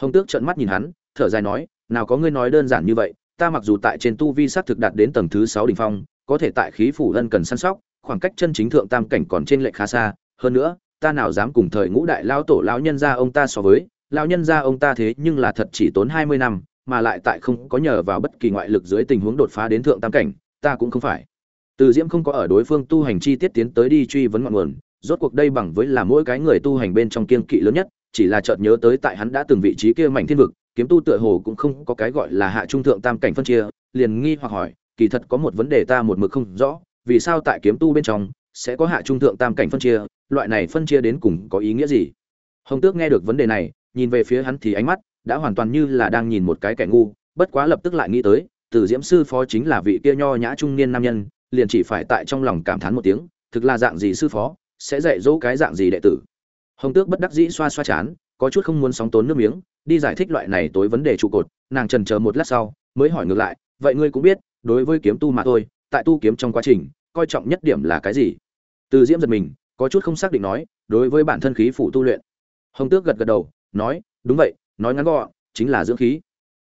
hồng tước trợn mắt nhìn hắn, thở dài nói, nào có ngươi nói đơn giản như vậy, ta mặc dù tại trên tu vi sát thực đạt đến tầng thứ sáu đỉnh phong, có thể tại khí phủ ân cần săn sóc, khoảng cách chân chính thượng tam cảnh còn trên lệch khá xa, hơn nữa, ta nào dám cùng thời ngũ đại lao tổ lão nhân gia ông ta so với, lão nhân gia ông ta thế nhưng là thật chỉ tốn hai mươi năm, mà lại tại không có nhờ vào bất kỳ ngoại lực dưới tình huống đột phá đến thượng tam cảnh, ta cũng không phải. Từ diễm không có ở đối phương tu hành chi tiết tiến tới đi truy vấn ngọn nguồn, rốt cuộc đây bằng với là mỗi cái người tu hành bên trong kiên kỵ lớn nhất chỉ là chợt nhớ tới tại hắn đã từng vị trí kia mảnh thiên vực, kiếm tu tựa hồ cũng không có cái gọi là hạ trung thượng tam cảnh phân chia, liền nghi hoặc hỏi, kỳ thật có một vấn đề ta một mực không rõ, vì sao tại kiếm tu bên trong sẽ có hạ trung thượng tam cảnh phân chia, loại này phân chia đến cùng có ý nghĩa gì? Hồng tước nghe được vấn đề này, nhìn về phía hắn thì ánh mắt đã hoàn toàn như là đang nhìn một cái kẻ ngu, bất quá lập tức lại nghĩ tới, từ diễm sư phó chính là vị kia nho nhã trung niên nam nhân, liền chỉ phải tại trong lòng cảm thán một tiếng, thực là dạng gì sư phó, sẽ dạy dỗ cái dạng gì đệ tử? Hồng tước bất đắc dĩ xoa xoa chán, có chút không muốn sóng tốn nước miếng, đi giải thích loại này tối vấn đề trụ cột, nàng trần chờ một lát sau, mới hỏi ngược lại, vậy ngươi cũng biết, đối với kiếm tu mà thôi, tại tu kiếm trong quá trình, coi trọng nhất điểm là cái gì? Từ diễm giật mình, có chút không xác định nói, đối với bản thân khí phủ tu luyện. Hồng tước gật gật đầu, nói, đúng vậy, nói ngắn gọn, chính là dưỡng khí.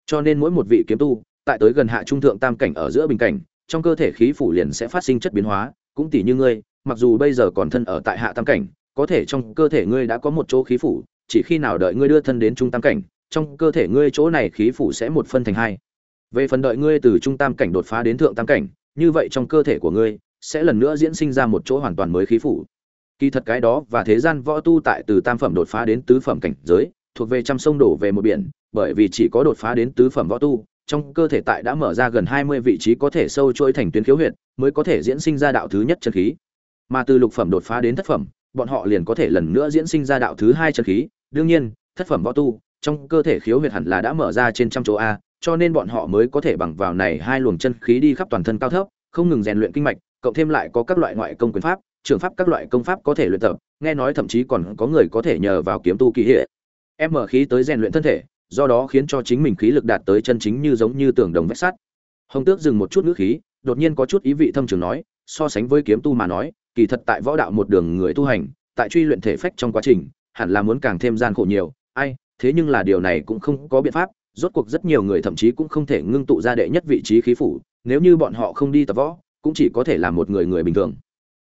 Cho nên mỗi một vị kiếm tu, tại tới gần hạ trung thượng tam cảnh ở giữa bình cảnh, trong cơ thể khí phủ liền sẽ phát sinh chất biến hóa, cũng tỷ như ngươi, mặc dù bây giờ còn thân ở tại hạ tam cảnh có thể trong cơ thể ngươi đã có một chỗ khí phủ, chỉ khi nào đợi ngươi đưa thân đến trung tam cảnh, trong cơ thể ngươi chỗ này khí phủ sẽ một phân thành hai. Về phần đợi ngươi từ trung tam cảnh đột phá đến thượng tam cảnh, như vậy trong cơ thể của ngươi sẽ lần nữa diễn sinh ra một chỗ hoàn toàn mới khí phủ. Kỳ thật cái đó và thế gian võ tu tại từ tam phẩm đột phá đến tứ phẩm cảnh giới, thuộc về trăm sông đổ về một biển, bởi vì chỉ có đột phá đến tứ phẩm võ tu, trong cơ thể tại đã mở ra gần hai mươi vị trí có thể sâu trôi thành tuyến khiếu huyệt, mới có thể diễn sinh ra đạo thứ nhất chân khí. Mà từ lục phẩm đột phá đến thất phẩm bọn họ liền có thể lần nữa diễn sinh ra đạo thứ hai chân khí. Đương nhiên, thất phẩm võ tu, trong cơ thể khiếu huyệt hẳn là đã mở ra trên trăm chỗ a, cho nên bọn họ mới có thể bằng vào này hai luồng chân khí đi khắp toàn thân cao thấp, không ngừng rèn luyện kinh mạch, cộng thêm lại có các loại ngoại công quyền pháp trường pháp các loại công pháp có thể luyện tập, nghe nói thậm chí còn có người có thể nhờ vào kiếm tu kỳ hệ. Em mở khí tới rèn luyện thân thể, do đó khiến cho chính mình khí lực đạt tới chân chính như giống như tường đồng vách sắt. Hồng tước dừng một chút ngữ khí, đột nhiên có chút ý vị thâm trường nói, so sánh với kiếm tu mà nói kỳ thật tại võ đạo một đường người tu hành, tại truy luyện thể phách trong quá trình, hẳn là muốn càng thêm gian khổ nhiều. Ai, thế nhưng là điều này cũng không có biện pháp, rốt cuộc rất nhiều người thậm chí cũng không thể ngưng tụ ra đệ nhất vị trí khí phủ, nếu như bọn họ không đi tập võ, cũng chỉ có thể là một người người bình thường.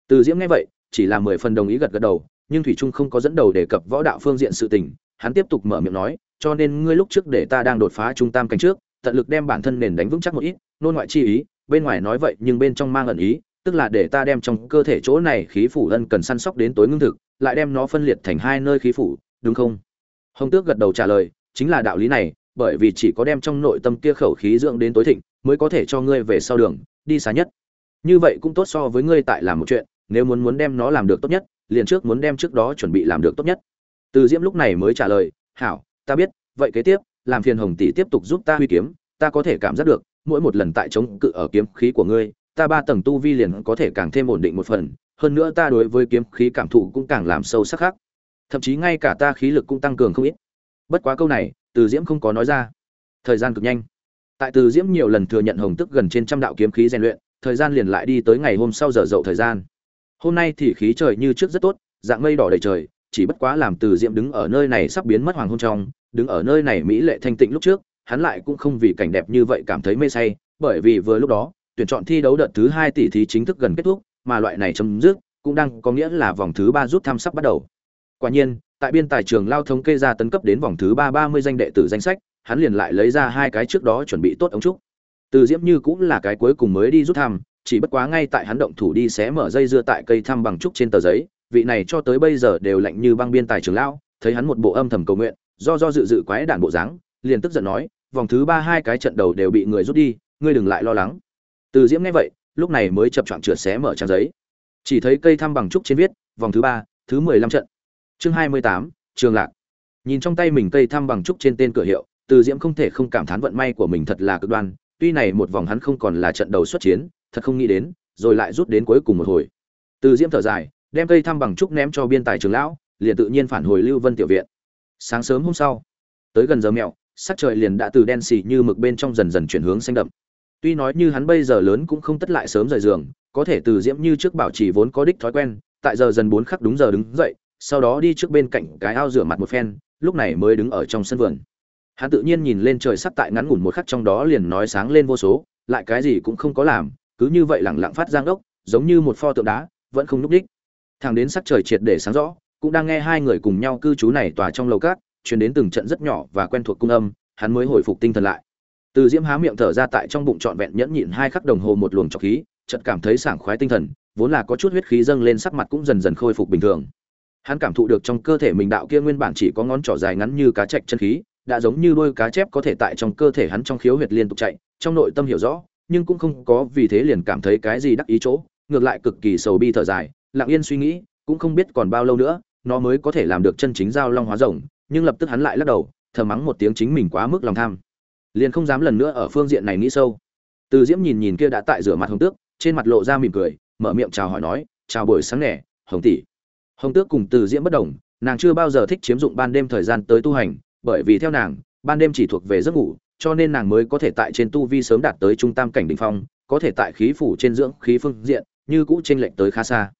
Từ diễm nghe vậy, chỉ là mười phần đồng ý gật gật đầu, nhưng thủy trung không có dẫn đầu đề cập võ đạo phương diện sự tình, hắn tiếp tục mở miệng nói, cho nên ngươi lúc trước để ta đang đột phá trung tam cảnh trước, tận lực đem bản thân nền đánh vững chắc một ít, nôn ngoại chi ý, bên ngoài nói vậy nhưng bên trong mang ẩn ý tức là để ta đem trong cơ thể chỗ này khí phủ ân cần săn sóc đến tối ngưng thực, lại đem nó phân liệt thành hai nơi khí phủ, đúng không? Hồng tước gật đầu trả lời, chính là đạo lý này, bởi vì chỉ có đem trong nội tâm kia khẩu khí dưỡng đến tối thịnh, mới có thể cho ngươi về sau đường, đi xa nhất. Như vậy cũng tốt so với ngươi tại làm một chuyện, nếu muốn muốn đem nó làm được tốt nhất, liền trước muốn đem trước đó chuẩn bị làm được tốt nhất. Từ diễm lúc này mới trả lời, hảo, ta biết, vậy kế tiếp, làm phiền hồng tỷ tiếp tục giúp ta huy kiếm, ta có thể cảm giác được, mỗi một lần tại chống cự ở kiếm khí của ngươi ta ba tầng tu vi liền có thể càng thêm ổn định một phần, hơn nữa ta đối với kiếm khí cảm thụ cũng càng làm sâu sắc khác. Thậm chí ngay cả ta khí lực cũng tăng cường không ít. Bất quá câu này, từ diễm không có nói ra. Thời gian cực nhanh. Tại từ diễm nhiều lần thừa nhận hồng tức gần trên trăm đạo kiếm khí rèn luyện, thời gian liền lại đi tới ngày hôm sau giờ dậu thời gian. Hôm nay thì khí trời như trước rất tốt, dạng mây đỏ đầy trời, chỉ bất quá làm từ diễm đứng ở nơi này sắp biến mất hoàng hôn trong, đứng ở nơi này mỹ lệ thanh tịnh lúc trước, hắn lại cũng không vì cảnh đẹp như vậy cảm thấy mê say, bởi vì vừa lúc đó tuyển chọn thi đấu đợt thứ hai tỷ thí chính thức gần kết thúc, mà loại này chấm dứt cũng đang có nghĩa là vòng thứ ba rút thăm sắp bắt đầu. Quả nhiên, tại biên tài trường lao thống kê ra tấn cấp đến vòng thứ ba ba mươi danh đệ tử danh sách, hắn liền lại lấy ra hai cái trước đó chuẩn bị tốt ống trúc. Từ diễm như cũng là cái cuối cùng mới đi rút thăm, chỉ bất quá ngay tại hắn động thủ đi xé mở dây dưa tại cây thăm bằng trúc trên tờ giấy, vị này cho tới bây giờ đều lạnh như băng biên tài trường lão thấy hắn một bộ âm thầm cầu nguyện, do do dự dự quái đản bộ dáng, liền tức giận nói, vòng thứ ba hai cái trận đầu đều bị người rút đi, ngươi đừng lại lo lắng từ diễm nghe vậy, lúc này mới chập choạng trượt xé mở trang giấy. Chỉ thấy cây thăm bằng trúc trên viết, vòng thứ ba, thứ mười lăm trận. Chương hai mươi tám, trường lạc. Nhìn trong tay mình cây thăm bằng trúc trên tên cửa hiệu, từ diễm không thể không cảm thán vận may của mình thật là cực đoan, tuy này một vòng hắn không còn là trận đầu xuất chiến, thật không nghĩ đến, rồi lại rút đến cuối cùng một hồi. Từ diễm thở dài, đem cây thăm bằng trúc ném cho biên tài trường lão, liền tự nhiên phản hồi lưu vân tiểu viện. Sáng sớm hôm sau, tới gần giờ mẹo, sắc trời liền đã từ đen xì như mực bên trong dần dần chuyển hướng xanh đậm tuy nói như hắn bây giờ lớn cũng không tất lại sớm rời giường, có thể từ diễm như trước bảo trì vốn có đích thói quen, tại giờ dần bốn khắc đúng giờ đứng dậy, sau đó đi trước bên cạnh cái ao rửa mặt một phen, lúc này mới đứng ở trong sân vườn. Hắn tự nhiên nhìn lên trời sắc tại ngắn ngủn một khắc trong đó liền nói sáng lên vô số, lại cái gì cũng không có làm, cứ như vậy lẳng lặng phát giang ốc giống như một pho tượng đá, vẫn không núp đích. Thằng đến sắc trời triệt để sáng rõ, cũng đang nghe hai người cùng nhau cư trú này tòa trong lầu cát truyền đến từng trận rất nhỏ và quen thuộc cung âm, hắn mới hồi phục tinh thần lại từ diễm há miệng thở ra tại trong bụng trọn vẹn nhẫn nhịn hai khắc đồng hồ một luồng trọc khí, chợt cảm thấy sảng khoái tinh thần, vốn là có chút huyết khí dâng lên sắc mặt cũng dần dần khôi phục bình thường. Hắn cảm thụ được trong cơ thể mình đạo kia nguyên bản chỉ có ngón trỏ dài ngắn như cá chạch chân khí, đã giống như đôi cá chép có thể tại trong cơ thể hắn trong khiếu huyệt liên tục chạy, trong nội tâm hiểu rõ, nhưng cũng không có vì thế liền cảm thấy cái gì đắc ý chỗ, ngược lại cực kỳ sầu bi thở dài, lặng yên suy nghĩ, cũng không biết còn bao lâu nữa, nó mới có thể làm được chân chính giao long hóa rồng, nhưng lập tức hắn lại lắc đầu thở mắng một tiếng chính mình quá mức lòng tham liền không dám lần nữa ở phương diện này nghĩ sâu. Từ diễm nhìn nhìn kia đã tại rửa mặt hồng tước, trên mặt lộ ra mỉm cười, mở miệng chào hỏi nói, chào buổi sáng nẻ hồng tỷ. Hồng tước cùng từ diễm bất đồng, nàng chưa bao giờ thích chiếm dụng ban đêm thời gian tới tu hành, bởi vì theo nàng, ban đêm chỉ thuộc về giấc ngủ, cho nên nàng mới có thể tại trên tu vi sớm đạt tới trung tam cảnh đỉnh phong, có thể tại khí phủ trên dưỡng khí phương diện, như cũ chênh lệch tới khá xa.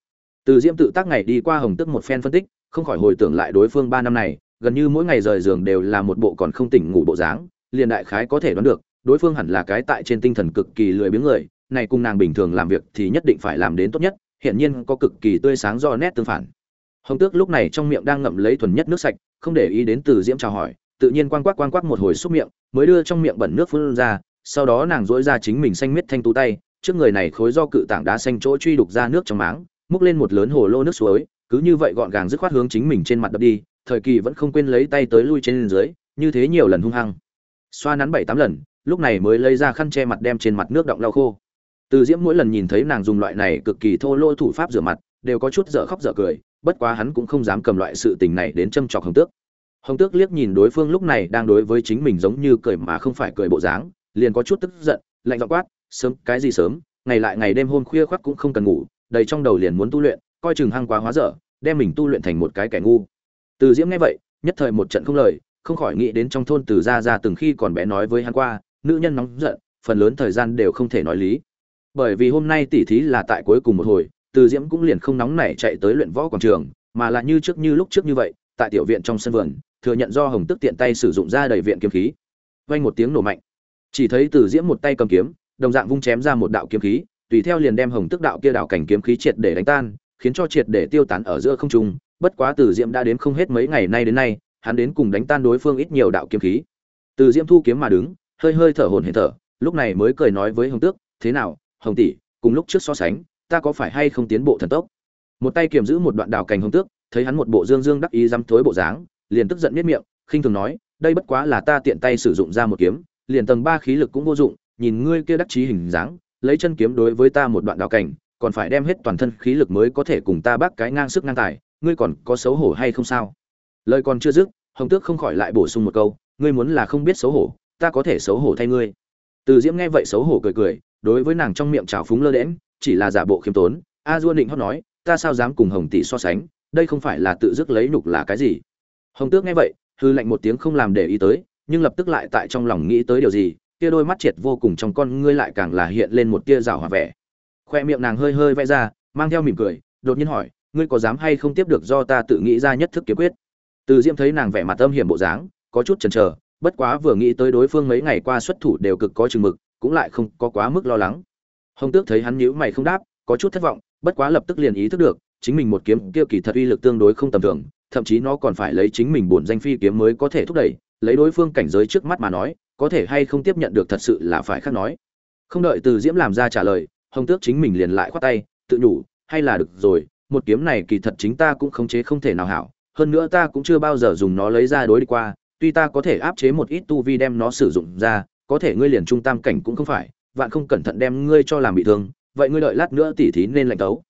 Từ diễm tự tác ngày đi qua hồng tước một phen phân tích, không khỏi hồi tưởng lại đối phương ba năm này, gần như mỗi ngày rời giường đều là một bộ còn không tỉnh ngủ bộ dáng liền đại khái có thể đoán được, đối phương hẳn là cái tại trên tinh thần cực kỳ lười biếng người, này cùng nàng bình thường làm việc thì nhất định phải làm đến tốt nhất hiện nhiên có cực kỳ tươi sáng do nét tương phản. Hồng tước lúc này trong miệng đang ngậm lấy thuần nhất nước sạch, không để ý đến từ diễm chào hỏi, tự nhiên quang quắc quang quắc một hồi xúc miệng, mới đưa trong miệng bẩn nước phun ra, sau đó nàng dỗi ra chính mình xanh miết thanh tú tay, trước người này khối do cự tảng đá xanh chỗ truy đục ra nước trong máng, múc lên một lớn hồ lô nước suối, cứ như vậy gọn gàng dứt khoát hướng chính mình trên mặt đập đi, thời kỳ vẫn không quên lấy tay tới lui trên dưới, như thế nhiều lần hung hăng xoa nắn bảy tám lần, lúc này mới lấy ra khăn che mặt đem trên mặt nước động lau khô. Từ diễm mỗi lần nhìn thấy nàng dùng loại này cực kỳ thô lỗ thủ pháp rửa mặt, đều có chút dở khóc dở cười, bất quá hắn cũng không dám cầm loại sự tình này đến châm trọc hồng tước. Hồng tước liếc nhìn đối phương lúc này đang đối với chính mình giống như cười mà không phải cười bộ dáng, liền có chút tức giận, lạnh giọng quát, sớm, cái gì sớm, ngày lại ngày đêm hôm khuya khoắt cũng không cần ngủ, đầy trong đầu liền muốn tu luyện, coi chừng hăng quá hóa dở, đem mình tu luyện thành một cái kẻ ngu. Từ diễm nghe vậy, nhất thời một trận không lời không khỏi nghĩ đến trong thôn từ ra ra từng khi còn bé nói với hắn qua, nữ nhân nóng giận, phần lớn thời gian đều không thể nói lý. Bởi vì hôm nay tỉ thí là tại cuối cùng một hồi, từ diễm cũng liền không nóng nảy chạy tới luyện võ quảng trường, mà là như trước như lúc trước như vậy, tại tiểu viện trong sân vườn, thừa nhận do hồng tức tiện tay sử dụng ra đầy viện kiếm khí. Vang một tiếng nổ mạnh. Chỉ thấy từ diễm một tay cầm kiếm, đồng dạng vung chém ra một đạo kiếm khí, tùy theo liền đem hồng tức đạo kia đạo cảnh kiếm khí triệt để đánh tan, khiến cho triệt để tiêu tán ở giữa không trung. Bất quá từ diễm đã đến không hết mấy ngày nay đến nay hắn đến cùng đánh tan đối phương ít nhiều đạo kiếm khí. Từ diễm thu kiếm mà đứng, hơi hơi thở hổn hển thở, lúc này mới cười nói với hồng tước, thế nào, hồng tỷ, cùng lúc trước so sánh, ta có phải hay không tiến bộ thần tốc? Một tay kiềm giữ một đoạn đào cành hồng tước, thấy hắn một bộ dương dương đắc ý dám thối bộ dáng, liền tức giận miết miệng, khinh thường nói, đây bất quá là ta tiện tay sử dụng ra một kiếm, liền tầng ba khí lực cũng vô dụng, nhìn ngươi kia đắc chí hình dáng, lấy chân kiếm đối với ta một đoạn đào cành, còn phải đem hết toàn thân khí lực mới có thể cùng ta bác cái ngang sức ngang tài, ngươi còn có xấu hổ hay không sao? Lời còn chưa dứt, hồng tước không khỏi lại bổ sung một câu, ngươi muốn là không biết xấu hổ, ta có thể xấu hổ thay ngươi. Từ diễm nghe vậy xấu hổ cười cười, đối với nàng trong miệng trào phúng lơ đễm chỉ là giả bộ khiêm tốn, a dua định hót nói, ta sao dám cùng hồng tỷ so sánh, đây không phải là tự dứt lấy nhục là cái gì? Hồng tước nghe vậy, hư lạnh một tiếng không làm để ý tới, nhưng lập tức lại tại trong lòng nghĩ tới điều gì, kia đôi mắt triệt vô cùng trong con ngươi lại càng là hiện lên một tia rào hòa vẻ. Khoe miệng nàng hơi hơi vẽ ra, mang theo mỉm cười, đột nhiên hỏi, ngươi có dám hay không tiếp được do ta tự nghĩ ra nhất thức kiếm quyết? Từ diễm thấy nàng vẻ mặt âm hiểm bộ dáng, có chút chần chờ, bất quá vừa nghĩ tới đối phương mấy ngày qua xuất thủ đều cực có chừng mực, cũng lại không có quá mức lo lắng. Hồng tước thấy hắn nhíu mày không đáp, có chút thất vọng, bất quá lập tức liền ý thức được, chính mình một kiếm kia kỳ thật uy lực tương đối không tầm thường, thậm chí nó còn phải lấy chính mình bổn danh phi kiếm mới có thể thúc đẩy, lấy đối phương cảnh giới trước mắt mà nói, có thể hay không tiếp nhận được thật sự là phải khác nói. Không đợi từ diễm làm ra trả lời, hồng tước chính mình liền lại khoát tay, tự nhủ, hay là được rồi, một kiếm này kỳ thật chính ta cũng khống chế không thể nào hảo hơn nữa ta cũng chưa bao giờ dùng nó lấy ra đối đi qua, tuy ta có thể áp chế một ít tu vi đem nó sử dụng ra, có thể ngươi liền trung tam cảnh cũng không phải, vạn không cẩn thận đem ngươi cho làm bị thương, vậy ngươi đợi lát nữa tỉ thí nên lạnh tấu.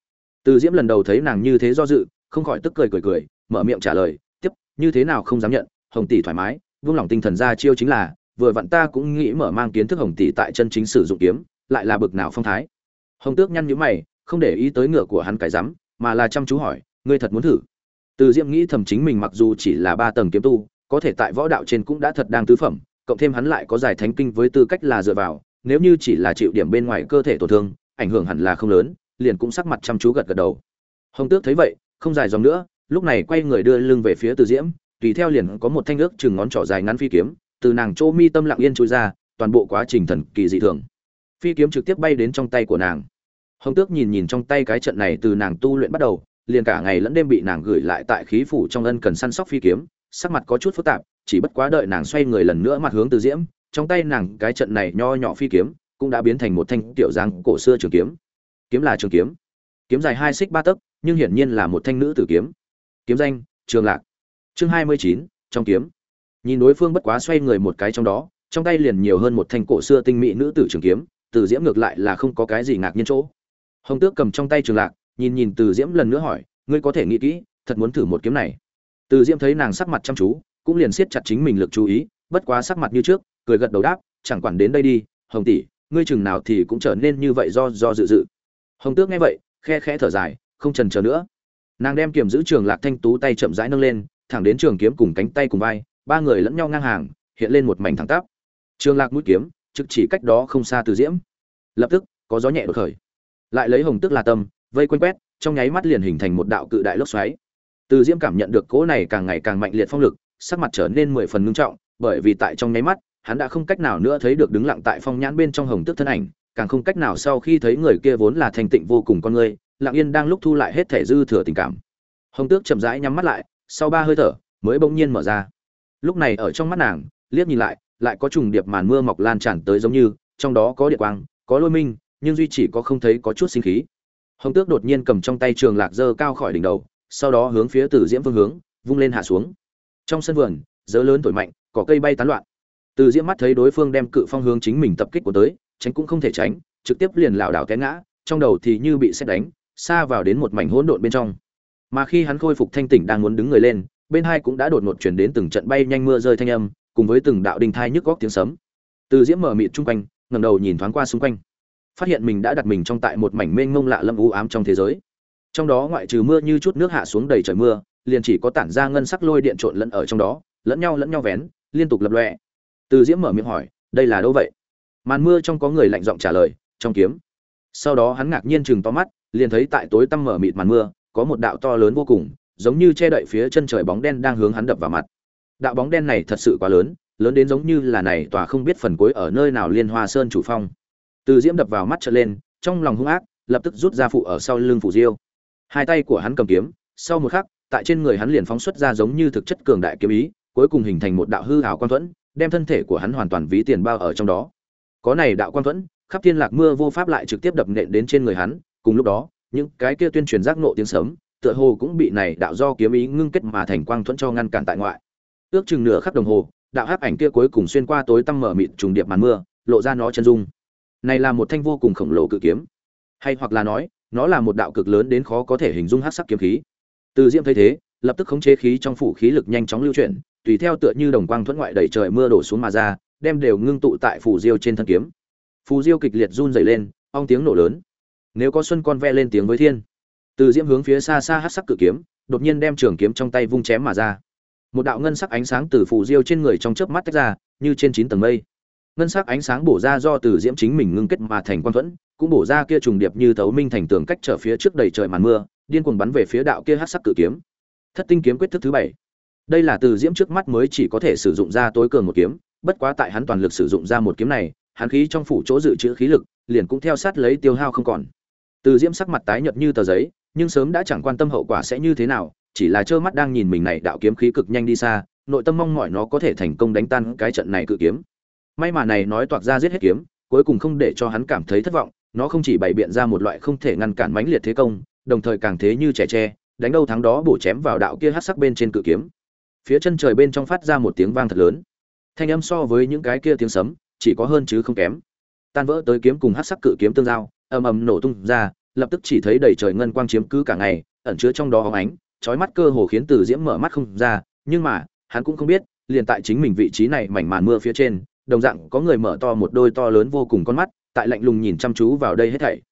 Từ diễm lần đầu thấy nàng như thế do dự, không khỏi tức cười cười cười, mở miệng trả lời, tiếp, như thế nào không dám nhận, hồng tỷ thoải mái, vung lòng tinh thần ra chiêu chính là, vừa vặn ta cũng nghĩ mở mang kiến thức hồng tỷ tại chân chính sử dụng kiếm, lại là bực nào phong thái. Hồng tước nhăn nhíu mày, không để ý tới ngựa của hắn cái rắm, mà là chăm chú hỏi, ngươi thật muốn thử? Từ diễm nghĩ thầm chính mình mặc dù chỉ là ba tầng kiếm tu, có thể tại võ đạo trên cũng đã thật đang tứ phẩm, cộng thêm hắn lại có giải thánh kinh với tư cách là dựa vào, nếu như chỉ là chịu điểm bên ngoài cơ thể tổn thương, ảnh hưởng hẳn là không lớn, liền cũng sắc mặt chăm chú gật gật đầu. Hồng tước thấy vậy, không dài dòng nữa, lúc này quay người đưa lưng về phía từ diễm, tùy theo liền có một thanh ước chừng ngón trỏ dài ngắn phi kiếm, từ nàng chỗ mi tâm lặng yên trôi ra, toàn bộ quá trình thần kỳ dị thường. Phi kiếm trực tiếp bay đến trong tay của nàng. Hồng tước nhìn nhìn trong tay cái trận này từ nàng tu luyện bắt đầu liền cả ngày lẫn đêm bị nàng gửi lại tại khí phủ trong ân cần săn sóc phi kiếm, sắc mặt có chút phức tạp, chỉ bất quá đợi nàng xoay người lần nữa mặt hướng từ diễm, trong tay nàng cái trận này nho nhỏ phi kiếm cũng đã biến thành một thanh tiểu dáng cổ xưa trường kiếm. Kiếm là trường kiếm kiếm dài hai xích ba tấc, nhưng hiển nhiên là một thanh nữ tử kiếm. Kiếm danh, trường lạc. Chương hai mươi chín, trong kiếm. Nhìn đối phương bất quá xoay người một cái trong đó, trong tay liền nhiều hơn một thanh cổ xưa tinh mỹ nữ tử trường kiếm, từ diễm ngược lại là không có cái gì ngạc nhiên chỗ. Hồng tước cầm trong tay trường lạc nhìn nhìn từ diễm lần nữa hỏi, ngươi có thể nghĩ kỹ, thật muốn thử một kiếm này? Từ diễm thấy nàng sắc mặt chăm chú, cũng liền siết chặt chính mình lực chú ý, bất quá sắc mặt như trước, cười gật đầu đáp, chẳng quản đến đây đi, hồng tỷ, ngươi chừng nào thì cũng trở nên như vậy do do dự dự. Hồng tước nghe vậy, khe khẽ thở dài, không trần chờ nữa. Nàng đem kiềm giữ trường lạc thanh tú tay chậm rãi nâng lên, thẳng đến trường kiếm cùng cánh tay cùng vai, ba người lẫn nhau ngang hàng, hiện lên một mảnh thẳng tắp. Trường lạc mũi kiếm, trực chỉ cách đó không xa từ diễm. Lập tức, có gió nhẹ đột khởi. Lại lấy hồng tức là tâm vây quanh quét, trong nháy mắt liền hình thành một đạo cự đại lốc xoáy. Từ diễm cảm nhận được cỗ này càng ngày càng mạnh liệt phong lực, sắc mặt trở nên mười phần ngưng trọng, bởi vì tại trong nháy mắt, hắn đã không cách nào nữa thấy được đứng lặng tại phong nhãn bên trong hồng Tước thân ảnh, càng không cách nào sau khi thấy người kia vốn là thành tịnh vô cùng con người, lặng yên đang lúc thu lại hết thể dư thừa tình cảm. Hồng tước chậm rãi nhắm mắt lại, sau ba hơi thở, mới bỗng nhiên mở ra. Lúc này ở trong mắt nàng, liếc nhìn lại lại có trùng điệp màn mưa mọc lan tràn tới giống như, trong đó có điện quang, có lôi minh, nhưng duy chỉ có không thấy có chút sinh khí hồng tước đột nhiên cầm trong tay trường lạc dơ cao khỏi đỉnh đầu, sau đó hướng phía từ diễm phương hướng, vung lên hạ xuống. Trong sân vườn gió lớn thổi mạnh, cỏ cây bay tán loạn. Từ diễm mắt thấy đối phương đem cự phong hướng chính mình tập kích của tới, tránh cũng không thể tránh, trực tiếp liền lảo đảo té ngã, trong đầu thì như bị xét đánh, xa vào đến một mảnh hỗn độn bên trong. Mà khi hắn khôi phục thanh tỉnh đang muốn đứng người lên, bên hai cũng đã đột ngột chuyển đến từng trận bay nhanh mưa rơi thanh âm, cùng với từng đạo đình thai nhức góc tiếng sấm. Từ diễm mở mịt chung quanh ngầm đầu nhìn thoáng qua xung quanh phát hiện mình đã đặt mình trong tại một mảnh mênh mông lạ lâm u ám trong thế giới. Trong đó ngoại trừ mưa như chút nước hạ xuống đầy trời mưa, liền chỉ có tản ra ngân sắc lôi điện trộn lẫn ở trong đó, lẫn nhau lẫn nhau vén, liên tục lập lọe từ diễm mở miệng hỏi, đây là đâu vậy? Màn mưa trong có người lạnh giọng trả lời, trong kiếm. Sau đó hắn ngạc nhiên chừng to mắt, liền thấy tại tối tăm mở mịt màn mưa, có một đạo to lớn vô cùng, giống như che đậy phía chân trời bóng đen đang hướng hắn đập vào mặt. Đạo bóng đen này thật sự quá lớn lớn đến giống như là này tòa không biết phần cuối ở nơi nào liên hoa sơn chủ phong từ diễm đập vào mắt trở lên, trong lòng hung ác, lập tức rút ra phụ ở sau lưng phủ diêu. Hai tay của hắn cầm kiếm, sau một khắc, tại trên người hắn liền phóng xuất ra giống như thực chất cường đại kiếm ý, cuối cùng hình thành một đạo hư hào quan thuẫn, đem thân thể của hắn hoàn toàn ví tiền bao ở trong đó. Có này đạo quan thuẫn, khắp thiên lạc mưa vô pháp lại trực tiếp đập nện đến trên người hắn, cùng lúc đó, những cái kia tuyên truyền giác nộ tiếng sớm tựa hồ cũng bị này đạo do kiếm ý ngưng kết mà thành quang thuẫn cho ngăn cản tại ngoại. Ước chừng nửa khắc đồng hồ, đạo hắc ảnh kia cuối cùng xuyên qua tối tăm mở mịt trùng điệp màn mưa, lộ ra nó chân dung này là một thanh vô cùng khổng lồ cự kiếm. Hay hoặc là nói, nó là một đạo cực lớn đến khó có thể hình dung hắc sắc kiếm khí. Từ diễm thấy thế, lập tức khống chế khí trong phủ khí lực nhanh chóng lưu chuyển, tùy theo tựa như đồng quang thuẫn ngoại đẩy trời mưa đổ xuống mà ra, đem đều ngưng tụ tại phủ diêu trên thân kiếm. Phù diêu kịch liệt run dày lên, ong tiếng nổ lớn. Nếu có xuân con ve lên tiếng với thiên. Từ diễm hướng phía xa xa hát sắc cự kiếm, đột nhiên đem trường kiếm trong tay vung chém mà ra. Một đạo ngân sắc ánh sáng từ phù diêu trên người trong chớp mắt tách ra, như trên chín tầng mây ngân sắc ánh sáng bổ ra do từ diễm chính mình ngưng kết mà thành quan thuẫn, cũng bổ ra kia trùng điệp như thấu minh thành tường cách trở phía trước đầy trời màn mưa, điên cuồng bắn về phía đạo kia hát sắc cự kiếm. Thất tinh kiếm quyết thức thứ bảy. Đây là từ diễm trước mắt mới chỉ có thể sử dụng ra tối cường một kiếm, bất quá tại hắn toàn lực sử dụng ra một kiếm này, hắn khí trong phủ chỗ dự trữ khí lực, liền cũng theo sát lấy tiêu hao không còn. Từ diễm sắc mặt tái nhợt như tờ giấy, nhưng sớm đã chẳng quan tâm hậu quả sẽ như thế nào, chỉ là trơ mắt đang nhìn mình này đạo kiếm khí cực nhanh đi xa, nội tâm mong mỏi nó có thể thành công đánh tan cái trận này cự kiếm may mà này nói toạc ra giết hết kiếm, cuối cùng không để cho hắn cảm thấy thất vọng, nó không chỉ bày biện ra một loại không thể ngăn cản mãnh liệt thế công, đồng thời càng thế như trẻ tre, đánh đâu thắng đó bổ chém vào đạo kia hát sắc bên trên cự kiếm. Phía chân trời bên trong phát ra một tiếng vang thật lớn. Thanh âm so với những cái kia tiếng sấm, chỉ có hơn chứ không kém. Tan vỡ tới kiếm cùng hát sắc cự kiếm tương giao, ầm ầm nổ tung ra, lập tức chỉ thấy đầy trời ngân quang chiếm cứ cả ngày, ẩn chứa trong đó hóng ánh trói mắt cơ hồ khiến từ diễm mở mắt không ra, nhưng mà, hắn cũng không biết, liền tại chính mình vị trí này mảnh màn mưa phía trên đồng dạng có người mở to một đôi to lớn vô cùng con mắt, tại lạnh lùng nhìn chăm chú vào đây hết thảy.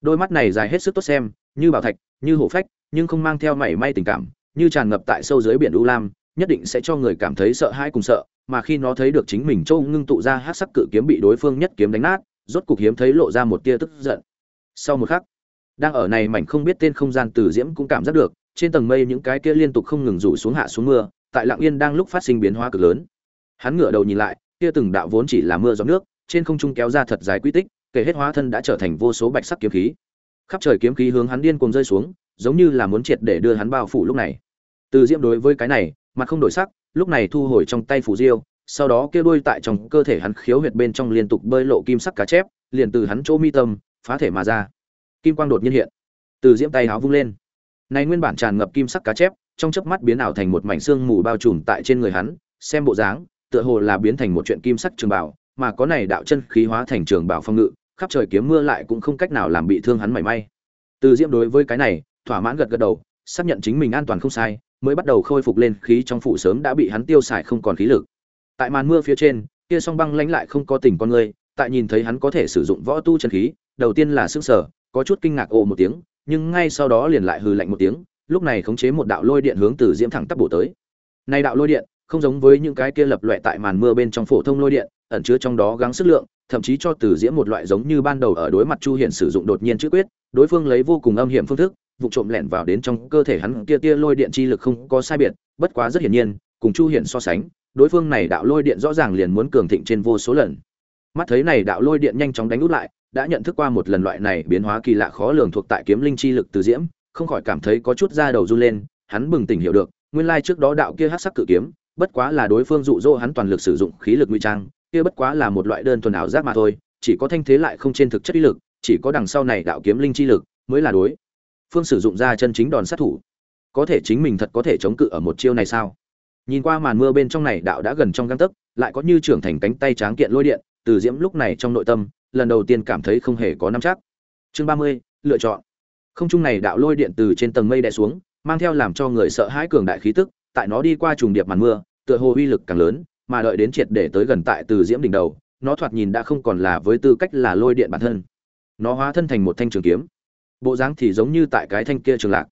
Đôi mắt này dài hết sức tốt xem, như bảo thạch, như hổ phách, nhưng không mang theo mảy may tình cảm, như tràn ngập tại sâu dưới biển u lam, nhất định sẽ cho người cảm thấy sợ hãi cùng sợ, mà khi nó thấy được chính mình châu ngưng tụ ra hát sắc cự kiếm bị đối phương nhất kiếm đánh nát, rốt cục hiếm thấy lộ ra một tia tức giận. Sau một khắc, đang ở này mảnh không biết tên không gian từ diễm cũng cảm giác được, trên tầng mây những cái kia liên tục không ngừng rủ xuống hạ xuống mưa, tại lạng yên đang lúc phát sinh biến hóa cực lớn. Hắn ngửa đầu nhìn lại kia từng đạo vốn chỉ là mưa gió nước, trên không trung kéo ra thật dài quy tích, kể hết hóa thân đã trở thành vô số bạch sắc kiếm khí. Khắp trời kiếm khí hướng hắn điên cuồng rơi xuống, giống như là muốn triệt để đưa hắn bao phủ lúc này. Từ diễm đối với cái này, mặt không đổi sắc, lúc này thu hồi trong tay phủ diêu, sau đó kia đuôi tại trong cơ thể hắn khiếu huyệt bên trong liên tục bơi lộ kim sắc cá chép, liền từ hắn chỗ mi tâm, phá thể mà ra. Kim quang đột nhiên hiện. Từ diễm tay háo vung lên. Này nguyên bản tràn ngập kim sắc cá chép, trong chớp mắt biến ảo thành một mảnh xương mù bao trùm tại trên người hắn, xem bộ dáng tựa hồ là biến thành một chuyện kim sắc trường bảo mà có này đạo chân khí hóa thành trường bảo phong ngự, khắp trời kiếm mưa lại cũng không cách nào làm bị thương hắn mảy may. Từ diễm đối với cái này, thỏa mãn gật gật đầu, xác nhận chính mình an toàn không sai, mới bắt đầu khôi phục lên khí trong phủ sớm đã bị hắn tiêu xài không còn khí lực. Tại màn mưa phía trên, kia song băng lãnh lại không có tình con người, tại nhìn thấy hắn có thể sử dụng võ tu chân khí, đầu tiên là sức sở có chút kinh ngạc ồ một tiếng, nhưng ngay sau đó liền lại hừ lạnh một tiếng, lúc này khống chế một đạo lôi điện hướng từ diễm thẳng tắp bổ tới. Này đạo lôi điện không giống với những cái kia lập loại tại màn mưa bên trong phổ thông lôi điện, ẩn chứa trong đó gắng sức lượng, thậm chí cho từ diễm một loại giống như ban đầu ở đối mặt chu hiển sử dụng đột nhiên chữ quyết, đối phương lấy vô cùng âm hiểm phương thức, vụ trộm lẻn vào đến trong cơ thể hắn kia tia lôi điện chi lực không có sai biệt, bất quá rất hiển nhiên, cùng chu hiển so sánh, đối phương này đạo lôi điện rõ ràng liền muốn cường thịnh trên vô số lần. Mắt thấy này đạo lôi điện nhanh chóng đánh út lại, đã nhận thức qua một lần loại này biến hóa kỳ lạ khó lường thuộc tại kiếm linh chi lực từ diễm, không khỏi cảm thấy có chút da đầu run lên, hắn bừng tỉnh hiểu được, nguyên lai trước đó đạo kia hắc sắc cự kiếm bất quá là đối phương dụ dỗ hắn toàn lực sử dụng khí lực nguy trang, kia bất quá là một loại đơn thuần ảo giác mà thôi, chỉ có thanh thế lại không trên thực chất ý lực, chỉ có đằng sau này đạo kiếm linh chi lực mới là đối. Phương sử dụng ra chân chính đòn sát thủ, có thể chính mình thật có thể chống cự ở một chiêu này sao? Nhìn qua màn mưa bên trong này đạo đã gần trong găng tấc, lại có như trưởng thành cánh tay tráng kiện lôi điện, từ diễm lúc này trong nội tâm, lần đầu tiên cảm thấy không hề có nắm chắc. Chương ba mươi, lựa chọn. Không trung này đạo lôi điện từ trên tầng mây đè xuống, mang theo làm cho người sợ hãi cường đại khí tức tại nó đi qua trùng điệp màn mưa, tựa hồ uy lực càng lớn, mà đợi đến triệt để tới gần tại từ diễm đỉnh đầu, nó thoạt nhìn đã không còn là với tư cách là lôi điện bản thân. Nó hóa thân thành một thanh trường kiếm. Bộ dáng thì giống như tại cái thanh kia trường lạc.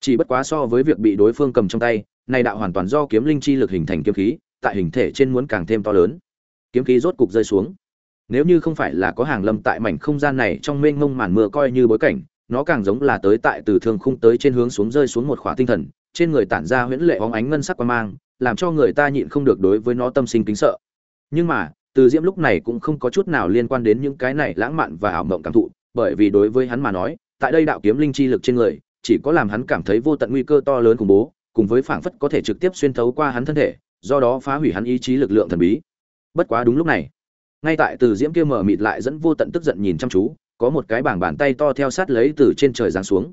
Chỉ bất quá so với việc bị đối phương cầm trong tay, này đạo hoàn toàn do kiếm linh chi lực hình thành kiếm khí, tại hình thể trên muốn càng thêm to lớn. Kiếm khí rốt cục rơi xuống. Nếu như không phải là có hàng lâm tại mảnh không gian này trong mênh mông màn mưa coi như bối cảnh, nó càng giống là tới tại từ thương khung tới trên hướng xuống rơi xuống một khỏa tinh thần trên người tản ra huyễn lệ óng ánh ngân sắc qua mang, làm cho người ta nhịn không được đối với nó tâm sinh kính sợ. Nhưng mà, từ diễm lúc này cũng không có chút nào liên quan đến những cái này lãng mạn và ảo mộng cảm thụ, bởi vì đối với hắn mà nói, tại đây đạo kiếm linh chi lực trên người, chỉ có làm hắn cảm thấy vô tận nguy cơ to lớn khủng bố, cùng với phảng phất có thể trực tiếp xuyên thấu qua hắn thân thể, do đó phá hủy hắn ý chí lực lượng thần bí. Bất quá đúng lúc này, ngay tại từ diễm kia mở mịt lại dẫn vô tận tức giận nhìn chăm chú, có một cái bảng bàn tay to theo sát lấy từ trên trời giáng xuống.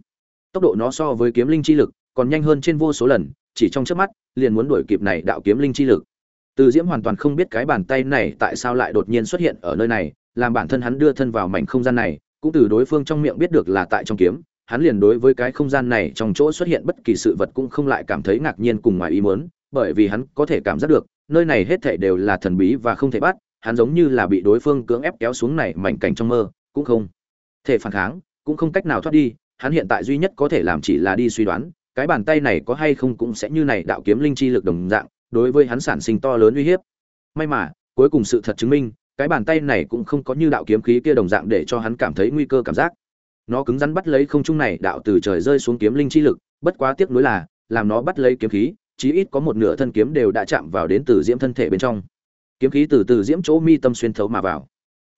Tốc độ nó so với kiếm linh chi lực còn nhanh hơn trên vô số lần, chỉ trong chớp mắt, liền muốn đuổi kịp này đạo kiếm linh chi lực. Từ diễm hoàn toàn không biết cái bàn tay này tại sao lại đột nhiên xuất hiện ở nơi này, làm bản thân hắn đưa thân vào mảnh không gian này, cũng từ đối phương trong miệng biết được là tại trong kiếm, hắn liền đối với cái không gian này trong chỗ xuất hiện bất kỳ sự vật cũng không lại cảm thấy ngạc nhiên cùng ngoài ý muốn, bởi vì hắn có thể cảm giác được, nơi này hết thảy đều là thần bí và không thể bắt, hắn giống như là bị đối phương cưỡng ép kéo xuống này mảnh cảnh trong mơ, cũng không thể phản kháng, cũng không cách nào thoát đi, hắn hiện tại duy nhất có thể làm chỉ là đi suy đoán cái bàn tay này có hay không cũng sẽ như này đạo kiếm linh chi lực đồng dạng, đối với hắn sản sinh to lớn uy hiếp. May mà, cuối cùng sự thật chứng minh, cái bàn tay này cũng không có như đạo kiếm khí kia đồng dạng để cho hắn cảm thấy nguy cơ cảm giác. Nó cứng rắn bắt lấy không trung này đạo từ trời rơi xuống kiếm linh chi lực, bất quá tiếc nuối là, làm nó bắt lấy kiếm khí, chí ít có một nửa thân kiếm đều đã chạm vào đến từ diễm thân thể bên trong. Kiếm khí từ từ diễm chỗ mi tâm xuyên thấu mà vào.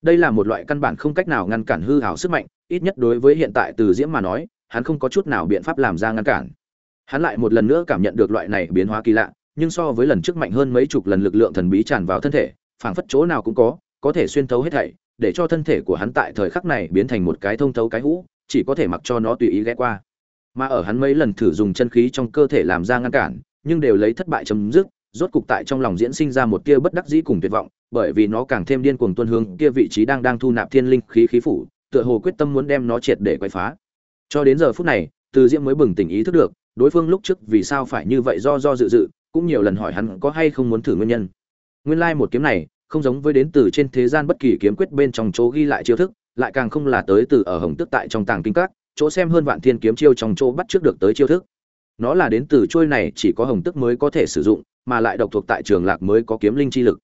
Đây là một loại căn bản không cách nào ngăn cản hư ảo sức mạnh, ít nhất đối với hiện tại từ diễm mà nói, hắn không có chút nào biện pháp làm ra ngăn cản hắn lại một lần nữa cảm nhận được loại này biến hóa kỳ lạ, nhưng so với lần trước mạnh hơn mấy chục lần lực lượng thần bí tràn vào thân thể, phảng phất chỗ nào cũng có có thể xuyên thấu hết thảy, để cho thân thể của hắn tại thời khắc này biến thành một cái thông thấu cái hũ, chỉ có thể mặc cho nó tùy ý ghé qua. Mà ở hắn mấy lần thử dùng chân khí trong cơ thể làm ra ngăn cản, nhưng đều lấy thất bại chấm dứt, rốt cục tại trong lòng diễn sinh ra một tia bất đắc dĩ cùng tuyệt vọng, bởi vì nó càng thêm điên cuồng tuân hướng, kia vị trí đang đang thu nạp thiên linh khí khí phủ, tựa hồ quyết tâm muốn đem nó triệt để quậy phá. Cho đến giờ phút này, từ diễm mới bừng tỉnh ý thức được đối phương lúc trước vì sao phải như vậy do do dự dự, cũng nhiều lần hỏi hắn có hay không muốn thử nguyên nhân. Nguyên lai một kiếm này không giống với đến từ trên thế gian bất kỳ kiếm quyết bên trong chỗ ghi lại chiêu thức, lại càng không là tới từ ở hồng tức tại trong tàng kinh các, chỗ xem hơn vạn thiên kiếm chiêu trong chỗ bắt trước được tới chiêu thức. Nó là đến từ trôi này chỉ có hồng tức mới có thể sử dụng, mà lại độc thuộc tại trường lạc mới có kiếm linh chi lực.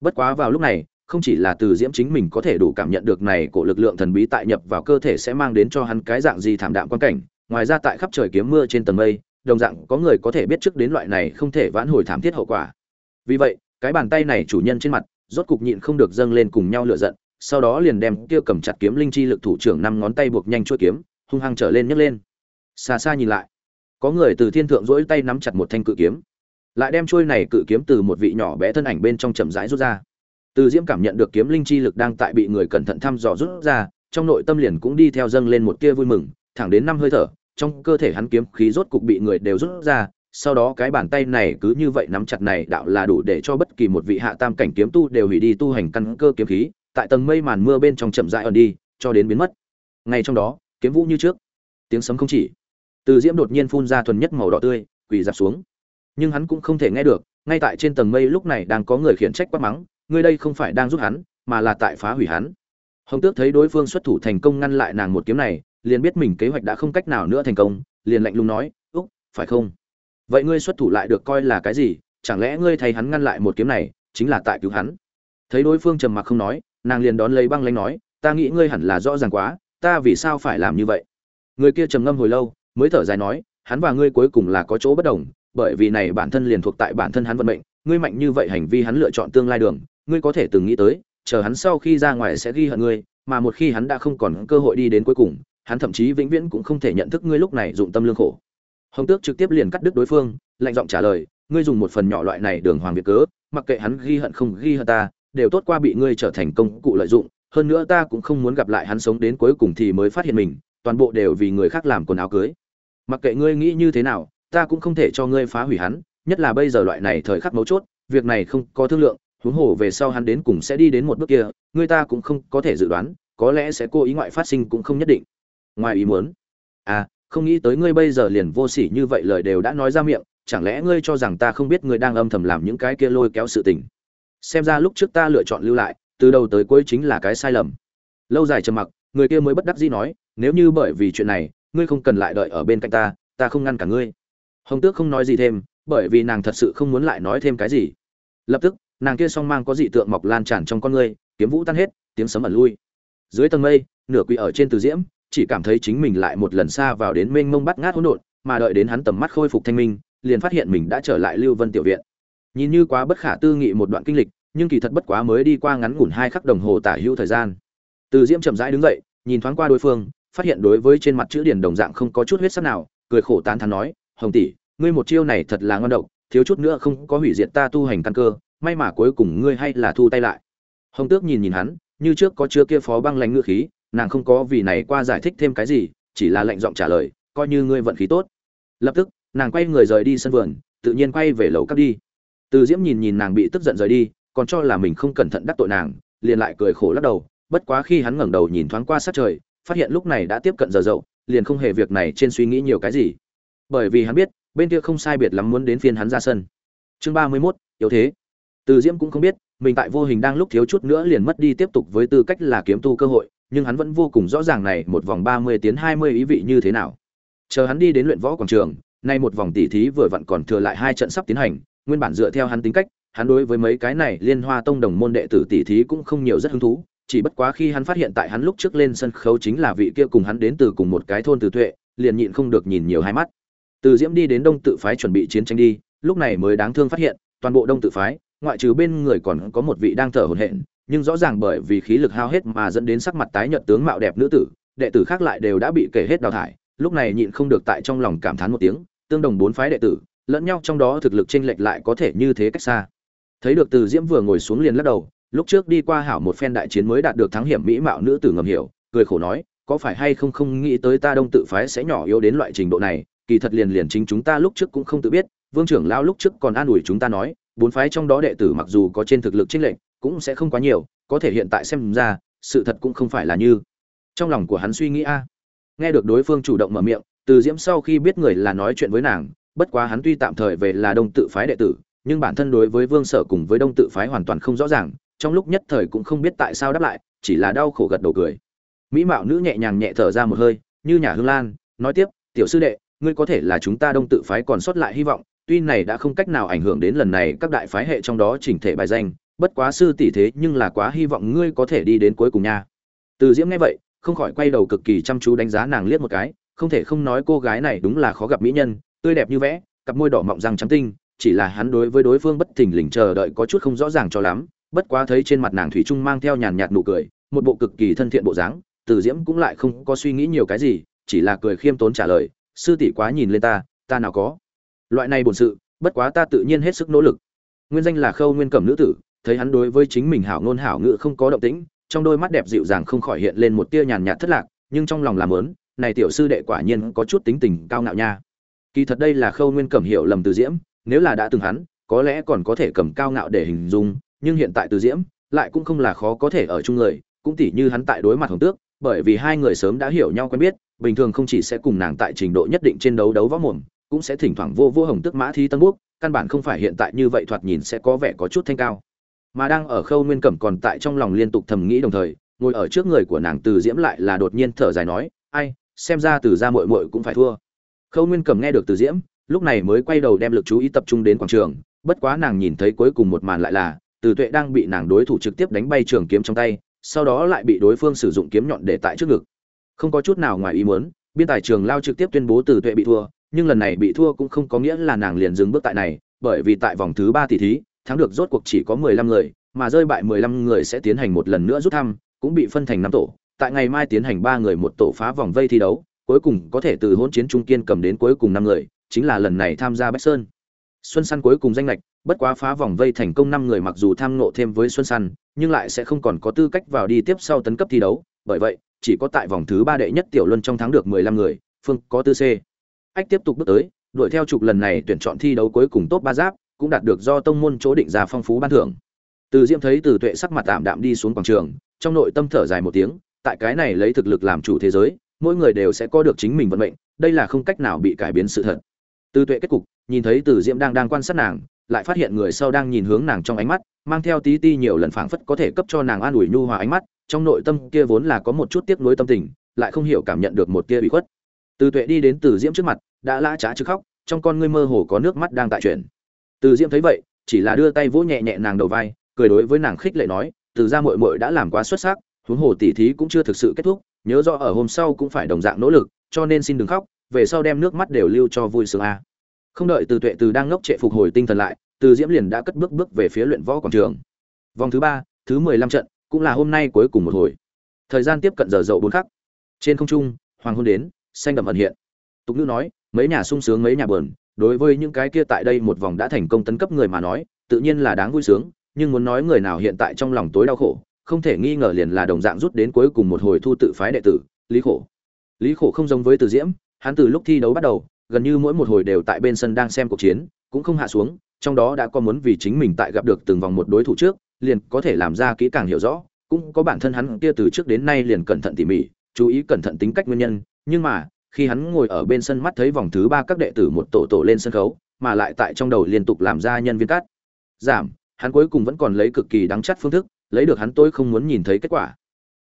Bất quá vào lúc này, không chỉ là từ diễm chính mình có thể đủ cảm nhận được này của lực lượng thần bí tại nhập vào cơ thể sẽ mang đến cho hắn cái dạng gì thảm đạm quan cảnh ngoài ra tại khắp trời kiếm mưa trên tầng mây, đồng dạng có người có thể biết trước đến loại này không thể vãn hồi thảm thiết hậu quả. Vì vậy, cái bàn tay này chủ nhân trên mặt, rốt cục nhịn không được dâng lên cùng nhau lựa giận, sau đó liền đem kia cầm chặt kiếm linh chi lực thủ trưởng năm ngón tay buộc nhanh chuôi kiếm, hung hăng trở lên nhấc lên. Xa xa nhìn lại, có người từ thiên thượng rỗi tay nắm chặt một thanh cự kiếm, lại đem chuôi này cự kiếm từ một vị nhỏ bé thân ảnh bên trong chậm rãi rút ra. Từ diễm cảm nhận được kiếm linh chi lực đang tại bị người cẩn thận thăm dò rút ra, trong nội tâm liền cũng đi theo dâng lên một tia vui mừng, thẳng đến năm hơi thở trong cơ thể hắn kiếm khí rốt cục bị người đều rút ra, sau đó cái bàn tay này cứ như vậy nắm chặt này đạo là đủ để cho bất kỳ một vị hạ tam cảnh kiếm tu đều hủy đi tu hành căn cơ kiếm khí, tại tầng mây màn mưa bên trong chậm rãi ẩn đi, cho đến biến mất. Ngay trong đó, kiếm vũ như trước. Tiếng sấm không chỉ. Từ diễm đột nhiên phun ra thuần nhất màu đỏ tươi, quỳ dạp xuống. Nhưng hắn cũng không thể nghe được, ngay tại trên tầng mây lúc này đang có người khiển trách quát mắng người đây không phải đang giúp hắn, mà là tại phá hủy hắn. Hồng tước thấy đối phương xuất thủ thành công ngăn lại nàng một kiếm này liền biết mình kế hoạch đã không cách nào nữa thành công, liền lạnh lùng nói, úc, phải không? Vậy ngươi xuất thủ lại được coi là cái gì? Chẳng lẽ ngươi thấy hắn ngăn lại một kiếm này, chính là tại cứu hắn? Thấy đối phương trầm mặc không nói, nàng liền đón lấy băng lanh nói, ta nghĩ ngươi hẳn là rõ ràng quá, ta vì sao phải làm như vậy? Người kia trầm ngâm hồi lâu, mới thở dài nói, hắn và ngươi cuối cùng là có chỗ bất đồng, bởi vì này bản thân liền thuộc tại bản thân hắn vận mệnh, ngươi mạnh như vậy hành vi hắn lựa chọn tương lai đường, ngươi có thể từng nghĩ tới, chờ hắn sau khi ra ngoài sẽ ghi hận ngươi, mà một khi hắn đã không còn cơ hội đi đến cuối cùng hắn thậm chí vĩnh viễn cũng không thể nhận thức ngươi lúc này dụng tâm lương khổ. Hồng tước trực tiếp liền cắt đứt đối phương, lạnh giọng trả lời, ngươi dùng một phần nhỏ loại này đường hoàng việt cớ, mặc kệ hắn ghi hận không ghi hận ta, đều tốt qua bị ngươi trở thành công cụ lợi dụng, hơn nữa ta cũng không muốn gặp lại hắn sống đến cuối cùng thì mới phát hiện mình, toàn bộ đều vì người khác làm quần áo cưới. Mặc kệ ngươi nghĩ như thế nào, ta cũng không thể cho ngươi phá hủy hắn, nhất là bây giờ loại này thời khắc mấu chốt, việc này không có thương lượng, huống hồ về sau hắn đến cùng sẽ đi đến một bước kia, ngươi ta cũng không có thể dự đoán, có lẽ sẽ cố ý ngoại phát sinh cũng không nhất định ngoài ý muốn. À không nghĩ tới ngươi bây giờ liền vô sỉ như vậy lời đều đã nói ra miệng, chẳng lẽ ngươi cho rằng ta không biết ngươi đang âm thầm làm những cái kia lôi kéo sự tình? Xem ra lúc trước ta lựa chọn lưu lại, từ đầu tới cuối chính là cái sai lầm. Lâu dài trầm mặc, người kia mới bất đắc dĩ nói, nếu như bởi vì chuyện này, ngươi không cần lại đợi ở bên cạnh ta ta không ngăn cả ngươi. Hồng tước không nói gì thêm, bởi vì nàng thật sự không muốn lại nói thêm cái gì. Lập tức, nàng kia song mang có dị tượng mọc lan tràn trong con ngươi, kiếm vũ tan hết, tiếng sấm ẩn lui. Dưới tầng mây, nửa quỳ ở trên từ diễm chỉ cảm thấy chính mình lại một lần xa vào đến mênh mông bắt ngát hỗn độn, mà đợi đến hắn tầm mắt khôi phục thanh minh, liền phát hiện mình đã trở lại lưu vân tiểu viện. Nhìn như quá bất khả tư nghị một đoạn kinh lịch, nhưng kỳ thật bất quá mới đi qua ngắn ngủn hai khắc đồng hồ tả hữu thời gian. Từ diễm chậm rãi đứng dậy, nhìn thoáng qua đối phương, phát hiện đối với trên mặt chữ điển đồng dạng không có chút huyết sắc nào, cười khổ tán thán nói, hồng tỷ, ngươi một chiêu này thật là ngon độc, thiếu chút nữa không có hủy diệt ta tu hành căn cơ, may mà cuối cùng ngươi hay là thu tay lại. Hồng tước nhìn nhìn hắn, như trước có chưa kia phó băng lãnh ngữ khí nàng không có vì này qua giải thích thêm cái gì, chỉ là lệnh giọng trả lời, coi như ngươi vận khí tốt. Lập tức, nàng quay người rời đi sân vườn, tự nhiên quay về lầu cắt đi. Từ diễm nhìn nhìn nàng bị tức giận rời đi, còn cho là mình không cẩn thận đắc tội nàng, liền lại cười khổ lắc đầu, bất quá khi hắn ngẩng đầu nhìn thoáng qua sát trời, phát hiện lúc này đã tiếp cận giờ dậu, liền không hề việc này trên suy nghĩ nhiều cái gì. Bởi vì hắn biết, bên kia không sai biệt lắm muốn đến phiên hắn ra sân. Chương ba mươi mốt, yếu thế. Từ diễm cũng không biết, mình tại vô hình đang lúc thiếu chút nữa liền mất đi tiếp tục với tư cách là kiếm tu cơ hội nhưng hắn vẫn vô cùng rõ ràng này một vòng ba mươi tiến hai mươi ý vị như thế nào. Chờ hắn đi đến luyện võ quảng trường, nay một vòng tỉ thí vừa vặn còn thừa lại hai trận sắp tiến hành, nguyên bản dựa theo hắn tính cách, hắn đối với mấy cái này liên hoa tông đồng môn đệ tử tỉ thí cũng không nhiều rất hứng thú, chỉ bất quá khi hắn phát hiện tại hắn lúc trước lên sân khấu chính là vị kia cùng hắn đến từ cùng một cái thôn từ tuệ, liền nhịn không được nhìn nhiều hai mắt. Từ diễm đi đến đông tự phái chuẩn bị chiến tranh đi, lúc này mới đáng thương phát hiện, toàn bộ đông tự phái, ngoại trừ bên người còn có một vị đang thở hổn hển nhưng rõ ràng bởi vì khí lực hao hết mà dẫn đến sắc mặt tái nhợt tướng mạo đẹp nữ tử, đệ tử khác lại đều đã bị kể hết đào thải, lúc này nhịn không được tại trong lòng cảm thán một tiếng, tương đồng bốn phái đệ tử, lẫn nhau trong đó thực lực chênh lệch lại có thể như thế cách xa. Thấy được từ diễm vừa ngồi xuống liền lắc đầu, lúc trước đi qua hảo một phen đại chiến mới đạt được thắng hiểm mỹ mạo nữ tử ngầm hiểu, cười khổ nói, có phải hay không không nghĩ tới ta đông tự phái sẽ nhỏ yếu đến loại trình độ này, kỳ thật liền liền chính chúng ta lúc trước cũng không tự biết, vương trưởng lão lúc trước còn an ủi chúng ta nói, bốn phái trong đó đệ tử mặc dù có trên thực lực chênh lệch cũng sẽ không quá nhiều, có thể hiện tại xem ra, sự thật cũng không phải là như trong lòng của hắn suy nghĩ a. Nghe được đối phương chủ động mở miệng, từ diễm sau khi biết người là nói chuyện với nàng, bất quá hắn tuy tạm thời về là đông tự phái đệ tử, nhưng bản thân đối với vương sở cùng với đông tự phái hoàn toàn không rõ ràng, trong lúc nhất thời cũng không biết tại sao đáp lại, chỉ là đau khổ gật đầu cười. Mỹ mạo nữ nhẹ nhàng nhẹ thở ra một hơi, như nhà hương lan, nói tiếp, tiểu sư đệ, ngươi có thể là chúng ta đông tự phái còn sót lại hy vọng, tuy này đã không cách nào ảnh hưởng đến lần này các đại phái hệ trong đó chỉnh thể bài danh bất quá sư tỷ thế nhưng là quá hy vọng ngươi có thể đi đến cuối cùng nha. Từ diễm nghe vậy, không khỏi quay đầu cực kỳ chăm chú đánh giá nàng liếc một cái, không thể không nói cô gái này đúng là khó gặp mỹ nhân, tươi đẹp như vẽ, cặp môi đỏ mọng răng trắng tinh, chỉ là hắn đối với đối phương bất thình lình chờ đợi có chút không rõ ràng cho lắm, bất quá thấy trên mặt nàng thủy trung mang theo nhàn nhạt nụ cười, một bộ cực kỳ thân thiện bộ dáng, từ diễm cũng lại không có suy nghĩ nhiều cái gì, chỉ là cười khiêm tốn trả lời, sư tỷ quá nhìn lên ta ta nào có. Loại này bổn sự, bất quá ta tự nhiên hết sức nỗ lực. Nguyên danh là khâu nguyên cẩm nữ tử thấy hắn đối với chính mình hảo ngôn hảo ngữ không có động tĩnh trong đôi mắt đẹp dịu dàng không khỏi hiện lên một tia nhàn nhạt thất lạc nhưng trong lòng làm ớn, này tiểu sư đệ quả nhiên có chút tính tình cao ngạo nha. Kỳ thật đây là khâu nguyên cẩm hiểu lầm từ diễm nếu là đã từng hắn có lẽ còn có thể cầm cao ngạo để hình dung nhưng hiện tại từ diễm lại cũng không là khó có thể ở chung người cũng tỉ như hắn tại đối mặt hồng tước bởi vì hai người sớm đã hiểu nhau quen biết bình thường không chỉ sẽ cùng nàng tại trình độ nhất định trên đấu đấu võ mồm cũng sẽ thỉnh thoảng vô vô hồng tước mã thi tân quốc căn bản không phải hiện tại như vậy thoạt nhìn sẽ có vẻ có chút thanh cao mà đang ở khâu nguyên cẩm còn tại trong lòng liên tục thầm nghĩ đồng thời, ngồi ở trước người của nàng từ diễm lại là đột nhiên thở dài nói, ai, xem ra từ ra mội mội cũng phải thua. Khâu nguyên cẩm nghe được từ diễm, lúc này mới quay đầu đem lực chú ý tập trung đến quảng trường, bất quá nàng nhìn thấy cuối cùng một màn lại là, từ tuệ đang bị nàng đối thủ trực tiếp đánh bay trường kiếm trong tay, sau đó lại bị đối phương sử dụng kiếm nhọn để tại trước ngực. Không có chút nào ngoài ý muốn, biên tài trường lao trực tiếp tuyên bố từ tuệ bị thua, nhưng lần này bị thua cũng không có nghĩa là nàng liền dừng bước tại này, bởi vì tại vòng thứ ba tỷ thí thắng được rốt cuộc chỉ có mười lăm người, mà rơi bại mười lăm người sẽ tiến hành một lần nữa rút thăm, cũng bị phân thành năm tổ. Tại ngày mai tiến hành ba người một tổ phá vòng vây thi đấu, cuối cùng có thể từ hỗn chiến trung kiên cầm đến cuối cùng năm người, chính là lần này tham gia bách sơn. Xuân săn cuối cùng danh lệch, bất quá phá vòng vây thành công năm người mặc dù tham ngộ thêm với xuân săn nhưng lại sẽ không còn có tư cách vào đi tiếp sau tấn cấp thi đấu. Bởi vậy, chỉ có tại vòng thứ ba đệ nhất tiểu luân trong thắng được mười lăm người, phương có tư c. Ách tiếp tục bước tới, đuổi theo trục lần này tuyển chọn thi đấu cuối cùng top ba giáp cũng đạt được do tông môn chỗ định ra phong phú ban thưởng. Từ diễm thấy từ tuệ sắc mặt tạm đạm đi xuống quảng trường, trong nội tâm thở dài một tiếng, tại cái này lấy thực lực làm chủ thế giới, mỗi người đều sẽ có được chính mình vận mệnh, đây là không cách nào bị cải biến sự thật. Từ tuệ kết cục, nhìn thấy từ diễm đang đang quan sát nàng, lại phát hiện người sau đang nhìn hướng nàng trong ánh mắt, mang theo tí ti nhiều lần phảng phất có thể cấp cho nàng an ủi nhu hòa ánh mắt, trong nội tâm kia vốn là có một chút tiếc nuối tâm tình, lại không hiểu cảm nhận được một tia bị khuất. Từ tuệ đi đến từ diễm trước mặt, đã lã trả chứ khóc, trong con ngươi mơ hồ có nước mắt đang tại chuyển từ diễm thấy vậy, chỉ là đưa tay vỗ nhẹ nhẹ nàng đầu vai, cười đối với nàng khích lệ nói, từ ra muội muội đã làm quá xuất sắc, huống hồ tỉ thí cũng chưa thực sự kết thúc, nhớ rõ ở hôm sau cũng phải đồng dạng nỗ lực, cho nên xin đừng khóc, về sau đem nước mắt đều lưu cho vui sướng a. Không đợi từ tuệ từ đang ngốc trệ phục hồi tinh thần lại, từ diễm liền đã cất bước bước về phía luyện võ quảng trường. Vòng thứ ba, thứ mười lăm trận, cũng là hôm nay cuối cùng một hồi. Thời gian tiếp cận giờ dậu bốn khắc. Trên không trung, hoàng hôn đến, xanh đậm ẩn hiện. Tục ngữ nói, mấy nhà sung sướng mấy nhà bờn đối với những cái kia tại đây một vòng đã thành công tấn cấp người mà nói, tự nhiên là đáng vui sướng, nhưng muốn nói người nào hiện tại trong lòng tối đau khổ, không thể nghi ngờ liền là đồng dạng rút đến cuối cùng một hồi thu tự phái đệ tử, lý khổ. Lý khổ không giống với từ diễm, hắn từ lúc thi đấu bắt đầu, gần như mỗi một hồi đều tại bên sân đang xem cuộc chiến, cũng không hạ xuống, trong đó đã có muốn vì chính mình tại gặp được từng vòng một đối thủ trước, liền có thể làm ra kỹ càng hiểu rõ, cũng có bản thân hắn kia từ trước đến nay liền cẩn thận tỉ mỉ, chú ý cẩn thận tính cách nguyên nhân, nhưng mà khi hắn ngồi ở bên sân mắt thấy vòng thứ ba các đệ tử một tổ tổ lên sân khấu, mà lại tại trong đầu liên tục làm ra nhân viên cắt. Giảm, hắn cuối cùng vẫn còn lấy cực kỳ đáng chắc phương thức, lấy được hắn tôi không muốn nhìn thấy kết quả.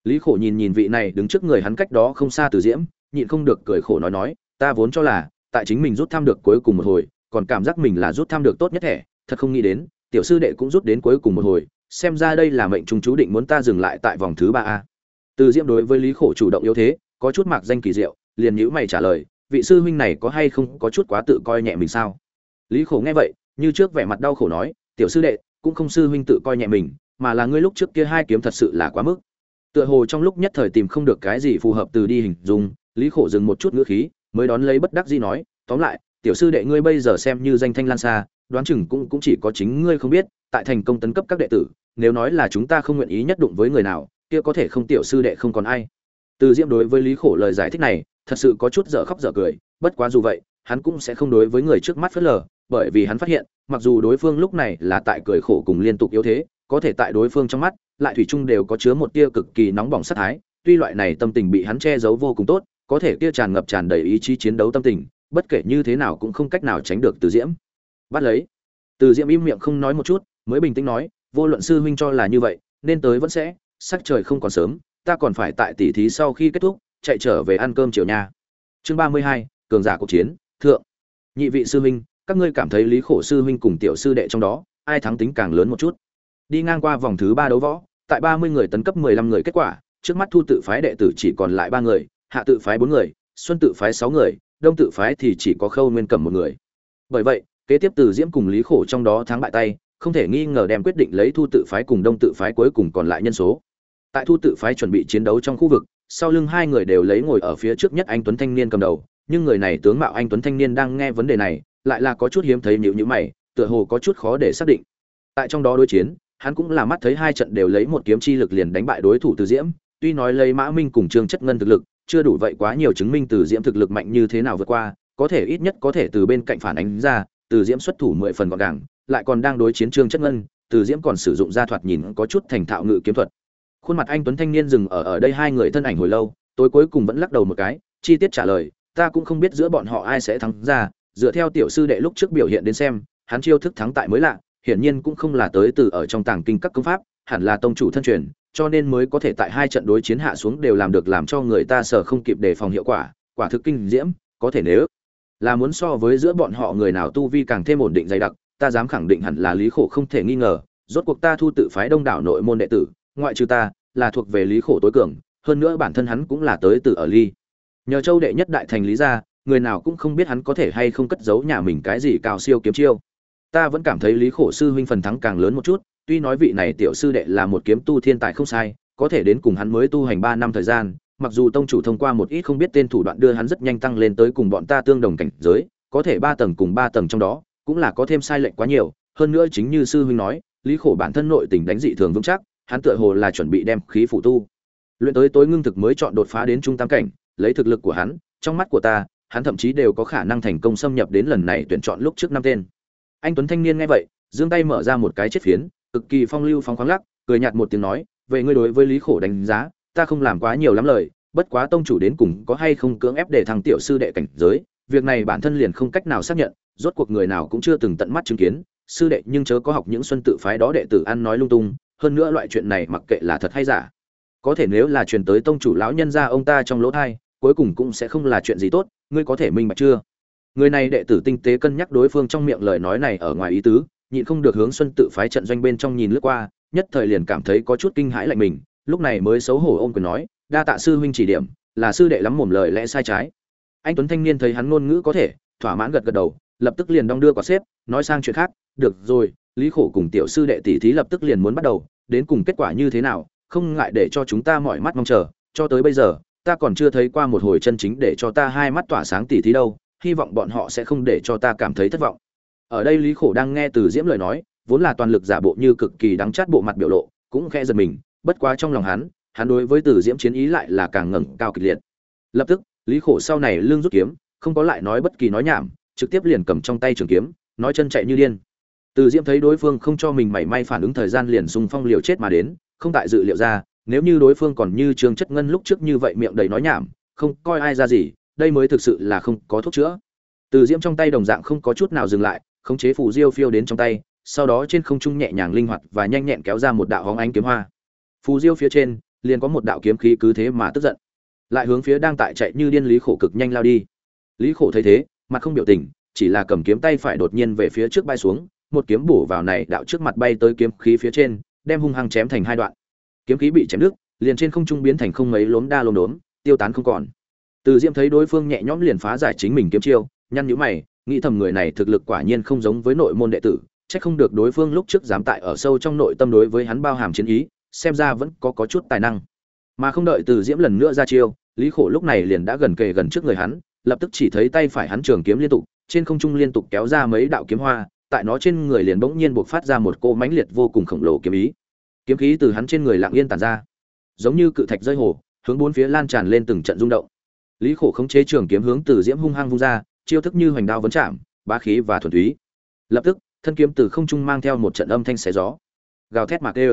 Lý khổ nhìn nhìn vị này đứng trước người hắn cách đó không xa từ diễm, nhịn không được cười khổ nói nói, ta vốn cho là, tại chính mình rút thăm được cuối cùng một hồi, còn cảm giác mình là rút thăm được tốt nhất thẻ thật không nghĩ đến, tiểu sư đệ cũng rút đến cuối cùng một hồi, xem ra đây là mệnh trung chú định muốn ta dừng lại tại vòng thứ ba a. Từ diễm đối với lý khổ chủ động yếu thế, có chút mạc danh kỳ diệu liền nhữ mày trả lời, vị sư huynh này có hay không có chút quá tự coi nhẹ mình sao? Lý khổ nghe vậy, như trước vẻ mặt đau khổ nói, tiểu sư đệ, cũng không sư huynh tự coi nhẹ mình, mà là ngươi lúc trước kia hai kiếm thật sự là quá mức. Tựa hồ trong lúc nhất thời tìm không được cái gì phù hợp từ đi hình dung, lý khổ dừng một chút ngữ khí, mới đón lấy bất đắc dĩ nói, tóm lại, tiểu sư đệ ngươi bây giờ xem như danh thanh lan xa, đoán chừng cũng cũng chỉ có chính ngươi không biết, tại thành công tấn cấp các đệ tử, nếu nói là chúng ta không nguyện ý nhất đụng với người nào, kia có thể không tiểu sư đệ không còn ai. Từ diễm đối với lý khổ lời giải thích này thật sự có chút dở khóc dở cười, bất quá dù vậy, hắn cũng sẽ không đối với người trước mắt phớt lờ, bởi vì hắn phát hiện, mặc dù đối phương lúc này là tại cười khổ cùng liên tục yếu thế, có thể tại đối phương trong mắt, lại thủy chung đều có chứa một tia cực kỳ nóng bỏng sát thái, tuy loại này tâm tình bị hắn che giấu vô cùng tốt, có thể kia tràn ngập tràn đầy ý chí chiến đấu tâm tình, bất kể như thế nào cũng không cách nào tránh được từ diễm. Bắt lấy. Từ diễm im miệng không nói một chút, mới bình tĩnh nói, vô luận sư huynh cho là như vậy, nên tới vẫn sẽ, sắc trời không còn sớm, ta còn phải tại tỉ thí sau khi kết thúc chạy trở về ăn cơm chiều nha. Chương ba mươi hai, cường giả cuộc chiến, thượng. Nhị vị sư huynh, các ngươi cảm thấy lý khổ sư huynh cùng tiểu sư đệ trong đó, ai thắng tính càng lớn một chút? Đi ngang qua vòng thứ ba đấu võ, tại ba mươi người tấn cấp mười lăm người kết quả, trước mắt thu tự phái đệ tử chỉ còn lại ba người, hạ tự phái bốn người, xuân tự phái sáu người, đông tự phái thì chỉ có khâu nguyên cầm một người. Bởi vậy, kế tiếp từ diễm cùng lý khổ trong đó thắng bại tay, không thể nghi ngờ đem quyết định lấy thu tự phái cùng đông tự phái cuối cùng còn lại nhân số. Tại thu tự phái chuẩn bị chiến đấu trong khu vực sau lưng hai người đều lấy ngồi ở phía trước nhất anh tuấn thanh niên cầm đầu, nhưng người này tướng mạo anh tuấn thanh niên đang nghe vấn đề này, lại là có chút hiếm thấy nhịu nhữ mày, tựa hồ có chút khó để xác định. Tại trong đó đối chiến, hắn cũng là mắt thấy hai trận đều lấy một kiếm chi lực liền đánh bại đối thủ từ diễm, tuy nói lấy mã minh cùng trương chất ngân thực lực, chưa đủ vậy quá nhiều chứng minh từ diễm thực lực mạnh như thế nào vượt qua, có thể ít nhất có thể từ bên cạnh phản ánh ra, từ diễm xuất thủ mười phần gọn gàng, lại còn đang đối chiến trương chất ngân, từ diễm còn sử dụng ra thoạt nhìn có chút thành thạo ngự kiếm thuật khuôn mặt anh tuấn thanh niên dừng ở ở đây hai người thân ảnh hồi lâu, tối cuối cùng vẫn lắc đầu một cái, chi tiết trả lời, ta cũng không biết giữa bọn họ ai sẽ thắng ra, dựa theo tiểu sư đệ lúc trước biểu hiện đến xem, hắn chiêu thức thắng tại mới lạ, hiển nhiên cũng không là tới từ ở trong tàng kinh các công pháp, hẳn là tông chủ thân truyền, cho nên mới có thể tại hai trận đối chiến hạ xuống đều làm được làm cho người ta sợ không kịp đề phòng hiệu quả quả thực kinh diễm, có thể nếu là muốn so với giữa bọn họ người nào tu vi càng thêm ổn định dày đặc, ta dám khẳng định hẳn là lý khổ không thể nghi ngờ, rốt cuộc ta thu tự phái đông đảo nội môn đệ tử ngoại trừ ta, là thuộc về lý khổ tối cường, hơn nữa bản thân hắn cũng là tới từ ở ly. Nhờ châu đệ nhất đại thành lý gia, người nào cũng không biết hắn có thể hay không cất giấu nhà mình cái gì cao siêu kiếm chiêu. Ta vẫn cảm thấy lý khổ sư huynh phần thắng càng lớn một chút, tuy nói vị này tiểu sư đệ là một kiếm tu thiên tài không sai, có thể đến cùng hắn mới tu hành ba năm thời gian, mặc dù tông chủ thông qua một ít không biết tên thủ đoạn đưa hắn rất nhanh tăng lên tới cùng bọn ta tương đồng cảnh giới, có thể ba tầng cùng ba tầng trong đó, cũng là có thêm sai lệch quá nhiều. Hơn nữa chính như sư huynh nói, lý khổ bản thân nội tình đánh dị thường vững chắc hắn tựa hồ là chuẩn bị đem khí phụ tu. Luyện tới tối ngưng thực mới chọn đột phá đến trung tam cảnh, lấy thực lực của hắn, trong mắt của ta, hắn thậm chí đều có khả năng thành công xâm nhập đến lần này tuyển chọn lúc trước năm tên. Anh tuấn thanh niên nghe vậy, giương tay mở ra một cái chết phiến, cực kỳ phong lưu phong khoáng lắc, cười nhạt một tiếng nói, về ngươi đối với lý khổ đánh giá, ta không làm quá nhiều lắm lời, bất quá tông chủ đến cùng có hay không cưỡng ép để thằng tiểu sư đệ cảnh giới, việc này bản thân liền không cách nào xác nhận, rốt cuộc người nào cũng chưa từng tận mắt chứng kiến, sư đệ nhưng chớ có học những xuân tự phái đó đệ tử ăn nói lung tung hơn nữa loại chuyện này mặc kệ là thật hay giả. Có thể nếu là truyền tới tông chủ lão nhân gia ông ta trong lỗ thai, cuối cùng cũng sẽ không là chuyện gì tốt, ngươi có thể minh bạch chưa? Người này đệ tử tinh tế cân nhắc đối phương trong miệng lời nói này ở ngoài ý tứ, nhịn không được hướng xuân tự phái trận doanh bên trong nhìn lướt qua, nhất thời liền cảm thấy có chút kinh hãi lạnh mình, lúc này mới xấu hổ ôm quyền nói, đa tạ sư huynh chỉ điểm, là sư đệ lắm mồm lời lẽ sai trái. Anh tuấn thanh niên thấy hắn ngôn ngữ có thể, thỏa mãn gật gật đầu, lập tức liền đong đưa quả xếp, nói sang chuyện khác, được rồi lý khổ cùng tiểu sư đệ tỷ thí lập tức liền muốn bắt đầu, đến cùng kết quả như thế nào, không ngại để cho chúng ta mọi mắt mong chờ, cho tới bây giờ, ta còn chưa thấy qua một hồi chân chính để cho ta hai mắt tỏa sáng tỷ thí đâu, hy vọng bọn họ sẽ không để cho ta cảm thấy thất vọng. Ở đây lý khổ đang nghe từ diễm lời nói, vốn là toàn lực giả bộ như cực kỳ đắng chát bộ mặt biểu lộ, cũng khẽ giật mình, bất quá trong lòng hắn hắn đối với từ diễm chiến ý lại là càng ngẩng cao kịch liệt. Lập tức, lý khổ sau này lương rút kiếm, không có lại nói bất kỳ nói nhảm, trực tiếp liền cầm trong tay trường kiếm, nói chân chạy như điên từ diễm thấy đối phương không cho mình mảy may phản ứng thời gian liền xung phong liều chết mà đến, không tại dự liệu ra, nếu như đối phương còn như trương chất ngân lúc trước như vậy miệng đầy nói nhảm, không coi ai ra gì, đây mới thực sự là không có thuốc chữa. Từ diễm trong tay đồng dạng không có chút nào dừng lại, khống chế phù diêu phiêu đến trong tay, sau đó trên không trung nhẹ nhàng linh hoạt và nhanh nhẹn kéo ra một đạo hóng ánh kiếm hoa. Phù diêu phía trên, liền có một đạo kiếm khí cứ thế mà tức giận. Lại hướng phía đang tại chạy như điên lý khổ cực nhanh lao đi. Lý khổ thấy thế, mặt không biểu tình, chỉ là cầm kiếm tay phải đột nhiên về phía trước bay xuống một kiếm bổ vào này đạo trước mặt bay tới kiếm khí phía trên, đem hung hăng chém thành hai đoạn. Kiếm khí bị chém đứt, liền trên không trung biến thành không mấy lốm đa lốm đốm, tiêu tán không còn. Từ diễm thấy đối phương nhẹ nhõm liền phá giải chính mình kiếm chiêu, nhăn nhíu mày, nghĩ thầm người này thực lực quả nhiên không giống với nội môn đệ tử, chắc không được đối phương lúc trước dám tại ở sâu trong nội tâm đối với hắn bao hàm chiến ý, xem ra vẫn có có chút tài năng. Mà không đợi từ diễm lần nữa ra chiêu, lý khổ lúc này liền đã gần kề gần trước người hắn, lập tức chỉ thấy tay phải hắn trường kiếm liên tục, trên không trung liên tục kéo ra mấy đạo kiếm hoa tại nó trên người liền bỗng nhiên buộc phát ra một cô mãnh liệt vô cùng khổng lồ kiếm ý. Kiếm khí từ hắn trên người lặng yên tàn ra, giống như cự thạch rơi hồ, hướng bốn phía lan tràn lên từng trận rung động. Lý khổ khống chế trường kiếm hướng từ diễm hung hăng vung ra, chiêu thức như hoành đao vấn chạm, bá khí và thuần túy. Lập tức, thân kiếm từ không trung mang theo một trận âm thanh xé gió. Gào thét mạc đê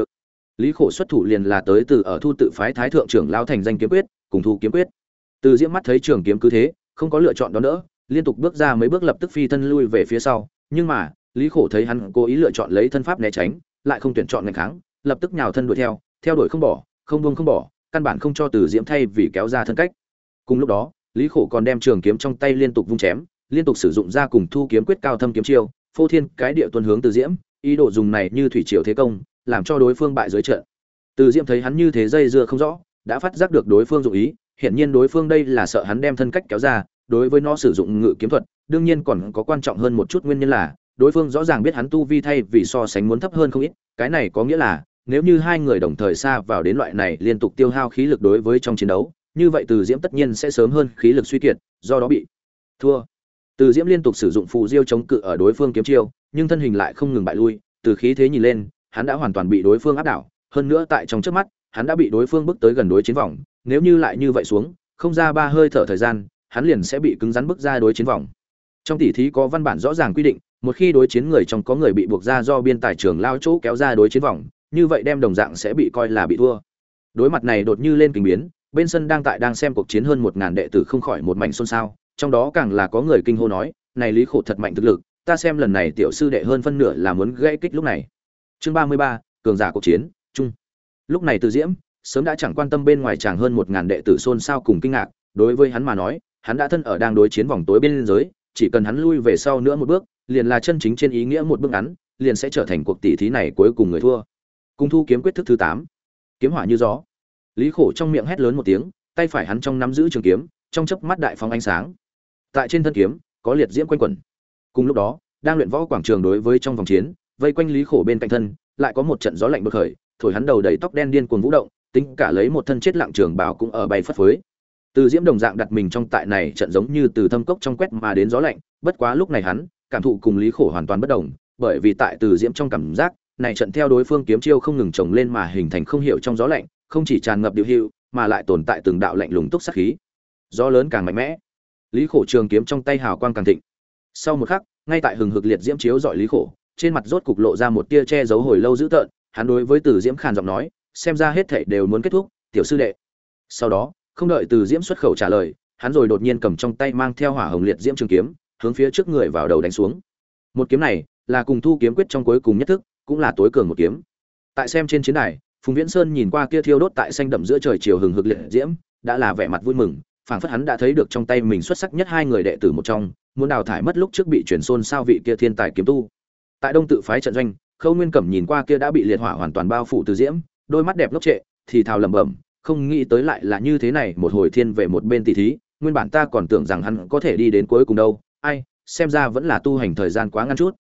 lý khổ xuất thủ liền là tới từ ở thu tự phái thái thượng trưởng lao thành danh kiếm quyết, cùng thu kiếm quyết. Từ diễm mắt thấy trường kiếm cứ thế, không có lựa chọn đó nữa liên tục bước ra mấy bước lập tức phi thân lui về phía sau, nhưng mà lý khổ thấy hắn cố ý lựa chọn lấy thân pháp né tránh, lại không tuyển chọn ngày kháng, lập tức nhào thân đuổi theo theo đuổi không bỏ, không buông không bỏ, căn bản không cho từ diễm thay vì kéo ra thân cách. Cùng lúc đó, lý khổ còn đem trường kiếm trong tay liên tục vung chém, liên tục sử dụng ra cùng thu kiếm quyết cao thâm kiếm chiêu, phô thiên cái địa tuân hướng từ diễm, ý đồ dùng này như thủy triều thế công, làm cho đối phương bại dưới trận. Từ diễm thấy hắn như thế dây dưa không rõ, đã phát giác được đối phương dụng ý hiện nhiên đối phương đây là sợ hắn đem thân cách kéo ra, đối với nó sử dụng ngự kiếm thuật, đương nhiên còn có quan trọng hơn một chút nguyên nhân là đối phương rõ ràng biết hắn tu vi thay vì so sánh muốn thấp hơn không ít, cái này có nghĩa là, nếu như hai người đồng thời xa vào đến loại này liên tục tiêu hao khí lực đối với trong chiến đấu, như vậy từ diễm tất nhiên sẽ sớm hơn khí lực suy kiệt, do đó bị thua. Từ diễm liên tục sử dụng phù diêu chống cự ở đối phương kiếm chiêu, nhưng thân hình lại không ngừng bại lui, từ khí thế nhìn lên, hắn đã hoàn toàn bị đối phương áp đảo, hơn nữa tại trong trước mắt, hắn đã bị đối phương bước tới gần đối chiến vòng, nếu như lại như vậy xuống, không ra ba hơi thở thời gian, hắn liền sẽ bị cứng rắn bước ra đối chiến vòng. Trong tỉ thí có văn bản rõ ràng quy định một khi đối chiến người trong có người bị buộc ra do biên tài trường lao chỗ kéo ra đối chiến vòng, như vậy đem đồng dạng sẽ bị coi là bị thua. Đối mặt này đột như lên kinh biến, bên sân đang tại đang xem cuộc chiến hơn một ngàn đệ tử không khỏi một mảnh xôn xao, trong đó càng là có người kinh hô nói, này lý khổ thật mạnh thực lực, ta xem lần này tiểu sư đệ hơn phân nửa là muốn gãy kích lúc này. Chương ba mươi ba, cường giả cuộc chiến, chung. Lúc này từ diễm sớm đã chẳng quan tâm bên ngoài chàng hơn một ngàn đệ tử xôn xao cùng kinh ngạc, đối với hắn mà nói, hắn đã thân ở đang đối chiến vòng tối bên giới, chỉ cần hắn lui về sau nữa một bước liền là chân chính trên ý nghĩa một bước ngắn, liền sẽ trở thành cuộc tỷ thí này cuối cùng người thua. Cung thu kiếm quyết thức thứ tám. Kiếm hỏa như gió. Lý khổ trong miệng hét lớn một tiếng, tay phải hắn trong nắm giữ trường kiếm, trong chớp mắt đại phóng ánh sáng. Tại trên thân kiếm, có liệt diễm quanh quẩn. Cùng lúc đó, đang luyện võ quảng trường đối với trong vòng chiến, vây quanh lý khổ bên cạnh thân, lại có một trận gió lạnh bực khởi, thổi hắn đầu đầy tóc đen điên cuồng vũ động, tính cả lấy một thân chết lặng trường bảo cũng ở bay phất phới. Từ diễm đồng dạng đặt mình trong tại này, trận giống như từ thâm cốc trong quét mà đến gió lạnh, bất quá lúc này hắn cảm thụ cùng lý khổ hoàn toàn bất đồng, bởi vì tại từ diễm trong cảm giác, này trận theo đối phương kiếm chiêu không ngừng chồng lên mà hình thành không hiểu trong gió lạnh, không chỉ tràn ngập điều hiệu mà lại tồn tại từng đạo lạnh lùng túc sát khí. Gió lớn càng mạnh mẽ. Lý khổ trường kiếm trong tay hào quang càng thịnh. Sau một khắc, ngay tại hừng hực liệt diễm chiếu dọi lý khổ, trên mặt rốt cục lộ ra một tia che giấu hồi lâu dữ tợn, hắn đối với từ diễm khàn giọng nói, xem ra hết thảy đều muốn kết thúc, tiểu sư đệ. Sau đó, không đợi từ diễm xuất khẩu trả lời, hắn rồi đột nhiên cầm trong tay mang theo hỏa hồng liệt diễm trường kiếm hướng phía trước người vào đầu đánh xuống. Một kiếm này là cùng thu kiếm quyết trong cuối cùng nhất thức, cũng là tối cường một kiếm. Tại xem trên chiến đài, phùng viễn sơn nhìn qua kia thiêu đốt tại xanh đậm giữa trời chiều hừng hực liệt diễm, đã là vẻ mặt vui mừng, phảng phất hắn đã thấy được trong tay mình xuất sắc nhất hai người đệ tử một trong, muốn đào thải mất lúc trước bị chuyển xôn sao vị kia thiên tài kiếm tu. Tại đông tự phái trận doanh, khâu nguyên cẩm nhìn qua kia đã bị liệt hỏa hoàn toàn bao phủ từ diễm, đôi mắt đẹp ngốc trệ, thì thào lẩm bẩm, không nghĩ tới lại là như thế này, một hồi thiên về một bên tỷ thí, nguyên bản ta còn tưởng rằng hắn có thể đi đến cuối cùng đâu ai, xem ra vẫn là tu hành thời gian quá ngắn chút.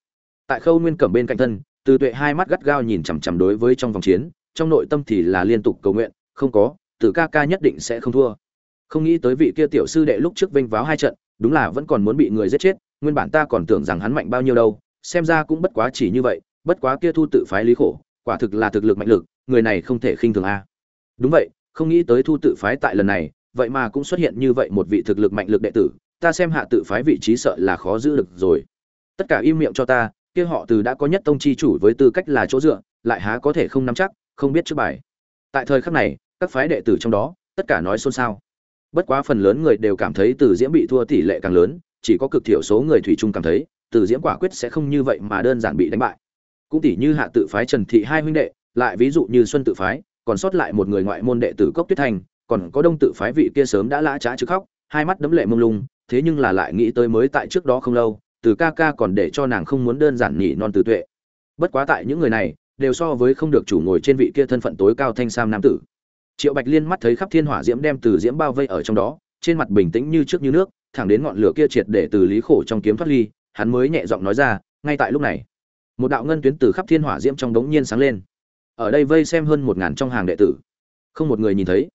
Tại khâu nguyên cẩm bên cạnh thân, từ tuệ hai mắt gắt gao nhìn chằm chằm đối với trong vòng chiến, trong nội tâm thì là liên tục cầu nguyện, không có từ ca ca nhất định sẽ không thua. Không nghĩ tới vị kia tiểu sư đệ lúc trước vinh váo hai trận, đúng là vẫn còn muốn bị người giết chết, nguyên bản ta còn tưởng rằng hắn mạnh bao nhiêu đâu, xem ra cũng bất quá chỉ như vậy, bất quá kia thu tự phái lý khổ, quả thực là thực lực mạnh lực, người này không thể khinh thường a. Đúng vậy, không nghĩ tới thu tự phái tại lần này, vậy mà cũng xuất hiện như vậy một vị thực lực mạnh lực đệ tử ta xem hạ tự phái vị trí sợ là khó giữ được rồi. Tất cả im miệng cho ta, kia họ từ đã có nhất tông chi chủ với tư cách là chỗ dựa, lại há có thể không nắm chắc, không biết trước bài. Tại thời khắc này, các phái đệ tử trong đó, tất cả nói xôn xao. Bất quá phần lớn người đều cảm thấy từ diễm bị thua tỷ lệ càng lớn, chỉ có cực thiểu số người thủy chung cảm thấy, từ diễm quả quyết sẽ không như vậy mà đơn giản bị đánh bại. Cũng tỷ như hạ tự phái trần thị hai huynh đệ, lại ví dụ như xuân tự phái, còn sót lại một người ngoại môn đệ tử cốc tuyết thành, còn có đông tự phái vị kia sớm đã lã trá chứ khóc, hai mắt đấm lệ mông lung thế nhưng là lại nghĩ tới mới tại trước đó không lâu, từ ca ca còn để cho nàng không muốn đơn giản nhỉ non từ tuệ. Bất quá tại những người này, đều so với không được chủ ngồi trên vị kia thân phận tối cao thanh sam nam tử. Triệu bạch liên mắt thấy khắp thiên hỏa diễm đem từ diễm bao vây ở trong đó, trên mặt bình tĩnh như trước như nước, thẳng đến ngọn lửa kia triệt để từ lý khổ trong kiếm thoát ly, hắn mới nhẹ giọng nói ra, ngay tại lúc này, một đạo ngân tuyến từ khắp thiên hỏa diễm trong đống nhiên sáng lên. Ở đây vây xem hơn một ngàn trong hàng đệ tử. Không một người nhìn thấy,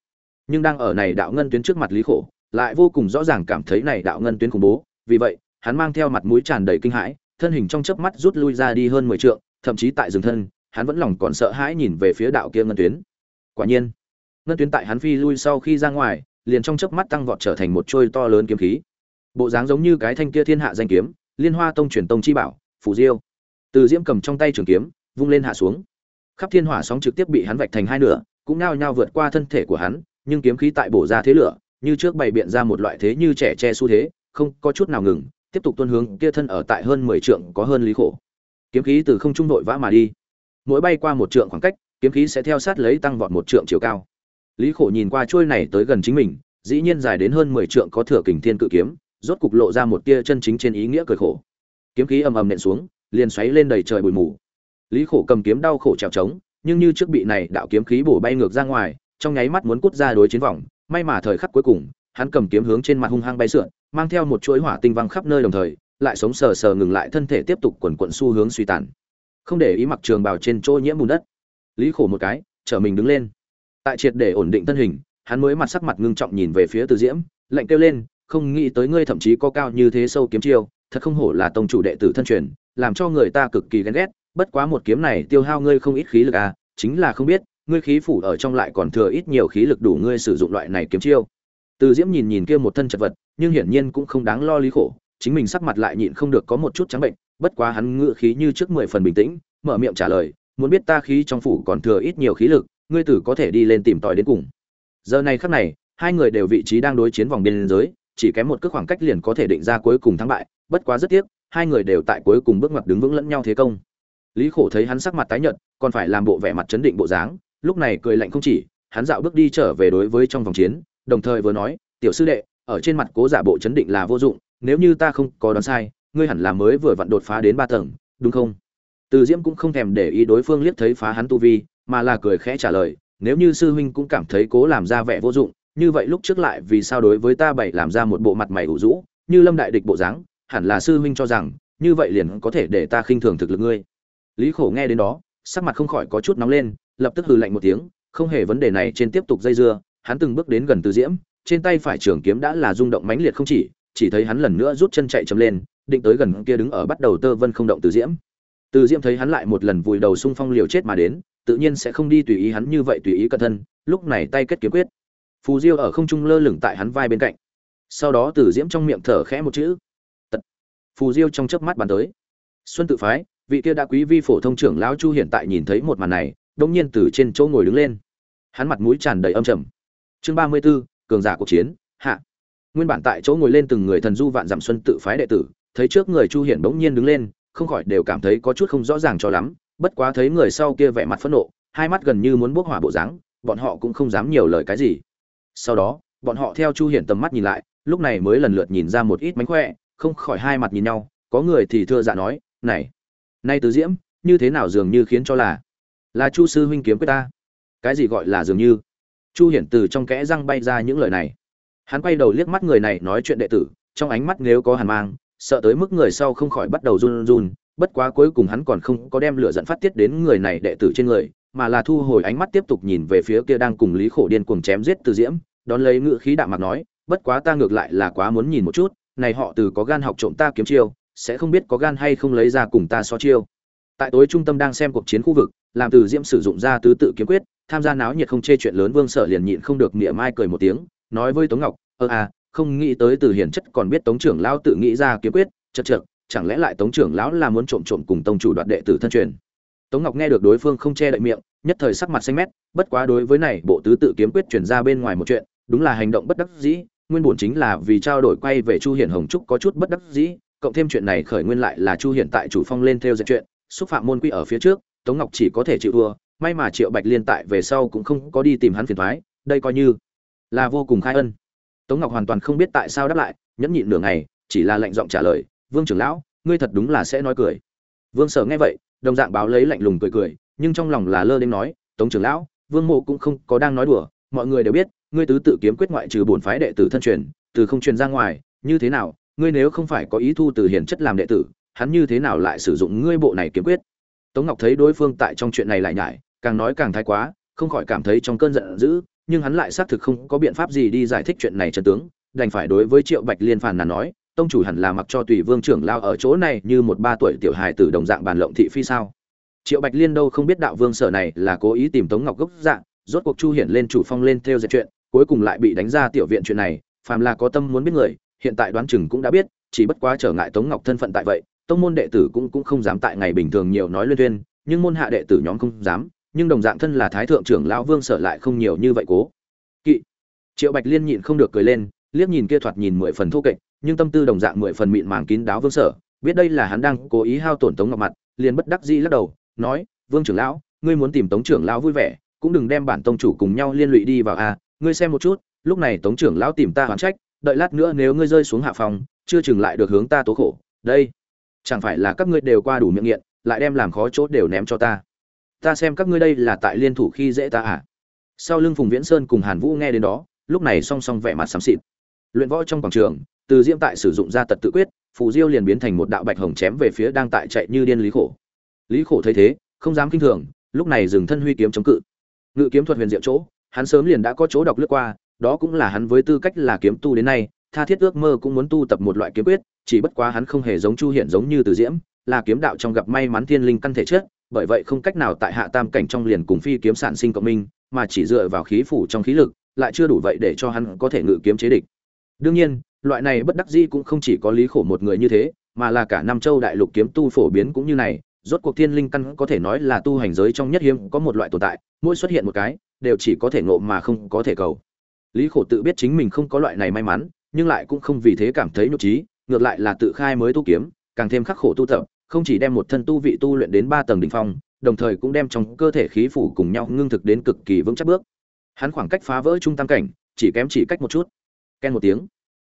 nhưng đang ở này đạo ngân tuyến trước mặt lý khổ lại vô cùng rõ ràng cảm thấy này đạo ngân tuyến khủng bố. Vì vậy, hắn mang theo mặt mũi tràn đầy kinh hãi, thân hình trong chớp mắt rút lui ra đi hơn mười trượng, thậm chí tại dừng thân, hắn vẫn lòng còn sợ hãi nhìn về phía đạo kia ngân tuyến. Quả nhiên, ngân tuyến tại hắn phi lui sau khi ra ngoài, liền trong chớp mắt tăng vọt trở thành một trôi to lớn kiếm khí. Bộ dáng giống như cái thanh kia thiên hạ danh kiếm, liên hoa tông truyền tông chi bảo, phù diêu. Từ diễm cầm trong tay trường kiếm, vung lên hạ xuống. Khắp thiên hỏa sóng trực tiếp bị hắn vạch thành hai nửa, cũng nao nhao vượt qua thân thể của hắn, nhưng kiếm khí tại bổ ra thế lửa như trước bày biện ra một loại thế như trẻ che xu thế, không có chút nào ngừng, tiếp tục tuân hướng kia thân ở tại hơn mười trượng có hơn lý khổ. Kiếm khí từ không trung đội vã mà đi. Mỗi bay qua một trượng khoảng cách, kiếm khí sẽ theo sát lấy tăng vọt một trượng chiều cao. Lý khổ nhìn qua chuôi này tới gần chính mình, dĩ nhiên dài đến hơn mười trượng có thừa kình thiên cự kiếm, rốt cục lộ ra một tia chân chính trên ý nghĩa cười khổ. Kiếm khí ầm ầm nện xuống, liền xoáy lên đầy trời bụi mù. Lý khổ cầm kiếm đau khổ trèo trống, nhưng như trước bị này đạo kiếm khí bổ bay ngược ra ngoài, trong nháy mắt muốn cút ra đối chiến vòng may mà thời khắc cuối cùng, hắn cầm kiếm hướng trên mặt hung hăng bay sượn, mang theo một chuỗi hỏa tinh văng khắp nơi đồng thời, lại sống sờ sờ ngừng lại thân thể tiếp tục quần quận xu hướng suy tàn. Không để ý mặc trường bào trên chỗ nhiễm bùn đất. Lý khổ một cái, chở mình đứng lên. Tại triệt để ổn định thân hình, hắn mới mặt sắc mặt ngưng trọng nhìn về phía từ diễm, lạnh kêu lên, không nghĩ tới ngươi thậm chí có cao như thế sâu kiếm chiêu, thật không hổ là tông chủ đệ tử thân truyền, làm cho người ta cực kỳ ghen ghét, bất quá một kiếm này tiêu hao ngươi không ít khí lực à chính là không biết ngươi khí phủ ở trong lại còn thừa ít nhiều khí lực đủ ngươi sử dụng loại này kiếm chiêu. Từ diễm nhìn nhìn kia một thân chật vật, nhưng hiển nhiên cũng không đáng lo lý khổ, chính mình sắc mặt lại nhịn không được có một chút trắng bệnh, bất quá hắn ngự khí như trước mười phần bình tĩnh, mở miệng trả lời, muốn biết ta khí trong phủ còn thừa ít nhiều khí lực, ngươi tử có thể đi lên tìm tòi đến cùng. Giờ này khắc này, hai người đều vị trí đang đối chiến vòng biên giới, chỉ kém một cước khoảng cách liền có thể định ra cuối cùng thắng bại, bất quá rất tiếc, hai người đều tại cuối cùng bước ngoặt đứng vững lẫn nhau thế công. Lý khổ thấy hắn sắc mặt tái nhợt, còn phải làm bộ vẻ mặt chấn định bộ dáng lúc này cười lạnh không chỉ, hắn dạo bước đi trở về đối với trong vòng chiến, đồng thời vừa nói, tiểu sư đệ, ở trên mặt cố giả bộ chấn định là vô dụng, nếu như ta không có đoán sai, ngươi hẳn là mới vừa vặn đột phá đến ba tầng, đúng không? Từ diễm cũng không thèm để ý đối phương liếc thấy phá hắn tu vi, mà là cười khẽ trả lời, nếu như sư huynh cũng cảm thấy cố làm ra vẻ vô dụng, như vậy lúc trước lại vì sao đối với ta bảy làm ra một bộ mặt mày ủ rũ, như lâm đại địch bộ dáng, hẳn là sư huynh cho rằng, như vậy liền có thể để ta khinh thường thực lực ngươi. Lý khổ nghe đến đó, sắc mặt không khỏi có chút nóng lên lập tức hừ lạnh một tiếng, không hề vấn đề này trên tiếp tục dây dưa, hắn từng bước đến gần từ diễm, trên tay phải trường kiếm đã là rung động mãnh liệt không chỉ chỉ thấy hắn lần nữa rút chân chạy chấm lên, định tới gần kia đứng ở bắt đầu tơ vân không động từ diễm. Từ diễm thấy hắn lại một lần vùi đầu xung phong liều chết mà đến, tự nhiên sẽ không đi tùy ý hắn như vậy tùy ý cẩn thân, lúc này tay kết kiếm quyết. Phù diêu ở không trung lơ lửng tại hắn vai bên cạnh. Sau đó từ diễm trong miệng thở khẽ một chữ. Tật. Phù diêu trong chớp mắt bàn tới. Xuân tự phái, vị kia đã quý vi phổ thông trưởng lão chu hiện tại nhìn thấy một màn này đông nhiên từ trên chỗ ngồi đứng lên. Hắn mặt mũi tràn đầy âm trầm. Chương ba mươi 34, cường giả cuộc chiến hạ. Nguyên bản tại chỗ ngồi lên từng người thần du vạn dặm xuân tự phái đệ tử thấy trước người chu hiển bỗng nhiên đứng lên không khỏi đều cảm thấy có chút không rõ ràng cho lắm. Bất quá thấy người sau kia vẻ mặt phẫn nộ hai mắt gần như muốn bốc hỏa bộ dáng bọn họ cũng không dám nhiều lời cái gì. Sau đó bọn họ theo chu hiển tầm mắt nhìn lại lúc này mới lần lượt nhìn ra một ít mánh khỏe không khỏi hai mặt nhìn nhau có người thì thưa dạ nói này nay tứ diễm như thế nào dường như khiến cho là là chu sư huynh kiếm quyết ta. Cái gì gọi là dường như? Chu hiển từ trong kẽ răng bay ra những lời này. Hắn quay đầu liếc mắt người này nói chuyện đệ tử, trong ánh mắt nếu có hàn mang, sợ tới mức người sau không khỏi bắt đầu run run, bất quá cuối cùng hắn còn không có đem lửa giận phát tiết đến người này đệ tử trên người, mà là thu hồi ánh mắt tiếp tục nhìn về phía kia đang cùng lý khổ điên cuồng chém giết từ diễm, đón lấy ngựa khí đạm mặt nói, bất quá ta ngược lại là quá muốn nhìn một chút, này họ từ có gan học trộm ta kiếm chiêu, sẽ không biết có gan hay không lấy ra cùng ta so chiêu. Tại tối trung tâm đang xem cuộc chiến khu vực làm từ diễm sử dụng ra tứ tự kiếm quyết, tham gia náo nhiệt không chê chuyện lớn, vương sở liền nhịn không được mỉa mai cười một tiếng, nói với tống ngọc, ơ à không nghĩ tới từ hiển chất còn biết tống trưởng lão tự nghĩ ra kiếm quyết, chật chật chẳng lẽ lại tống trưởng lão là muốn trộm trộm cùng tông chủ đoạt đệ tử thân truyền? Tống ngọc nghe được đối phương không che đậy miệng, nhất thời sắc mặt xanh mét, bất quá đối với này, bộ tứ tự kiếm quyết truyền ra bên ngoài một chuyện, đúng là hành động bất đắc dĩ, nguyên bổn chính là vì trao đổi quay về chu hiển hồng trúc có chút bất đắc dĩ, cộng thêm chuyện này khởi nguyên lại là chu hiển tại chủ phong lên theo dệt chuyện, xúc phạm môn quy ở phía trước tống ngọc chỉ có thể chịu thua may mà triệu bạch liên tại về sau cũng không có đi tìm hắn phiền toái, đây coi như là vô cùng khai ân. Tống ngọc hoàn toàn không biết tại sao đáp lại nhẫn nhịn nửa ngày chỉ là lạnh giọng trả lời vương trưởng lão ngươi thật đúng là sẽ nói cười. Vương sở nghe vậy đồng dạng báo lấy lạnh lùng cười cười nhưng trong lòng là lơ đến nói tống trưởng lão vương mộ cũng không có đang nói đùa mọi người đều biết ngươi tứ tự kiếm quyết ngoại trừ bổn phái đệ tử thân truyền từ không truyền ra ngoài như thế nào ngươi nếu không phải có ý thu từ hiển chất làm đệ tử hắn như thế nào lại sử dụng ngươi bộ này kiếm quyết? Tống ngọc thấy đối phương tại trong chuyện này lại nhải, càng nói càng thái quá, không khỏi cảm thấy trong cơn giận dữ, nhưng hắn lại xác thực không có biện pháp gì đi giải thích chuyện này chân tướng, đành phải đối với triệu bạch liên phàn nàn nói, tông chủ hẳn là mặc cho tùy vương trưởng lao ở chỗ này như một ba tuổi tiểu hài tử đồng dạng bàn lộng thị phi sao? Triệu bạch liên đâu không biết đạo vương sở này là cố ý tìm tống ngọc gốc dạng rốt cuộc chu hiển lên chủ phong lên theo dệt chuyện, cuối cùng lại bị đánh ra tiểu viện chuyện này, phàm là có tâm muốn biết người, hiện tại đoán chừng cũng đã biết, chỉ bất quá trở ngại tống ngọc thân phận tại vậy tông môn đệ tử cũng cũng không dám tại ngày bình thường nhiều nói luyên thuyên, nhưng môn hạ đệ tử nhóm không dám, nhưng đồng dạng thân là thái thượng trưởng lão vương sở lại không nhiều như vậy cố. Kỵ. Triệu bạch liên nhịn không được cười lên, liếc nhìn kia thoạt nhìn mười phần thô kệch, nhưng tâm tư đồng dạng mười phần mịn màng kín đáo vương sở, biết đây là hắn đang cố ý hao tổn tống ngọc mặt, liền bất đắc dĩ lắc đầu, nói, vương trưởng lão, ngươi muốn tìm tống trưởng lão vui vẻ, cũng đừng đem bản tông chủ cùng nhau liên lụy đi vào a, ngươi xem một chút, lúc này tống trưởng lão tìm ta hoán trách, đợi lát nữa nếu ngươi rơi xuống hạ phòng, chưa chừng lại được hướng ta tố khổ, đây chẳng phải là các ngươi đều qua đủ miệng nghiện, lại đem làm khó chốt đều ném cho ta. Ta xem các ngươi đây là tại liên thủ khi dễ ta à? Sau lưng phùng viễn sơn cùng hàn vũ nghe đến đó, lúc này song song vẻ mặt xám xịt. Luyện võ trong quảng trường, từ diễm tại sử dụng ra tật tự quyết, phù diêu liền biến thành một đạo bạch hồng chém về phía đang tại chạy như điên lý khổ. Lý khổ thấy thế, không dám kinh thường, lúc này dừng thân huy kiếm chống cự. Ngự kiếm thuật huyền diệu chỗ, hắn sớm liền đã có chỗ đọc lướt qua, đó cũng là hắn với tư cách là kiếm tu đến nay, tha thiết ước mơ cũng muốn tu tập một loại kiếm quyết chỉ bất quá hắn không hề giống chu hiện giống như từ diễm, là kiếm đạo trong gặp may mắn thiên linh căn thể chất bởi vậy không cách nào tại hạ tam cảnh trong liền cùng phi kiếm sản sinh cộng minh, mà chỉ dựa vào khí phủ trong khí lực, lại chưa đủ vậy để cho hắn có thể ngự kiếm chế địch. Đương nhiên, loại này bất đắc dĩ cũng không chỉ có lý khổ một người như thế, mà là cả năm châu đại lục kiếm tu phổ biến cũng như này, rốt cuộc thiên linh căn có thể nói là tu hành giới trong nhất hiếm có một loại tồn tại, mỗi xuất hiện một cái, đều chỉ có thể ngộ mà không có thể cầu. Lý khổ tự biết chính mình không có loại này may mắn, nhưng lại cũng không vì thế cảm thấy nhục trí ngược lại là tự khai mới tu kiếm, càng thêm khắc khổ tu tập, không chỉ đem một thân tu vị tu luyện đến ba tầng đỉnh phong, đồng thời cũng đem trong cơ thể khí phủ cùng nhau ngưng thực đến cực kỳ vững chắc bước. Hắn khoảng cách phá vỡ trung tam cảnh, chỉ kém chỉ cách một chút. Ken một tiếng.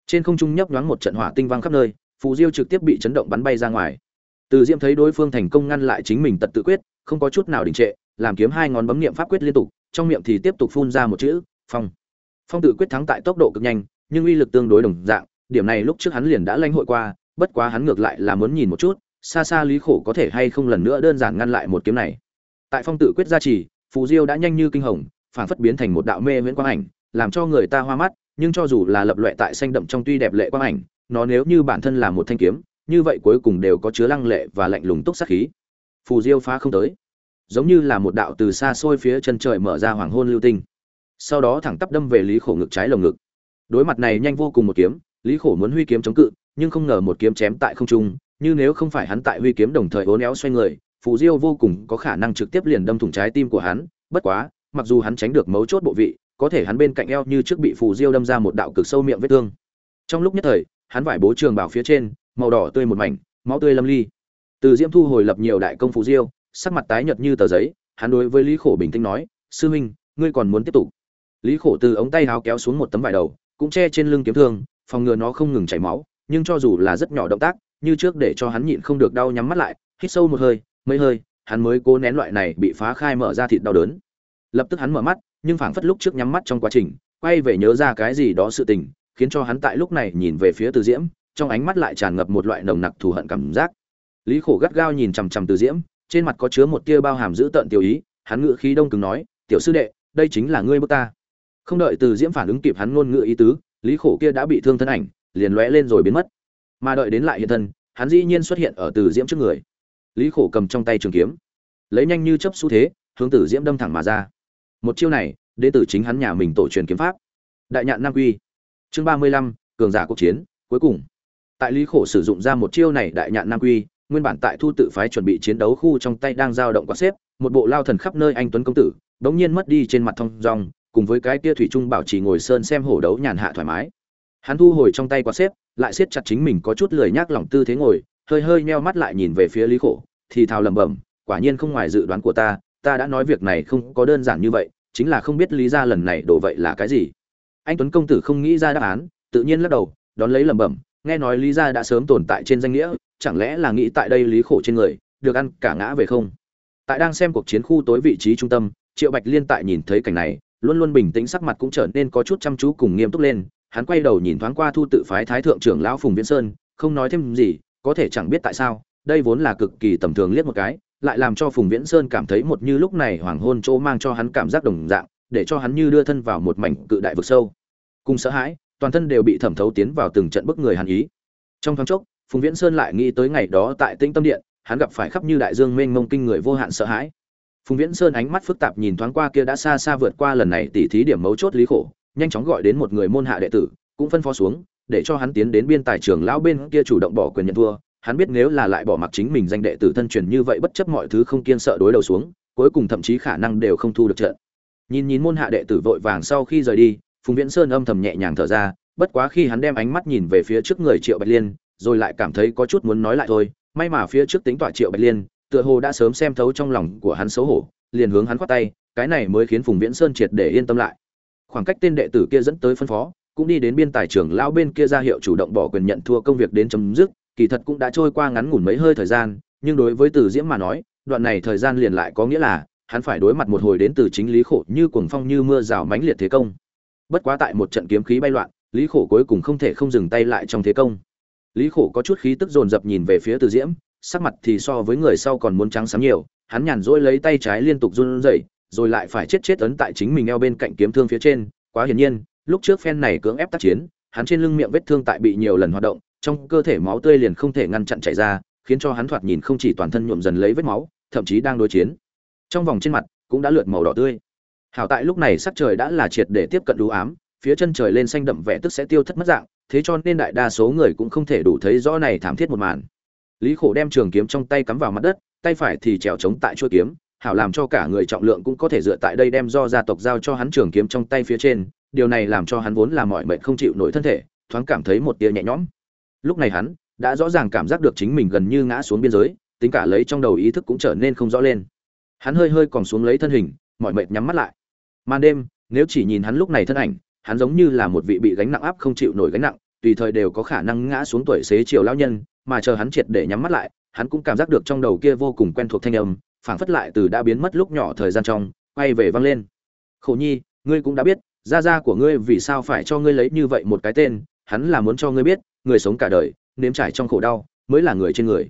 Trên không trung nhấp nhoáng một trận hỏa tinh vang khắp nơi, phù diêu trực tiếp bị chấn động bắn bay ra ngoài. Từ diễm thấy đối phương thành công ngăn lại chính mình tật tự quyết, không có chút nào đình trệ, làm kiếm hai ngón bấm niệm pháp quyết liên tục, trong miệng thì tiếp tục phun ra một chữ, phong. Phong tự quyết thắng tại tốc độ cực nhanh, nhưng uy lực tương đối đồng dạng điểm này lúc trước hắn liền đã lãnh hội qua, bất quá hắn ngược lại là muốn nhìn một chút, xa xa lý khổ có thể hay không lần nữa đơn giản ngăn lại một kiếm này. Tại phong tự quyết gia trì, phù diêu đã nhanh như kinh hồng phản phất biến thành một đạo mê viễn quang ảnh, làm cho người ta hoa mắt, nhưng cho dù là lập loại tại xanh đậm trong tuy đẹp lệ quang ảnh, nó nếu như bản thân là một thanh kiếm, như vậy cuối cùng đều có chứa lăng lệ và lạnh lùng túc sát khí. Phù diêu phá không tới. Giống như là một đạo từ xa xôi phía chân trời mở ra hoàng hôn lưu tinh. Sau đó thẳng tắp đâm về lý khổ ngực trái lồng ngực. Đối mặt này nhanh vô cùng một kiếm lý khổ muốn huy kiếm chống cự, nhưng không ngờ một kiếm chém tại không trung, như nếu không phải hắn tại huy kiếm đồng thời uốn éo xoay người, phù diêu vô cùng có khả năng trực tiếp liền đâm thủng trái tim của hắn, bất quá, mặc dù hắn tránh được mấu chốt bộ vị, có thể hắn bên cạnh eo như trước bị phù diêu đâm ra một đạo cực sâu miệng vết thương. Trong lúc nhất thời, hắn vải bố trường bảo phía trên, màu đỏ tươi một mảnh, máu tươi lâm ly. Từ diễm thu hồi lập nhiều đại công phù diêu, sắc mặt tái nhợt như tờ giấy, hắn đối với lý khổ bình tĩnh nói, sư huynh, ngươi còn muốn tiếp tục? Lý khổ từ ống tay háo kéo xuống một tấm vải đầu, cũng che trên lưng kiếm thương phòng ngừa nó không ngừng chảy máu, nhưng cho dù là rất nhỏ động tác, như trước để cho hắn nhịn không được đau nhắm mắt lại, hít sâu một hơi, mấy hơi, hắn mới cố nén loại này bị phá khai mở ra thịt đau đớn. Lập tức hắn mở mắt, nhưng phảng phất lúc trước nhắm mắt trong quá trình, quay về nhớ ra cái gì đó sự tình, khiến cho hắn tại lúc này nhìn về phía từ diễm, trong ánh mắt lại tràn ngập một loại nồng nặc thù hận cảm giác. Lý khổ gắt gao nhìn chằm chằm từ diễm, trên mặt có chứa một tia bao hàm giữ tận tiểu ý, hắn ngự khí đông cứng nói, tiểu sư đệ, đây chính là ngươi bước ta. Không đợi từ diễm phản ứng kịp hắn ngôn ngữ ý tứ lý khổ kia đã bị thương thân ảnh, liền lóe lên rồi biến mất. Mà đợi đến lại hiện thân, hắn dĩ nhiên xuất hiện ở từ diễm trước người. Lý khổ cầm trong tay trường kiếm, lấy nhanh như chấp xu thế, hướng Tử diễm đâm thẳng mà ra. Một chiêu này, đến từ chính hắn nhà mình tổ truyền kiếm pháp. Đại nhạn nam quy, chương ba mươi lăm, cường giả quốc chiến, cuối cùng. Tại lý khổ sử dụng ra một chiêu này, đại nhạn nam quy, nguyên bản tại thu tự phái chuẩn bị chiến đấu khu trong tay đang dao động quá xếp, một bộ lao thần khắp nơi anh tuấn công tử, bỗng nhiên mất đi trên mặt thông rong cùng với cái kia thủy trung bảo trì ngồi sơn xem hổ đấu nhàn hạ thoải mái. Hắn thu hồi trong tay quạt xếp, lại siết chặt chính mình có chút lười nhác lòng tư thế ngồi, hơi hơi nheo mắt lại nhìn về phía lý khổ, thì thào lẩm bẩm, quả nhiên không ngoài dự đoán của ta ta đã nói việc này không có đơn giản như vậy, chính là không biết lý ra lần này đổ vậy là cái gì. Anh tuấn công tử không nghĩ ra đáp án, tự nhiên lắc đầu, đón lấy lẩm bẩm, nghe nói lý ra đã sớm tồn tại trên danh nghĩa, chẳng lẽ là nghĩ tại đây lý khổ trên người, được ăn cả ngã về không? Tại đang xem cuộc chiến khu tối vị trí trung tâm, triệu bạch liên tại nhìn thấy cảnh này luôn luôn bình tĩnh sắc mặt cũng trở nên có chút chăm chú cùng nghiêm túc lên. Hắn quay đầu nhìn thoáng qua thu tự phái thái thượng trưởng lão phùng viễn sơn, không nói thêm gì, có thể chẳng biết tại sao, đây vốn là cực kỳ tầm thường liếc một cái, lại làm cho phùng viễn sơn cảm thấy một như lúc này hoàng hôn chỗ mang cho hắn cảm giác đồng dạng, để cho hắn như đưa thân vào một mảnh cự đại vực sâu. Cùng sợ hãi, toàn thân đều bị thẩm thấu tiến vào từng trận bức người hắn ý. Trong thoáng chốc, phùng viễn sơn lại nghĩ tới ngày đó tại tĩnh tâm điện, hắn gặp phải khắp như đại dương mênh mông kinh người vô hạn sợ hãi phùng viễn sơn ánh mắt phức tạp nhìn thoáng qua kia đã xa xa vượt qua lần này tỉ thí điểm mấu chốt lý khổ, nhanh chóng gọi đến một người môn hạ đệ tử, cũng phân phó xuống, để cho hắn tiến đến biên tài trường lão bên kia chủ động bỏ quyền nhận thua. Hắn biết nếu là lại bỏ mặc chính mình danh đệ tử thân truyền như vậy bất chấp mọi thứ không kiên sợ đối đầu xuống, cuối cùng thậm chí khả năng đều không thu được trận. Nhìn nhìn môn hạ đệ tử vội vàng sau khi rời đi, phùng viễn sơn âm thầm nhẹ nhàng thở ra, bất quá khi hắn đem ánh mắt nhìn về phía trước người triệu bạch liên, rồi lại cảm thấy có chút muốn nói lại thôi. May mà phía trước tính tọa triệu bạch liên tựa hồ đã sớm xem thấu trong lòng của hắn xấu hổ, liền hướng hắn khoát tay, cái này mới khiến phùng viễn sơn triệt để yên tâm lại. Khoảng cách tên đệ tử kia dẫn tới phân phó, cũng đi đến biên tài trưởng lão bên kia ra hiệu chủ động bỏ quyền nhận thua công việc đến chấm dứt, kỳ thật cũng đã trôi qua ngắn ngủn mấy hơi thời gian, nhưng đối với từ diễm mà nói, đoạn này thời gian liền lại có nghĩa là, hắn phải đối mặt một hồi đến từ chính lý khổ như cuồng phong như mưa rào mãnh liệt thế công. Bất quá tại một trận kiếm khí bay loạn, lý khổ cuối cùng không thể không dừng tay lại trong thế công. Lý khổ có chút khí tức dồn dập nhìn về phía từ diễm sắc mặt thì so với người sau còn muốn trắng sáng nhiều, hắn nhàn rỗi lấy tay trái liên tục run rẩy, rồi lại phải chết chết ấn tại chính mình eo bên cạnh kiếm thương phía trên, quá hiển nhiên, lúc trước phen này cưỡng ép tác chiến, hắn trên lưng miệng vết thương tại bị nhiều lần hoạt động, trong cơ thể máu tươi liền không thể ngăn chặn chảy ra, khiến cho hắn thoạt nhìn không chỉ toàn thân nhuộm dần lấy vết máu, thậm chí đang đối chiến. Trong vòng trên mặt cũng đã lượt màu đỏ tươi. Hảo tại lúc này sắc trời đã là triệt để tiếp cận đủ ám, phía chân trời lên xanh đậm vẻ tức sẽ tiêu thất mất dạng, thế cho nên đại đa số người cũng không thể đủ thấy rõ này thảm thiết một màn lý khổ đem trường kiếm trong tay cắm vào mặt đất, tay phải thì trèo trống tại chuôi kiếm, hảo làm cho cả người trọng lượng cũng có thể dựa tại đây đem do gia tộc giao cho hắn trường kiếm trong tay phía trên, điều này làm cho hắn vốn là mọi mệnh không chịu nổi thân thể, thoáng cảm thấy một tia nhẹ nhõm. Lúc này hắn đã rõ ràng cảm giác được chính mình gần như ngã xuống biên giới, tính cả lấy trong đầu ý thức cũng trở nên không rõ lên. Hắn hơi hơi còn xuống lấy thân hình mọi mệt nhắm mắt lại. Màn đêm, nếu chỉ nhìn hắn lúc này thân ảnh, hắn giống như là một vị bị gánh nặng áp không chịu nổi gánh nặng, tùy thời đều có khả năng ngã xuống tuổi xế chiều lão nhân mà chờ hắn triệt để nhắm mắt lại, hắn cũng cảm giác được trong đầu kia vô cùng quen thuộc thanh âm, phảng phất lại từ đã biến mất lúc nhỏ thời gian trong, quay về vang lên. Khổ nhi, ngươi cũng đã biết, gia gia của ngươi vì sao phải cho ngươi lấy như vậy một cái tên, hắn là muốn cho ngươi biết, người sống cả đời, nếm trải trong khổ đau, mới là người trên người.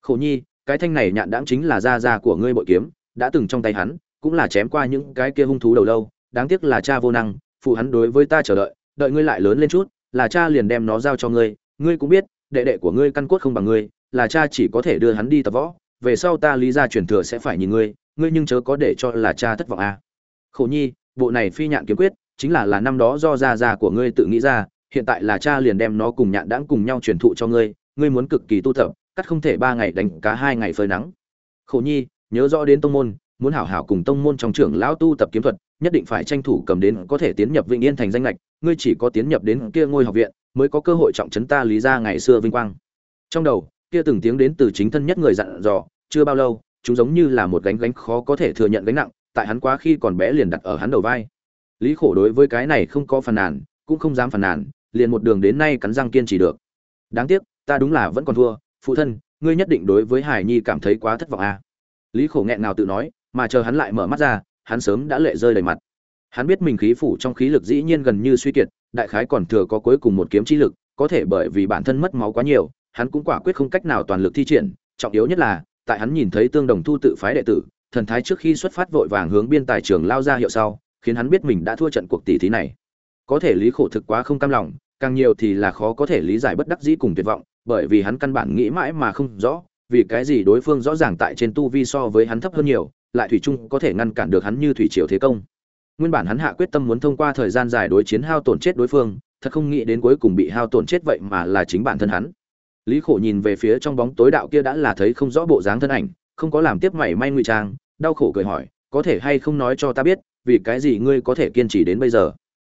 Khổ nhi, cái thanh này nhạn đãng chính là gia gia của ngươi bội kiếm, đã từng trong tay hắn, cũng là chém qua những cái kia hung thú đầu lâu, đáng tiếc là cha vô năng, phụ hắn đối với ta chờ đợi đợi ngươi lại lớn lên chút, là cha liền đem nó giao cho ngươi ngươi cũng biết đệ đệ của ngươi căn cốt không bằng ngươi, là cha chỉ có thể đưa hắn đi tập võ, về sau ta lý ra truyền thừa sẽ phải nhìn ngươi ngươi nhưng chớ có để cho là cha thất vọng a à. khổ nhi, bộ này phi nhạn kiếm quyết, chính là là năm đó do gia gia của ngươi tự nghĩ ra, hiện tại là cha liền đem nó cùng nhạn đãng cùng nhau truyền thụ cho ngươi ngươi muốn cực kỳ tu tập, cắt không thể ba ngày đánh cá hai ngày phơi nắng khổ nhi, nhớ rõ đến tông môn, muốn hảo hảo cùng tông môn trong trưởng lão tu tập kiếm thuật, nhất định phải tranh thủ cầm đến có thể tiến nhập vĩnh yên thành danh lệch ngươi chỉ có tiến nhập đến kia ngôi học viện mới có cơ hội trọng trấn ta lý ra ngày xưa vinh quang. Trong đầu, kia từng tiếng đến từ chính thân nhất người dặn dò, chưa bao lâu, chúng giống như là một gánh gánh khó có thể thừa nhận gánh nặng, tại hắn quá khi còn bé liền đặt ở hắn đầu vai. Lý khổ đối với cái này không có phàn nàn, cũng không dám phàn nàn, liền một đường đến nay cắn răng kiên trì được. Đáng tiếc, ta đúng là vẫn còn thua, phụ thân, ngươi nhất định đối với hải nhi cảm thấy quá thất vọng à. lý khổ nghẹn nào tự nói, mà chờ hắn lại mở mắt ra, hắn sớm đã lệ rơi đầy mặt. Hắn biết mình khí phủ trong khí lực dĩ nhiên gần như suy kiệt đại khái còn thừa có cuối cùng một kiếm chi lực, có thể bởi vì bản thân mất máu quá nhiều, hắn cũng quả quyết không cách nào toàn lực thi triển. Trọng yếu nhất là, tại hắn nhìn thấy tương đồng thu tự phái đệ tử, thần thái trước khi xuất phát vội vàng hướng biên tài trường lao ra hiệu sau, khiến hắn biết mình đã thua trận cuộc tỷ thí này. Có thể lý khổ thực quá không cam lòng, càng nhiều thì là khó có thể lý giải bất đắc dĩ cùng tuyệt vọng, bởi vì hắn căn bản nghĩ mãi mà không rõ, vì cái gì đối phương rõ ràng tại trên tu vi so với hắn thấp hơn nhiều, lại thủy chung có thể ngăn cản được hắn như thủy triều thế công nguyên bản hắn hạ quyết tâm muốn thông qua thời gian dài đối chiến hao tổn chết đối phương, thật không nghĩ đến cuối cùng bị hao tổn chết vậy mà là chính bản thân hắn. Lý khổ nhìn về phía trong bóng tối đạo kia đã là thấy không rõ bộ dáng thân ảnh, không có làm tiếp mảy may ngụy trang, đau khổ cười hỏi, có thể hay không nói cho ta biết, vì cái gì ngươi có thể kiên trì đến bây giờ?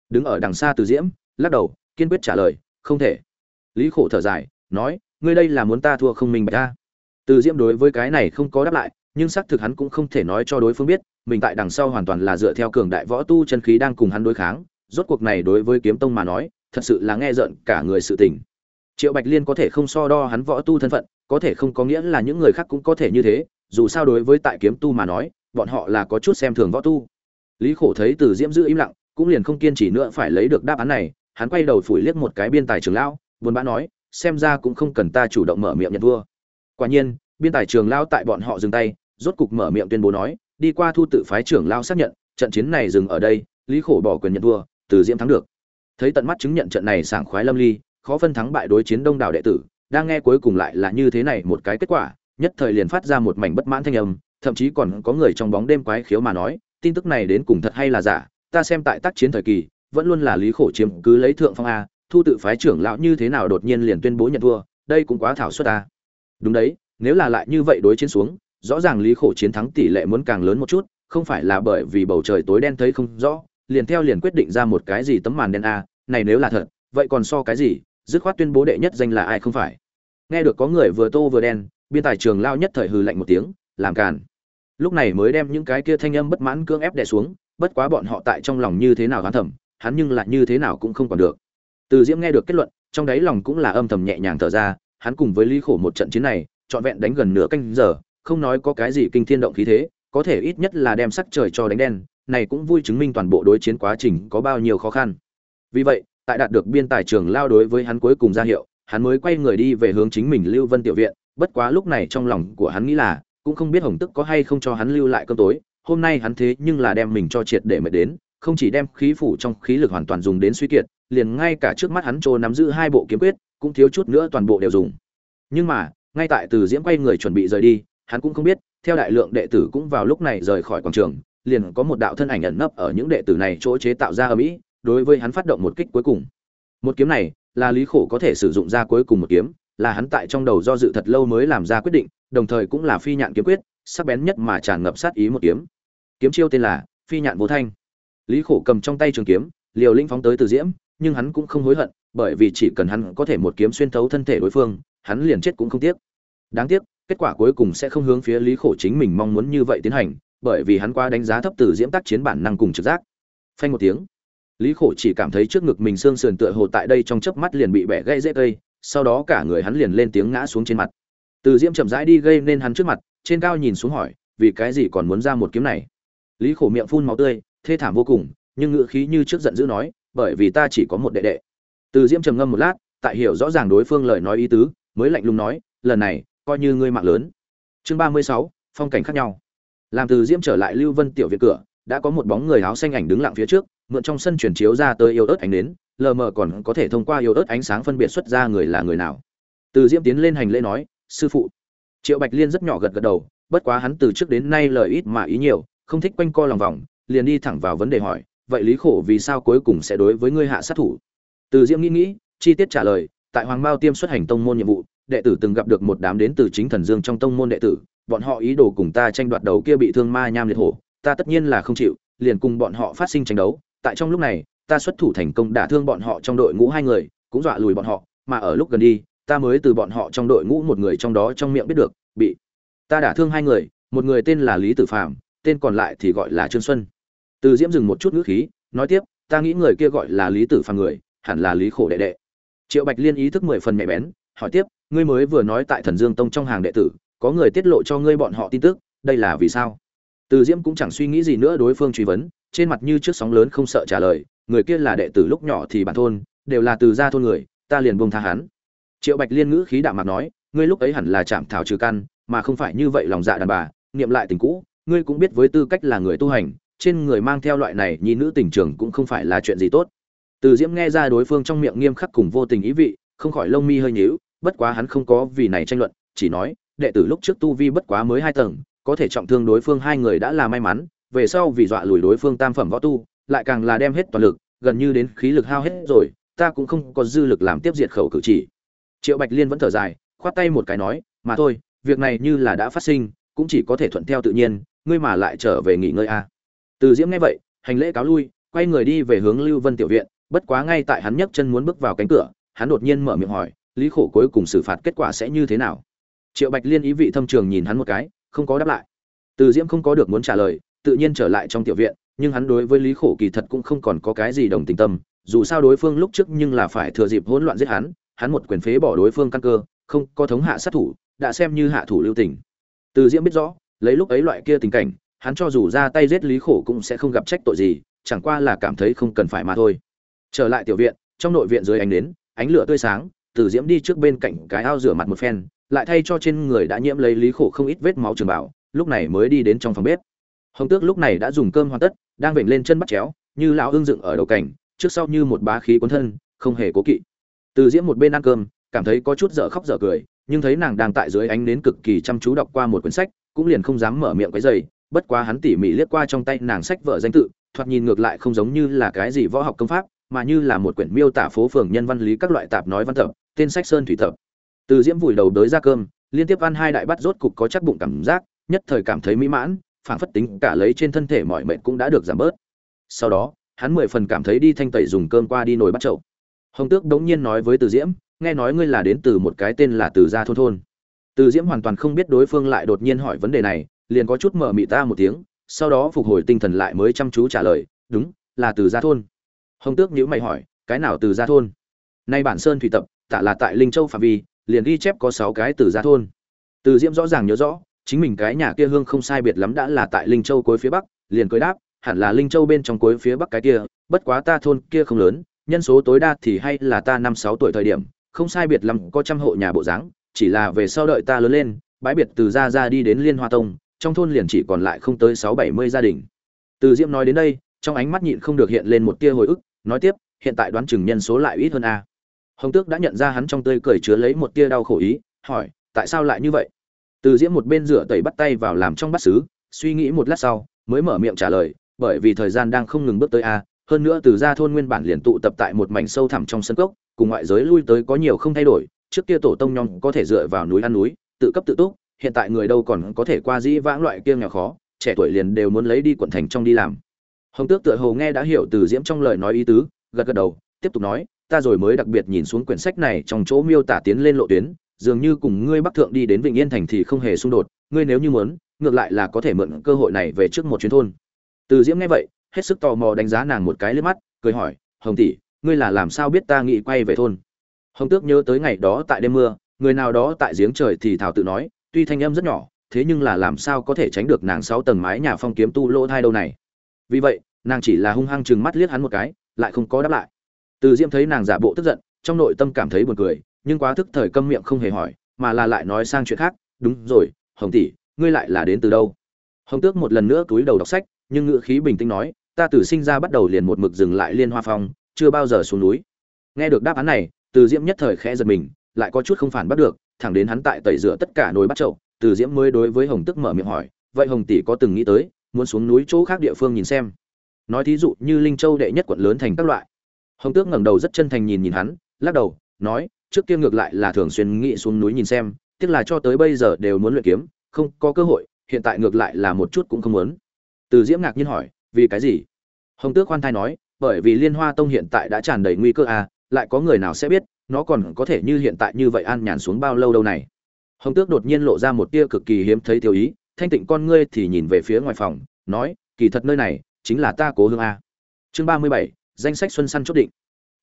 Đứng ở đằng xa từ diễm, lắc đầu, kiên quyết trả lời, không thể. Lý khổ thở dài, nói, ngươi đây là muốn ta thua không minh bạch ta. Từ diễm đối với cái này không có đáp lại, nhưng xác thực hắn cũng không thể nói cho đối phương biết mình tại đằng sau hoàn toàn là dựa theo cường đại võ tu chân khí đang cùng hắn đối kháng, rốt cuộc này đối với kiếm tông mà nói, thật sự là nghe rợn cả người sự tình triệu bạch liên có thể không so đo hắn võ tu thân phận, có thể không có nghĩa là những người khác cũng có thể như thế, dù sao đối với tại kiếm tu mà nói, bọn họ là có chút xem thường võ tu lý khổ thấy từ diễm giữ im lặng, cũng liền không kiên trì nữa phải lấy được đáp án này, hắn quay đầu phủi liếc một cái biên tài trường lão, buồn bã nói, xem ra cũng không cần ta chủ động mở miệng nhận vua. quả nhiên, biên tài trường lão tại bọn họ dừng tay, rốt cục mở miệng tuyên bố nói đi qua thu tự phái trưởng lao xác nhận, trận chiến này dừng ở đây, lý khổ bỏ quyền nhận thua từ diễm thắng được. Thấy tận mắt chứng nhận trận này sảng khoái lâm ly, khó phân thắng bại đối chiến đông đảo đệ tử, đang nghe cuối cùng lại là như thế này một cái kết quả, nhất thời liền phát ra một mảnh bất mãn thanh âm, thậm chí còn có người trong bóng đêm quái khiếu mà nói, tin tức này đến cùng thật hay là giả, ta xem tại tác chiến thời kỳ, vẫn luôn là lý khổ chiếm cứ lấy thượng phong a, thu tự phái trưởng lão như thế nào đột nhiên liền tuyên bố nhận thua đây cũng quá thảo suất a. Đúng đấy, nếu là lại như vậy đối chiến xuống rõ ràng lý khổ chiến thắng tỷ lệ muốn càng lớn một chút, không phải là bởi vì bầu trời tối đen thấy không rõ, liền theo liền quyết định ra một cái gì tấm màn đen a, này nếu là thật, vậy còn so cái gì, dứt khoát tuyên bố đệ nhất danh là ai không phải. Nghe được có người vừa tô vừa đen, biên tài trường lao nhất thời hừ lạnh một tiếng, làm càn. Lúc này mới đem những cái kia thanh âm bất mãn cưỡng ép đè xuống, bất quá bọn họ tại trong lòng như thế nào hắn thầm, hắn nhưng lại như thế nào cũng không còn được. Từ diễm nghe được kết luận, trong đáy lòng cũng là âm thầm nhẹ nhàng thở ra, hắn cùng với lý khổ một trận chiến này, trọn vẹn đánh gần nửa canh giờ không nói có cái gì kinh thiên động khí thế, có thể ít nhất là đem sắc trời cho đánh đen, này cũng vui chứng minh toàn bộ đối chiến quá trình có bao nhiêu khó khăn. Vì vậy, tại đạt được biên tài trường lao đối với hắn cuối cùng ra hiệu, hắn mới quay người đi về hướng chính mình lưu vân tiểu viện, bất quá lúc này trong lòng của hắn nghĩ là, cũng không biết hồng tức có hay không cho hắn lưu lại cơm tối, hôm nay hắn thế nhưng là đem mình cho triệt để mệt đến, không chỉ đem khí phủ trong khí lực hoàn toàn dùng đến suy kiệt, liền ngay cả trước mắt hắn trô nắm giữ hai bộ kiếm quyết, cũng thiếu chút nữa toàn bộ đều dùng. Nhưng mà, ngay tại từ diễm quay người chuẩn bị rời đi hắn cũng không biết, theo đại lượng đệ tử cũng vào lúc này rời khỏi quảng trường, liền có một đạo thân ảnh ẩn nấp ở những đệ tử này chỗ chế tạo ra ở mỹ đối với hắn phát động một kích cuối cùng. Một kiếm này, là lý khổ có thể sử dụng ra cuối cùng một kiếm, là hắn tại trong đầu do dự thật lâu mới làm ra quyết định, đồng thời cũng là phi nhạn kiếm quyết, sắc bén nhất mà tràn ngập sát ý một kiếm. Kiếm chiêu tên là phi nhạn vô thanh. Lý khổ cầm trong tay trường kiếm, liều linh phóng tới từ diễm, nhưng hắn cũng không hối hận, bởi vì chỉ cần hắn có thể một kiếm xuyên thấu thân thể đối phương, hắn liền chết cũng không tiếc. Đáng tiếc kết quả cuối cùng sẽ không hướng phía lý khổ chính mình mong muốn như vậy tiến hành, bởi vì hắn quá đánh giá thấp từ diễm tác chiến bản năng cùng trực giác. Phanh một tiếng, lý khổ chỉ cảm thấy trước ngực mình xương sườn tựa hồ tại đây trong chớp mắt liền bị bẻ gãy dễ cây, sau đó cả người hắn liền lên tiếng ngã xuống trên mặt. Từ diễm chậm rãi đi gây nên hắn trước mặt, trên cao nhìn xuống hỏi, vì cái gì còn muốn ra một kiếm này? Lý khổ miệng phun máu tươi, thê thảm vô cùng, nhưng ngựa khí như trước giận dữ nói, bởi vì ta chỉ có một đệ đệ. Từ diễm trầm ngâm một lát, tại hiểu rõ ràng đối phương lời nói ý tứ, mới lạnh lùng nói, lần này coi như ngươi mạng lớn. Chương ba mươi sáu, phong cảnh khác nhau. Làm từ diễm trở lại lưu vân tiểu viện cửa, đã có một bóng người áo xanh ảnh đứng lặng phía trước, mượn trong sân chuyển chiếu ra tới yêu ớt ánh đến lờ mờ còn có thể thông qua yêu ớt ánh sáng phân biệt xuất ra người là người nào. Từ diễm tiến lên hành lễ nói, sư phụ. Triệu bạch liên rất nhỏ gật gật đầu, bất quá hắn từ trước đến nay lời ít mà ý nhiều, không thích quanh co lòng vòng, liền đi thẳng vào vấn đề hỏi, vậy lý khổ vì sao cuối cùng sẽ đối với ngươi hạ sát thủ? Từ diễm nghĩ nghĩ, chi tiết trả lời, tại hoàng mao tiêm xuất hành tông môn nhiệm vụ đệ tử từng gặp được một đám đến từ chính thần dương trong tông môn đệ tử, bọn họ ý đồ cùng ta tranh đoạt đầu kia bị thương ma nham liệt hổ, ta tất nhiên là không chịu, liền cùng bọn họ phát sinh tranh đấu, tại trong lúc này, ta xuất thủ thành công đả thương bọn họ trong đội ngũ hai người, cũng dọa lùi bọn họ, mà ở lúc gần đi, ta mới từ bọn họ trong đội ngũ một người trong đó trong miệng biết được, bị ta đả thương hai người, một người tên là lý tử phạm tên còn lại thì gọi là trương xuân. Từ diễm dừng một chút ngữ khí, nói tiếp, ta nghĩ người kia gọi là lý tử Phạm người, hẳn là lý khổ đệ đệ. Triệu bạch liên ý thức mười phần mẹ bén, hỏi tiếp ngươi mới vừa nói tại thần dương tông trong hàng đệ tử, có người tiết lộ cho ngươi bọn họ tin tức, đây là vì sao? Từ diễm cũng chẳng suy nghĩ gì nữa, đối phương truy vấn, trên mặt như trước sóng lớn không sợ trả lời, người kia là đệ tử lúc nhỏ thì bản thôn, đều là từ gia thôn người, ta liền buông tha hắn. Triệu bạch liên ngữ khí đạm mặt nói, ngươi lúc ấy hẳn là chạm thảo trừ căn, mà không phải như vậy lòng dạ đàn bà, niệm lại tình cũ, ngươi cũng biết với tư cách là người tu hành, trên người mang theo loại này nhi nữ tình trường cũng không phải là chuyện gì tốt. Từ diễm nghe ra đối phương trong miệng nghiêm khắc cùng vô tình ý vị, không khỏi lông mi hơi nhíu bất quá hắn không có vì này tranh luận, chỉ nói, đệ tử lúc trước tu vi bất quá mới hai tầng, có thể trọng thương đối phương hai người đã là may mắn, về sau vì dọa lùi đối phương tam phẩm võ tu, lại càng là đem hết toàn lực, gần như đến khí lực hao hết rồi, ta cũng không có dư lực làm tiếp diệt khẩu cử chỉ triệu bạch liên vẫn thở dài, khoát tay một cái nói, mà thôi, việc này như là đã phát sinh, cũng chỉ có thể thuận theo tự nhiên, ngươi mà lại trở về nghỉ ngơi a à. từ diễm nghe vậy, hành lễ cáo lui, quay người đi về hướng lưu vân tiểu viện, bất quá ngay tại hắn nhấc chân muốn bước vào cánh cửa, hắn đột nhiên mở miệng hỏi lý khổ cuối cùng xử phạt kết quả sẽ như thế nào? Triệu bạch liên ý vị thâm trường nhìn hắn một cái, không có đáp lại. Từ diễm không có được muốn trả lời, tự nhiên trở lại trong tiểu viện, nhưng hắn đối với lý khổ kỳ thật cũng không còn có cái gì đồng tình tâm, dù sao đối phương lúc trước nhưng là phải thừa dịp hỗn loạn giết hắn hắn một quyền phế bỏ đối phương căn cơ, không có thống hạ sát thủ, đã xem như hạ thủ lưu tình. Từ diễm biết rõ, lấy lúc ấy loại kia tình cảnh, hắn cho dù ra tay giết lý khổ cũng sẽ không gặp trách tội gì, chẳng qua là cảm thấy không cần phải mà thôi. Trở lại tiểu viện, trong nội viện dưới ánh nến, ánh lửa tươi sáng từ diễm đi trước bên cạnh cái ao rửa mặt một phen, lại thay cho trên người đã nhiễm lấy lý khổ không ít vết máu trường bảo lúc này mới đi đến trong phòng bếp hồng tước lúc này đã dùng cơm hoàn tất, đang vểnh lên chân bắt chéo, như lão hương dựng ở đầu cảnh trước sau như một bá khí cuốn thân, không hề cố kỵ từ diễm một bên ăn cơm, cảm thấy có chút dở khóc dở cười, nhưng thấy nàng đang tại dưới ánh nến cực kỳ chăm chú đọc qua một quyển sách, cũng liền không dám mở miệng cái rầy. bất quá hắn tỉ mỉ liếc qua trong tay nàng sách vợ danh tự, thoạt nhìn ngược lại không giống như là cái gì võ học công pháp mà như là một quyển miêu tả phố phường nhân văn lý các loại tạp nói văn tập, tên sách sơn thủy tập. Từ diễm vùi đầu đới ra cơm, liên tiếp ăn hai đại bát rốt cục có chắc bụng cảm giác, nhất thời cảm thấy mỹ mãn, phảng phất tính cả lấy trên thân thể mọi mệnh cũng đã được giảm bớt. Sau đó, hắn mười phần cảm thấy đi thanh tẩy dùng cơm qua đi nồi bắt chậu. Hồng tước đống nhiên nói với từ diễm, nghe nói ngươi là đến từ một cái tên là từ gia thôn thôn. Từ diễm hoàn toàn không biết đối phương lại đột nhiên hỏi vấn đề này, liền có chút mở mị ta một tiếng, sau đó phục hồi tinh thần lại mới chăm chú trả lời, đúng, là từ gia thôn hồng tước nhữ mày hỏi, cái nào từ gia thôn? Nay bản sơn thủy tập, tạ là tại linh châu phạm vi, liền ghi chép có sáu cái từ gia thôn. Từ diễm rõ ràng nhớ rõ, chính mình cái nhà kia hương không sai biệt lắm đã là tại linh châu cuối phía bắc, liền cưới đáp, hẳn là linh châu bên trong cuối phía bắc cái kia, bất quá ta thôn kia không lớn, nhân số tối đa thì hay là ta năm sáu tuổi thời điểm, không sai biệt lắm có trăm hộ nhà bộ dáng, chỉ là về sau đợi ta lớn lên, bãi biệt từ gia ra đi đến liên hoa tông, trong thôn liền chỉ còn lại không tới sáu bảy mươi gia đình. Từ diễm nói đến đây, trong ánh mắt nhịn không được hiện lên một tia hồi ức nói tiếp, hiện tại đoán chừng nhân số lại ít hơn a. Hồng tước đã nhận ra hắn trong tươi cười chứa lấy một tia đau khổ ý, hỏi, tại sao lại như vậy? Từ diễm một bên rửa tẩy bắt tay vào làm trong bát xứ suy nghĩ một lát sau, mới mở miệng trả lời, bởi vì thời gian đang không ngừng bước tới a, hơn nữa từ gia thôn nguyên bản liền tụ tập tại một mảnh sâu thẳm trong sân cốc, cùng ngoại giới lui tới có nhiều không thay đổi, trước kia tổ tông nhong có thể dựa vào núi ăn núi, tự cấp tự túc, hiện tại người đâu còn có thể qua dĩ vãng loại kia nghèo khó, trẻ tuổi liền đều muốn lấy đi quận thành trong đi làm hồng tước tựa hồ nghe đã hiểu từ diễm trong lời nói ý tứ, gật gật đầu, tiếp tục nói, ta rồi mới đặc biệt nhìn xuống quyển sách này trong chỗ miêu tả tiến lên lộ tuyến, dường như cùng ngươi bắc thượng đi đến vịnh yên thành thì không hề xung đột, ngươi nếu như muốn, ngược lại là có thể mượn cơ hội này về trước một chuyến thôn. Từ diễm nghe vậy, hết sức tò mò đánh giá nàng một cái lên mắt, cười hỏi, hồng tỷ, ngươi là làm sao biết ta nghĩ quay về thôn? Hồng tước nhớ tới ngày đó tại đêm mưa, người nào đó tại giếng trời thì thảo tự nói, tuy thanh âm rất nhỏ, thế nhưng là làm sao có thể tránh được nàng sáu tầng mái nhà phong kiếm tu lỗ thai đâu này? Vì vậy, nàng chỉ là hung hăng chừng mắt liếc hắn một cái, lại không có đáp lại. Từ diễm thấy nàng giả bộ tức giận, trong nội tâm cảm thấy buồn cười, nhưng quá thức thời câm miệng không hề hỏi, mà là lại nói sang chuyện khác, đúng rồi, hồng tỷ, ngươi lại là đến từ đâu? Hồng tước một lần nữa túi đầu đọc sách, nhưng ngữ khí bình tĩnh nói, ta từ sinh ra bắt đầu liền một mực dừng lại liên hoa phong, chưa bao giờ xuống núi. Nghe được đáp án này, từ diễm nhất thời khẽ giật mình, lại có chút không phản bắt được, thẳng đến hắn tại tẩy rửa tất cả nồi bắt chậu, từ diễm mới đối với hồng tức mở miệng hỏi, vậy hồng tỷ có từng nghĩ tới muốn xuống núi chỗ khác địa phương nhìn xem. Nói thí dụ như linh châu đệ nhất quận lớn thành các loại. Hồng tước ngẩng đầu rất chân thành nhìn nhìn hắn, lắc đầu, nói, trước kia ngược lại là thường xuyên nghĩ xuống núi nhìn xem, tiếc là cho tới bây giờ đều muốn luyện kiếm, không có cơ hội, hiện tại ngược lại là một chút cũng không muốn. Từ diễm ngạc nhiên hỏi, vì cái gì? Hồng tước khoan thai nói, bởi vì liên hoa tông hiện tại đã tràn đầy nguy cơ à lại có người nào sẽ biết, nó còn có thể như hiện tại như vậy an nhàn xuống bao lâu đâu này? Hồng tước đột nhiên lộ ra một tia cực kỳ hiếm thấy tiêu ý thanh tịnh con ngươi thì nhìn về phía ngoài phòng, nói, kỳ thật nơi này chính là ta cố hương a. Chương ba mươi bảy, danh sách xuân săn chốt định.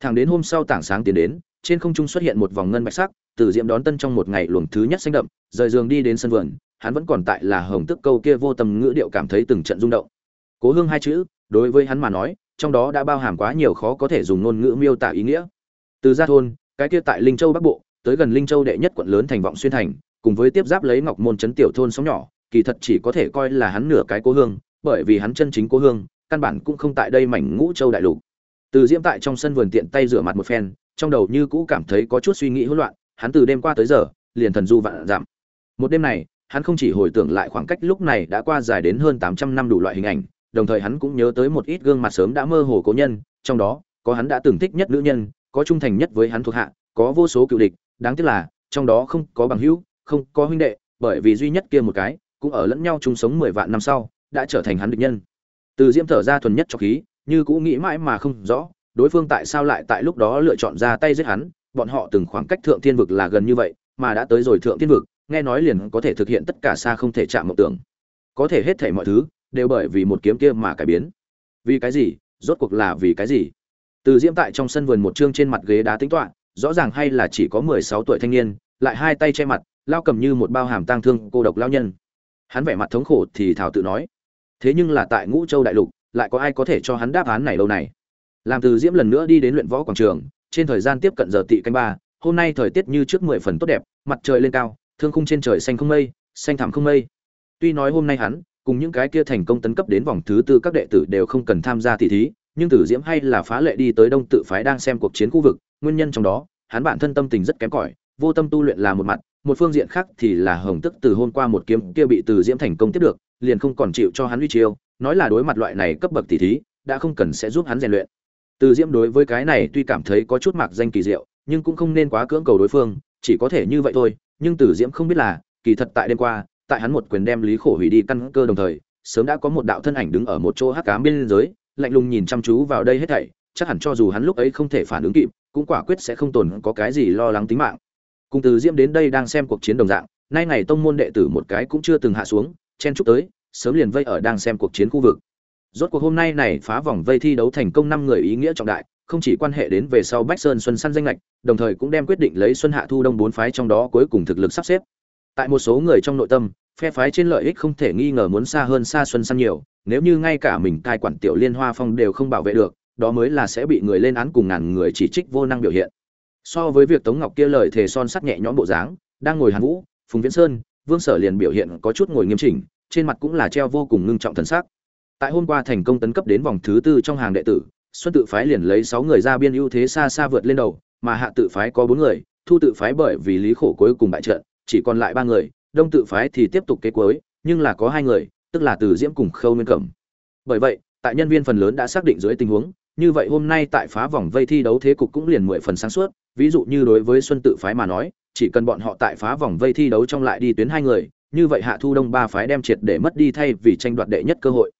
Thẳng đến hôm sau tảng sáng tiến đến, trên không trung xuất hiện một vòng ngân bạch sắc, từ diệm đón tân trong một ngày luồng thứ nhất xanh đậm, rời giường đi đến sân vườn, hắn vẫn còn tại là hồng tức câu kia vô tầm ngữ điệu cảm thấy từng trận rung động. Cố hương hai chữ, đối với hắn mà nói, trong đó đã bao hàm quá nhiều khó có thể dùng ngôn ngữ miêu tả ý nghĩa. Từ gia thôn, cái kia tại linh châu bắc bộ, tới gần linh châu đệ nhất quận lớn thành vọng xuyên thành, cùng với tiếp giáp lấy ngọc môn trấn tiểu thôn sóng nhỏ kỳ thật chỉ có thể coi là hắn nửa cái cố hương, bởi vì hắn chân chính cố hương, căn bản cũng không tại đây mảnh ngũ châu đại lục. Từ diễm tại trong sân vườn tiện tay rửa mặt một phen, trong đầu như cũ cảm thấy có chút suy nghĩ hỗn loạn, hắn từ đêm qua tới giờ, liền thần du vạn giảm. Một đêm này, hắn không chỉ hồi tưởng lại khoảng cách lúc này đã qua dài đến hơn tám trăm năm đủ loại hình ảnh, đồng thời hắn cũng nhớ tới một ít gương mặt sớm đã mơ hồ cố nhân, trong đó, có hắn đã từng thích nhất nữ nhân, có trung thành nhất với hắn thuộc hạ, có vô số cựu địch, đáng tiếc là, trong đó không có bằng hữu, không có huynh đệ, bởi vì duy nhất kia một cái cũng ở lẫn nhau chung sống mười vạn năm sau, đã trở thành hắn địch nhân. Từ diễm thở ra thuần nhất cho khí, như cũng nghĩ mãi mà không rõ, đối phương tại sao lại tại lúc đó lựa chọn ra tay giết hắn, bọn họ từng khoảng cách thượng thiên vực là gần như vậy, mà đã tới rồi thượng thiên vực, nghe nói liền có thể thực hiện tất cả xa không thể chạm mộng tưởng. Có thể hết thảy mọi thứ, đều bởi vì một kiếm kia mà cải biến. Vì cái gì? Rốt cuộc là vì cái gì? Từ diễm tại trong sân vườn một chương trên mặt ghế đá tính toán, rõ ràng hay là chỉ có mười sáu tuổi thanh niên, lại hai tay che mặt, lao cầm như một bao hàm tang thương cô độc lao nhân hắn vẻ mặt thống khổ thì thảo tự nói, thế nhưng là tại ngũ châu đại lục, lại có ai có thể cho hắn đáp án này lâu này? Làm từ diễm lần nữa đi đến luyện võ quảng trường, trên thời gian tiếp cận giờ tị canh ba, hôm nay thời tiết như trước mười phần tốt đẹp, mặt trời lên cao, thương khung trên trời xanh không mây, xanh thẳm không mây. Tuy nói hôm nay hắn cùng những cái kia thành công tấn cấp đến vòng thứ tư các đệ tử đều không cần tham gia tỷ thí, nhưng tử diễm hay là phá lệ đi tới đông tự phái đang xem cuộc chiến khu vực, nguyên nhân trong đó, hắn bản thân tâm tình rất kém cỏi, vô tâm tu luyện là một mặt một phương diện khác thì là hồng tức từ hôm qua một kiếm kia bị từ diễm thành công tiếp được, liền không còn chịu cho hắn uy chiêu, nói là đối mặt loại này cấp bậc tỷ thí, đã không cần sẽ giúp hắn rèn luyện. Từ diễm đối với cái này tuy cảm thấy có chút mạc danh kỳ diệu, nhưng cũng không nên quá cưỡng cầu đối phương, chỉ có thể như vậy thôi, nhưng từ diễm không biết là, kỳ thật tại đêm qua, tại hắn một quyền đem lý khổ hủy đi căn cơ đồng thời, sớm đã có một đạo thân ảnh đứng ở một chỗ hắc cám bên giới lạnh lùng nhìn chăm chú vào đây hết thảy, chắc hẳn cho dù hắn lúc ấy không thể phản ứng kịp, cũng quả quyết sẽ không tồn có cái gì lo lắng tính mạng cùng từ diễm đến đây đang xem cuộc chiến đồng dạng, nay ngày tông môn đệ tử một cái cũng chưa từng hạ xuống, chen chúc tới, sớm liền vây ở đang xem cuộc chiến khu vực. Rốt cuộc hôm nay này phá vòng vây thi đấu thành công năm người ý nghĩa trọng đại, không chỉ quan hệ đến về sau bách sơn xuân săn danh lệch đồng thời cũng đem quyết định lấy xuân hạ thu đông bốn phái trong đó cuối cùng thực lực sắp xếp. Tại một số người trong nội tâm, phe phái trên lợi ích không thể nghi ngờ muốn xa hơn xa xuân săn nhiều, nếu như ngay cả mình cai quản tiểu liên hoa phong đều không bảo vệ được, đó mới là sẽ bị người lên án cùng ngàn người chỉ trích vô năng biểu hiện so với việc tống ngọc kia lời thề son sắt nhẹ nhõm bộ dáng, đang ngồi hàn vũ, phùng viễn sơn, vương sở liền biểu hiện có chút ngồi nghiêm chỉnh, trên mặt cũng là treo vô cùng ngưng trọng thần sắc. Tại hôm qua thành công tấn cấp đến vòng thứ tư trong hàng đệ tử, xuân tự phái liền lấy sáu người ra biên ưu thế xa xa vượt lên đầu, mà hạ tự phái có bốn người, thu tự phái bởi vì lý khổ cuối cùng bại trận, chỉ còn lại ba người, đông tự phái thì tiếp tục kế cuối, nhưng là có hai người, tức là từ diễm cùng khâu nguyên cẩm. Bởi vậy, tại nhân viên phần lớn đã xác định dưới tình huống, như vậy hôm nay tại phá vòng vây thi đấu thế cục cũng liền mười phần sáng suốt ví dụ như đối với xuân tự phái mà nói, chỉ cần bọn họ tại phá vòng vây thi đấu trong lại đi tuyến hai người, như vậy hạ thu đông ba phái đem triệt để mất đi thay vì tranh đoạt đệ nhất cơ hội.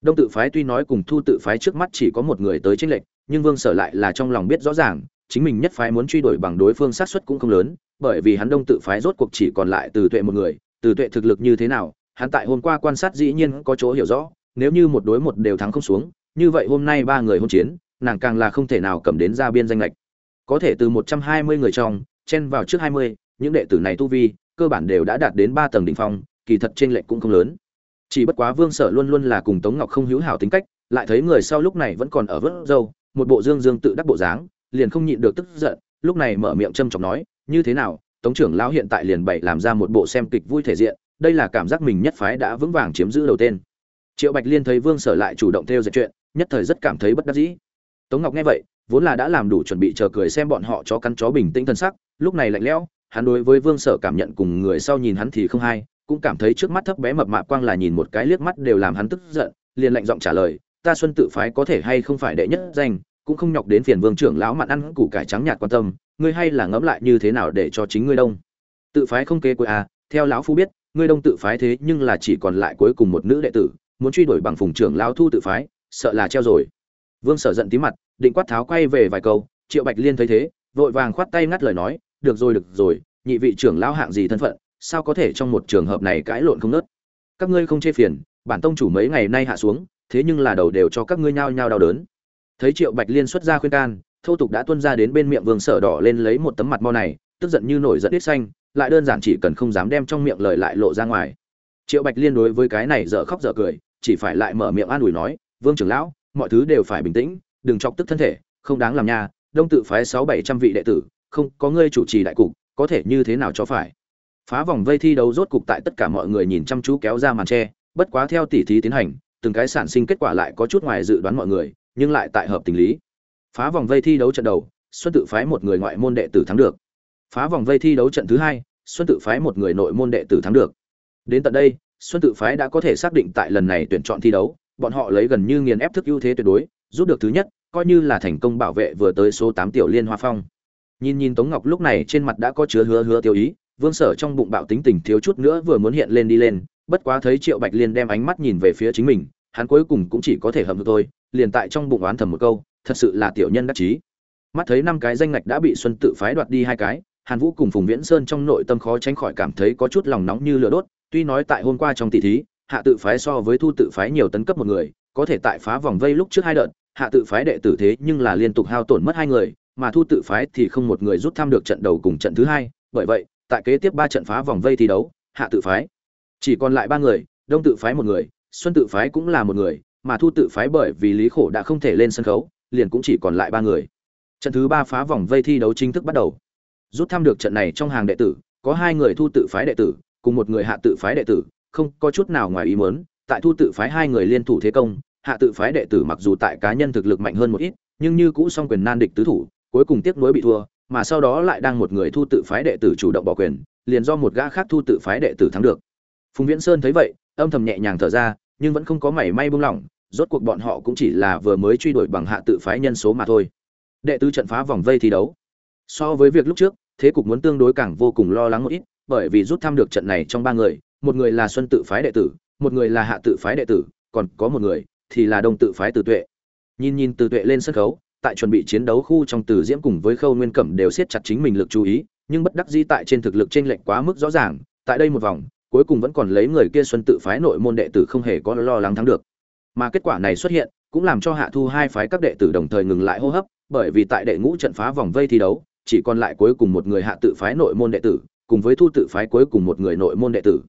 Đông tự phái tuy nói cùng thu tự phái trước mắt chỉ có một người tới tranh lệch, nhưng vương sở lại là trong lòng biết rõ ràng, chính mình nhất phái muốn truy đuổi bằng đối phương sát suất cũng không lớn, bởi vì hắn đông tự phái rốt cuộc chỉ còn lại từ tuệ một người, từ tuệ thực lực như thế nào, hắn tại hôm qua quan sát dĩ nhiên có chỗ hiểu rõ, nếu như một đối một đều thắng không xuống, như vậy hôm nay ba người hôn chiến, nàng càng là không thể nào cầm đến ra biên danh lệch có thể từ một trăm hai mươi người trong, chen vào trước hai mươi, những đệ tử này tu vi, cơ bản đều đã đạt đến ba tầng đỉnh phong, kỳ thật trên lệch cũng không lớn. Chỉ bất quá vương sở luôn luôn là cùng tống ngọc không hữu hảo tính cách, lại thấy người sau lúc này vẫn còn ở vớt dâu một bộ dương dương tự đắc bộ dáng, liền không nhịn được tức giận, lúc này mở miệng châm chọc nói, như thế nào, tống trưởng lão hiện tại liền bày làm ra một bộ xem kịch vui thể diện, đây là cảm giác mình nhất phái đã vững vàng chiếm giữ đầu tên. Triệu bạch liên thấy vương sở lại chủ động theo dệt chuyện, nhất thời rất cảm thấy bất đắc dĩ. Tống ngọc nghe vậy vốn là đã làm đủ chuẩn bị chờ cười xem bọn họ chó cắn chó bình tĩnh thân sắc, lúc này lạnh lẽo, hắn đối với vương sở cảm nhận cùng người sau nhìn hắn thì không hay, cũng cảm thấy trước mắt thấp bé mập mạp quang là nhìn một cái liếc mắt đều làm hắn tức giận, liền lạnh giọng trả lời, ta xuân tự phái có thể hay không phải đệ nhất danh, cũng không nhọc đến phiền vương trưởng lão mặn ăn củ cải trắng nhạt quan tâm, ngươi hay là ngẫm lại như thế nào để cho chính ngươi đông? Tự phái không kế cuối à theo lão phu biết, ngươi đông tự phái thế nhưng là chỉ còn lại cuối cùng một nữ đệ tử, muốn truy đuổi bằng phùng trưởng lão thu tự phái, sợ là treo rồi vương sở giận tí mặt, định quát tháo quay về vài câu, triệu bạch liên thấy thế, vội vàng khoát tay ngắt lời nói, được rồi được rồi, nhị vị trưởng lão hạng gì thân phận, sao có thể trong một trường hợp này cãi lộn không nớt? Các ngươi không chê phiền, bản tông chủ mấy ngày nay hạ xuống, thế nhưng là đầu đều cho các ngươi nhao nhao đau đớn. Thấy triệu bạch liên xuất ra khuyên can, thô tục đã tuân ra đến bên miệng vương sở đỏ lên lấy một tấm mặt mo này, tức giận như nổi giận đít xanh, lại đơn giản chỉ cần không dám đem trong miệng lời lại lộ ra ngoài. Triệu bạch liên đối với cái này dở khóc dở cười, chỉ phải lại mở miệng an ủi nói, vương trưởng lão mọi thứ đều phải bình tĩnh, đừng chọc tức thân thể, không đáng làm nha, đông tự phái sáu bảy trăm vị đệ tử, không có ngươi chủ trì đại cục, có thể như thế nào cho phải? Phá vòng vây thi đấu rốt cục tại tất cả mọi người nhìn chăm chú kéo ra màn tre, bất quá theo tỉ thí tiến hành, từng cái sản sinh kết quả lại có chút ngoài dự đoán mọi người, nhưng lại tại hợp tình lý. Phá vòng vây thi đấu trận đầu, xuân tự phái một người ngoại môn đệ tử thắng được. Phá vòng vây thi đấu trận thứ hai, xuân tự phái một người nội môn đệ tử thắng được. Đến tận đây, xuân tự phái đã có thể xác định tại lần này tuyển chọn thi đấu bọn họ lấy gần như nghiền ép thức ưu thế tuyệt đối, rút được thứ nhất, coi như là thành công bảo vệ vừa tới số tám tiểu liên hoa phong. Nhìn nhìn tống ngọc lúc này trên mặt đã có chứa hứa hứa tiêu ý, vương sở trong bụng bạo tính tình thiếu chút nữa vừa muốn hiện lên đi lên, bất quá thấy triệu bạch liên đem ánh mắt nhìn về phía chính mình, hắn cuối cùng cũng chỉ có thể hầm được tôi liền tại trong bụng oán thầm một câu, thật sự là tiểu nhân đắc chí. Mắt thấy năm cái danh ngạch đã bị xuân tự phái đoạt đi hai cái, hàn vũ cùng phùng viễn sơn trong nội tâm khó tránh khỏi cảm thấy có chút lòng nóng như lửa đốt, tuy nói tại hôm qua trong tỷ thí hạ tự phái so với thu tự phái nhiều tấn cấp một người có thể tại phá vòng vây lúc trước hai đợt hạ tự phái đệ tử thế nhưng là liên tục hao tổn mất hai người mà thu tự phái thì không một người rút thăm được trận đầu cùng trận thứ hai bởi vậy tại kế tiếp ba trận phá vòng vây thi đấu hạ tự phái chỉ còn lại ba người đông tự phái một người xuân tự phái cũng là một người mà thu tự phái bởi vì lý khổ đã không thể lên sân khấu liền cũng chỉ còn lại ba người trận thứ ba phá vòng vây thi đấu chính thức bắt đầu rút thăm được trận này trong hàng đệ tử có hai người thu tự phái đệ tử cùng một người hạ tự phái đệ tử không có chút nào ngoài ý muốn, tại thu tự phái hai người liên thủ thế công, hạ tự phái đệ tử mặc dù tại cá nhân thực lực mạnh hơn một ít, nhưng như cũ song quyền nan địch tứ thủ, cuối cùng tiếc nuối bị thua, mà sau đó lại đang một người thu tự phái đệ tử chủ động bỏ quyền, liền do một gã khác thu tự phái đệ tử thắng được. Phùng viễn sơn thấy vậy, âm thầm nhẹ nhàng thở ra, nhưng vẫn không có mảy may buông lỏng, rốt cuộc bọn họ cũng chỉ là vừa mới truy đuổi bằng hạ tự phái nhân số mà thôi. Đệ tứ trận phá vòng vây thi đấu. So với việc lúc trước, thế cục muốn tương đối càng vô cùng lo lắng một ít, bởi vì rút thăm được trận này trong ba người một người là xuân tự phái đệ tử, một người là hạ tự phái đệ tử, còn có một người thì là đông tự phái tử tuệ. Nhìn nhìn tử tuệ lên sân khấu, tại chuẩn bị chiến đấu khu trong tử diễm cùng với khâu nguyên cẩm đều siết chặt chính mình lực chú ý, nhưng bất đắc dĩ tại trên thực lực trên lệnh quá mức rõ ràng, tại đây một vòng, cuối cùng vẫn còn lấy người kia xuân tự phái nội môn đệ tử không hề có lo lắng thắng được. Mà kết quả này xuất hiện, cũng làm cho hạ thu hai phái các đệ tử đồng thời ngừng lại hô hấp, bởi vì tại đệ ngũ trận phá vòng vây thi đấu, chỉ còn lại cuối cùng một người hạ tự phái nội môn đệ tử, cùng với thu tự phái cuối cùng một người nội môn đệ tử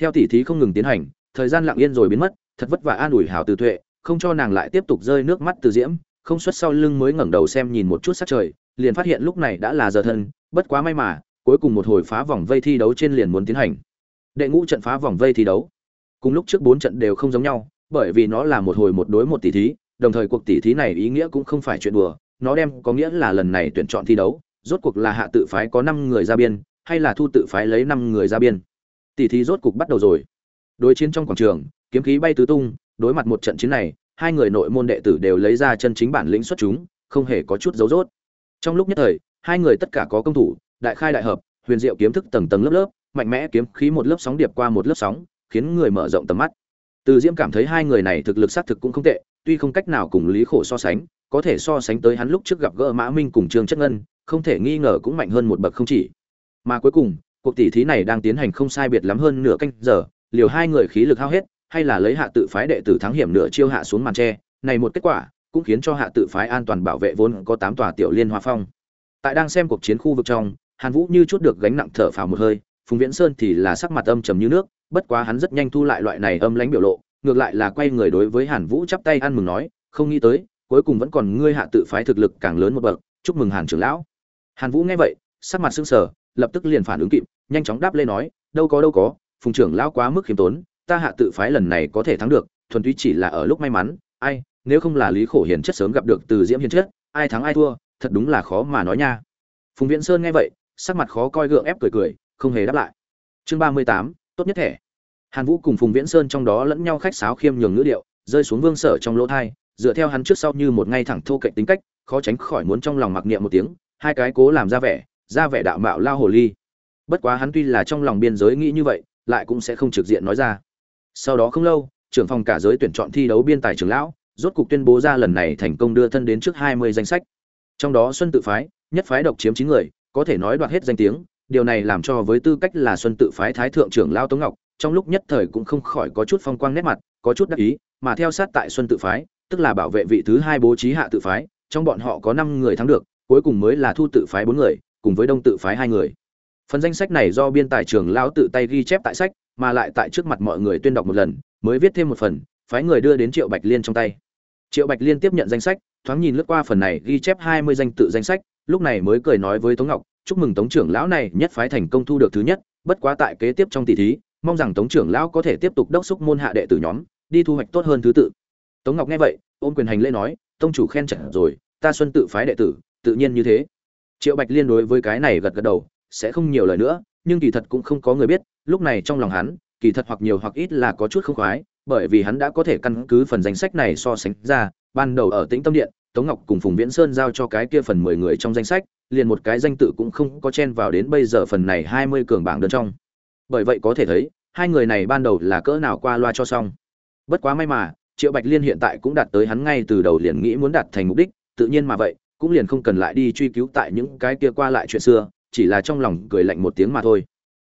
theo tỷ thí không ngừng tiến hành, thời gian lặng yên rồi biến mất, thật vất vả an ủi hảo từ tuệ, không cho nàng lại tiếp tục rơi nước mắt từ diễm, không xuất sau lưng mới ngẩng đầu xem nhìn một chút sát trời, liền phát hiện lúc này đã là giờ thân, bất quá may mà, cuối cùng một hồi phá vòng vây thi đấu trên liền muốn tiến hành. Đệ ngũ trận phá vòng vây thi đấu, cùng lúc trước bốn trận đều không giống nhau, bởi vì nó là một hồi một đối một tỷ thí, đồng thời cuộc tỷ thí này ý nghĩa cũng không phải chuyện đùa, nó đem có nghĩa là lần này tuyển chọn thi đấu, rốt cuộc là hạ tự phái có năm người ra biên, hay là thu tự phái lấy năm người ra biên tỷ thí rốt cục bắt đầu rồi. Đối chiến trong quảng trường, kiếm khí bay tứ tung, đối mặt một trận chiến này, hai người nội môn đệ tử đều lấy ra chân chính bản lĩnh xuất chúng, không hề có chút dấu rốt. Trong lúc nhất thời, hai người tất cả có công thủ, đại khai đại hợp, huyền diệu kiếm thức tầng tầng lớp lớp, mạnh mẽ kiếm khí một lớp sóng điệp qua một lớp sóng, khiến người mở rộng tầm mắt. Từ diễm cảm thấy hai người này thực lực xác thực cũng không tệ, tuy không cách nào cùng lý khổ so sánh, có thể so sánh tới hắn lúc trước gặp gỡ mã minh cùng trương chất ngân, không thể nghi ngờ cũng mạnh hơn một bậc không chỉ. Mà cuối cùng cuộc tỷ thí này đang tiến hành không sai biệt lắm hơn nửa canh giờ, liều hai người khí lực hao hết, hay là lấy hạ tự phái đệ tử thắng hiểm nửa chiêu hạ xuống màn tre, này một kết quả cũng khiến cho hạ tự phái an toàn bảo vệ vốn có tám tòa tiểu liên hoa phong. Tại đang xem cuộc chiến khu vực trong, hàn vũ như chút được gánh nặng thở phào một hơi, phùng viễn sơn thì là sắc mặt âm trầm như nước, bất quá hắn rất nhanh thu lại loại này âm lãnh biểu lộ, ngược lại là quay người đối với hàn vũ chắp tay ăn mừng nói, không nghĩ tới, cuối cùng vẫn còn ngươi hạ tự phái thực lực càng lớn một bậc, chúc mừng hàn trưởng lão. Hàn vũ nghe vậy, sắc mặt sưng sờ, lập tức liền phản ứng kịp nhanh chóng đáp lên nói, đâu có đâu có, phùng trưởng lão quá mức khiêm tốn, ta hạ tự phái lần này có thể thắng được, thuần túy chỉ là ở lúc may mắn. Ai, nếu không là lý khổ hiền chất sớm gặp được từ diễm hiền chất, ai thắng ai thua, thật đúng là khó mà nói nha. Phùng viễn sơn nghe vậy, sắc mặt khó coi gượng ép cười cười, không hề đáp lại. Chương ba mươi tám, tốt nhất thẻ. Hàn vũ cùng phùng viễn sơn trong đó lẫn nhau khách sáo khiêm nhường ngữ điệu, rơi xuống vương sở trong lỗ thai, dựa theo hắn trước sau như một ngay thẳng thô cạnh tính cách, khó tránh khỏi muốn trong lòng mặc niệm một tiếng, hai cái cố làm ra vẻ ra vẻ đạo mạo lao hồ ly bất quá hắn tuy là trong lòng biên giới nghĩ như vậy, lại cũng sẽ không trực diện nói ra. Sau đó không lâu, trưởng phòng cả giới tuyển chọn thi đấu biên tài trưởng lão, rốt cục tuyên bố ra lần này thành công đưa thân đến trước hai mươi danh sách. Trong đó xuân tự phái, nhất phái độc chiếm chín người, có thể nói đoạt hết danh tiếng, điều này làm cho với tư cách là xuân tự phái thái thượng trưởng lao tống ngọc, trong lúc nhất thời cũng không khỏi có chút phong quang nét mặt, có chút đắc ý, mà theo sát tại xuân tự phái, tức là bảo vệ vị thứ hai bố trí hạ tự phái, trong bọn họ có năm người thắng được, cuối cùng mới là thu tự phái bốn người, cùng với đông tự phái hai người phần danh sách này do biên tài trưởng lão tự tay ghi chép tại sách, mà lại tại trước mặt mọi người tuyên đọc một lần, mới viết thêm một phần, phái người đưa đến triệu bạch liên trong tay. Triệu bạch liên tiếp nhận danh sách, thoáng nhìn lướt qua phần này ghi chép hai mươi danh tự danh sách, lúc này mới cười nói với tống ngọc, chúc mừng tống trưởng lão này, nhất phái thành công thu được thứ nhất, bất quá tại kế tiếp trong tỷ thí, mong rằng tống trưởng lão có thể tiếp tục đốc xúc môn hạ đệ tử nhóm, đi thu hoạch tốt hơn thứ tự. Tống ngọc nghe vậy, ôm quyền hành lễ nói, tông chủ khen trận rồi, ta xuân tự phái đệ tử, tự nhiên như thế. Triệu bạch liên đối với cái này gật gật đầu sẽ không nhiều lời nữa, nhưng kỳ thật cũng không có người biết, lúc này trong lòng hắn, kỳ thật hoặc nhiều hoặc ít là có chút không khoái, bởi vì hắn đã có thể căn cứ phần danh sách này so sánh ra, ban đầu ở tĩnh tâm điện, tống ngọc cùng phùng viễn sơn giao cho cái kia phần mười người trong danh sách, liền một cái danh tự cũng không có chen vào đến bây giờ phần này hai mươi cường bảng đơn trong. Bởi vậy có thể thấy, hai người này ban đầu là cỡ nào qua loa cho xong. Bất quá may mà, triệu bạch liên hiện tại cũng đạt tới hắn ngay từ đầu liền nghĩ muốn đạt thành mục đích, tự nhiên mà vậy, cũng liền không cần lại đi truy cứu tại những cái kia qua lại chuyện xưa chỉ là trong lòng cười lạnh một tiếng mà thôi.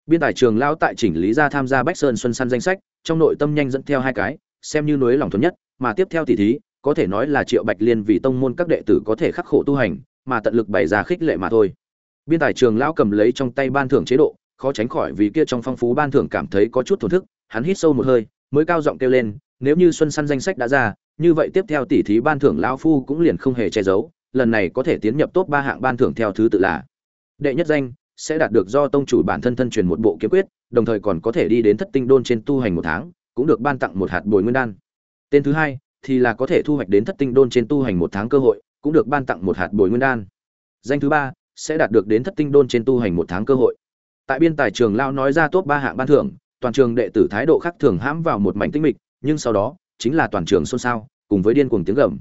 Biên tài trường lão tại chỉnh lý ra tham gia bách sơn xuân săn danh sách, trong nội tâm nhanh dẫn theo hai cái, xem như núi lòng thuần nhất, mà tiếp theo tỷ thí, có thể nói là triệu bạch liên vì tông môn các đệ tử có thể khắc khổ tu hành, mà tận lực bày ra khích lệ mà thôi. Biên tài trường lão cầm lấy trong tay ban thưởng chế độ, khó tránh khỏi vì kia trong phong phú ban thưởng cảm thấy có chút thổn thức, hắn hít sâu một hơi, mới cao giọng kêu lên, nếu như xuân săn danh sách đã ra, như vậy tiếp theo tỷ thí ban thưởng lão phu cũng liền không hề che giấu, lần này có thể tiến nhập top ba hạng ban thưởng theo thứ tự là đệ nhất danh sẽ đạt được do tông chủ bản thân thân truyền một bộ kiếm quyết, đồng thời còn có thể đi đến thất tinh đôn trên tu hành một tháng, cũng được ban tặng một hạt bồi nguyên đan. Tên thứ hai thì là có thể thu hoạch đến thất tinh đôn trên tu hành một tháng cơ hội, cũng được ban tặng một hạt bồi nguyên đan. Danh thứ ba sẽ đạt được đến thất tinh đôn trên tu hành một tháng cơ hội. Tại biên tài trường lao nói ra top ba hạng ban thưởng, toàn trường đệ tử thái độ khác thường hãm vào một mảnh tinh mịch, nhưng sau đó, chính là toàn trường xôn xao, cùng với điên cuồng tiếng gầm.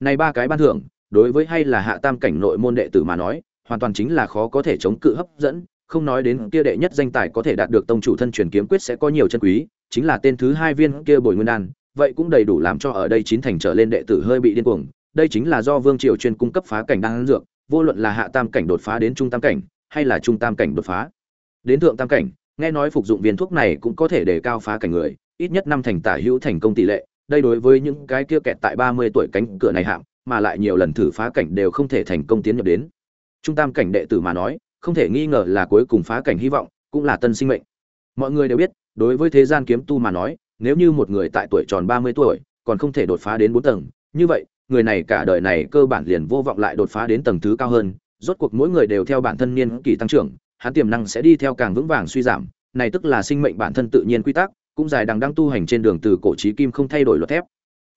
Này ba cái ban thưởng, đối với hay là hạ tam cảnh nội môn đệ tử mà nói hoàn toàn chính là khó có thể chống cự hấp dẫn, không nói đến kia đệ nhất danh tài có thể đạt được tông chủ thân truyền kiếm quyết sẽ có nhiều chân quý, chính là tên thứ hai viên kia bồi nguyên đan, vậy cũng đầy đủ làm cho ở đây chín thành trở lên đệ tử hơi bị điên cuồng, đây chính là do vương triều chuyên cung cấp phá cảnh đan dược, vô luận là hạ tam cảnh đột phá đến trung tam cảnh, hay là trung tam cảnh đột phá. Đến thượng tam cảnh, nghe nói phục dụng viên thuốc này cũng có thể để cao phá cảnh người, ít nhất năm thành tả hữu thành công tỷ lệ, đây đối với những cái kia kẹt tại ba mươi tuổi cánh cửa này hạng, mà lại nhiều lần thử phá cảnh đều không thể thành công tiến nhập đến trung tam cảnh đệ tử mà nói, không thể nghi ngờ là cuối cùng phá cảnh hy vọng, cũng là tân sinh mệnh. Mọi người đều biết, đối với thế gian kiếm tu mà nói, nếu như một người tại tuổi tròn ba mươi tuổi, còn không thể đột phá đến bốn tầng, như vậy, người này cả đời này cơ bản liền vô vọng lại đột phá đến tầng thứ cao hơn, rốt cuộc mỗi người đều theo bản thân niên kỳ tăng trưởng, hắn tiềm năng sẽ đi theo càng vững vàng suy giảm, này tức là sinh mệnh bản thân tự nhiên quy tắc, cũng dài đằng đang tu hành trên đường từ cổ chí kim không thay đổi luật thép.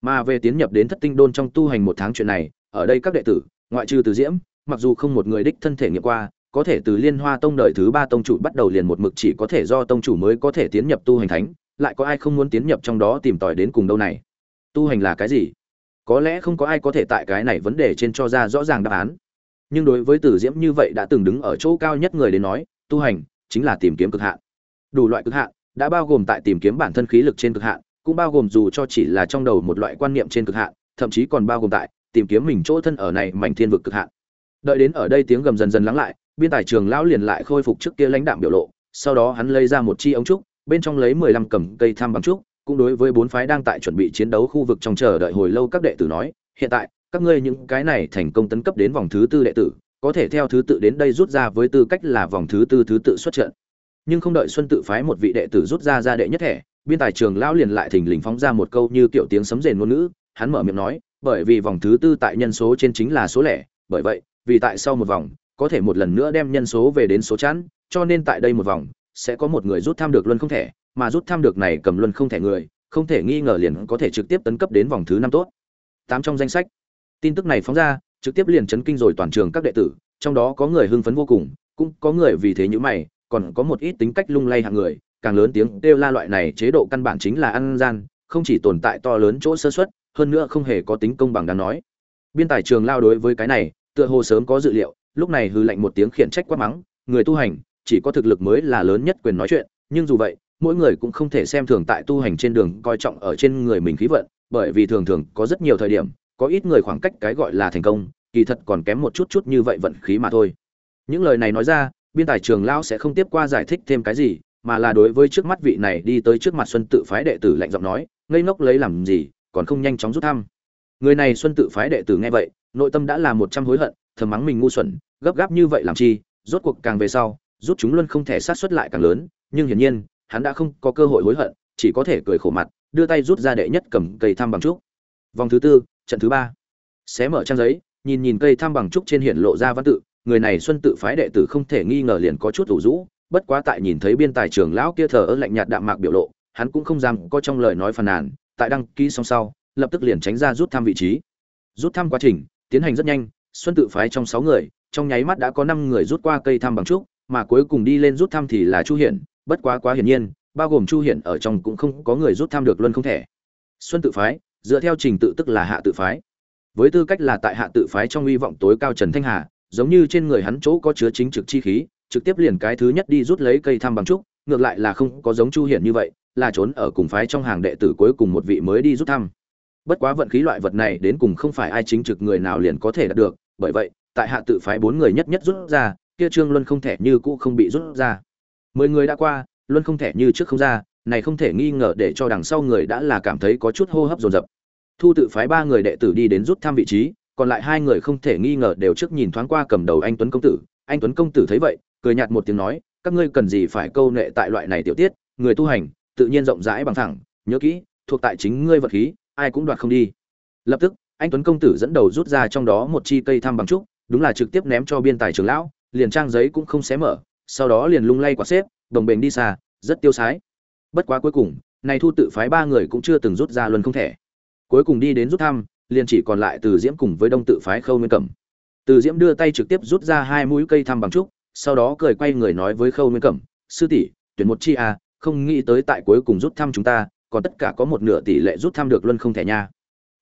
Mà về tiến nhập đến thất tinh đôn trong tu hành một tháng chuyện này, ở đây các đệ tử, ngoại trừ từ diễm mặc dù không một người đích thân thể nghiệm qua, có thể từ liên hoa tông đời thứ ba tông chủ bắt đầu liền một mực chỉ có thể do tông chủ mới có thể tiến nhập tu hành thánh, lại có ai không muốn tiến nhập trong đó tìm tòi đến cùng đâu này? Tu hành là cái gì? Có lẽ không có ai có thể tại cái này vấn đề trên cho ra rõ ràng đáp án. Nhưng đối với tử diễm như vậy đã từng đứng ở chỗ cao nhất người đến nói, tu hành chính là tìm kiếm cực hạn. Đủ loại cực hạn, đã bao gồm tại tìm kiếm bản thân khí lực trên cực hạn, cũng bao gồm dù cho chỉ là trong đầu một loại quan niệm trên cực hạn, thậm chí còn bao gồm tại tìm kiếm mình chỗ thân ở này mảnh thiên vực cực hạn đợi đến ở đây tiếng gầm dần dần lắng lại, biên tài trường lão liền lại khôi phục trước kia lãnh đạm biểu lộ, sau đó hắn lấy ra một chi ống trúc, bên trong lấy mười lăm cầm cây tham bằng trúc, cũng đối với bốn phái đang tại chuẩn bị chiến đấu khu vực trong chờ đợi hồi lâu các đệ tử nói, hiện tại, các ngươi những cái này thành công tấn cấp đến vòng thứ tư đệ tử, có thể theo thứ tự đến đây rút ra với tư cách là vòng thứ tư thứ tự xuất trận. Nhưng không đợi xuân tự phái một vị đệ tử rút ra ra đệ nhất thẻ, biên tài trường lão liền lại thình lình phóng ra một câu như kiểu tiếng sấm rền ngôn ngữ, hắn mở miệng nói, bởi vì vòng thứ tư tại nhân số trên chính là số lẻ, bởi vậy vì tại sau một vòng có thể một lần nữa đem nhân số về đến số chẵn cho nên tại đây một vòng sẽ có một người rút tham được luân không thể mà rút tham được này cầm luân không thể người không thể nghi ngờ liền có thể trực tiếp tấn cấp đến vòng thứ năm tốt. Tám trong danh sách. Tin tức này phóng ra trực tiếp liền chấn kinh rồi toàn trường các đệ tử trong đó có người hưng phấn vô cùng cũng có người vì thế như mày còn có một ít tính cách lung lay hạng người càng lớn tiếng kêu la loại này chế độ căn bản chính là ăn gian không chỉ tồn tại to lớn chỗ sơ suất, hơn nữa không hề có tính công bằng đáng nói. Biên tài trường lao đối với cái này tựa hồ sớm có dự liệu, lúc này hư lạnh một tiếng khiển trách quát mắng, người tu hành, chỉ có thực lực mới là lớn nhất quyền nói chuyện, nhưng dù vậy, mỗi người cũng không thể xem thường tại tu hành trên đường coi trọng ở trên người mình khí vận, bởi vì thường thường có rất nhiều thời điểm, có ít người khoảng cách cái gọi là thành công, kỳ thật còn kém một chút chút như vậy vận khí mà thôi. Những lời này nói ra, biên tài trường lão sẽ không tiếp qua giải thích thêm cái gì, mà là đối với trước mắt vị này đi tới trước mặt xuân tự phái đệ tử lạnh giọng nói, ngây ngốc lấy làm gì, còn không nhanh chóng rút thăm người này xuân tự phái đệ tử nghe vậy, nội tâm đã là một trăm hối hận, thầm mắng mình ngu xuẩn, gấp gáp như vậy làm chi, rốt cuộc càng về sau, rút chúng luôn không thể sát xuất lại càng lớn, nhưng hiển nhiên, hắn đã không có cơ hội hối hận, chỉ có thể cười khổ mặt, đưa tay rút ra đệ nhất cầm cây thăm bằng trúc. Vòng thứ tư, trận thứ ba. Xé mở trang giấy, nhìn nhìn cây thăm bằng trúc trên hiện lộ ra văn tự, người này xuân tự phái đệ tử không thể nghi ngờ liền có chút ủ rũ, bất quá tại nhìn thấy biên tài trưởng lão kia thờ ơ lạnh nhạt đạm mạc biểu lộ, hắn cũng không dám có trong lời nói phàn nàn, tại đăng ký xong sau lập tức liền tránh ra rút thăm vị trí. Rút thăm quá trình, tiến hành rất nhanh, xuân tự phái trong sáu người, trong nháy mắt đã có năm người rút qua cây thăm bằng trúc, mà cuối cùng đi lên rút thăm thì là chu hiển, bất quá quá hiển nhiên, bao gồm chu hiển ở trong cũng không có người rút thăm được luân không thể. Xuân tự phái, dựa theo trình tự tức là hạ tự phái. Với tư cách là tại hạ tự phái trong hy vọng tối cao trần thanh hà, giống như trên người hắn chỗ có chứa chính trực chi khí, trực tiếp liền cái thứ nhất đi rút lấy cây thăm bằng trúc, ngược lại là không có giống chu hiển như vậy, là trốn ở cùng phái trong hàng đệ tử cuối cùng một vị mới đi rút thăm bất quá vận khí loại vật này đến cùng không phải ai chính trực người nào liền có thể đạt được, bởi vậy, tại hạ tự phái bốn người nhất nhất rút ra, kia trương luân không thể như cũ không bị rút ra. Mười người đã qua, luân không thể như trước không ra, này không thể nghi ngờ để cho đằng sau người đã là cảm thấy có chút hô hấp dồn dập. Thu tự phái ba người đệ tử đi đến rút thăm vị trí, còn lại hai người không thể nghi ngờ đều trước nhìn thoáng qua cầm đầu anh tuấn công tử. Anh tuấn công tử thấy vậy, cười nhạt một tiếng nói, các ngươi cần gì phải câu nệ tại loại này tiểu tiết, người tu hành, tự nhiên rộng rãi bằng thẳng, nhớ kỹ, thuộc tại chính ngươi vật khí ai cũng đoạt không đi. Lập tức, anh tuấn công tử dẫn đầu rút ra trong đó một chi cây thăm bằng trúc, đúng là trực tiếp ném cho biên tài trưởng lão, liền trang giấy cũng không xé mở, sau đó liền lung lay quả xếp, đồng bền đi xa, rất tiêu sái. Bất quá cuối cùng, này thu tự phái ba người cũng chưa từng rút ra luân không thể. Cuối cùng đi đến rút thăm, liền chỉ còn lại từ diễm cùng với đông tự phái khâu nguyên cẩm. Từ diễm đưa tay trực tiếp rút ra hai mũi cây thăm bằng trúc, sau đó cười quay người nói với khâu nguyên cẩm, sư tỷ, tuyển một chi à không nghĩ tới tại cuối cùng rút thăm chúng ta còn tất cả có một nửa tỷ lệ rút thăm được luân không thể nha.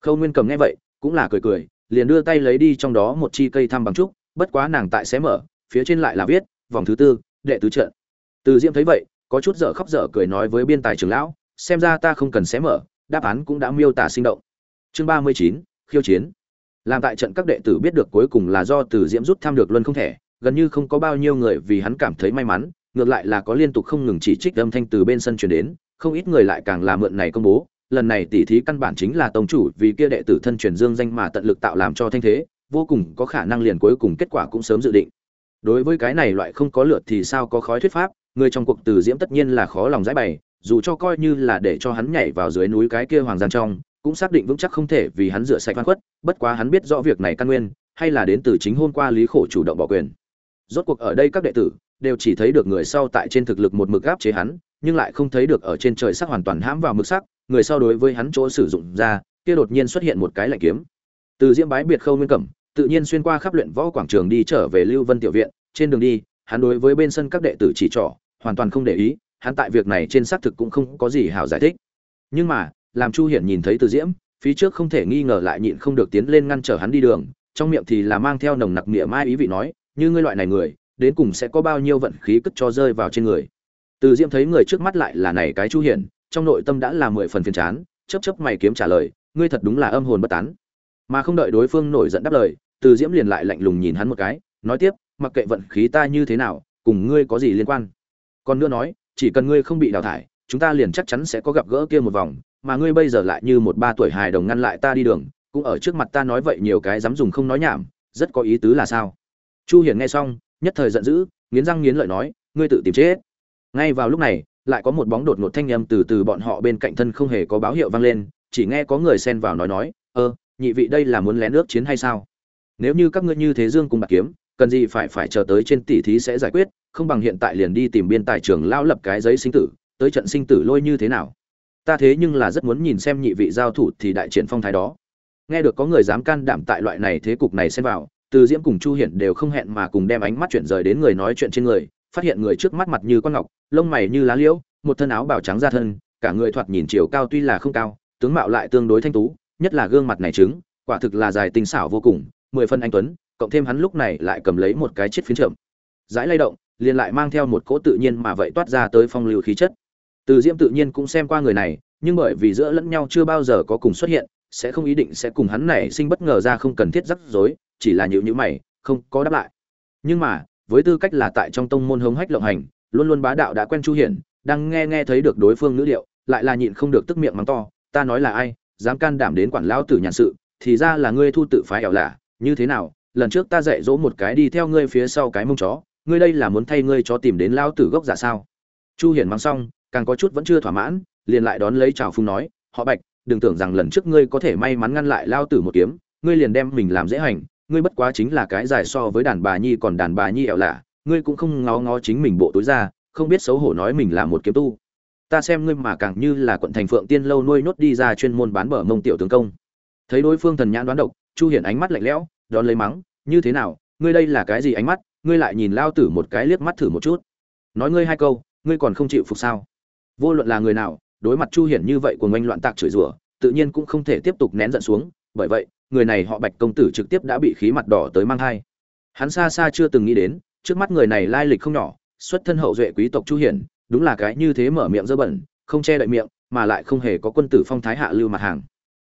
Khâu nguyên cầm nghe vậy, cũng là cười cười, liền đưa tay lấy đi trong đó một chi cây thăm bằng trúc, bất quá nàng tại xé mở, phía trên lại là viết, vòng thứ tư, đệ tứ trận. Từ diễm thấy vậy, có chút dở khóc dở cười nói với biên tài trưởng lão, xem ra ta không cần xé mở, đáp án cũng đã miêu tả sinh động. Chương ba mươi chín, khiêu chiến. Làm tại trận các đệ tử biết được cuối cùng là do từ diễm rút thăm được luân không thể gần như không có bao nhiêu người vì hắn cảm thấy may mắn, ngược lại là có liên tục không ngừng chỉ trích âm thanh từ bên sân truyền đến không ít người lại càng là mượn này công bố. Lần này tỉ thí căn bản chính là tông chủ vì kia đệ tử thân truyền dương danh mà tận lực tạo làm cho thanh thế, vô cùng có khả năng liền cuối cùng kết quả cũng sớm dự định. Đối với cái này loại không có lượt thì sao có khói thuyết pháp, người trong cuộc từ diễm tất nhiên là khó lòng giải bày, dù cho coi như là để cho hắn nhảy vào dưới núi cái kia hoàng gian trong, cũng xác định vững chắc không thể vì hắn rửa sạch văn khuất, bất quá hắn biết rõ việc này căn nguyên, hay là đến từ chính hôm qua lý khổ chủ động bỏ quyền. Rốt cuộc ở đây các đệ tử đều chỉ thấy được người sau tại trên thực lực một mực gáp chế hắn nhưng lại không thấy được ở trên trời sắc hoàn toàn hãm vào mực sắc, người sau đối với hắn chỗ sử dụng ra, kia đột nhiên xuất hiện một cái lạnh kiếm. Từ diễm bái biệt khâu nguyên cẩm, tự nhiên xuyên qua khắp luyện võ quảng trường đi trở về lưu vân tiểu viện, trên đường đi, hắn đối với bên sân các đệ tử chỉ trỏ, hoàn toàn không để ý, hắn tại việc này trên xác thực cũng không có gì hảo giải thích. Nhưng mà, làm chu hiển nhìn thấy từ diễm, phía trước không thể nghi ngờ lại nhịn không được tiến lên ngăn trở hắn đi đường, trong miệng thì là mang theo nồng nặc nghĩa mai ý vị nói, như ngươi loại này người, đến cùng sẽ có bao nhiêu vận khí cất cho rơi vào trên người? Từ diễm thấy người trước mắt lại là này cái chu hiển, trong nội tâm đã là mười phần phiền chán chấp chấp mày kiếm trả lời, ngươi thật đúng là âm hồn bất tán. Mà không đợi đối phương nổi giận đáp lời, từ diễm liền lại lạnh lùng nhìn hắn một cái, nói tiếp, mặc kệ vận khí ta như thế nào, cùng ngươi có gì liên quan. Còn nữa nói, chỉ cần ngươi không bị đào thải, chúng ta liền chắc chắn sẽ có gặp gỡ kia một vòng, mà ngươi bây giờ lại như một ba tuổi hài đồng ngăn lại ta đi đường, cũng ở trước mặt ta nói vậy nhiều cái dám dùng không nói nhảm, rất có ý tứ là sao? Chu hiển nghe xong, nhất thời giận dữ, nghiến răng nghiến lợi nói, ngươi tự tìm chết ngay vào lúc này, lại có một bóng đột ngột thanh âm từ từ bọn họ bên cạnh thân không hề có báo hiệu vang lên, chỉ nghe có người xen vào nói nói, ơ, nhị vị đây là muốn lén nước chiến hay sao? Nếu như các ngươi như thế dương cùng bạc kiếm, cần gì phải phải chờ tới trên tỷ thí sẽ giải quyết, không bằng hiện tại liền đi tìm biên tài trường lao lập cái giấy sinh tử, tới trận sinh tử lôi như thế nào? Ta thế nhưng là rất muốn nhìn xem nhị vị giao thủ thì đại triển phong thái đó. Nghe được có người dám can đảm tại loại này thế cục này xen vào, từ diễm cùng chu hiển đều không hẹn mà cùng đem ánh mắt chuyển rời đến người nói chuyện trên người, phát hiện người trước mắt mặt như con ngọc lông mày như lá liễu, một thân áo bào trắng da thân, cả người thoạt nhìn chiều cao tuy là không cao, tướng mạo lại tương đối thanh tú, nhất là gương mặt này trứng, quả thực là dài tinh xảo vô cùng, mười phân anh tuấn, cộng thêm hắn lúc này lại cầm lấy một cái chiếc phiến trộm dãi lay động, liền lại mang theo một cỗ tự nhiên mà vậy toát ra tới phong lưu khí chất. Từ diễm tự nhiên cũng xem qua người này, nhưng bởi vì giữa lẫn nhau chưa bao giờ có cùng xuất hiện, sẽ không ý định sẽ cùng hắn này sinh bất ngờ ra không cần thiết rắc rối, chỉ là nhịu nhữ mày, không có đáp lại. Nhưng mà, với tư cách là tại trong tông môn hống hách lộng hành luôn luôn bá đạo đã quen chu hiển đang nghe nghe thấy được đối phương ngữ liệu, lại là nhịn không được tức miệng mắng to ta nói là ai dám can đảm đến quản lão tử nhàn sự thì ra là ngươi thu tự phái ẻo lả như thế nào lần trước ta dạy dỗ một cái đi theo ngươi phía sau cái mông chó ngươi đây là muốn thay ngươi cho tìm đến lão tử gốc giả sao? Chu hiển mắng xong càng có chút vẫn chưa thỏa mãn liền lại đón lấy chào phung nói họ bạch đừng tưởng rằng lần trước ngươi có thể may mắn ngăn lại lao tử một kiếm ngươi liền đem mình làm dễ hành ngươi bất quá chính là cái dài so với đàn bà nhi còn đàn bà nhi ẻo lạ ngươi cũng không ngó ngó chính mình bộ tối ra, không biết xấu hổ nói mình là một kiếm tu. Ta xem ngươi mà càng như là quận thành phượng tiên lâu nuôi nốt đi ra chuyên môn bán bờ mông tiểu tướng công. Thấy đối phương thần nhãn đoán độc, chu hiển ánh mắt lạnh lẽo, đón lấy mắng, như thế nào? Ngươi đây là cái gì ánh mắt? Ngươi lại nhìn lao tử một cái liếc mắt thử một chút. Nói ngươi hai câu, ngươi còn không chịu phục sao? Vô luận là người nào, đối mặt chu hiển như vậy của ngoanh loạn tạc chửi rủa, tự nhiên cũng không thể tiếp tục nén giận xuống, bởi vậy, người này họ bạch công tử trực tiếp đã bị khí mặt đỏ tới mang thai. Hắn xa xa chưa từng nghĩ đến trước mắt người này lai lịch không nhỏ, xuất thân hậu duệ quý tộc chu hiển, đúng là cái như thế mở miệng dơ bẩn, không che đậy miệng, mà lại không hề có quân tử phong thái hạ lưu mặt hàng.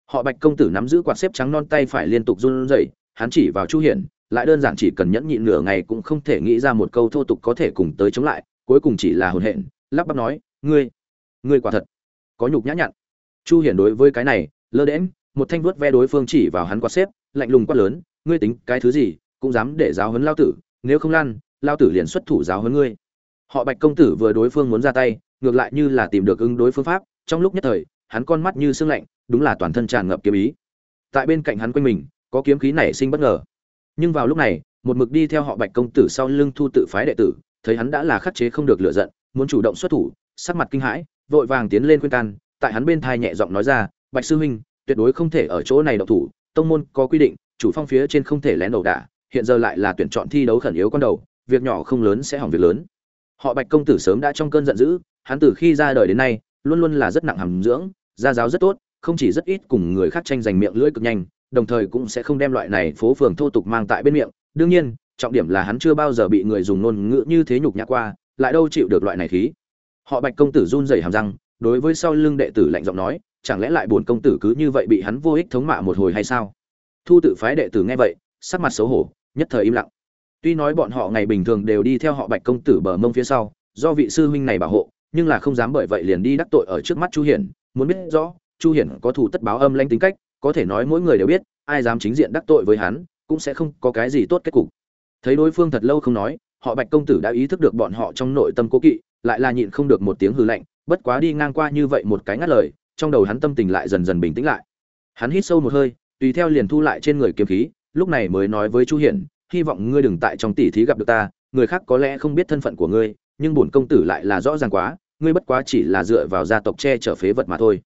Họ bạch công tử nắm giữ quạt xếp trắng non tay phải liên tục run rẩy, hắn chỉ vào chu hiển, lại đơn giản chỉ cần nhẫn nhịn nửa ngày cũng không thể nghĩ ra một câu thô tục có thể cùng tới chống lại, cuối cùng chỉ là hồn hện, lắp bắp nói, ngươi ngươi quả thật có nhục nhã nhặn. Chu hiển đối với cái này, lơ đễm một thanh vuốt ve đối phương chỉ vào hắn quạt xếp, lạnh lùng quát lớn, ngươi tính cái thứ gì, cũng dám để giáo huấn lao tử nếu không lăn, lao tử liền xuất thủ giáo hơn ngươi. Họ bạch công tử vừa đối phương muốn ra tay, ngược lại như là tìm được ứng đối phương pháp, trong lúc nhất thời, hắn con mắt như sương lạnh, đúng là toàn thân tràn ngập kiếm ý. Tại bên cạnh hắn quanh mình, có kiếm khí nảy sinh bất ngờ. Nhưng vào lúc này, một mực đi theo họ bạch công tử sau lưng thu tự phái đệ tử, thấy hắn đã là khắc chế không được lựa giận, muốn chủ động xuất thủ, sắc mặt kinh hãi, vội vàng tiến lên khuyên can, tại hắn bên thai nhẹ giọng nói ra, bạch sư huynh, tuyệt đối không thể ở chỗ này đậu thủ, tông môn có quy định, chủ phong phía trên không thể lén đầu đả hiện giờ lại là tuyển chọn thi đấu khẩn yếu con đầu, việc nhỏ không lớn sẽ hỏng việc lớn. Họ bạch công tử sớm đã trong cơn giận dữ, hắn từ khi ra đời đến nay, luôn luôn là rất nặng hàm dưỡng, gia giáo rất tốt, không chỉ rất ít cùng người khác tranh giành miệng lưỡi cực nhanh, đồng thời cũng sẽ không đem loại này phố phường thô tục mang tại bên miệng. Đương nhiên, trọng điểm là hắn chưa bao giờ bị người dùng ngôn ngữ như thế nhục nhã qua, lại đâu chịu được loại này khí. Họ bạch công tử run rẩy hàm răng, đối với sau lưng đệ tử lạnh giọng nói, chẳng lẽ lại buồn công tử cứ như vậy bị hắn vô ích thống mạ một hồi hay sao? Thu tự phái đệ tử nghe vậy, sắc mặt xấu hổ nhất thời im lặng. Tuy nói bọn họ ngày bình thường đều đi theo họ bạch công tử bờ mông phía sau, do vị sư huynh này bảo hộ, nhưng là không dám bởi vậy liền đi đắc tội ở trước mắt chu hiển, muốn biết rõ, chu hiển có thủ tất báo âm lãnh tính cách, có thể nói mỗi người đều biết, ai dám chính diện đắc tội với hắn, cũng sẽ không có cái gì tốt kết cục. Thấy đối phương thật lâu không nói, họ bạch công tử đã ý thức được bọn họ trong nội tâm cố kỵ, lại là nhịn không được một tiếng hư lạnh, bất quá đi ngang qua như vậy một cái ngắt lời, trong đầu hắn tâm tình lại dần dần bình tĩnh lại. Hắn hít sâu một hơi, tùy theo liền thu lại trên người kiếm khí lúc này mới nói với chu hiển, hy vọng ngươi đừng tại trong tỷ thí gặp được ta, người khác có lẽ không biết thân phận của ngươi, nhưng bổn công tử lại là rõ ràng quá, ngươi bất quá chỉ là dựa vào gia tộc che chở phế vật mà thôi.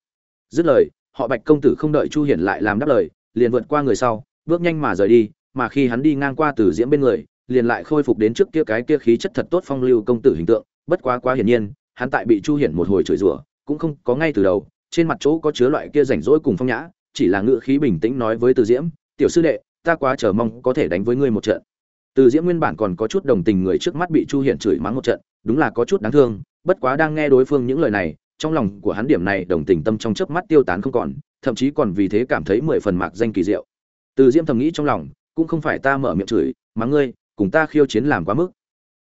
Dứt lời, họ bạch công tử không đợi chu hiển lại làm đáp lời, liền vượt qua người sau, bước nhanh mà rời đi, mà khi hắn đi ngang qua từ diễm bên người, liền lại khôi phục đến trước kia cái kia khí chất thật tốt phong lưu công tử hình tượng, bất quá quá hiển nhiên, hắn tại bị chu hiển một hồi chửi rủa, cũng không có ngay từ đầu, trên mặt chỗ có chứa loại kia rảnh rỗi cùng phong nhã, chỉ là ngự khí bình tĩnh nói với từ diễm, tiểu sư đệ ta quá chờ mong có thể đánh với ngươi một trận. Từ diễm nguyên bản còn có chút đồng tình người trước mắt bị chu hiển chửi mắng một trận, đúng là có chút đáng thương, bất quá đang nghe đối phương những lời này, trong lòng của hắn điểm này đồng tình tâm trong chớp mắt tiêu tán không còn, thậm chí còn vì thế cảm thấy mười phần mạc danh kỳ diệu. Từ diễm thầm nghĩ trong lòng, cũng không phải ta mở miệng chửi mắng ngươi, cùng ta khiêu chiến làm quá mức.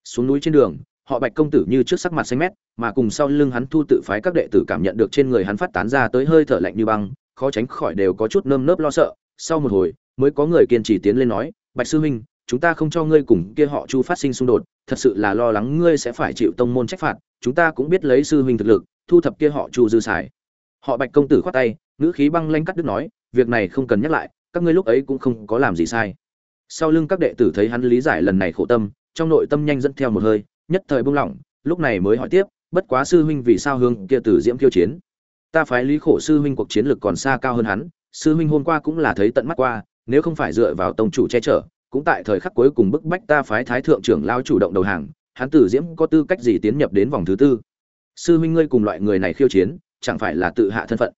Xuống núi trên đường, họ bạch công tử như trước sắc mặt xanh mét, mà cùng sau lưng hắn thu tự phái các đệ tử cảm nhận được trên người hắn phát tán ra tới hơi thở lạnh như băng, khó tránh khỏi đều có chút nơm nớp lo sợ. Sau một hồi mới có người kiên trì tiến lên nói, bạch sư huynh, chúng ta không cho ngươi cùng kia họ chu phát sinh xung đột, thật sự là lo lắng ngươi sẽ phải chịu tông môn trách phạt, chúng ta cũng biết lấy sư huynh thực lực, thu thập kia họ chu dư xài. Họ bạch công tử khoát tay, ngữ khí băng lanh cắt đứt nói, việc này không cần nhắc lại, các ngươi lúc ấy cũng không có làm gì sai. Sau lưng các đệ tử thấy hắn lý giải lần này khổ tâm, trong nội tâm nhanh dẫn theo một hơi, nhất thời buông lỏng, lúc này mới hỏi tiếp, bất quá sư huynh vì sao hương kia tử diễm kiêu chiến? Ta phái lý khổ sư huynh cuộc chiến lực còn xa cao hơn hắn, sư huynh hôm qua cũng là thấy tận mắt qua nếu không phải dựa vào tông chủ che chở, cũng tại thời khắc cuối cùng bức bách ta phái thái thượng trưởng lao chủ động đầu hàng, hắn tử diễm có tư cách gì tiến nhập đến vòng thứ tư? Sư huynh ngươi cùng loại người này khiêu chiến, chẳng phải là tự hạ thân phận?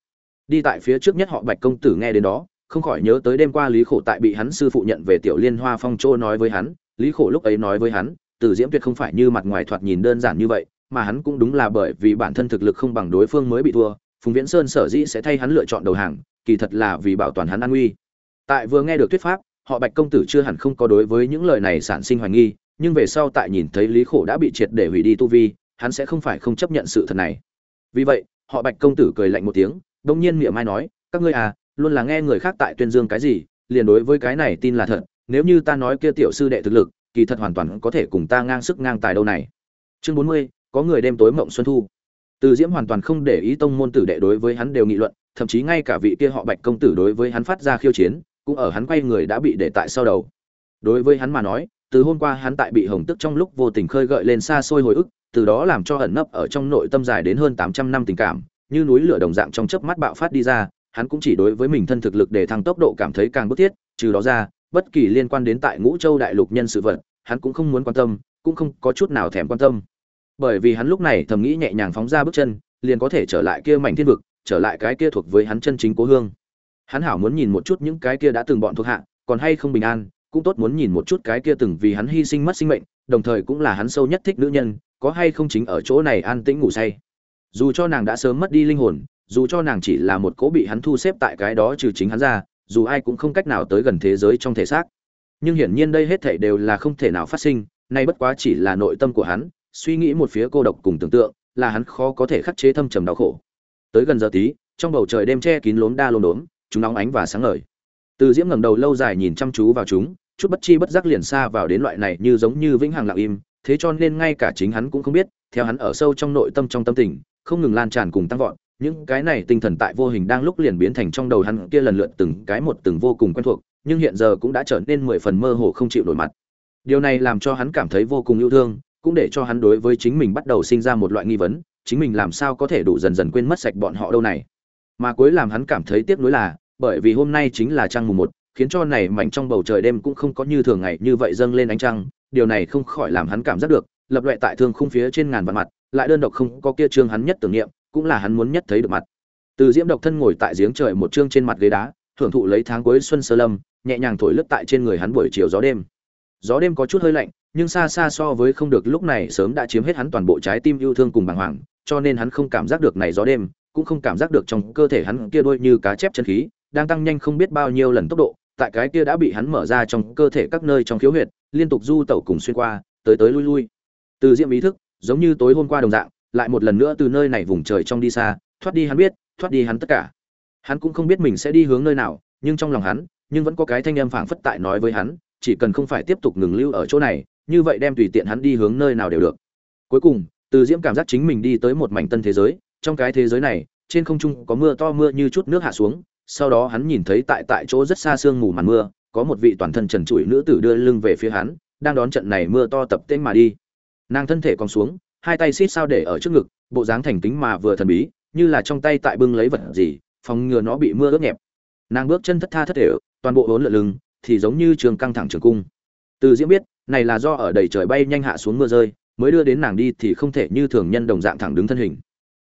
Đi tại phía trước nhất họ bạch công tử nghe đến đó, không khỏi nhớ tới đêm qua lý khổ tại bị hắn sư phụ nhận về tiểu liên hoa phong châu nói với hắn, lý khổ lúc ấy nói với hắn, tử diễm tuyệt không phải như mặt ngoài thoạt nhìn đơn giản như vậy, mà hắn cũng đúng là bởi vì bản thân thực lực không bằng đối phương mới bị thua, phùng viễn sơn sở dĩ sẽ thay hắn lựa chọn đầu hàng, kỳ thật là vì bảo toàn hắn an nguy tại vừa nghe được thuyết pháp, họ bạch công tử chưa hẳn không có đối với những lời này sản sinh hoài nghi, nhưng về sau tại nhìn thấy lý khổ đã bị triệt để hủy đi tu vi, hắn sẽ không phải không chấp nhận sự thật này. Vì vậy, họ bạch công tử cười lạnh một tiếng đông nhiên miệng mai nói, các ngươi à luôn là nghe người khác tại tuyên dương cái gì, liền đối với cái này tin là thật, nếu như ta nói kia tiểu sư đệ thực lực, kỳ thật hoàn toàn có thể cùng ta ngang sức ngang tài đâu này. Chương bốn mươi, có người đêm tối mộng xuân thu. Từ diễm hoàn toàn không để ý tông môn tử đệ đối với hắn đều nghị luận, thậm chí ngay cả vị kia họ bạch công tử đối với hắn phát ra khiêu chiến cũng ở hắn quay người đã bị để tại sau đầu. Đối với hắn mà nói, từ hôm qua hắn tại bị hồng tức trong lúc vô tình khơi gợi lên xa xôi hồi ức, từ đó làm cho ẩn nấp ở trong nội tâm dài đến hơn tám trăm năm tình cảm, như núi lửa đồng dạng trong chớp mắt bạo phát đi ra, hắn cũng chỉ đối với mình thân thực lực để thăng tốc độ cảm thấy càng bức thiết, trừ đó ra, bất kỳ liên quan đến tại ngũ châu đại lục nhân sự vật, hắn cũng không muốn quan tâm, cũng không có chút nào thèm quan tâm. Bởi vì hắn lúc này thầm nghĩ nhẹ nhàng phóng ra bước chân, liền có thể trở lại kia mảnh thiên vực, trở lại cái kia thuộc với hắn chân chính cố hương hắn hảo muốn nhìn một chút những cái kia đã từng bọn thuộc hạ, còn hay không bình an, cũng tốt muốn nhìn một chút cái kia từng vì hắn hy sinh mất sinh mệnh, đồng thời cũng là hắn sâu nhất thích nữ nhân, có hay không chính ở chỗ này an tĩnh ngủ say. Dù cho nàng đã sớm mất đi linh hồn, dù cho nàng chỉ là một cỗ bị hắn thu xếp tại cái đó trừ chính hắn ra, dù ai cũng không cách nào tới gần thế giới trong thể xác. Nhưng hiển nhiên đây hết thảy đều là không thể nào phát sinh, nay bất quá chỉ là nội tâm của hắn, suy nghĩ một phía cô độc cùng tưởng tượng, là hắn khó có thể khắc chế thâm trầm đau khổ. Tới gần giờ tí, trong bầu trời đêm che kín lốm đa lốm đốm chúng nóng ánh và sáng ngời. Từ diễm ngẩng đầu lâu dài nhìn chăm chú vào chúng, chút bất chi bất giác liền xa vào đến loại này như giống như vĩnh hằng lặng im, thế cho nên ngay cả chính hắn cũng không biết, theo hắn ở sâu trong nội tâm trong tâm tình, không ngừng lan tràn cùng tăng vọt, những cái này tinh thần tại vô hình đang lúc liền biến thành trong đầu hắn kia lần lượt từng cái một từng vô cùng quen thuộc, nhưng hiện giờ cũng đã trở nên mười phần mơ hồ không chịu nổi mặt. Điều này làm cho hắn cảm thấy vô cùng yêu thương, cũng để cho hắn đối với chính mình bắt đầu sinh ra một loại nghi vấn, chính mình làm sao có thể đủ dần dần quên mất sạch bọn họ đâu này. Mà cuối làm hắn cảm thấy tiếc nuối là bởi vì hôm nay chính là trăng mùng một, khiến cho này mảnh trong bầu trời đêm cũng không có như thường ngày như vậy dâng lên ánh trăng, điều này không khỏi làm hắn cảm giác được, lập loại tại thương khung phía trên ngàn vạn mặt, lại đơn độc không có kia trương hắn nhất tưởng niệm, cũng là hắn muốn nhất thấy được mặt. Từ diễm độc thân ngồi tại giếng trời một trương trên mặt ghế đá, thưởng thụ lấy tháng cuối xuân sơ lâm, nhẹ nhàng thổi lướt tại trên người hắn buổi chiều gió đêm. Gió đêm có chút hơi lạnh, nhưng xa xa so với không được lúc này sớm đã chiếm hết hắn toàn bộ trái tim yêu thương cùng bàng hoàng, cho nên hắn không cảm giác được này gió đêm, cũng không cảm giác được trong cơ thể hắn kia đôi như cá chép chân khí đang tăng nhanh không biết bao nhiêu lần tốc độ, tại cái kia đã bị hắn mở ra trong cơ thể các nơi trong khiếu huyệt, liên tục du tẩu cùng xuyên qua, tới tới lui lui. Từ diễm ý thức, giống như tối hôm qua đồng dạng, lại một lần nữa từ nơi này vùng trời trong đi xa, thoát đi hắn biết, thoát đi hắn tất cả. Hắn cũng không biết mình sẽ đi hướng nơi nào, nhưng trong lòng hắn, nhưng vẫn có cái thanh âm phảng phất tại nói với hắn, chỉ cần không phải tiếp tục ngừng lưu ở chỗ này, như vậy đem tùy tiện hắn đi hướng nơi nào đều được. Cuối cùng, từ diễm cảm giác chính mình đi tới một mảnh tân thế giới, trong cái thế giới này, trên không trung có mưa to mưa như chút nước hạ xuống sau đó hắn nhìn thấy tại tại chỗ rất xa sương mù màn mưa, có một vị toàn thân trần trụi nữ tử đưa lưng về phía hắn, đang đón trận này mưa to tập tên mà đi. Nàng thân thể còn xuống, hai tay xít sao để ở trước ngực, bộ dáng thành kính mà vừa thần bí, như là trong tay tại bưng lấy vật gì, phòng ngừa nó bị mưa ướt nhẹp. Nàng bước chân thất tha thất thể, toàn bộ hỗn lượn lưng thì giống như trường căng thẳng trường cung. Từ diễm biết, này là do ở đầy trời bay nhanh hạ xuống mưa rơi, mới đưa đến nàng đi thì không thể như thường nhân đồng dạng thẳng đứng thân hình.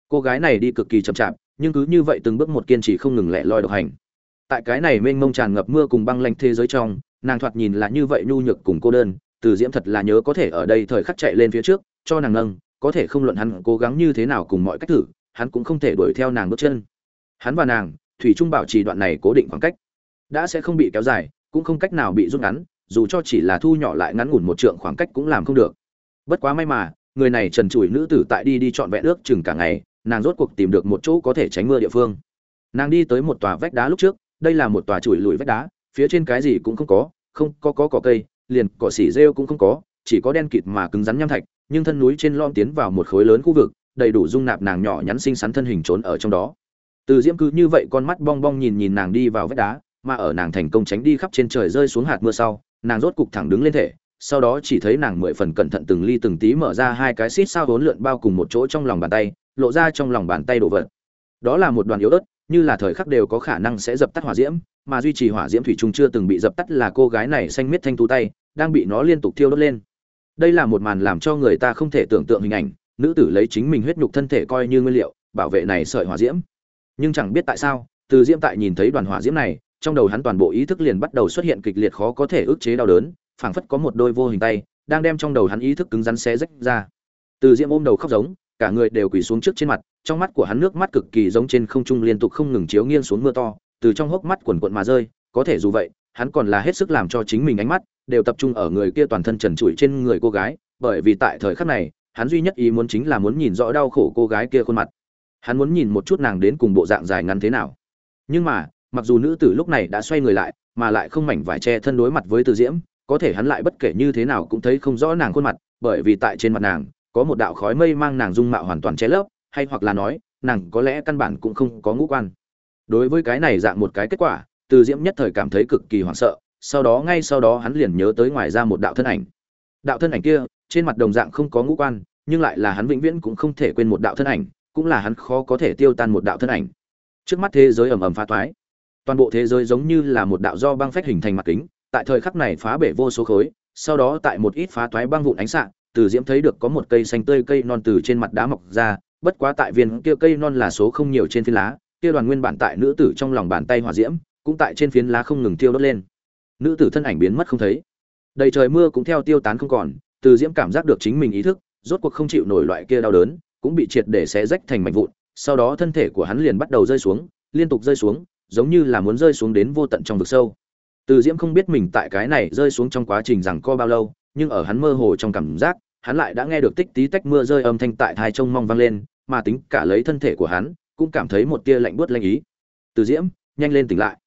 Cô gái này đi cực kỳ chậm chạp nhưng cứ như vậy từng bước một kiên trì không ngừng lẻ loi độc hành. Tại cái này mênh mông tràn ngập mưa cùng băng lanh thế giới trong, nàng thoạt nhìn là như vậy nhu nhược cùng cô đơn, từ diễm thật là nhớ có thể ở đây thời khắc chạy lên phía trước, cho nàng nâng, có thể không luận hắn cố gắng như thế nào cùng mọi cách thử, hắn cũng không thể đuổi theo nàng bước chân. Hắn và nàng, thủy trung bảo trì đoạn này cố định khoảng cách. Đã sẽ không bị kéo dài, cũng không cách nào bị rút ngắn, dù cho chỉ là thu nhỏ lại ngắn ngủn một trượng khoảng cách cũng làm không được. Bất quá may mà, người này trần trụi nữ tử tại đi đi chọn vẹn ước chừng cả ngày nàng rốt cuộc tìm được một chỗ có thể tránh mưa địa phương. Nàng đi tới một tòa vách đá lúc trước, đây là một tòa chùi lùi vách đá, phía trên cái gì cũng không có không, có có cỏ cây, liền cỏ xỉ rêu cũng không có, chỉ có đen kịt mà cứng rắn nham thạch, nhưng thân núi trên lom tiến vào một khối lớn khu vực, đầy đủ dung nạp nàng nhỏ nhắn xinh xắn thân hình trốn ở trong đó. Từ diễm cứ như vậy con mắt bong bong nhìn nhìn nàng đi vào vách đá, mà ở nàng thành công tránh đi khắp trên trời rơi xuống hạt mưa sau, nàng rốt cục thẳng đứng lên thể, sau đó chỉ thấy nàng mười phần cẩn thận từng ly từng tí mở ra hai cái xít sao vốn lượn bao cùng một chỗ trong lòng bàn tay lộ ra trong lòng bàn tay đồ vật. Đó là một đoàn yếu ớt, như là thời khắc đều có khả năng sẽ dập tắt hỏa diễm, mà duy trì hỏa diễm thủy chung chưa từng bị dập tắt là cô gái này xanh miết thanh tú tay, đang bị nó liên tục thiêu đốt lên. Đây là một màn làm cho người ta không thể tưởng tượng hình ảnh, nữ tử lấy chính mình huyết nhục thân thể coi như nguyên liệu, bảo vệ này sợi hỏa diễm. Nhưng chẳng biết tại sao, từ diễm tại nhìn thấy đoàn hỏa diễm này, trong đầu hắn toàn bộ ý thức liền bắt đầu xuất hiện kịch liệt khó có thể ức chế đau đớn, phảng phất có một đôi vô hình tay, đang đem trong đầu hắn ý thức cứng rắn xé rách ra. Từ diễm ôm đầu khóc giống cả người đều quỳ xuống trước trên mặt, trong mắt của hắn nước mắt cực kỳ giống trên không trung liên tục không ngừng chiếu nghiêng xuống mưa to, từ trong hốc mắt quần quận mà rơi, có thể dù vậy, hắn còn là hết sức làm cho chính mình ánh mắt đều tập trung ở người kia toàn thân trần trụi trên người cô gái, bởi vì tại thời khắc này, hắn duy nhất ý muốn chính là muốn nhìn rõ đau khổ cô gái kia khuôn mặt. Hắn muốn nhìn một chút nàng đến cùng bộ dạng dài ngắn thế nào. Nhưng mà, mặc dù nữ tử lúc này đã xoay người lại, mà lại không mảnh vải che thân đối mặt với từ diễm, có thể hắn lại bất kể như thế nào cũng thấy không rõ nàng khuôn mặt, bởi vì tại trên mặt nàng có một đạo khói mây mang nàng dung mạo hoàn toàn che lấp, hay hoặc là nói, nàng có lẽ căn bản cũng không có ngũ quan. Đối với cái này dạng một cái kết quả, từ diễm nhất thời cảm thấy cực kỳ hoảng sợ, sau đó ngay sau đó hắn liền nhớ tới ngoài ra một đạo thân ảnh. Đạo thân ảnh kia, trên mặt đồng dạng không có ngũ quan, nhưng lại là hắn vĩnh viễn cũng không thể quên một đạo thân ảnh, cũng là hắn khó có thể tiêu tan một đạo thân ảnh. Trước mắt thế giới ầm ầm phá thoái toàn bộ thế giới giống như là một đạo do băng phách hình thành mặt kính, tại thời khắc này phá bể vô số khối, sau đó tại một ít phá toái băng vụn ánh sáng từ diễm thấy được có một cây xanh tươi cây non từ trên mặt đá mọc ra, bất quá tại viên kia cây non là số không nhiều trên phiến lá, kia đoàn nguyên bản tại nữ tử trong lòng bàn tay hỏa diễm, cũng tại trên phiến lá không ngừng tiêu đốt lên. Nữ tử thân ảnh biến mất không thấy. Đầy trời mưa cũng theo tiêu tán không còn, từ diễm cảm giác được chính mình ý thức, rốt cuộc không chịu nổi loại kia đau đớn, cũng bị triệt để xé rách thành mảnh vụn, sau đó thân thể của hắn liền bắt đầu rơi xuống, liên tục rơi xuống, giống như là muốn rơi xuống đến vô tận trong vực sâu. Từ diễm không biết mình tại cái này rơi xuống trong quá trình rằng co bao lâu, nhưng ở hắn mơ hồ trong cảm giác hắn lại đã nghe được tích tí tách mưa rơi âm thanh tại thai trông mong vang lên, mà tính cả lấy thân thể của hắn, cũng cảm thấy một tia lạnh buốt lanh ý. Từ diễm, nhanh lên tỉnh lại.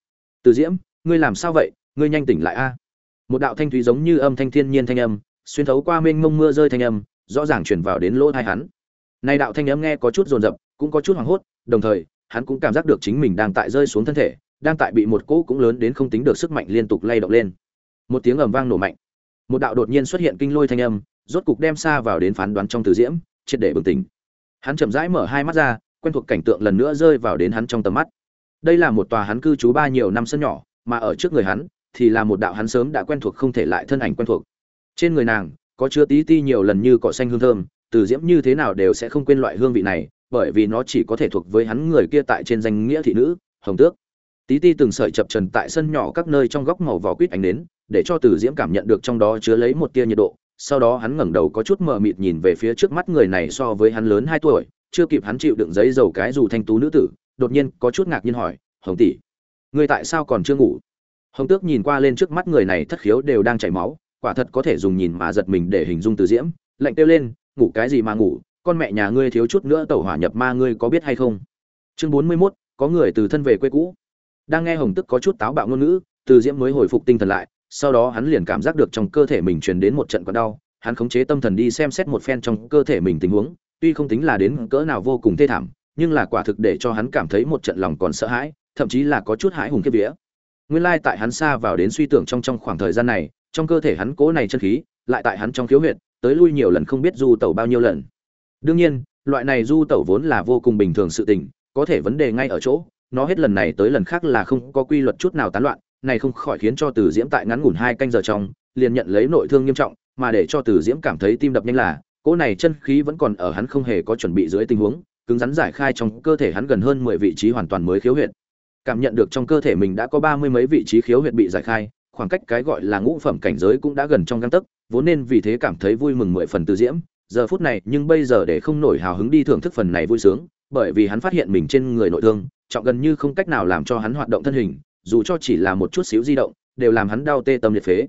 Từ diễm, ngươi làm sao vậy? Ngươi nhanh tỉnh lại a. Một đạo thanh thúy giống như âm thanh thiên nhiên thanh âm, xuyên thấu qua mênh mông mưa rơi thanh âm, rõ ràng truyền vào đến lỗ tai hắn. Nay đạo thanh âm nghe có chút rồn rập cũng có chút hoảng hốt, đồng thời, hắn cũng cảm giác được chính mình đang tại rơi xuống thân thể, đang tại bị một cỗ cũng lớn đến không tính được sức mạnh liên tục lay động lên. Một tiếng ầm vang nổ mạnh. Một đạo đột nhiên xuất hiện kinh lôi thanh âm rốt cục đem xa vào đến phán đoán trong từ diễm, triệt để bừng tỉnh. Hắn chậm rãi mở hai mắt ra, quen thuộc cảnh tượng lần nữa rơi vào đến hắn trong tầm mắt. Đây là một tòa hắn cư trú ba nhiều năm sân nhỏ, mà ở trước người hắn, thì là một đạo hắn sớm đã quen thuộc không thể lại thân ảnh quen thuộc. Trên người nàng, có chứa tí ti nhiều lần như cỏ xanh hương thơm, từ diễm như thế nào đều sẽ không quên loại hương vị này, bởi vì nó chỉ có thể thuộc với hắn người kia tại trên danh nghĩa thị nữ, hồng tước. Tí ti từng sợi chập trần tại sân nhỏ các nơi trong góc màu vỏ quýt ánh đến để cho từ diễm cảm nhận được trong đó chứa lấy một tia nhiệt độ sau đó hắn ngẩng đầu có chút mờ mịt nhìn về phía trước mắt người này so với hắn lớn hai tuổi chưa kịp hắn chịu đựng giấy dầu cái dù thanh tú nữ tử đột nhiên có chút ngạc nhiên hỏi hồng tỷ ngươi tại sao còn chưa ngủ? Hồng tước nhìn qua lên trước mắt người này thất khiếu đều đang chảy máu quả thật có thể dùng nhìn mà giật mình để hình dung từ diễm lạnh kêu lên ngủ cái gì mà ngủ con mẹ nhà ngươi thiếu chút nữa tẩu hỏa nhập ma ngươi có biết hay không? Chương bốn mươi 41, có người từ thân về quê cũ. Đang nghe hồng Tước có chút táo bạo ngôn ngữ từ diễm mới hồi phục tinh thần lại sau đó hắn liền cảm giác được trong cơ thể mình truyền đến một trận quặn đau, hắn khống chế tâm thần đi xem xét một phen trong cơ thể mình tình huống, tuy không tính là đến cỡ nào vô cùng thê thảm, nhưng là quả thực để cho hắn cảm thấy một trận lòng còn sợ hãi, thậm chí là có chút hãi hùng kia vía. Nguyên lai tại hắn xa vào đến suy tưởng trong trong khoảng thời gian này, trong cơ thể hắn cố này chân khí, lại tại hắn trong khiếu huyệt, tới lui nhiều lần không biết du tẩu bao nhiêu lần. Đương nhiên, loại này du tẩu vốn là vô cùng bình thường sự tình, có thể vấn đề ngay ở chỗ, nó hết lần này tới lần khác là không có quy luật chút nào tán loạn này không khỏi khiến cho từ diễm tại ngắn ngủn hai canh giờ trong, liền nhận lấy nội thương nghiêm trọng, mà để cho từ diễm cảm thấy tim đập nhanh là, cỗ này chân khí vẫn còn ở hắn không hề có chuẩn bị dưới tình huống, cứng rắn giải khai trong cơ thể hắn gần hơn mười vị trí hoàn toàn mới khiếu huyệt. Cảm nhận được trong cơ thể mình đã có ba mươi mấy vị trí khiếu huyệt bị giải khai, khoảng cách cái gọi là ngũ phẩm cảnh giới cũng đã gần trong gang tấc, vốn nên vì thế cảm thấy vui mừng mười phần từ diễm. Giờ phút này, nhưng bây giờ để không nổi hào hứng đi thưởng thức phần này vui sướng, bởi vì hắn phát hiện mình trên người nội thương, trọng gần như không cách nào làm cho hắn hoạt động thân hình dù cho chỉ là một chút xíu di động, đều làm hắn đau tê tâm liệt phế.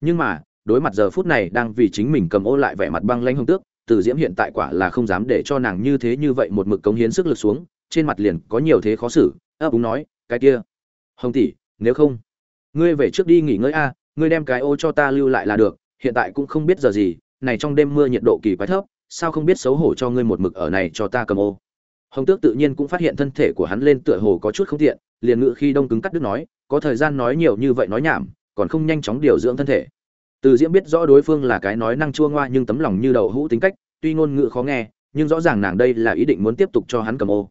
Nhưng mà, đối mặt giờ phút này đang vì chính mình cầm ô lại vẻ mặt băng lãnh hung tước, từ diễm hiện tại quả là không dám để cho nàng như thế như vậy một mực cống hiến sức lực xuống, trên mặt liền có nhiều thế khó xử, ấp úng nói, cái kia, hồng tỷ, nếu không, ngươi về trước đi nghỉ ngơi a, ngươi đem cái ô cho ta lưu lại là được, hiện tại cũng không biết giờ gì, này trong đêm mưa nhiệt độ kỳ quái thấp, sao không biết xấu hổ cho ngươi một mực ở này cho ta cầm ô? Hồng tước tự nhiên cũng phát hiện thân thể của hắn lên tựa hồ có chút không tiện liền ngự khi đông cứng cắt đứt nói, có thời gian nói nhiều như vậy nói nhảm, còn không nhanh chóng điều dưỡng thân thể. Từ diễm biết rõ đối phương là cái nói năng chua ngoa nhưng tấm lòng như đầu hũ tính cách, tuy ngôn ngữ khó nghe, nhưng rõ ràng nàng đây là ý định muốn tiếp tục cho hắn cầm ô.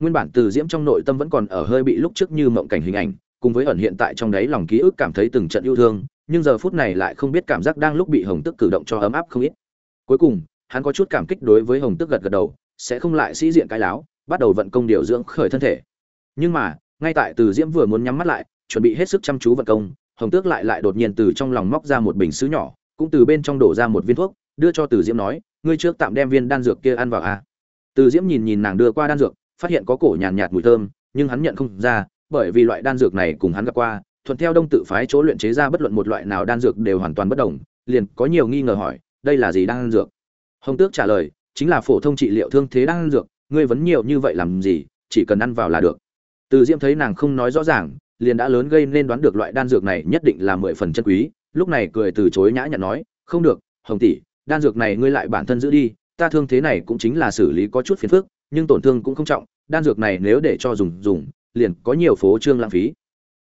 Nguyên bản từ diễm trong nội tâm vẫn còn ở hơi bị lúc trước như mộng cảnh hình ảnh, cùng với ẩn hiện tại trong đấy lòng ký ức cảm thấy từng trận yêu thương, nhưng giờ phút này lại không biết cảm giác đang lúc bị hồng tức cử động cho ấm áp không ít. Cuối cùng, hắn có chút cảm kích đối với hồng tức gật gật đầu, sẽ không lại sĩ diện cái láo, bắt đầu vận công điều dưỡng khởi thân thể. Nhưng mà ngay tại từ diễm vừa muốn nhắm mắt lại chuẩn bị hết sức chăm chú vận công hồng tước lại lại đột nhiên từ trong lòng móc ra một bình sứ nhỏ cũng từ bên trong đổ ra một viên thuốc đưa cho từ diễm nói ngươi trước tạm đem viên đan dược kia ăn vào a à. từ diễm nhìn nhìn nàng đưa qua đan dược phát hiện có cổ nhàn nhạt, mùi thơm nhưng hắn nhận không ra bởi vì loại đan dược này cùng hắn gặp qua thuận theo đông tự phái chỗ luyện chế ra bất luận một loại nào đan dược đều hoàn toàn bất đồng liền có nhiều nghi ngờ hỏi đây là gì đan dược hồng tước trả lời chính là phổ thông trị liệu thương thế đan dược ngươi vấn nhiều như vậy làm gì chỉ cần ăn vào là được từ diễm thấy nàng không nói rõ ràng, liền đã lớn gây nên đoán được loại đan dược này nhất định là mười phần chân quý, lúc này cười từ chối nhã nhặn nói, không được, hồng tỷ, đan dược này ngươi lại bản thân giữ đi, ta thương thế này cũng chính là xử lý có chút phiền phức, nhưng tổn thương cũng không trọng, đan dược này nếu để cho dùng dùng, liền có nhiều phố trương lãng phí.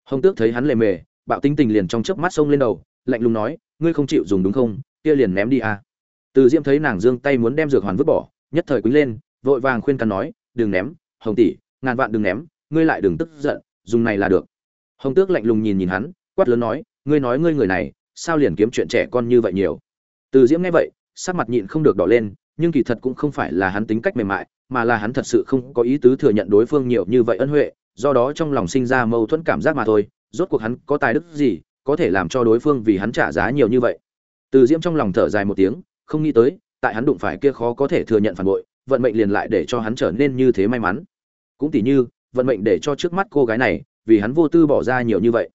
Hồng tước thấy hắn lề mề, bạo tinh tình liền trong chớp mắt xông lên đầu, lạnh lùng nói, ngươi không chịu dùng đúng không? Kia liền ném đi à. Từ diễm thấy nàng giương tay muốn đem dược hoàn vứt bỏ, nhất thời quýnh lên, vội vàng khuyên can nói, đừng ném, hồng tỷ, ngàn vạn đừng ném ngươi lại đừng tức giận, dùng này là được. Hồng tước lạnh lùng nhìn nhìn hắn, quát lớn nói, ngươi nói ngươi người này, sao liền kiếm chuyện trẻ con như vậy nhiều? Từ diễm nghe vậy, sắc mặt nhịn không được đỏ lên, nhưng kỳ thật cũng không phải là hắn tính cách mềm mại, mà là hắn thật sự không có ý tứ thừa nhận đối phương nhiều như vậy ân huệ, do đó trong lòng sinh ra mâu thuẫn cảm giác mà thôi, rốt cuộc hắn có tài đức gì, có thể làm cho đối phương vì hắn trả giá nhiều như vậy? Từ diễm trong lòng thở dài một tiếng, không nghĩ tới, tại hắn đụng phải kia khó có thể thừa nhận phản bội, vận mệnh liền lại để cho hắn trở nên như thế may mắn. Cũng tỉ như vận mệnh để cho trước mắt cô gái này, vì hắn vô tư bỏ ra nhiều như vậy.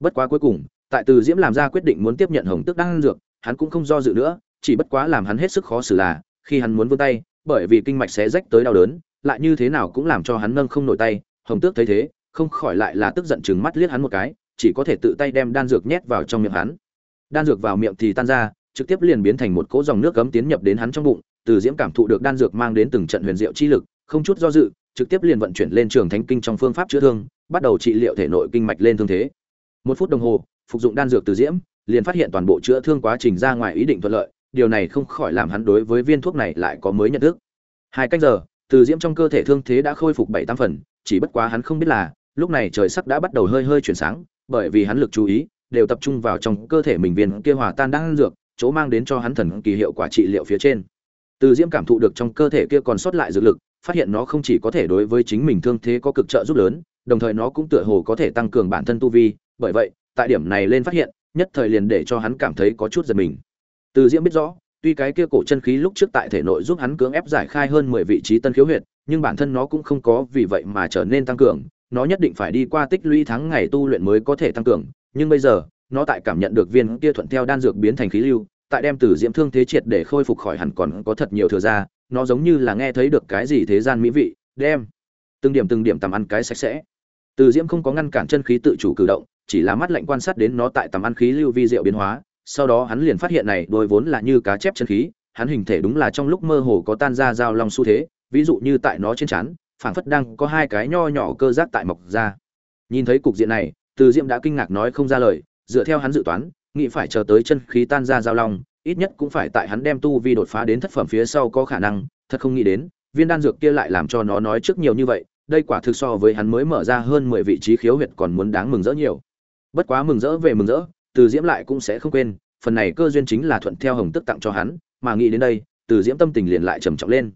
Bất quá cuối cùng, tại từ diễm làm ra quyết định muốn tiếp nhận hồng tước đan dược, hắn cũng không do dự nữa, chỉ bất quá làm hắn hết sức khó xử là, khi hắn muốn vươn tay, bởi vì kinh mạch xé rách tới đau đớn, lại như thế nào cũng làm cho hắn nâng không nổi tay, hồng tước thấy thế, không khỏi lại là tức giận chừng mắt liếc hắn một cái, chỉ có thể tự tay đem đan dược nhét vào trong miệng hắn. Đan dược vào miệng thì tan ra, trực tiếp liền biến thành một cỗ dòng nước cấm tiến nhập đến hắn trong bụng, từ diễm cảm thụ được đan dược mang đến từng trận huyền diệu chi lực, không chút do dự trực tiếp liền vận chuyển lên trường thánh kinh trong phương pháp chữa thương, bắt đầu trị liệu thể nội kinh mạch lên thương thế. Một phút đồng hồ, phục dụng đan dược từ diễm, liền phát hiện toàn bộ chữa thương quá trình ra ngoài ý định thuận lợi, điều này không khỏi làm hắn đối với viên thuốc này lại có mới nhận thức. Hai canh giờ, từ diễm trong cơ thể thương thế đã khôi phục bảy tam phần, chỉ bất quá hắn không biết là, lúc này trời sắc đã bắt đầu hơi hơi chuyển sáng, bởi vì hắn lực chú ý đều tập trung vào trong cơ thể mình viên kia hòa tan đang dược, chỗ mang đến cho hắn thần kỳ hiệu quả trị liệu phía trên. Từ diễm cảm thụ được trong cơ thể kia còn sót lại dược lực phát hiện nó không chỉ có thể đối với chính mình thương thế có cực trợ giúp lớn, đồng thời nó cũng tựa hồ có thể tăng cường bản thân tu vi. Bởi vậy, tại điểm này lên phát hiện, nhất thời liền để cho hắn cảm thấy có chút giật mình. Từ diễm biết rõ, tuy cái kia cổ chân khí lúc trước tại thể nội giúp hắn cưỡng ép giải khai hơn mười vị trí tân khiếu huyệt, nhưng bản thân nó cũng không có vì vậy mà trở nên tăng cường. Nó nhất định phải đi qua tích lũy tháng ngày tu luyện mới có thể tăng cường. Nhưng bây giờ, nó tại cảm nhận được viên kia thuận theo đan dược biến thành khí lưu, tại đem từ diễm thương thế triệt để khôi phục khỏi hẳn còn có thật nhiều thừa ra nó giống như là nghe thấy được cái gì thế gian mỹ vị, đem từng điểm từng điểm tầm ăn cái sạch sẽ. Từ diễm không có ngăn cản chân khí tự chủ cử động, chỉ là mắt lạnh quan sát đến nó tại tầm ăn khí lưu vi diệu biến hóa, sau đó hắn liền phát hiện này đôi vốn là như cá chép chân khí, hắn hình thể đúng là trong lúc mơ hồ có tan ra giao long xu thế, ví dụ như tại nó trên trán, phảng phất đang có hai cái nho nhỏ cơ giác tại mọc ra. Nhìn thấy cục diện này, từ diễm đã kinh ngạc nói không ra lời, dựa theo hắn dự toán, nghĩ phải chờ tới chân khí tan ra giao long ít nhất cũng phải tại hắn đem tu vi đột phá đến thất phẩm phía sau có khả năng, thật không nghĩ đến, viên đan dược kia lại làm cho nó nói trước nhiều như vậy, đây quả thực so với hắn mới mở ra hơn mười vị trí khiếu huyệt còn muốn đáng mừng rỡ nhiều. Bất quá mừng rỡ về mừng rỡ, từ diễm lại cũng sẽ không quên, phần này cơ duyên chính là thuận theo hồng tức tặng cho hắn, mà nghĩ đến đây, từ diễm tâm tình liền lại trầm trọng lên.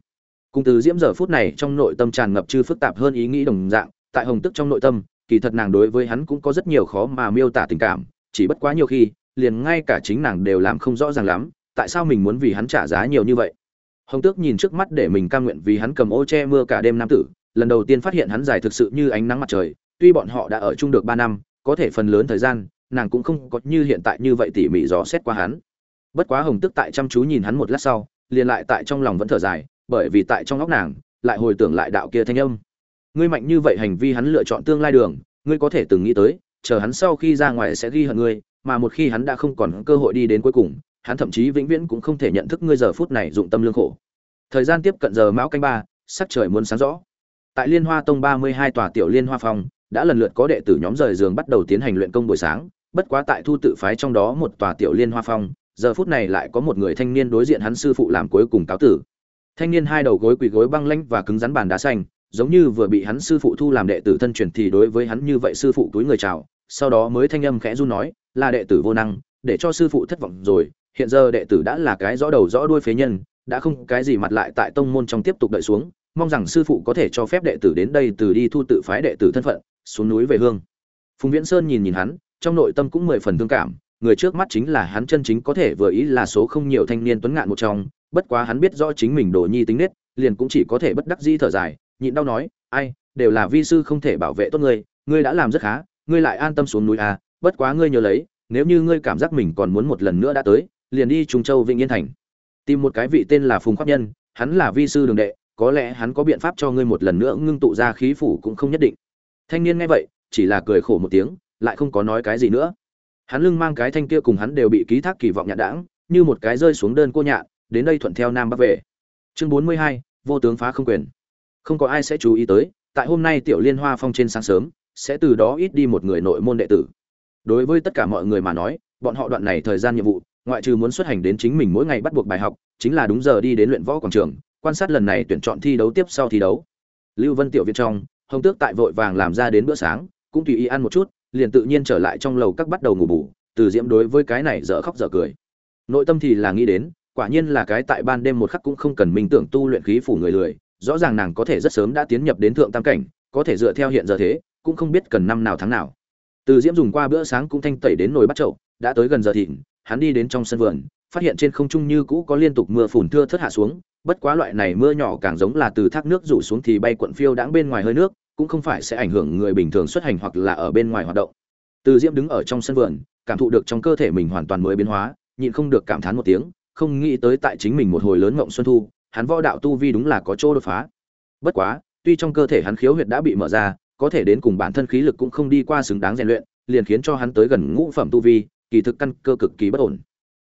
Cùng từ diễm giờ phút này trong nội tâm tràn ngập chư phức tạp hơn ý nghĩ đồng dạng, tại hồng tức trong nội tâm, kỳ thật nàng đối với hắn cũng có rất nhiều khó mà miêu tả tình cảm, chỉ bất quá nhiều khi liền ngay cả chính nàng đều làm không rõ ràng lắm, tại sao mình muốn vì hắn trả giá nhiều như vậy? Hồng tước nhìn trước mắt để mình cam nguyện vì hắn cầm ô che mưa cả đêm nam tử, lần đầu tiên phát hiện hắn dài thực sự như ánh nắng mặt trời, tuy bọn họ đã ở chung được ba năm, có thể phần lớn thời gian, nàng cũng không có như hiện tại như vậy tỉ mỉ dò xét qua hắn. Bất quá hồng tức tại chăm chú nhìn hắn một lát sau, liền lại tại trong lòng vẫn thở dài, bởi vì tại trong óc nàng, lại hồi tưởng lại đạo kia thanh âm. Ngươi mạnh như vậy hành vi hắn lựa chọn tương lai đường, ngươi có thể từng nghĩ tới, chờ hắn sau khi ra ngoài sẽ ghi hận ngươi mà một khi hắn đã không còn cơ hội đi đến cuối cùng, hắn thậm chí vĩnh viễn cũng không thể nhận thức ngươi giờ phút này dụng tâm lương khổ. Thời gian tiếp cận giờ mão canh ba, sắc trời muốn sáng rõ. Tại liên hoa tông ba mươi hai tòa tiểu liên hoa phong, đã lần lượt có đệ tử nhóm rời giường bắt đầu tiến hành luyện công buổi sáng. Bất quá tại thu tự phái trong đó một tòa tiểu liên hoa phong, giờ phút này lại có một người thanh niên đối diện hắn sư phụ làm cuối cùng cáo tử. Thanh niên hai đầu gối quỳ gối băng lãnh và cứng rắn bàn đá xanh, giống như vừa bị hắn sư phụ thu làm đệ tử thân truyền thì đối với hắn như vậy sư phụ túi người chào, sau đó mới thanh âm khẽ run nói là đệ tử vô năng, để cho sư phụ thất vọng rồi, hiện giờ đệ tử đã là cái rõ đầu rõ đuôi phế nhân, đã không cái gì mặt lại tại tông môn trong tiếp tục đợi xuống, mong rằng sư phụ có thể cho phép đệ tử đến đây từ đi thu tự phái đệ tử thân phận, xuống núi về hương. Phùng viễn sơn nhìn nhìn hắn, trong nội tâm cũng mười phần thương cảm, người trước mắt chính là hắn chân chính có thể vừa ý là số không nhiều thanh niên tuấn ngạn một trong, bất quá hắn biết rõ chính mình đồ nhi tính nết, liền cũng chỉ có thể bất đắc dĩ thở dài, nhịn đau nói, ai, đều là vi sư không thể bảo vệ tốt ngươi ngươi đã làm rất khá, ngươi lại an tâm xuống núi à bất quá ngươi nhớ lấy, nếu như ngươi cảm giác mình còn muốn một lần nữa đã tới, liền đi trung châu vĩnh yên thành. Tìm một cái vị tên là phùng khoác nhân, hắn là vi sư đường đệ, có lẽ hắn có biện pháp cho ngươi một lần nữa ngưng tụ ra khí phủ cũng không nhất định. Thanh niên nghe vậy, chỉ là cười khổ một tiếng, lại không có nói cái gì nữa. Hắn lưng mang cái thanh kia cùng hắn đều bị ký thác kỳ vọng nhạn đãng, như một cái rơi xuống đơn cô nhạn, đến đây thuận theo nam bắc về. Chương bốn mươi hai, vô tướng phá không quyền. Không có ai sẽ chú ý tới, tại hôm nay tiểu liên hoa phong trên sáng sớm, sẽ từ đó ít đi một người nội môn đệ tử đối với tất cả mọi người mà nói, bọn họ đoạn này thời gian nhiệm vụ, ngoại trừ muốn xuất hành đến chính mình mỗi ngày bắt buộc bài học, chính là đúng giờ đi đến luyện võ quảng trường, quan sát lần này tuyển chọn thi đấu tiếp sau thi đấu. Lưu vân tiểu viện trong, hồng tước tại vội vàng làm ra đến bữa sáng, cũng tùy ý ăn một chút, liền tự nhiên trở lại trong lầu các bắt đầu ngủ bù, từ diễm đối với cái này dở khóc dở cười. Nội tâm thì là nghĩ đến, quả nhiên là cái tại ban đêm một khắc cũng không cần minh tưởng tu luyện khí phủ người lười, rõ ràng nàng có thể rất sớm đã tiến nhập đến thượng tam cảnh, có thể dựa theo hiện giờ thế, cũng không biết cần năm nào tháng nào từ diễm dùng qua bữa sáng cũng thanh tẩy đến nồi bắt chậu, đã tới gần giờ thịnh, hắn đi đến trong sân vườn, phát hiện trên không trung như cũ có liên tục mưa phùn thưa thất hạ xuống, bất quá loại này mưa nhỏ càng giống là từ thác nước rủ xuống thì bay cuộn phiêu đãng bên ngoài hơi nước, cũng không phải sẽ ảnh hưởng người bình thường xuất hành hoặc là ở bên ngoài hoạt động. Từ diễm đứng ở trong sân vườn, cảm thụ được trong cơ thể mình hoàn toàn mới biến hóa, nhịn không được cảm thán một tiếng, không nghĩ tới tại chính mình một hồi lớn ngộng xuân thu, hắn võ đạo tu vi đúng là có chỗ đột phá. Bất quá, tuy trong cơ thể hắn khiếu huyệt đã bị mở ra có thể đến cùng bản thân khí lực cũng không đi qua xứng đáng rèn luyện, liền khiến cho hắn tới gần ngũ phẩm tu vi, kỳ thực căn cơ cực kỳ bất ổn.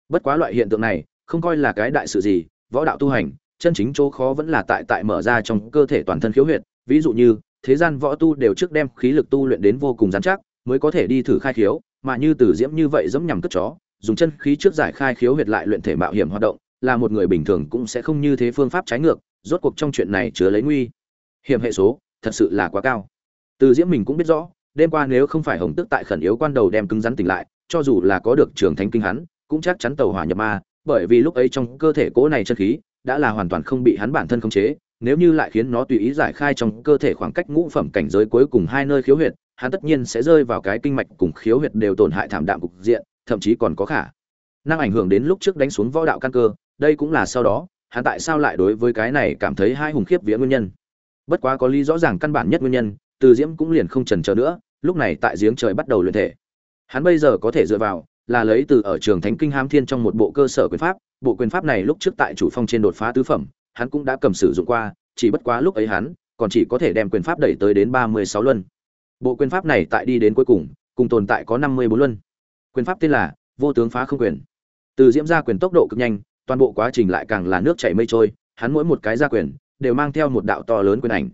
Bất quá loại hiện tượng này, không coi là cái đại sự gì, võ đạo tu hành, chân chính chỗ khó vẫn là tại tại mở ra trong cơ thể toàn thân khiếu huyệt, ví dụ như, thế gian võ tu đều trước đem khí lực tu luyện đến vô cùng dán chắc, mới có thể đi thử khai khiếu, mà như tử diễm như vậy giẫm nhằm cất chó, dùng chân khí trước giải khai khiếu huyệt lại luyện thể mạo hiểm hoạt động, là một người bình thường cũng sẽ không như thế phương pháp trái ngược, rốt cuộc trong chuyện này chứa lấy nguy. Hiểm hệ số, thật sự là quá cao từ diễm mình cũng biết rõ, đêm qua nếu không phải hồng tức tại khẩn yếu quan đầu đem cứng rắn tỉnh lại, cho dù là có được trường thánh kinh hắn, cũng chắc chắn tàu hỏa nhập ma, bởi vì lúc ấy trong cơ thể cỗ này chân khí đã là hoàn toàn không bị hắn bản thân khống chế, nếu như lại khiến nó tùy ý giải khai trong cơ thể khoảng cách ngũ phẩm cảnh giới cuối cùng hai nơi khiếu huyệt, hắn tất nhiên sẽ rơi vào cái kinh mạch cùng khiếu huyệt đều tổn hại thảm đạm cục diện, thậm chí còn có khả năng ảnh hưởng đến lúc trước đánh xuống võ đạo căn cơ, đây cũng là sau đó, hắn tại sao lại đối với cái này cảm thấy hai hùng khiếp vía nguyên nhân. Bất quá có lý rõ ràng căn bản nhất nguyên nhân từ diễm cũng liền không trần chờ nữa, lúc này tại giếng trời bắt đầu luyện thể. Hắn bây giờ có thể dựa vào là lấy từ ở trường thánh kinh hám thiên trong một bộ cơ sở quyền pháp, bộ quyền pháp này lúc trước tại chủ phong trên đột phá tứ phẩm, hắn cũng đã cầm sử dụng qua, chỉ bất quá lúc ấy hắn còn chỉ có thể đem quyền pháp đẩy tới đến ba mươi sáu luân. Bộ quyền pháp này tại đi đến cuối cùng cùng tồn tại có năm mươi bốn luân. Quyền pháp tên là vô tướng phá không quyền. Từ diễm ra quyền tốc độ cực nhanh, toàn bộ quá trình lại càng là nước chảy mây trôi, hắn mỗi một cái ra quyền đều mang theo một đạo to lớn quyền ảnh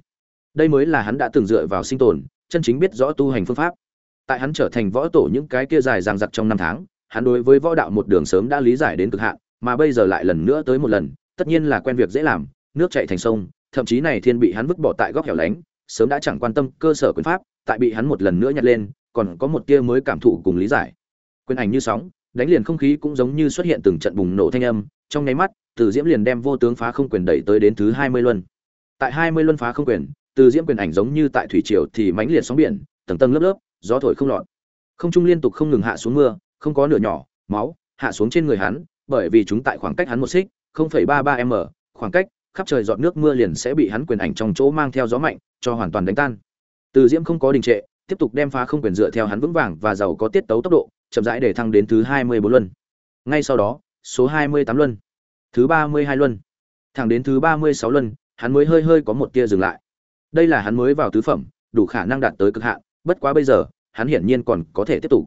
đây mới là hắn đã từng dựa vào sinh tồn, chân chính biết rõ tu hành phương pháp. Tại hắn trở thành võ tổ những cái kia dài dằng dặc trong năm tháng, hắn đối với võ đạo một đường sớm đã lý giải đến cực hạn, mà bây giờ lại lần nữa tới một lần, tất nhiên là quen việc dễ làm, nước chảy thành sông, thậm chí này thiên bị hắn vứt bỏ tại góc hẻo lánh, sớm đã chẳng quan tâm cơ sở quyền pháp, tại bị hắn một lần nữa nhặt lên, còn có một tia mới cảm thụ cùng lý giải. Quyền ảnh như sóng, đánh liền không khí cũng giống như xuất hiện từng trận bùng nổ thanh âm, trong nháy mắt, từ diễm liền đem vô tướng phá không quyền đẩy tới đến thứ hai mươi luân. Tại hai mươi luân phá không quyền từ diễm quyền ảnh giống như tại thủy triều thì mãnh liệt sóng biển tầng tầng lớp lớp gió thổi không lọt. Không trung liên tục không ngừng hạ xuống mưa không có nửa nhỏ máu hạ xuống trên người hắn bởi vì chúng tại khoảng cách hắn một xích 0,33 m khoảng cách khắp trời giọt nước mưa liền sẽ bị hắn quyền ảnh trong chỗ mang theo gió mạnh cho hoàn toàn đánh tan. Từ diễm không có đình trệ tiếp tục đem phá không quyền dựa theo hắn vững vàng và giàu có tiết tấu tốc độ chậm rãi để thăng đến thứ 24 luân. Ngay sau đó số 28 luân thứ 32 luân. Thẳng đến thứ 36 luân hắn mới hơi hơi có một tia dừng lại đây là hắn mới vào tứ phẩm, đủ khả năng đạt tới cực hạn, bất quá bây giờ, hắn hiển nhiên còn có thể tiếp tục.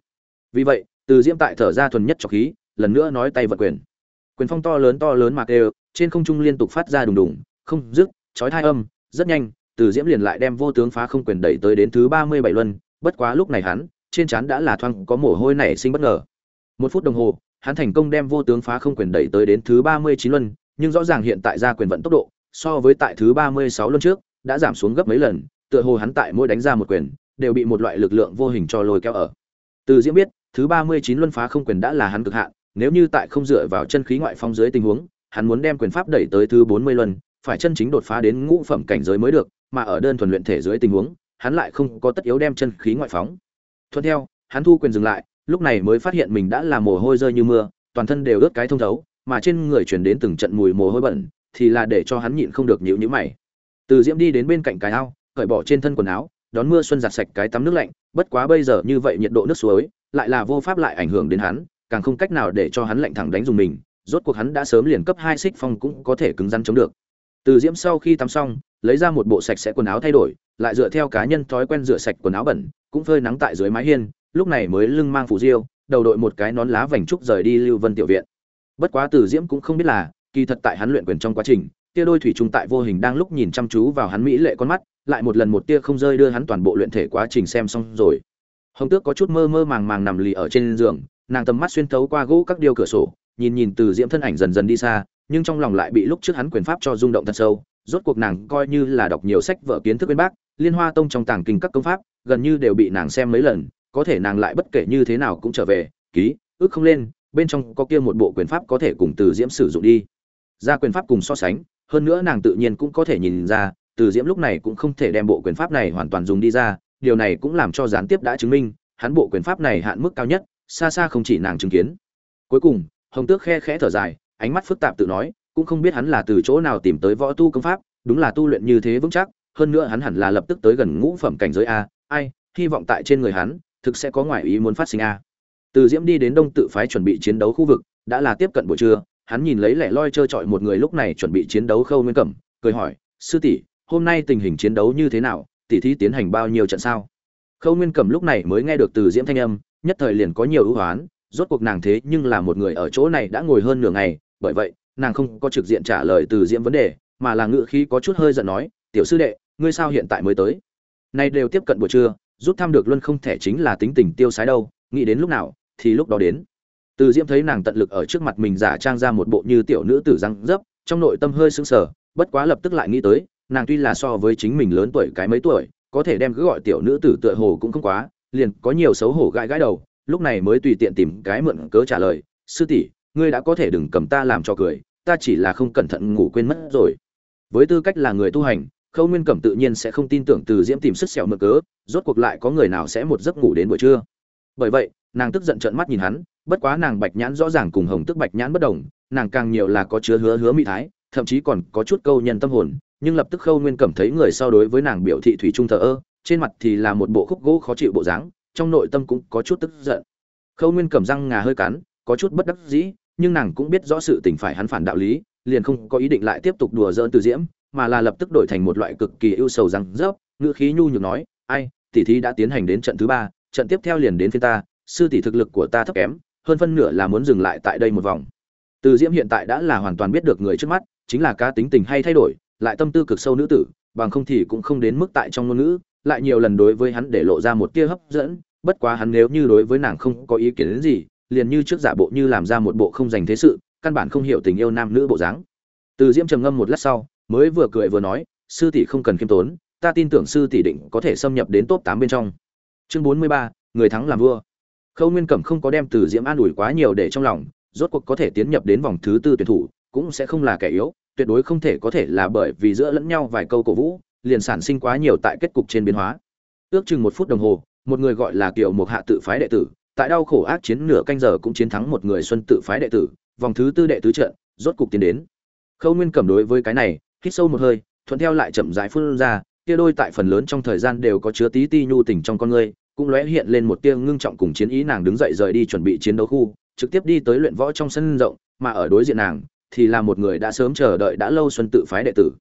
Vì vậy, từ diễm tại thở ra thuần nhất trọc khí, lần nữa nói tay vận quyền. Quyền phong to lớn to lớn mà kêu, trên không trung liên tục phát ra đùng đùng, không dứt, chói thai âm, rất nhanh, từ diễm liền lại đem vô tướng phá không quyền đẩy tới đến thứ ba mươi bảy luân, bất quá lúc này hắn, trên trán đã là thoang, có mồ hôi nảy sinh bất ngờ. Một phút đồng hồ, hắn thành công đem vô tướng phá không quyền đẩy tới đến thứ ba mươi chín luân, nhưng rõ ràng hiện tại ra quyền vận tốc độ, so với tại thứ ba mươi sáu luân trước đã giảm xuống gấp mấy lần, tựa hồ hắn tại mỗi đánh ra một quyền, đều bị một loại lực lượng vô hình cho lôi kéo ở. Từ diễm biết, thứ ba mươi chín luân phá không quyền đã là hắn cực hạn, nếu như tại không dựa vào chân khí ngoại phong dưới tình huống, hắn muốn đem quyền pháp đẩy tới thứ bốn mươi luân, phải chân chính đột phá đến ngũ phẩm cảnh giới mới được, mà ở đơn thuần luyện thể dưới tình huống, hắn lại không có tất yếu đem chân khí ngoại phóng. Thuận theo, hắn thu quyền dừng lại, lúc này mới phát hiện mình đã là mồ hôi rơi như mưa, toàn thân đều ướt cái thông thấu, mà trên người truyền đến từng trận mùi mồ hôi bẩn, thì là để cho hắn nhịn không được nhịu nhữ mày từ diễm đi đến bên cạnh cái ao, cởi bỏ trên thân quần áo, đón mưa xuân giặt sạch cái tắm nước lạnh, bất quá bây giờ như vậy nhiệt độ nước suối, lại là vô pháp lại ảnh hưởng đến hắn, càng không cách nào để cho hắn lạnh thẳng đánh dùng mình, rốt cuộc hắn đã sớm liền cấp hai xích phong cũng có thể cứng rắn chống được. Từ diễm sau khi tắm xong, lấy ra một bộ sạch sẽ quần áo thay đổi, lại dựa theo cá nhân thói quen rửa sạch quần áo bẩn, cũng phơi nắng tại dưới mái hiên, lúc này mới lưng mang phủ diêu, đầu đội một cái nón lá vành trúc rời đi lưu vân tiểu viện. Bất quá từ diễm cũng không biết là, kỳ thật tại hắn luyện quyền trong quá trình tia đôi thủy trùng tại vô hình đang lúc nhìn chăm chú vào hắn mỹ lệ con mắt, lại một lần một tia không rơi đưa hắn toàn bộ luyện thể quá trình xem xong rồi. Hồng tước có chút mơ mơ màng màng nằm lì ở trên giường, nàng tầm mắt xuyên thấu qua gỗ các điêu cửa sổ, nhìn nhìn từ diễm thân ảnh dần dần đi xa, nhưng trong lòng lại bị lúc trước hắn quyền pháp cho rung động thật sâu, rốt cuộc nàng coi như là đọc nhiều sách vở kiến thức bên bác liên hoa tông trong tàng kinh các công pháp, gần như đều bị nàng xem mấy lần, có thể nàng lại bất kể như thế nào cũng trở về, ký, ước không lên, bên trong có kia một bộ quyền pháp có thể cùng từ diễm sử dụng đi. Ra quyền pháp cùng so sánh hơn nữa nàng tự nhiên cũng có thể nhìn ra, từ diễm lúc này cũng không thể đem bộ quyền pháp này hoàn toàn dùng đi ra, điều này cũng làm cho gián tiếp đã chứng minh, hắn bộ quyền pháp này hạn mức cao nhất, xa xa không chỉ nàng chứng kiến. Cuối cùng, hồng tước khe khẽ thở dài, ánh mắt phức tạp tự nói, cũng không biết hắn là từ chỗ nào tìm tới võ tu công pháp, đúng là tu luyện như thế vững chắc, hơn nữa hắn hẳn là lập tức tới gần ngũ phẩm cảnh giới a, ai, hy vọng tại trên người hắn, thực sẽ có ngoại ý muốn phát sinh a. Từ diễm đi đến đông tự phái chuẩn bị chiến đấu khu vực, đã là tiếp cận buổi trưa hắn nhìn lấy lẻ loi trơ trọi một người lúc này chuẩn bị chiến đấu khâu nguyên cẩm, cười hỏi, sư tỷ, hôm nay tình hình chiến đấu như thế nào? Tỷ thí tiến hành bao nhiêu trận sao? Khâu nguyên cẩm lúc này mới nghe được từ diễm thanh âm, nhất thời liền có nhiều ưu hoán, rốt cuộc nàng thế nhưng là một người ở chỗ này đã ngồi hơn nửa ngày, bởi vậy, nàng không có trực diện trả lời từ diễm vấn đề, mà là ngự khí có chút hơi giận nói, tiểu sư đệ, ngươi sao hiện tại mới tới? Nay đều tiếp cận buổi trưa, rút thăm được luân không thể chính là tính tình tiêu sái đâu, nghĩ đến lúc nào thì lúc đó đến từ diễm thấy nàng tận lực ở trước mặt mình giả trang ra một bộ như tiểu nữ tử răng dấp, trong nội tâm hơi sững sờ, bất quá lập tức lại nghĩ tới, nàng tuy là so với chính mình lớn tuổi cái mấy tuổi, có thể đem cứ gọi tiểu nữ tử tựa hồ cũng không quá, liền có nhiều xấu hổ gãi gãi đầu, lúc này mới tùy tiện tìm cái mượn cớ trả lời, sư tỷ, ngươi đã có thể đừng cầm ta làm cho cười, ta chỉ là không cẩn thận ngủ quên mất rồi. Với tư cách là người tu hành, khâu nguyên cẩm tự nhiên sẽ không tin tưởng từ diễm tìm sức sẹo mượn cớ, rốt cuộc lại có người nào sẽ một giấc ngủ đến buổi trưa. Bởi vậy nàng tức giận trợn mắt nhìn hắn, bất quá nàng bạch nhãn rõ ràng cùng hồng tức bạch nhãn bất đồng, nàng càng nhiều là có chứa hứa hứa mỹ thái, thậm chí còn có chút câu nhân tâm hồn, nhưng lập tức khâu nguyên cẩm thấy người so đối với nàng biểu thị thủy trung thờ ơ, trên mặt thì là một bộ khúc gỗ khó chịu bộ dáng, trong nội tâm cũng có chút tức giận. Khâu nguyên cẩm răng ngà hơi cắn, có chút bất đắc dĩ, nhưng nàng cũng biết rõ sự tình phải hắn phản đạo lý, liền không có ý định lại tiếp tục đùa giỡn từ diễm, mà là lập tức đổi thành một loại cực kỳ ưu sầu răng rớp, ngữ khí nhu nhược nói, ai tỷ thí đã tiến hành đến trận thứ ba, trận tiếp theo liền đến phiên ta sư tỷ thực lực của ta thấp kém, hơn phân nửa là muốn dừng lại tại đây một vòng. Từ diễm hiện tại đã là hoàn toàn biết được người trước mắt, chính là cá tính tình hay thay đổi, lại tâm tư cực sâu nữ tử, bằng không thì cũng không đến mức tại trong ngôn ngữ, lại nhiều lần đối với hắn để lộ ra một tia hấp dẫn, bất quá hắn nếu như đối với nàng không có ý kiến đến gì, liền như trước giả bộ như làm ra một bộ không dành thế sự, căn bản không hiểu tình yêu nam nữ bộ dáng. Từ diễm trầm ngâm một lát sau, mới vừa cười vừa nói, sư tỷ không cần khiêm tốn, ta tin tưởng sư tỷ định có thể xâm nhập đến top tám bên trong. Chương bốn mươi ba, người thắng làm vua khâu nguyên cẩm không có đem từ diễm an ủi quá nhiều để trong lòng, rốt cuộc có thể tiến nhập đến vòng thứ tư tuyển thủ, cũng sẽ không là kẻ yếu, tuyệt đối không thể có thể là bởi vì giữa lẫn nhau vài câu cổ vũ, liền sản sinh quá nhiều tại kết cục trên biến hóa. Ước chừng một phút đồng hồ, một người gọi là kiều Mục hạ tự phái đệ tử, tại đau khổ ác chiến nửa canh giờ cũng chiến thắng một người xuân tự phái đệ tử, vòng thứ tư đệ tứ trận, rốt cục tiến đến. Khâu nguyên cẩm đối với cái này, hít sâu một hơi, thuận theo lại chậm rãi phun ra, kia đôi tại phần lớn trong thời gian đều có chứa tí ti nhu tình trong con người cũng lóe hiện lên một tia ngưng trọng cùng chiến ý, nàng đứng dậy rời đi chuẩn bị chiến đấu khu, trực tiếp đi tới luyện võ trong sân rộng, mà ở đối diện nàng thì là một người đã sớm chờ đợi đã lâu xuân tự phái đệ tử.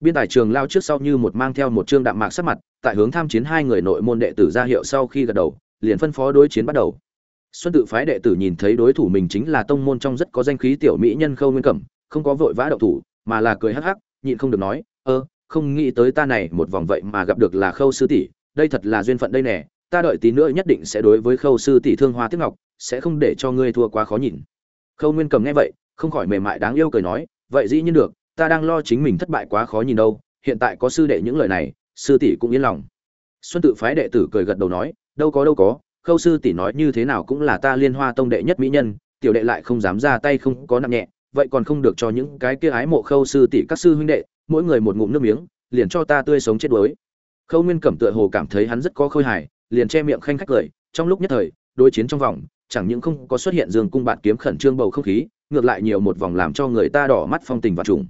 Biên tài trường lao trước sau như một mang theo một trương đạm mạc sắc mặt, tại hướng tham chiến hai người nội môn đệ tử ra hiệu sau khi gật đầu, liền phân phó đối chiến bắt đầu. Xuân tự phái đệ tử nhìn thấy đối thủ mình chính là tông môn trong rất có danh khí tiểu mỹ nhân khâu nguyên cẩm, không có vội vã động thủ, mà là cười hắc hắc, nhịn không được nói, ơ, không nghĩ tới ta này một vòng vậy mà gặp được là khâu sư tỷ, đây thật là duyên phận đây nè ta đợi tí nữa nhất định sẽ đối với khâu sư tỷ thương hoa tiếc ngọc, sẽ không để cho ngươi thua quá khó nhìn. Khâu nguyên cầm nghe vậy, không khỏi mềm mại đáng yêu cười nói, vậy dĩ nhiên được, ta đang lo chính mình thất bại quá khó nhìn đâu, hiện tại có sư đệ những lời này, sư tỷ cũng yên lòng. Xuân tự phái đệ tử cười gật đầu nói, đâu có đâu có, khâu sư tỷ nói như thế nào cũng là ta liên hoa tông đệ nhất mỹ nhân, tiểu đệ lại không dám ra tay không có nặng nhẹ, vậy còn không được cho những cái kia ái mộ khâu sư tỷ các sư huynh đệ, mỗi người một ngụm nước miếng, liền cho ta tươi sống chết đuối. Khâu nguyên cẩm tựa hồ cảm thấy hắn rất có khôi hài liền che miệng khanh khách cười, trong lúc nhất thời, đối chiến trong vòng, chẳng những không có xuất hiện dương cung bạn kiếm khẩn trương bầu không khí, ngược lại nhiều một vòng làm cho người ta đỏ mắt phong tình và trùng.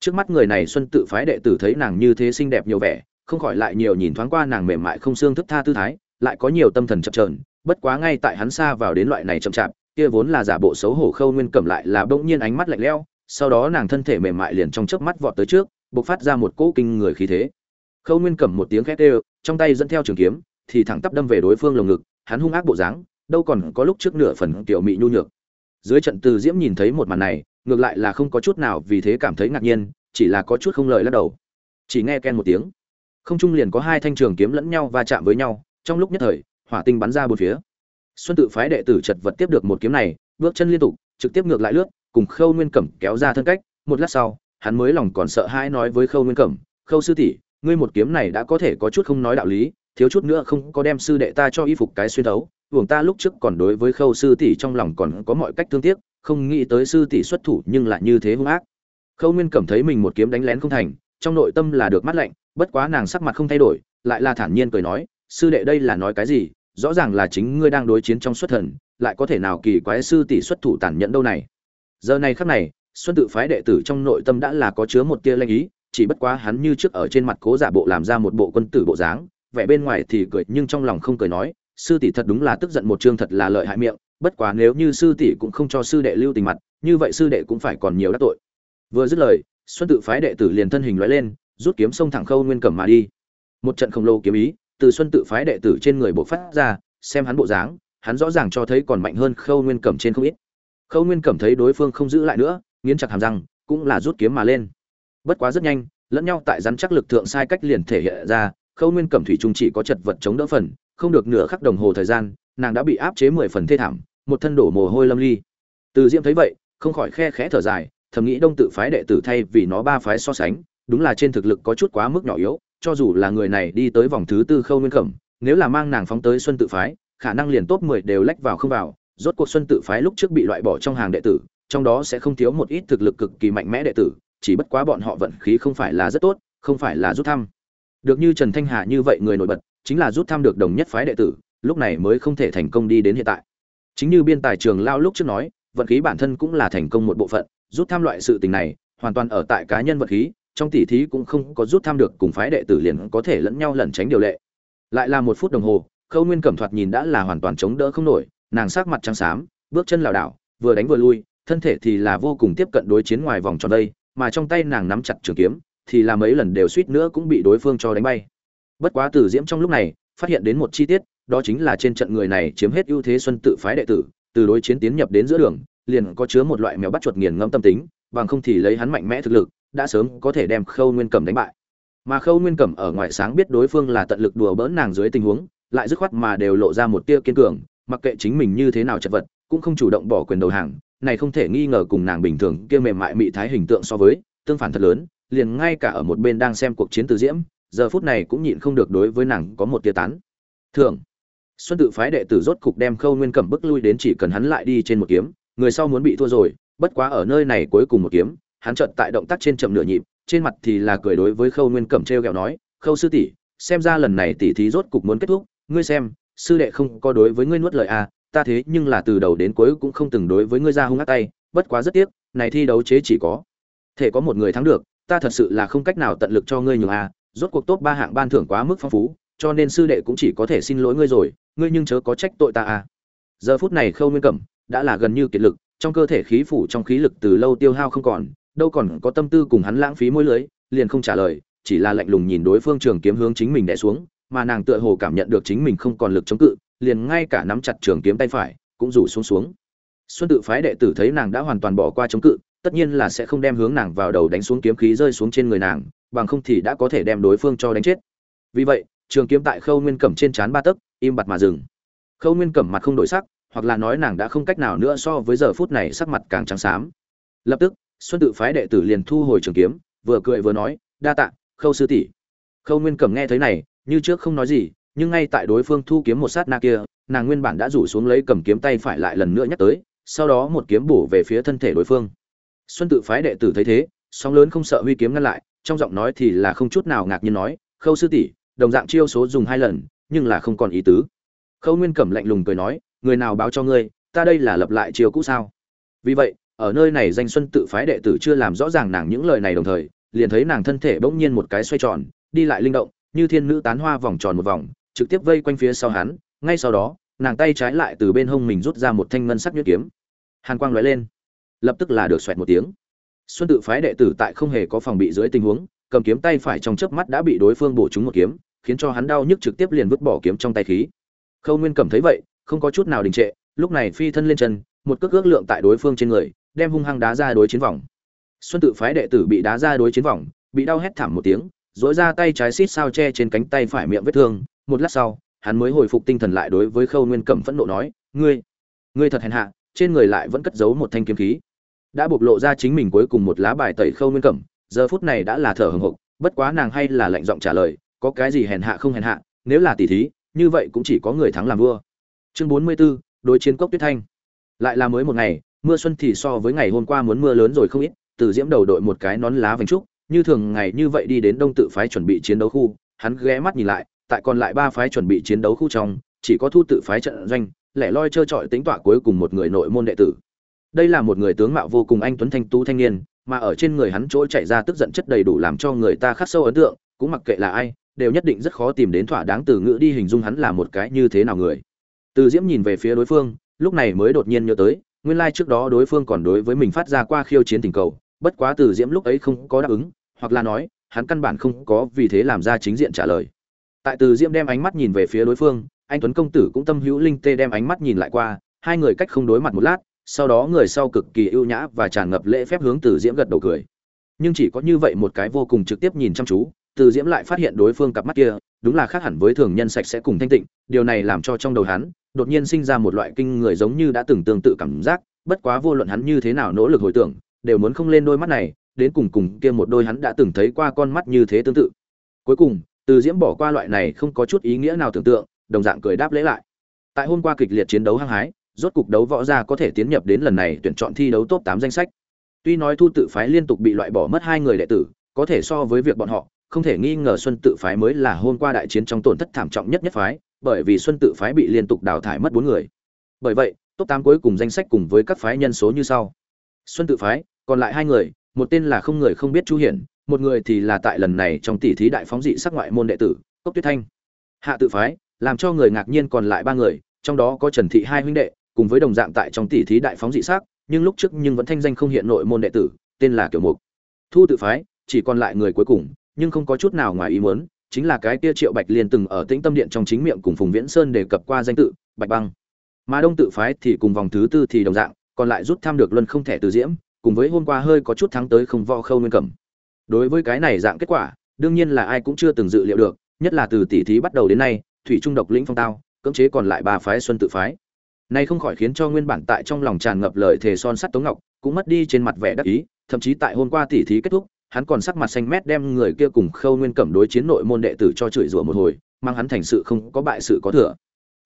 Trước mắt người này xuân tự phái đệ tử thấy nàng như thế xinh đẹp nhiều vẻ, không khỏi lại nhiều nhìn thoáng qua nàng mềm mại không xương thức tha tư thái, lại có nhiều tâm thần chập trờn bất quá ngay tại hắn xa vào đến loại này chậm chạp, kia vốn là giả bộ xấu hổ khâu nguyên cẩm lại là bỗng nhiên ánh mắt lạnh lẽo, sau đó nàng thân thể mềm mại liền trong chớp mắt vọt tới trước, bộc phát ra một cỗ kinh người khí thế. Khâu nguyên cẩm một tiếng khét đều trong tay dẫn theo trường kiếm thì thẳng tắp đâm về đối phương lồng ngực, hắn hung ác bộ dáng, đâu còn có lúc trước nửa phần tiểu mị nhu nhược. Dưới trận từ diễm nhìn thấy một màn này, ngược lại là không có chút nào vì thế cảm thấy ngạc nhiên, chỉ là có chút không lời lắc đầu. Chỉ nghe ken một tiếng. Không trung liền có hai thanh trường kiếm lẫn nhau va chạm với nhau, trong lúc nhất thời, hỏa tinh bắn ra bốn phía. Xuân tự phái đệ tử chật vật tiếp được một kiếm này, bước chân liên tục, trực tiếp ngược lại lướt, cùng khâu nguyên cẩm kéo ra thân cách, một lát sau, hắn mới lòng còn sợ hãi nói với khâu nguyên cẩm, khâu sư tỷ, ngươi một kiếm này đã có thể có chút không nói đạo lý thiếu chút nữa không có đem sư đệ ta cho y phục cái xuyên thấu uổng ta lúc trước còn đối với khâu sư tỷ trong lòng còn có mọi cách thương tiếc, không nghĩ tới sư tỷ xuất thủ nhưng lại như thế hung ác. Khâu nguyên cảm thấy mình một kiếm đánh lén không thành, trong nội tâm là được mắt lạnh, bất quá nàng sắc mặt không thay đổi, lại là thản nhiên cười nói, sư đệ đây là nói cái gì, rõ ràng là chính ngươi đang đối chiến trong xuất thần, lại có thể nào kỳ quái sư tỷ xuất thủ tàn nhẫn đâu này. Giờ này khắc này, xuân tự phái đệ tử trong nội tâm đã là có chứa một tia lanh ý, chỉ bất quá hắn như trước ở trên mặt cố giả bộ làm ra một bộ quân tử bộ dáng vẻ bên ngoài thì cười, nhưng trong lòng không cười nói, sư tỷ thật đúng là tức giận một chương thật là lợi hại miệng, bất quá nếu như sư tỷ cũng không cho sư đệ lưu tình mặt, như vậy sư đệ cũng phải còn nhiều đắc tội. Vừa dứt lời, xuân tự phái đệ tử liền thân hình loại lên, rút kiếm sông thẳng khâu nguyên cẩm mà đi. Một trận khổng lồ kiếm ý từ xuân tự phái đệ tử trên người bộ phát ra, xem hắn bộ dáng, hắn rõ ràng cho thấy còn mạnh hơn khâu nguyên cẩm trên không ít. Khâu nguyên cẩm thấy đối phương không giữ lại nữa, nghiến chặt hàm răng, cũng là rút kiếm mà lên. Bất quá rất nhanh, lẫn nhau tại rắn chắc lực thượng sai cách liền thể hiện ra khâu nguyên cẩm thủy trung chỉ có chật vật chống đỡ phần, không được nửa khắc đồng hồ thời gian, nàng đã bị áp chế mười phần thê thảm, một thân đổ mồ hôi lâm ly. Từ diễm thấy vậy, không khỏi khe khẽ thở dài, thầm nghĩ đông tự phái đệ tử thay vì nó ba phái so sánh, đúng là trên thực lực có chút quá mức nhỏ yếu, cho dù là người này đi tới vòng thứ tư khâu nguyên cẩm, nếu là mang nàng phóng tới xuân tự phái, khả năng liền top mười đều lách vào không vào, rốt cuộc xuân tự phái lúc trước bị loại bỏ trong hàng đệ tử, trong đó sẽ không thiếu một ít thực lực cực kỳ mạnh mẽ đệ tử, chỉ bất quá bọn họ vận khí không phải là rất tốt, không phải là rút thăm được như trần thanh hà như vậy người nổi bật, chính là rút tham được đồng nhất phái đệ tử, lúc này mới không thể thành công đi đến hiện tại. Chính như biên tài trường lao lúc trước nói, vận khí bản thân cũng là thành công một bộ phận, rút tham loại sự tình này, hoàn toàn ở tại cá nhân vận khí, trong tỷ thí cũng không có rút tham được cùng phái đệ tử liền có thể lẫn nhau lẩn tránh điều lệ. Lại là một phút đồng hồ, khâu nguyên cẩm thoạt nhìn đã là hoàn toàn chống đỡ không nổi, nàng sát mặt trắng xám, bước chân lảo đảo, vừa đánh vừa lui, thân thể thì là vô cùng tiếp cận đối chiến ngoài vòng tròn đây, mà trong tay nàng nắm chặt trường kiếm thì là mấy lần đều suýt nữa cũng bị đối phương cho đánh bay. Bất quá từ diễm trong lúc này, phát hiện đến một chi tiết, đó chính là trên trận người này chiếm hết ưu thế xuân tự phái đệ tử, từ đối chiến tiến nhập đến giữa đường, liền có chứa một loại mèo bắt chuột nghiền ngẫm tâm tính, bằng không thì lấy hắn mạnh mẽ thực lực, đã sớm có thể đem khâu nguyên cẩm đánh bại. Mà khâu nguyên cẩm ở ngoài sáng biết đối phương là tận lực đùa bỡn nàng dưới tình huống, lại dứt khoát mà đều lộ ra một tia kiên cường, mặc kệ chính mình như thế nào chật vật, cũng không chủ động bỏ quyền đầu hàng, này không thể nghi ngờ cùng nàng bình thường kia mềm mại mị thái hình tượng so với, tương phản thật lớn liền ngay cả ở một bên đang xem cuộc chiến từ diễm, giờ phút này cũng nhịn không được đối với nàng có một tia tán. Thường, xuân tự phái đệ tử rốt cục đem khâu nguyên cẩm bức lui đến chỉ cần hắn lại đi trên một kiếm, người sau muốn bị thua rồi, bất quá ở nơi này cuối cùng một kiếm, hắn chợt tại động tác trên chậm nửa nhịp, trên mặt thì là cười đối với khâu nguyên cẩm t r ghẹo nói, khâu sư tỷ, xem ra lần này tỷ thí rốt cục muốn kết thúc, ngươi xem, sư đệ không có đối với ngươi nuốt lời à ta thế nhưng là từ đầu đến cuối cũng không từng đối với ngươi ra hung ác tay, bất quá rất tiếc, này thi đấu chế chỉ có thể có một người thắng được ta thật sự là không cách nào tận lực cho ngươi nhường à rốt cuộc top ba hạng ban thưởng quá mức phong phú, cho nên sư đệ cũng chỉ có thể xin lỗi ngươi rồi, ngươi nhưng chớ có trách tội ta à. Giờ phút này khâu nguyên cẩm đã là gần như kiệt lực, trong cơ thể khí phủ trong khí lực từ lâu tiêu hao không còn, đâu còn có tâm tư cùng hắn lãng phí môi lưới, liền không trả lời, chỉ là lạnh lùng nhìn đối phương trường kiếm hướng chính mình đè xuống, mà nàng tựa hồ cảm nhận được chính mình không còn lực chống cự, liền ngay cả nắm chặt trường kiếm tay phải, cũng rủ xuống xuống. Xuân tự phái đệ tử thấy nàng đã hoàn toàn bỏ qua chống cự tất nhiên là sẽ không đem hướng nàng vào đầu đánh xuống kiếm khí rơi xuống trên người nàng, bằng không thì đã có thể đem đối phương cho đánh chết. Vì vậy, trường kiếm tại khâu nguyên cẩm trên trán ba tấc, im bặt mà dừng. Khâu nguyên cẩm mặt không đổi sắc, hoặc là nói nàng đã không cách nào nữa so với giờ phút này sắc mặt càng trắng xám. Lập tức, xuân tự phái đệ tử liền thu hồi trường kiếm, vừa cười vừa nói, đa tạ, khâu sư tỷ. Khâu nguyên cẩm nghe thấy này, như trước không nói gì, nhưng ngay tại đối phương thu kiếm một sát na kia, nàng nguyên bản đã rủ xuống lấy cầm kiếm tay phải lại lần nữa nhắc tới, sau đó một kiếm bổ về phía thân thể đối phương xuân tự phái đệ tử thấy thế, sóng lớn không sợ huy kiếm ngăn lại, trong giọng nói thì là không chút nào ngạc nhiên nói, khâu sư tỷ, đồng dạng chiêu số dùng hai lần, nhưng là không còn ý tứ. Khâu nguyên cẩm lạnh lùng cười nói, người nào báo cho ngươi, ta đây là lập lại chiêu cũ sao? Vì vậy, ở nơi này danh xuân tự phái đệ tử chưa làm rõ ràng nàng những lời này đồng thời, liền thấy nàng thân thể bỗng nhiên một cái xoay tròn, đi lại linh động, như thiên nữ tán hoa vòng tròn một vòng, trực tiếp vây quanh phía sau hắn, ngay sau đó, nàng tay trái lại từ bên hông mình rút ra một thanh ngân sắc nhuyễn kiếm. Hàn quang lóe lên lập tức là được xoẹt một tiếng. Xuân tự phái đệ tử tại không hề có phòng bị dưới tình huống, cầm kiếm tay phải trong chớp mắt đã bị đối phương bổ trúng một kiếm, khiến cho hắn đau nhức trực tiếp liền vứt bỏ kiếm trong tay khí. Khâu nguyên cầm thấy vậy, không có chút nào đình trệ, lúc này phi thân lên chân, một cước ước lượng tại đối phương trên người, đem hung hăng đá ra đối chiến vòng. Xuân tự phái đệ tử bị đá ra đối chiến vòng, bị đau hét thảm một tiếng dỗi ra tay trái xít sao che trên cánh tay phải miệng vết thương. Một lát sau, hắn mới hồi phục tinh thần lại đối với khâu nguyên cẩm phẫn nộ nói, ngươi ngươi thật hèn hạ, trên người lại vẫn cất giấu một thanh kiếm khí đã bộc lộ ra chính mình cuối cùng một lá bài tẩy khâu nguyên cẩm giờ phút này đã là thở hừng hực bất quá nàng hay là lạnh giọng trả lời có cái gì hèn hạ không hèn hạ nếu là tỷ thí như vậy cũng chỉ có người thắng làm vua. Chương bốn mươi 44, đối chiến cốc tuyết thanh. Lại là mới một ngày mưa xuân thì so với ngày hôm qua muốn mưa lớn rồi không ít từ diễm đầu đội một cái nón lá vành trúc như thường ngày như vậy đi đến đông tự phái chuẩn bị chiến đấu khu hắn ghé mắt nhìn lại tại còn lại ba phái chuẩn bị chiến đấu khu trong chỉ có thu tự phái trận doanh lẻ loi trơ trọi tính tọa cuối cùng một người nội môn đệ tử đây là một người tướng mạo vô cùng anh tuấn thanh tú thanh niên, mà ở trên người hắn chỗ chạy ra tức giận chất đầy đủ làm cho người ta khắc sâu ấn tượng, cũng mặc kệ là ai, đều nhất định rất khó tìm đến thỏa đáng từ ngữ đi hình dung hắn là một cái như thế nào người. Từ diễm nhìn về phía đối phương, lúc này mới đột nhiên nhớ tới, nguyên lai trước đó đối phương còn đối với mình phát ra qua khiêu chiến tình cầu, bất quá từ diễm lúc ấy không có đáp ứng, hoặc là nói, hắn căn bản không có vì thế làm ra chính diện trả lời. Tại từ diễm đem ánh mắt nhìn về phía đối phương, anh tuấn công tử cũng tâm hữu linh tê đem ánh mắt nhìn lại qua, hai người cách không đối mặt một lát sau đó người sau cực kỳ ưu nhã và tràn ngập lễ phép hướng từ diễm gật đầu cười. Nhưng chỉ có như vậy một cái vô cùng trực tiếp nhìn chăm chú, từ diễm lại phát hiện đối phương cặp mắt kia, đúng là khác hẳn với thường nhân sạch sẽ cùng thanh tịnh, điều này làm cho trong đầu hắn, đột nhiên sinh ra một loại kinh người giống như đã từng tương tự cảm giác, bất quá vô luận hắn như thế nào nỗ lực hồi tưởng, đều muốn không lên đôi mắt này, đến cùng cùng kia một đôi hắn đã từng thấy qua con mắt như thế tương tự. Cuối cùng, từ diễm bỏ qua loại này không có chút ý nghĩa nào tưởng tượng, đồng dạng cười đáp lễ lại. Tại hôm qua kịch liệt chiến đấu hăng hái rốt cục đấu võ ra có thể tiến nhập đến lần này tuyển chọn thi đấu top tám danh sách. Tuy nói thu tự phái liên tục bị loại bỏ mất hai người đệ tử, có thể so với việc bọn họ, không thể nghi ngờ xuân tự phái mới là hôm qua đại chiến trong tổn thất thảm trọng nhất nhất phái, bởi vì xuân tự phái bị liên tục đào thải mất bốn người. Bởi vậy, top tám cuối cùng danh sách cùng với các phái nhân số như sau. Xuân tự phái, còn lại hai người, một tên là không người không biết chu hiển, một người thì là tại lần này trong tỷ thí đại phóng dị sắc ngoại môn đệ tử, cốc tuyết thanh. Hạ tự phái, làm cho người ngạc nhiên còn lại ba người, trong đó có trần thị hai huynh đệ cùng với đồng dạng tại trong tỷ thí đại phóng dị sắc, nhưng lúc trước nhưng vẫn thanh danh không hiện nội môn đệ tử, tên là kiểu mục. Thu tự phái, chỉ còn lại người cuối cùng, nhưng không có chút nào ngoài ý muốn, chính là cái kia triệu bạch liên từng ở tĩnh tâm điện trong chính miệng cùng phùng viễn sơn đề cập qua danh tự, bạch băng. Mà đông tự phái thì cùng vòng thứ tư thì đồng dạng, còn lại rút tham được luân không thể từ diễm, cùng với hôm qua hơi có chút thắng tới không vo khâu nguyên cẩm. Đối với cái này dạng kết quả, đương nhiên là ai cũng chưa từng dự liệu được, nhất là từ tỷ thí bắt đầu đến nay, thủy trung độc lĩnh phong tao, cưỡng chế còn lại ba phái xuân tự phái này không khỏi khiến cho nguyên bản tại trong lòng tràn ngập lời thề son sắt tống ngọc, cũng mất đi trên mặt vẻ đắc ý, thậm chí tại hôm qua tỉ thí kết thúc, hắn còn sắc mặt xanh mét đem người kia cùng khâu nguyên cẩm đối chiến nội môn đệ tử cho chửi rủa một hồi, mang hắn thành sự không có bại sự có thừa.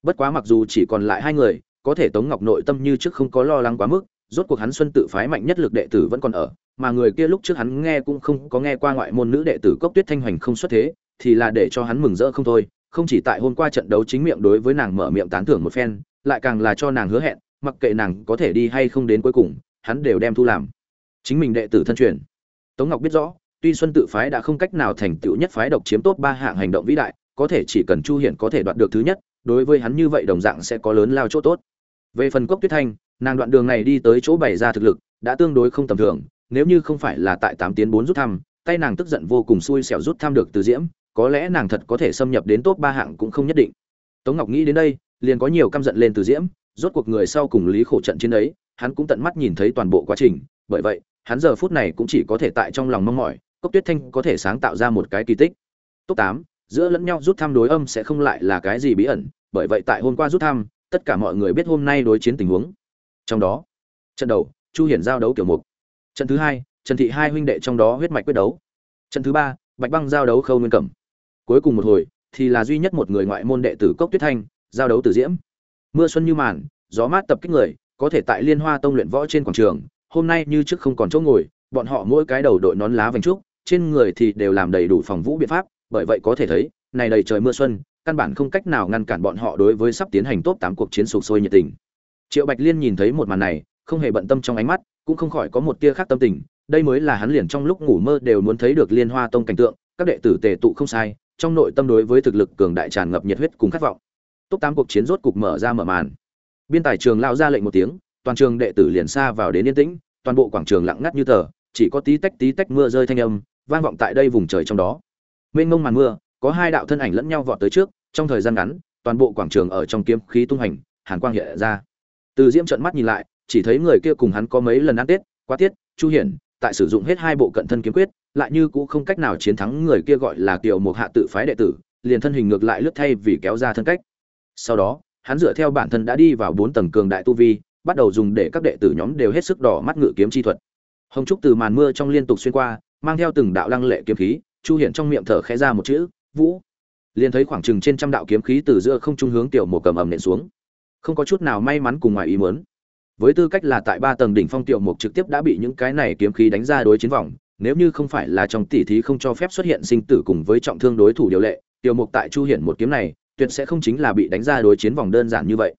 Bất quá mặc dù chỉ còn lại hai người, có thể tống ngọc nội tâm như trước không có lo lắng quá mức, rốt cuộc hắn xuân tự phái mạnh nhất lực đệ tử vẫn còn ở, mà người kia lúc trước hắn nghe cũng không có nghe qua ngoại môn nữ đệ tử cốc tuyết thanh hoành không xuất thế, thì là để cho hắn mừng rỡ không thôi, không chỉ tại hôm qua trận đấu chính miệng đối với nàng mở miệng tán thưởng một phen lại càng là cho nàng hứa hẹn, mặc kệ nàng có thể đi hay không đến cuối cùng, hắn đều đem thu làm. Chính mình đệ tử thân truyền. Tống ngọc biết rõ, tuy xuân tự phái đã không cách nào thành tựu nhất phái độc chiếm tốt ba hạng hành động vĩ đại, có thể chỉ cần chu hiển có thể đoạt được thứ nhất, đối với hắn như vậy đồng dạng sẽ có lớn lao chỗ tốt. Về phần cốc tuyết thanh, nàng đoạn đường này đi tới chỗ bày ra thực lực, đã tương đối không tầm thường, nếu như không phải là tại tám tiến bốn rút thăm, tay nàng tức giận vô cùng xui xẻo rút thăm được từ diễm, có lẽ nàng thật có thể xâm nhập đến top ba hạng cũng không nhất định. Tống ngọc nghĩ đến đây liền có nhiều căm giận lên từ diễm, rốt cuộc người sau cùng lý khổ trận chiến ấy, hắn cũng tận mắt nhìn thấy toàn bộ quá trình, bởi vậy, hắn giờ phút này cũng chỉ có thể tại trong lòng mong mỏi, cốc tuyết thanh có thể sáng tạo ra một cái kỳ tích. Top tám, giữa lẫn nhau rút thăm đối âm sẽ không lại là cái gì bí ẩn, bởi vậy tại hôm qua rút thăm, tất cả mọi người biết hôm nay đối chiến tình huống. Trong đó, trận đầu, chu hiển giao đấu kiểu mục. Trận thứ hai, trần thị hai huynh đệ trong đó huyết mạch quyết đấu. Trận thứ ba, bạch băng giao đấu khâu nguyên cẩm. Cuối cùng một hồi, thì là duy nhất một người ngoại môn đệ tử cốc tuyết thanh giao đấu tử diễm. Mưa xuân như màn, gió mát tập kích người, có thể tại liên hoa tông luyện võ trên quảng trường, hôm nay như trước không còn chỗ ngồi, bọn họ mỗi cái đầu đội nón lá vành trúc, trên người thì đều làm đầy đủ phòng vũ biện pháp, bởi vậy có thể thấy, này đầy trời mưa xuân, căn bản không cách nào ngăn cản bọn họ đối với sắp tiến hành tốt tám cuộc chiến sục sôi nhiệt tình. Triệu bạch liên nhìn thấy một màn này, không hề bận tâm trong ánh mắt, cũng không khỏi có một tia khác tâm tình, đây mới là hắn liền trong lúc ngủ mơ đều muốn thấy được liên hoa tông cảnh tượng, các đệ tử tề tụ không sai, trong nội tâm đối với thực lực cường đại tràn ngập nhiệt huyết cùng khát vọng top tám cuộc chiến rốt cục mở ra mở màn. Biên tài trường lao ra lệnh một tiếng, toàn trường đệ tử liền xa vào đến yên tĩnh, toàn bộ quảng trường lặng ngắt như tờ, chỉ có tí tách tí tách mưa rơi thanh âm, vang vọng tại đây vùng trời trong đó. Mênh mông màn mưa, có hai đạo thân ảnh lẫn nhau vọt tới trước, trong thời gian ngắn, toàn bộ quảng trường ở trong kiếm khí tung hành, hàn quang hiện ra. Từ diễm trận mắt nhìn lại, chỉ thấy người kia cùng hắn có mấy lần ăn tết, quá tiết, chu hiển, tại sử dụng hết hai bộ cận thân kiếm quyết, lại như cũng không cách nào chiến thắng người kia gọi là kiều một hạ tự phái đệ tử, liền thân hình ngược lại lướt thay vì kéo ra thân cách sau đó, hắn dựa theo bản thân đã đi vào bốn tầng cường đại tu vi, bắt đầu dùng để các đệ tử nhóm đều hết sức đỏ mắt ngự kiếm chi thuật. Hồng trúc từ màn mưa trong liên tục xuyên qua, mang theo từng đạo lăng lệ kiếm khí, chu hiện trong miệng thở khẽ ra một chữ, vũ. Liền thấy khoảng chừng trên trăm đạo kiếm khí từ giữa không trung hướng tiểu Mục cầm ầm nện xuống. Không có chút nào may mắn cùng ngoài ý muốn. Với tư cách là tại ba tầng đỉnh phong tiểu mục trực tiếp đã bị những cái này kiếm khí đánh ra đối chiến vòng, nếu như không phải là trong tỷ thí không cho phép xuất hiện sinh tử cùng với trọng thương đối thủ điều lệ, tiểu mục tại chu hiển một kiếm này tuyệt sẽ không chính là bị đánh ra đối chiến vòng đơn giản như vậy.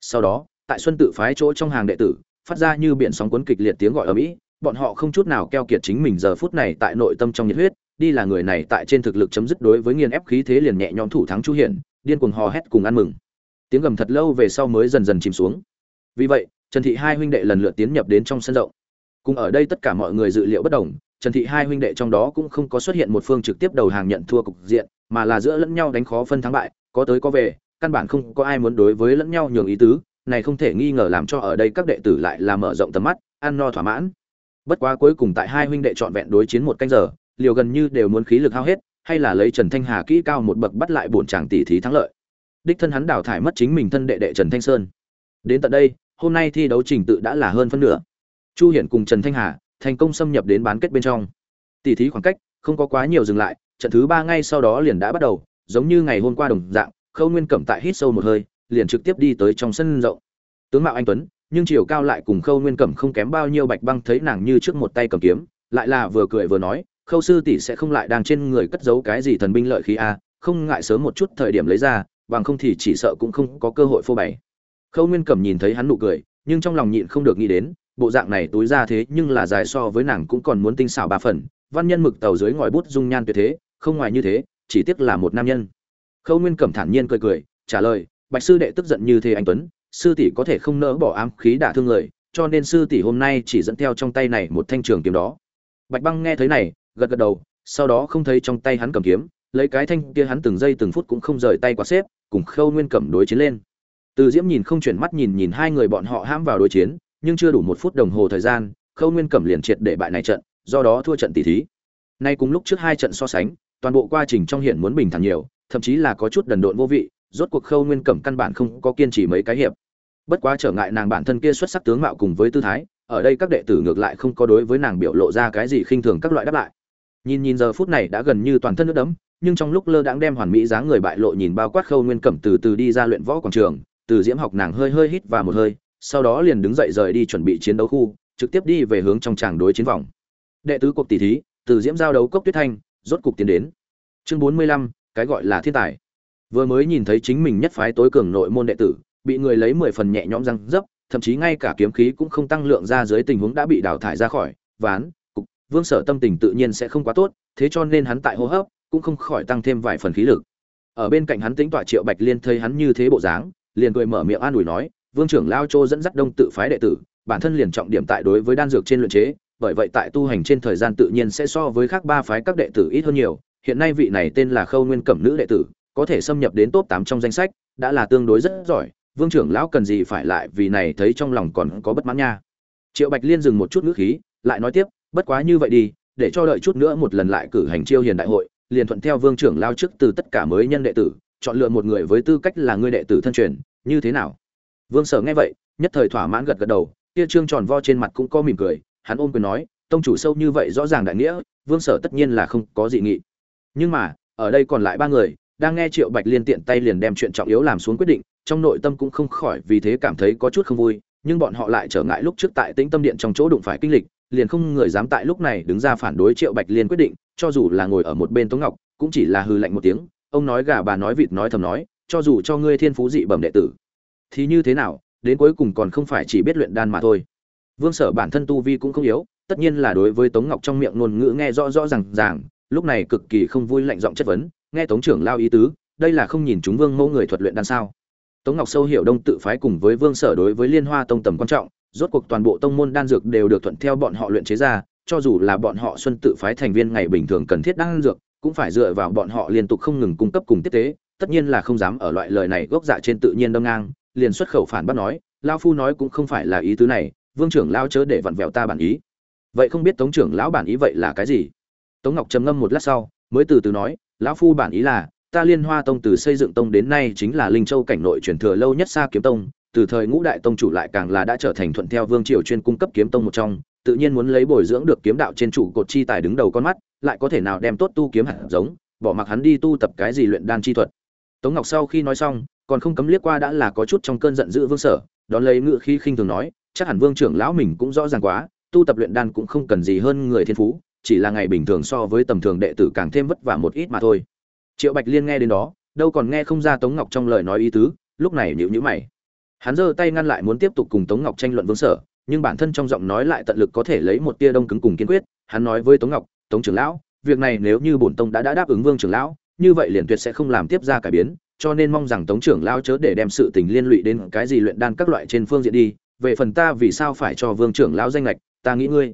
Sau đó, tại xuân tự phái chỗ trong hàng đệ tử, phát ra như biển sóng cuốn kịch liệt tiếng gọi ở mỹ, bọn họ không chút nào keo kiệt chính mình giờ phút này tại nội tâm trong nhiệt huyết, đi là người này tại trên thực lực chấm dứt đối với nghiền ép khí thế liền nhẹ nhõm thủ thắng chu hiển, điên cuồng hò hét cùng ăn mừng. Tiếng gầm thật lâu về sau mới dần dần chìm xuống. Vì vậy, trần thị hai huynh đệ lần lượt tiến nhập đến trong sân rộng. Cùng ở đây tất cả mọi người dự liệu bất đồng, trần thị hai huynh đệ trong đó cũng không có xuất hiện một phương trực tiếp đầu hàng nhận thua cục diện, mà là giữa lẫn nhau đánh khó phân thắng bại có tới có về, căn bản không có ai muốn đối với lẫn nhau nhường ý tứ, này không thể nghi ngờ làm cho ở đây các đệ tử lại là mở rộng tầm mắt, ăn no thỏa mãn. Bất quá cuối cùng tại hai huynh đệ chọn vẹn đối chiến một canh giờ, liều gần như đều muốn khí lực hao hết, hay là lấy trần thanh hà kỹ cao một bậc bắt lại bổn chàng tỷ thí thắng lợi. Đích thân hắn đào thải mất chính mình thân đệ đệ trần thanh sơn. Đến tận đây, hôm nay thi đấu trình tự đã là hơn phân nửa. Chu hiển cùng trần thanh hà thành công xâm nhập đến bán kết bên trong. Tỷ thí khoảng cách không có quá nhiều dừng lại, trận thứ ba ngay sau đó liền đã bắt đầu giống như ngày hôm qua đồng dạng, khâu nguyên cẩm tại hít sâu một hơi, liền trực tiếp đi tới trong sân rộng. Tướng mạo anh tuấn, nhưng chiều cao lại cùng khâu nguyên cẩm không kém bao nhiêu bạch băng thấy nàng như trước một tay cầm kiếm, lại là vừa cười vừa nói, khâu sư tỷ sẽ không lại đang trên người cất giấu cái gì thần binh lợi khí a, không ngại sớm một chút thời điểm lấy ra, bằng không thì chỉ sợ cũng không có cơ hội phô bày. Khâu nguyên cẩm nhìn thấy hắn nụ cười, nhưng trong lòng nhịn không được nghĩ đến, bộ dạng này túi ra thế nhưng là dài so với nàng cũng còn muốn tinh xảo ba phần, văn nhân mực tàu dưới ngòi bút dung nhan tuyệt thế, không ngoài như thế chỉ tiếc là một nam nhân. Khâu nguyên cẩm thản nhiên cười cười, trả lời, bạch sư đệ tức giận như thế anh tuấn, sư tỷ có thể không nỡ bỏ ám khí đả thương người, cho nên sư tỷ hôm nay chỉ dẫn theo trong tay này một thanh trường kiếm đó. Bạch băng nghe thấy này, gật gật đầu, sau đó không thấy trong tay hắn cầm kiếm, lấy cái thanh kia hắn từng giây từng phút cũng không rời tay qua xếp, cùng khâu nguyên cẩm đối chiến lên. Từ diễm nhìn không chuyển mắt nhìn nhìn hai người bọn họ hãm vào đối chiến, nhưng chưa đủ một phút đồng hồ thời gian, khâu nguyên cẩm liền triệt để bại này trận, do đó thua trận tỷ thí. Nay cùng lúc trước hai trận so sánh toàn bộ quá trình trong hiện muốn bình thản nhiều, thậm chí là có chút đần độn vô vị, rốt cuộc khâu nguyên cẩm căn bản không có kiên trì mấy cái hiệp. Bất quá trở ngại nàng bản thân kia xuất sắc tướng mạo cùng với tư thái, ở đây các đệ tử ngược lại không có đối với nàng biểu lộ ra cái gì khinh thường các loại đáp lại. Nhìn nhìn giờ phút này đã gần như toàn thân nước đẫm, nhưng trong lúc lơ đãng đem hoàn mỹ dáng người bại lộ nhìn bao quát khâu nguyên cẩm từ từ đi ra luyện võ quảng trường, từ diễm học nàng hơi hơi hít vào một hơi, sau đó liền đứng dậy rời đi chuẩn bị chiến đấu khu, trực tiếp đi về hướng trong tràng đối chiến vòng. Đệ tứ cuộc tỷ thí, từ diễm giao đấu cốc tuyết thanh rốt cục tiến đến. Chương bốn mươi lăm, cái gọi là thiên tài. Vừa mới nhìn thấy chính mình nhất phái tối cường nội môn đệ tử, bị người lấy mười phần nhẹ nhõm răng dấp, thậm chí ngay cả kiếm khí cũng không tăng lượng ra dưới tình huống đã bị đào thải ra khỏi, ván, cục, vương sở tâm tình tự nhiên sẽ không quá tốt, thế cho nên hắn tại hô hấp cũng không khỏi tăng thêm vài phần khí lực. Ở bên cạnh hắn tính tọa triệu bạch liên thấy hắn như thế bộ dáng, liền cười mở miệng an ủi nói, vương trưởng lao Trô dẫn dắt đông tự phái đệ tử, bản thân liền trọng điểm tại đối với đan dược trên luyện chế bởi vậy tại tu hành trên thời gian tự nhiên sẽ so với khác ba phái các đệ tử ít hơn nhiều. Hiện nay vị này tên là khâu nguyên cẩm nữ đệ tử, có thể xâm nhập đến top tám trong danh sách, đã là tương đối rất giỏi. Vương trưởng lão cần gì phải lại vì này thấy trong lòng còn có bất mãn nha. Triệu bạch liên dừng một chút ngữ khí, lại nói tiếp, bất quá như vậy đi, để cho đợi chút nữa một lần lại cử hành chiêu hiền đại hội, liền thuận theo vương trưởng lao trước từ tất cả mới nhân đệ tử, chọn lựa một người với tư cách là người đệ tử thân truyền, như thế nào? Vương sở nghe vậy, nhất thời thỏa mãn gật gật đầu, kia trương tròn vo trên mặt cũng có mỉm cười hắn ôm quyền nói, tông chủ sâu như vậy rõ ràng đại nghĩa, vương sở tất nhiên là không có dị nghị. Nhưng mà, ở đây còn lại ba người, đang nghe triệu bạch liên tiện tay liền đem chuyện trọng yếu làm xuống quyết định, trong nội tâm cũng không khỏi vì thế cảm thấy có chút không vui, nhưng bọn họ lại trở ngại lúc trước tại tĩnh tâm điện trong chỗ đụng phải kinh lịch, liền không người dám tại lúc này đứng ra phản đối triệu bạch liên quyết định, cho dù là ngồi ở một bên tống ngọc, cũng chỉ là hư lạnh một tiếng, ông nói gà bà nói vịt nói thầm nói, cho dù cho ngươi thiên phú dị bẩm đệ tử, thì như thế nào, đến cuối cùng còn không phải chỉ biết luyện đan mà thôi vương sở bản thân tu vi cũng không yếu, tất nhiên là đối với tống ngọc trong miệng ngôn ngữ nghe rõ rõ ràng ràng, lúc này cực kỳ không vui lạnh giọng chất vấn, nghe tống trưởng lao ý tứ, đây là không nhìn chúng vương mẫu người thuật luyện đan sao? Tống ngọc sâu hiểu đông tự phái cùng với vương sở đối với liên hoa tông tầm quan trọng, rốt cuộc toàn bộ tông môn đan dược đều được thuận theo bọn họ luyện chế ra, cho dù là bọn họ xuân tự phái thành viên ngày bình thường cần thiết đan dược, cũng phải dựa vào bọn họ liên tục không ngừng cung cấp cùng tiếp tế, tất nhiên là không dám ở loại lời này gốc dạ trên tự nhiên đâm ngang, liền xuất khẩu phản bác nói lao phu nói cũng không phải là ý tứ này vương trưởng lao chớ để vặn vẹo ta bản ý. Vậy không biết tống trưởng lão bản ý vậy là cái gì? Tống ngọc trầm ngâm một lát sau, mới từ từ nói, lão phu bản ý là, ta liên hoa tông từ xây dựng tông đến nay chính là linh châu cảnh nội truyền thừa lâu nhất xa kiếm tông, từ thời ngũ đại tông chủ lại càng là đã trở thành thuận theo vương triều chuyên cung cấp kiếm tông một trong, tự nhiên muốn lấy bồi dưỡng được kiếm đạo trên trụ cột chi tài đứng đầu con mắt, lại có thể nào đem tốt tu kiếm hạt giống, bỏ mặc hắn đi tu tập cái gì luyện đan chi thuật. Tống ngọc sau khi nói xong, còn không cấm liếc qua đã là có chút trong cơn giận dữ vương sở, đón lấy ngựa khi khinh thường nói chắc hẳn vương trưởng lão mình cũng rõ ràng quá tu tập luyện đan cũng không cần gì hơn người thiên phú chỉ là ngày bình thường so với tầm thường đệ tử càng thêm vất vả một ít mà thôi. Triệu bạch liên nghe đến đó đâu còn nghe không ra tống ngọc trong lời nói ý tứ lúc này nhịu nhữ mày. Hắn giơ tay ngăn lại muốn tiếp tục cùng tống ngọc tranh luận vương sở nhưng bản thân trong giọng nói lại tận lực có thể lấy một tia đông cứng cùng kiên quyết hắn nói với tống ngọc tống trưởng lão việc này nếu như bổn tông đã, đã đáp ứng vương trưởng lão như vậy liền tuyệt sẽ không làm tiếp ra cải biến cho nên mong rằng tống trưởng lão chớ để đem sự tình liên lụy đến cái gì luyện đan các loại trên phương diện đi về phần ta vì sao phải cho vương trưởng lão danh lệch, ta nghĩ ngươi,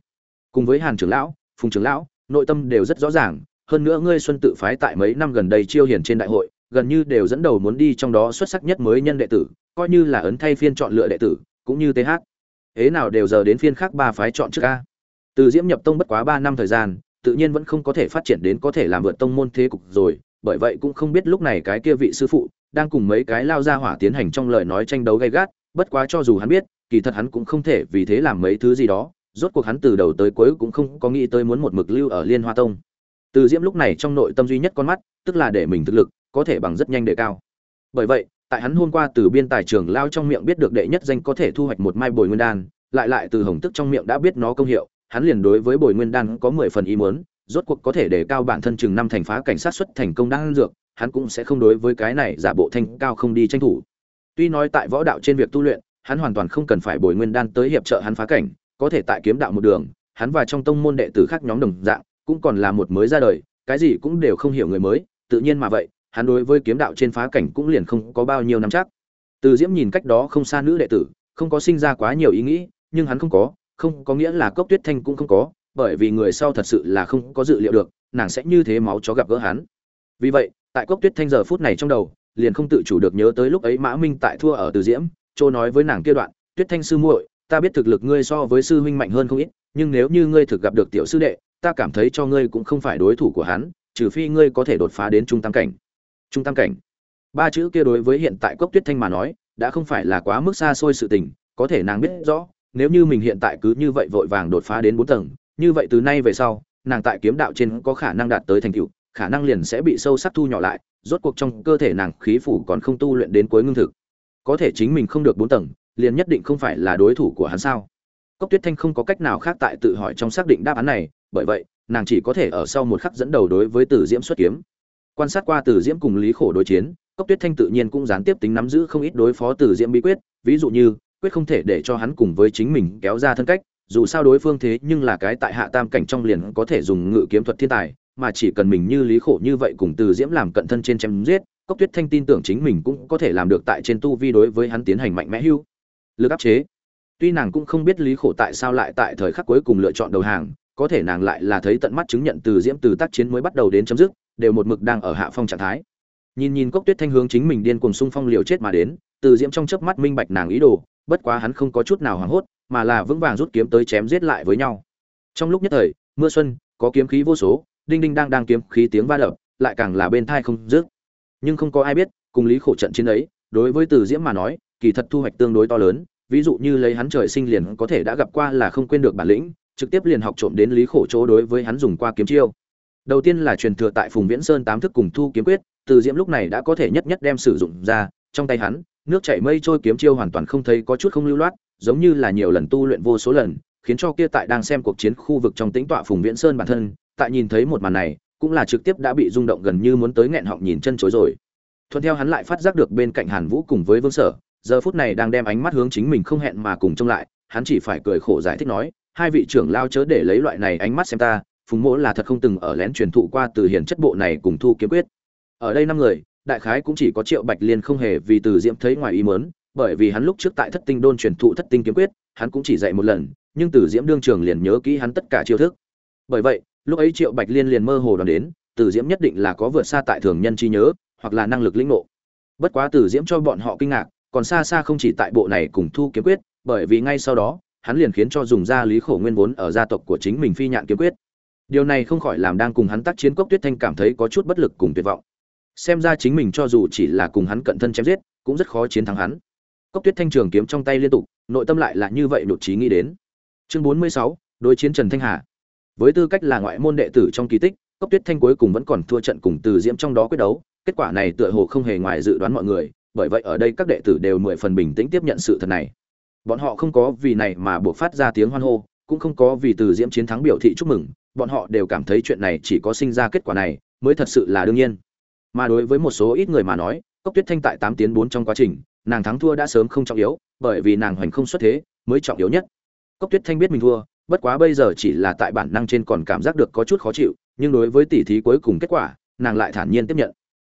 cùng với hàn trưởng lão, phùng trưởng lão, nội tâm đều rất rõ ràng, hơn nữa ngươi xuân tự phái tại mấy năm gần đây chiêu hiển trên đại hội, gần như đều dẫn đầu muốn đi trong đó xuất sắc nhất mới nhân đệ tử, coi như là ấn thay phiên chọn lựa đệ tử, cũng như th ế nào đều giờ đến phiên khác ba phái chọn trước a. Từ diễm nhập tông bất quá ba năm thời gian, tự nhiên vẫn không có thể phát triển đến có thể làm vượt tông môn thế cục rồi, bởi vậy cũng không biết lúc này cái kia vị sư phụ, đang cùng mấy cái lao ra hỏa tiến hành trong lời nói tranh đấu gay gắt, bất quá cho dù hắn biết kỳ thật hắn cũng không thể vì thế làm mấy thứ gì đó, rốt cuộc hắn từ đầu tới cuối cũng không có nghĩ tới muốn một mực lưu ở liên hoa tông. Từ diễm lúc này trong nội tâm duy nhất con mắt, tức là để mình thực lực, có thể bằng rất nhanh đề cao. Bởi vậy, tại hắn hôm qua từ biên tài trường lao trong miệng biết được đệ nhất danh có thể thu hoạch một mai bồi nguyên đan, lại lại từ hồng tức trong miệng đã biết nó công hiệu, hắn liền đối với bồi nguyên đan có mười phần ý muốn, rốt cuộc có thể đề cao bản thân chừng năm thành phá cảnh sát xuất thành công đan dược, hắn cũng sẽ không đối với cái này giả bộ thanh cao không đi tranh thủ. Tuy nói tại võ đạo trên việc tu luyện hắn hoàn toàn không cần phải bồi nguyên đan tới hiệp trợ hắn phá cảnh, có thể tại kiếm đạo một đường, hắn và trong tông môn đệ tử khác nhóm đồng dạng, cũng còn là một mới ra đời, cái gì cũng đều không hiểu người mới, tự nhiên mà vậy, hắn đối với kiếm đạo trên phá cảnh cũng liền không có bao nhiêu năm chắc. Từ diễm nhìn cách đó không xa nữ đệ tử, không có sinh ra quá nhiều ý nghĩ, nhưng hắn không có không có nghĩa là cốc tuyết thanh cũng không có, bởi vì người sau thật sự là không có dự liệu được, nàng sẽ như thế máu chó gặp gỡ hắn. Vì vậy, tại cốc tuyết thanh giờ phút này trong đầu, liền không tự chủ được nhớ tới lúc ấy mã minh tại thua ở từ diễm châu nói với nàng kia đoạn, tuyết thanh sư muội, ta biết thực lực ngươi so với sư huynh mạnh hơn không ít, nhưng nếu như ngươi thực gặp được tiểu sư đệ, ta cảm thấy cho ngươi cũng không phải đối thủ của hắn, trừ phi ngươi có thể đột phá đến trung tam cảnh. Trung tam cảnh. Ba chữ kia đối với hiện tại cốc tuyết thanh mà nói, đã không phải là quá mức xa xôi sự tình, có thể nàng biết rõ, nếu như mình hiện tại cứ như vậy vội vàng đột phá đến bốn tầng, như vậy từ nay về sau, nàng tại kiếm đạo trên có khả năng đạt tới thành tựu, khả năng liền sẽ bị sâu sắc thu nhỏ lại, rốt cuộc trong cơ thể nàng khí phủ còn không tu luyện đến cuối ngưng thực có thể chính mình không được bốn tầng, liền nhất định không phải là đối thủ của hắn sao? Cốc tuyết thanh không có cách nào khác tại tự hỏi trong xác định đáp án này, bởi vậy, nàng chỉ có thể ở sau một khắc dẫn đầu đối với tử diễm xuất kiếm. Quan sát qua tử diễm cùng lý khổ đối chiến, cốc tuyết thanh tự nhiên cũng gián tiếp tính nắm giữ không ít đối phó tử diễm bí quyết, ví dụ như, quyết không thể để cho hắn cùng với chính mình kéo ra thân cách, dù sao đối phương thế nhưng là cái tại hạ tam cảnh trong liền có thể dùng ngự kiếm thuật thiên tài, mà chỉ cần mình như lý khổ như vậy cùng từ diễm làm cận thân trên chém giết cốc tuyết thanh tin tưởng chính mình cũng có thể làm được tại trên tu vi đối với hắn tiến hành mạnh mẽ hưu. Lực áp chế. Tuy nàng cũng không biết lý khổ tại sao lại tại thời khắc cuối cùng lựa chọn đầu hàng, có thể nàng lại là thấy tận mắt chứng nhận từ diễm từ tác chiến mới bắt đầu đến chấm dứt, đều một mực đang ở hạ phong trạng thái. Nhìn nhìn cốc tuyết thanh hướng chính mình điên cuồng xung phong liều chết mà đến, từ diễm trong chớp mắt minh bạch nàng ý đồ, bất quá hắn không có chút nào hoảng hốt, mà là vững vàng rút kiếm tới chém giết lại với nhau. Trong lúc nhất thời, mưa xuân, có kiếm khí vô số, đinh đinh đang đang kiếm khí tiếng va đập, lại càng là bên thai không dứt nhưng không có ai biết, cùng lý khổ trận chiến ấy, đối với từ diễm mà nói, kỳ thật thu hoạch tương đối to lớn, ví dụ như lấy hắn trời sinh liền có thể đã gặp qua là không quên được bản lĩnh, trực tiếp liền học trộm đến lý khổ chỗ đối với hắn dùng qua kiếm chiêu. Đầu tiên là truyền thừa tại phùng viễn sơn tám thức cùng thu kiếm quyết, từ diễm lúc này đã có thể nhất nhất đem sử dụng ra, trong tay hắn, nước chảy mây trôi kiếm chiêu hoàn toàn không thấy có chút không lưu loát, giống như là nhiều lần tu luyện vô số lần, khiến cho kia tại đang xem cuộc chiến khu vực trong tĩnh tọa phùng viễn sơn bản thân, tại nhìn thấy một màn này cũng là trực tiếp đã bị rung động gần như muốn tới nghẹn họng nhìn chân chối rồi. Thuận theo hắn lại phát giác được bên cạnh hàn vũ cùng với vương sở, giờ phút này đang đem ánh mắt hướng chính mình không hẹn mà cùng trông lại, hắn chỉ phải cười khổ giải thích nói, hai vị trưởng lao chớ để lấy loại này ánh mắt xem ta, phùng mỗ là thật không từng ở lén truyền thụ qua từ hiền chất bộ này cùng thu kiếm quyết. Ở đây năm người, đại khái cũng chỉ có triệu bạch liên không hề vì từ diễm thấy ngoài ý mớn bởi vì hắn lúc trước tại thất tinh đôn truyền thụ thất tinh kiếm quyết, hắn cũng chỉ dạy một lần, nhưng từ diễm đương trường liền nhớ kỹ hắn tất cả chiêu thức. Bởi vậy lúc ấy triệu bạch liên liền mơ hồ đoán đến tử diễm nhất định là có vượt xa tại thường nhân trí nhớ, hoặc là năng lực lĩnh ngộ. Bất quá tử diễm cho bọn họ kinh ngạc, còn xa xa không chỉ tại bộ này cùng thu kiếm quyết, bởi vì ngay sau đó, hắn liền khiến cho dùng ra lý khổ nguyên vốn ở gia tộc của chính mình phi nhạn kiếm quyết. Điều này không khỏi làm đang cùng hắn tác chiến cốc tuyết thanh cảm thấy có chút bất lực cùng tuyệt vọng. Xem ra chính mình cho dù chỉ là cùng hắn cận thân chém giết, cũng rất khó chiến thắng hắn. Cốc tuyết thanh trường kiếm trong tay liên tục, nội tâm lại là như vậy nhột trí nghĩ đến. Chương bốn mươi sáu, đối chiến trần thanh hà với tư cách là ngoại môn đệ tử trong kỳ tích, cốc tuyết thanh cuối cùng vẫn còn thua trận cùng từ diễm trong đó quyết đấu. Kết quả này tựa hồ không hề ngoài dự đoán mọi người, bởi vậy ở đây các đệ tử đều mười phần bình tĩnh tiếp nhận sự thật này. Bọn họ không có vì này mà buộc phát ra tiếng hoan hô, cũng không có vì từ diễm chiến thắng biểu thị chúc mừng. Bọn họ đều cảm thấy chuyện này chỉ có sinh ra kết quả này mới thật sự là đương nhiên. Mà đối với một số ít người mà nói, cốc tuyết thanh tại tám tiến bốn trong quá trình, nàng thắng thua đã sớm không trọng yếu, bởi vì nàng hoành không xuất thế mới trọng yếu nhất. Cốc tuyết thanh biết mình thua bất quá bây giờ chỉ là tại bản năng trên còn cảm giác được có chút khó chịu, nhưng đối với tỉ thí cuối cùng kết quả, nàng lại thản nhiên tiếp nhận.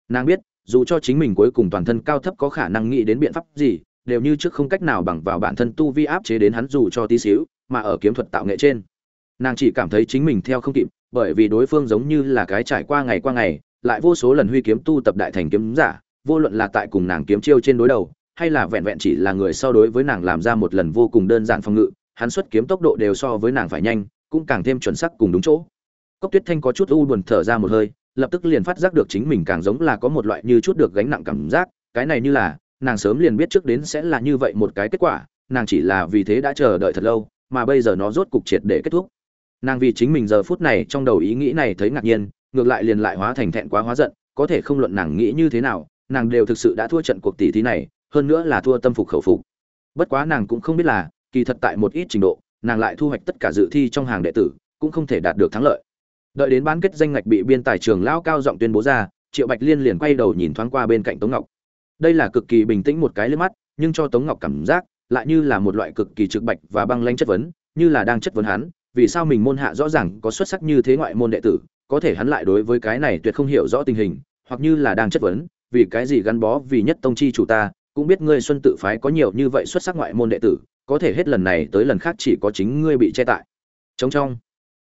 Nàng biết, dù cho chính mình cuối cùng toàn thân cao thấp có khả năng nghĩ đến biện pháp gì, đều như trước không cách nào bằng vào bản thân tu vi áp chế đến hắn dù cho tí xíu, mà ở kiếm thuật tạo nghệ trên. Nàng chỉ cảm thấy chính mình theo không kịp, bởi vì đối phương giống như là cái trải qua ngày qua ngày, lại vô số lần huy kiếm tu tập đại thành kiếm giả, vô luận là tại cùng nàng kiếm chiêu trên đối đầu, hay là vẹn vẹn chỉ là người so đối với nàng làm ra một lần vô cùng đơn giản phòng ngự hắn xuất kiếm tốc độ đều so với nàng phải nhanh, cũng càng thêm chuẩn xác cùng đúng chỗ. Cốc tuyết thanh có chút u buồn thở ra một hơi, lập tức liền phát giác được chính mình càng giống là có một loại như chút được gánh nặng cảm giác, cái này như là, nàng sớm liền biết trước đến sẽ là như vậy một cái kết quả, nàng chỉ là vì thế đã chờ đợi thật lâu, mà bây giờ nó rốt cục triệt để kết thúc. Nàng vì chính mình giờ phút này trong đầu ý nghĩ này thấy ngạc nhiên, ngược lại liền lại hóa thành thẹn quá hóa giận, có thể không luận nàng nghĩ như thế nào, nàng đều thực sự đã thua trận cuộc tỷ thí này, hơn nữa là thua tâm phục khẩu phục. Bất quá nàng cũng không biết là kỳ thật tại một ít trình độ, nàng lại thu hoạch tất cả dự thi trong hàng đệ tử, cũng không thể đạt được thắng lợi. Đợi đến bán kết danh ngạch bị biên tài trường lão cao giọng tuyên bố ra, triệu bạch liên liền quay đầu nhìn thoáng qua bên cạnh tống ngọc. Đây là cực kỳ bình tĩnh một cái liếc mắt, nhưng cho tống ngọc cảm giác, lại như là một loại cực kỳ trực bạch và băng lãnh chất vấn, như là đang chất vấn hắn, vì sao mình môn hạ rõ ràng có xuất sắc như thế ngoại môn đệ tử, có thể hắn lại đối với cái này tuyệt không hiểu rõ tình hình, hoặc như là đang chất vấn, vì cái gì gắn bó vì nhất tông chi chủ ta, cũng biết ngươi xuân tự phái có nhiều như vậy xuất sắc ngoại môn đệ tử có thể hết lần này tới lần khác chỉ có chính ngươi bị che tại. Chống trong.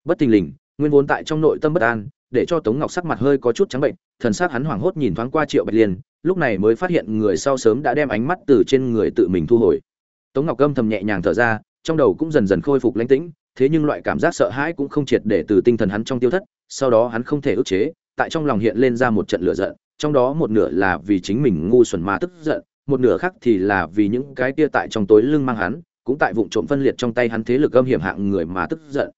Bất thình lình, nguyên vốn tại trong nội tâm bất an, để cho tống ngọc sắc mặt hơi có chút trắng bệnh, thần sắc hắn hoảng hốt nhìn thoáng qua triệu bạch liên, lúc này mới phát hiện người sau sớm đã đem ánh mắt từ trên người tự mình thu hồi. Tống ngọc âm thầm nhẹ nhàng thở ra, trong đầu cũng dần dần khôi phục lãnh tĩnh, thế nhưng loại cảm giác sợ hãi cũng không triệt để từ tinh thần hắn trong tiêu thất, sau đó hắn không thể ức chế, tại trong lòng hiện lên ra một trận lửa giận, trong đó một nửa là vì chính mình ngu xuẩn mà tức giận một nửa khác thì là vì những cái kia tại trong tối lưng mang hắn, cũng tại vụn trộm phân liệt trong tay hắn thế lực âm hiểm hạng người mà tức giận.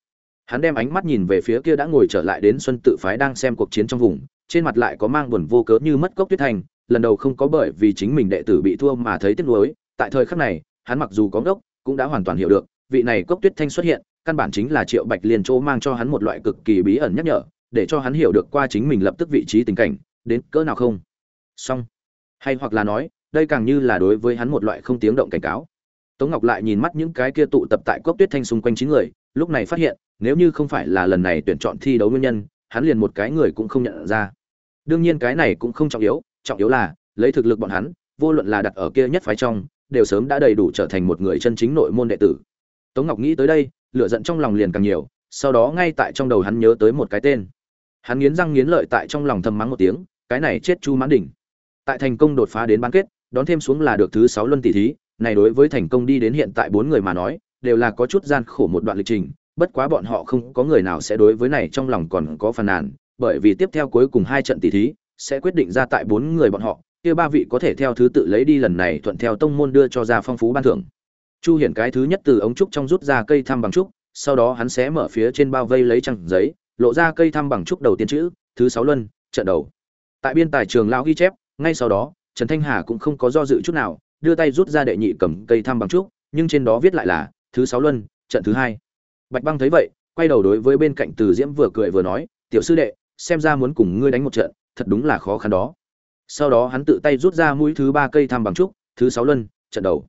Hắn đem ánh mắt nhìn về phía kia đã ngồi trở lại đến xuân tự phái đang xem cuộc chiến trong vùng, trên mặt lại có mang buồn vô cớ như mất cốc tuyết thành, lần đầu không có bởi vì chính mình đệ tử bị thua mà thấy tiếc nuối. Tại thời khắc này, hắn mặc dù có ngốc, cũng đã hoàn toàn hiểu được, vị này cốc tuyết thanh xuất hiện, căn bản chính là triệu bạch liên chỗ mang cho hắn một loại cực kỳ bí ẩn nhắc nhở, để cho hắn hiểu được qua chính mình lập tức vị trí tình cảnh, đến cỡ nào không. Xong. Hay hoặc là nói đây càng như là đối với hắn một loại không tiếng động cảnh cáo. Tống ngọc lại nhìn mắt những cái kia tụ tập tại cốc tuyết thanh xung quanh chín người, lúc này phát hiện, nếu như không phải là lần này tuyển chọn thi đấu nguyên nhân, hắn liền một cái người cũng không nhận ra. Đương nhiên cái này cũng không trọng yếu trọng yếu là, lấy thực lực bọn hắn, vô luận là đặt ở kia nhất phái trong, đều sớm đã đầy đủ trở thành một người chân chính nội môn đệ tử. Tống ngọc nghĩ tới đây, lửa giận trong lòng liền càng nhiều, sau đó ngay tại trong đầu hắn nhớ tới một cái tên. Hắn nghiến răng nghiến lợi tại trong lòng thầm mắng một tiếng, cái này chết chu mãn đỉnh. Tại thành công đột phá đến bán kết đón thêm xuống là được thứ sáu luân tỷ thí, này đối với thành công đi đến hiện tại bốn người mà nói, đều là có chút gian khổ một đoạn lịch trình, bất quá bọn họ không có người nào sẽ đối với này trong lòng còn có phần nàn, bởi vì tiếp theo cuối cùng hai trận tỷ thí sẽ quyết định ra tại bốn người bọn họ, kia ba vị có thể theo thứ tự lấy đi lần này thuận theo tông môn đưa cho ra phong phú ban thưởng. Chu hiển cái thứ nhất từ ống trúc trong rút ra cây thăm bằng trúc, sau đó hắn sẽ mở phía trên bao vây lấy trang giấy, lộ ra cây thăm bằng trúc đầu tiên chữ, thứ sáu luân, trận đầu. Tại biên tài trường lão ghi chép, ngay sau đó trần thanh hà cũng không có do dự chút nào, đưa tay rút ra đệ nhị cầm cây thăm bằng trúc, nhưng trên đó viết lại là, thứ sáu luân, trận thứ hai. Bạch băng thấy vậy, quay đầu đối với bên cạnh từ diễm vừa cười vừa nói, tiểu sư đệ, xem ra muốn cùng ngươi đánh một trận, thật đúng là khó khăn đó. Sau đó hắn tự tay rút ra mũi thứ ba cây thăm bằng trúc, thứ sáu luân, trận đầu.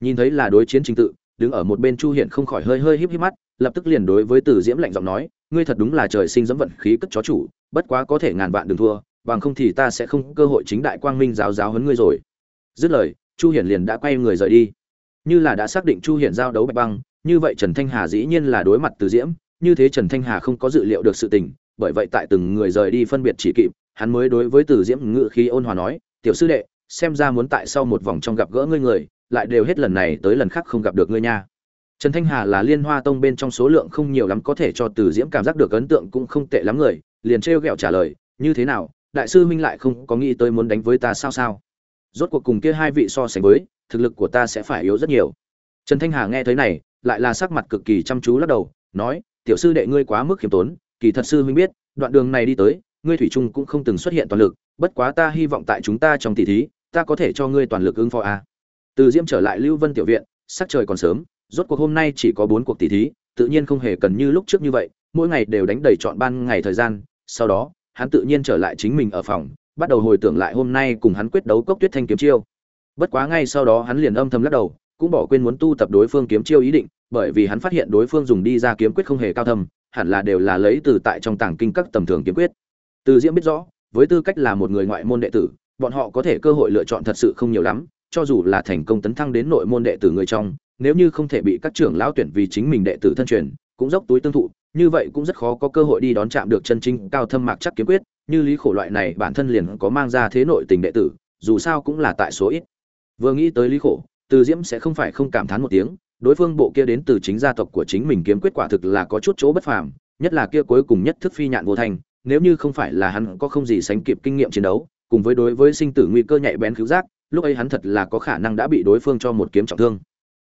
Nhìn thấy là đối chiến trình tự, đứng ở một bên chu hiện không khỏi hơi hơi híp híp mắt, lập tức liền đối với từ diễm lạnh giọng nói, ngươi thật đúng là trời sinh dẫm vận khí cất chó chủ, bất quá có thể ngàn vạn đừng thua bằng không thì ta sẽ không cơ hội chính đại quang minh giáo giáo huấn ngươi rồi. Dứt lời, chu hiển liền đã quay người rời đi. Như là đã xác định chu hiển giao đấu bạch băng, như vậy trần thanh hà dĩ nhiên là đối mặt từ diễm, như thế trần thanh hà không có dự liệu được sự tình, bởi vậy tại từng người rời đi phân biệt chỉ kịp, hắn mới đối với từ diễm ngự khí ôn hòa nói, tiểu sư đệ, xem ra muốn tại sau một vòng trong gặp gỡ ngươi người, lại đều hết lần này tới lần khác không gặp được ngươi nha. Trần thanh hà là liên hoa tông bên trong số lượng không nhiều lắm có thể cho từ diễm cảm giác được ấn tượng cũng không tệ lắm người, liền trêu ghẹo trả lời, như thế nào đại sư huynh lại không có nghĩ tới muốn đánh với ta sao sao. Rốt cuộc cùng kia hai vị so sánh với, thực lực của ta sẽ phải yếu rất nhiều. Trần thanh hà nghe thấy này, lại là sắc mặt cực kỳ chăm chú lắc đầu, nói, tiểu sư đệ ngươi quá mức khiêm tốn, kỳ thật sư huynh biết, đoạn đường này đi tới, ngươi thủy trung cũng không từng xuất hiện toàn lực, bất quá ta hy vọng tại chúng ta trong tỷ thí, ta có thể cho ngươi toàn lực ứng phó a. Từ diễm trở lại lưu vân tiểu viện, sắc trời còn sớm, rốt cuộc hôm nay chỉ có bốn cuộc tỷ thí, tự nhiên không hề cần như lúc trước như vậy, mỗi ngày đều đánh đầy trọn ban ngày thời gian, sau đó hắn tự nhiên trở lại chính mình ở phòng, bắt đầu hồi tưởng lại hôm nay cùng hắn quyết đấu cốc tuyết thanh kiếm chiêu. Bất quá ngay sau đó hắn liền âm thầm lắc đầu, cũng bỏ quên muốn tu tập đối phương kiếm chiêu ý định, bởi vì hắn phát hiện đối phương dùng đi ra kiếm quyết không hề cao thâm, hẳn là đều là lấy từ tại trong tàng kinh các tầm thường kiếm quyết. Từ diễm biết rõ, với tư cách là một người ngoại môn đệ tử, bọn họ có thể cơ hội lựa chọn thật sự không nhiều lắm, cho dù là thành công tấn thăng đến nội môn đệ tử người trong, nếu như không thể bị các trưởng lão tuyển vì chính mình đệ tử thân truyền, cũng dốc túi tương thụ như vậy cũng rất khó có cơ hội đi đón chạm được chân chính cao thâm mạc chắc kiếm quyết, như lý khổ loại này bản thân liền có mang ra thế nội tình đệ tử, dù sao cũng là tại số ít. Vừa nghĩ tới lý khổ, từ diễm sẽ không phải không cảm thán một tiếng, đối phương bộ kia đến từ chính gia tộc của chính mình kiếm quyết quả thực là có chút chỗ bất phàm, nhất là kia cuối cùng nhất thức phi nhạn vô thành, nếu như không phải là hắn có không gì sánh kịp kinh nghiệm chiến đấu, cùng với đối với sinh tử nguy cơ nhạy bén cứu giác, lúc ấy hắn thật là có khả năng đã bị đối phương cho một kiếm trọng thương.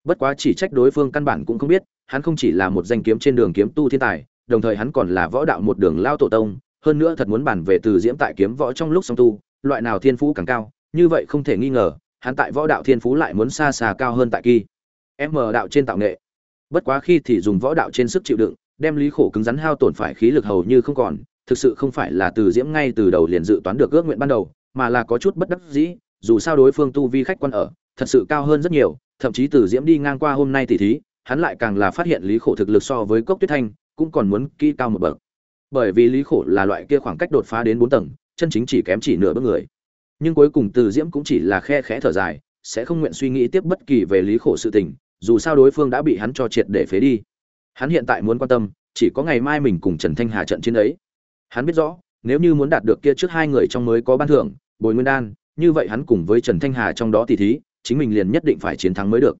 Bất quá chỉ trách đối phương căn bản cũng không biết hắn không chỉ là một danh kiếm trên đường kiếm tu thiên tài, đồng thời hắn còn là võ đạo một đường lao tổ tông, hơn nữa thật muốn bản về từ diễm tại kiếm võ trong lúc song tu, loại nào thiên phú càng cao, như vậy không thể nghi ngờ, hắn tại võ đạo thiên phú lại muốn xa xa cao hơn tại kỳ. M đạo trên tạo nghệ. Bất quá khi thì dùng võ đạo trên sức chịu đựng, đem lý khổ cứng rắn hao tổn phải khí lực hầu như không còn, thực sự không phải là từ diễm ngay từ đầu liền dự toán được ước nguyện ban đầu, mà là có chút bất đắc dĩ, dù sao đối phương tu vi khách quan ở, thật sự cao hơn rất nhiều, thậm chí từ diễm đi ngang qua hôm nay tỉ thí hắn lại càng là phát hiện lý khổ thực lực so với cốc tuyết thanh cũng còn muốn kỹ cao một bậc. Bởi vì lý khổ là loại kia khoảng cách đột phá đến bốn tầng, chân chính chỉ kém chỉ nửa bước người. Nhưng cuối cùng từ diễm cũng chỉ là khe khẽ thở dài, sẽ không nguyện suy nghĩ tiếp bất kỳ về lý khổ sự tình, dù sao đối phương đã bị hắn cho triệt để phế đi. Hắn hiện tại muốn quan tâm, chỉ có ngày mai mình cùng trần thanh hà trận chiến ấy. Hắn biết rõ, nếu như muốn đạt được kia trước hai người trong mới có ban thưởng, bồi nguyên đan, như vậy hắn cùng với trần thanh hà trong đó tỷ thí, chính mình liền nhất định phải chiến thắng mới được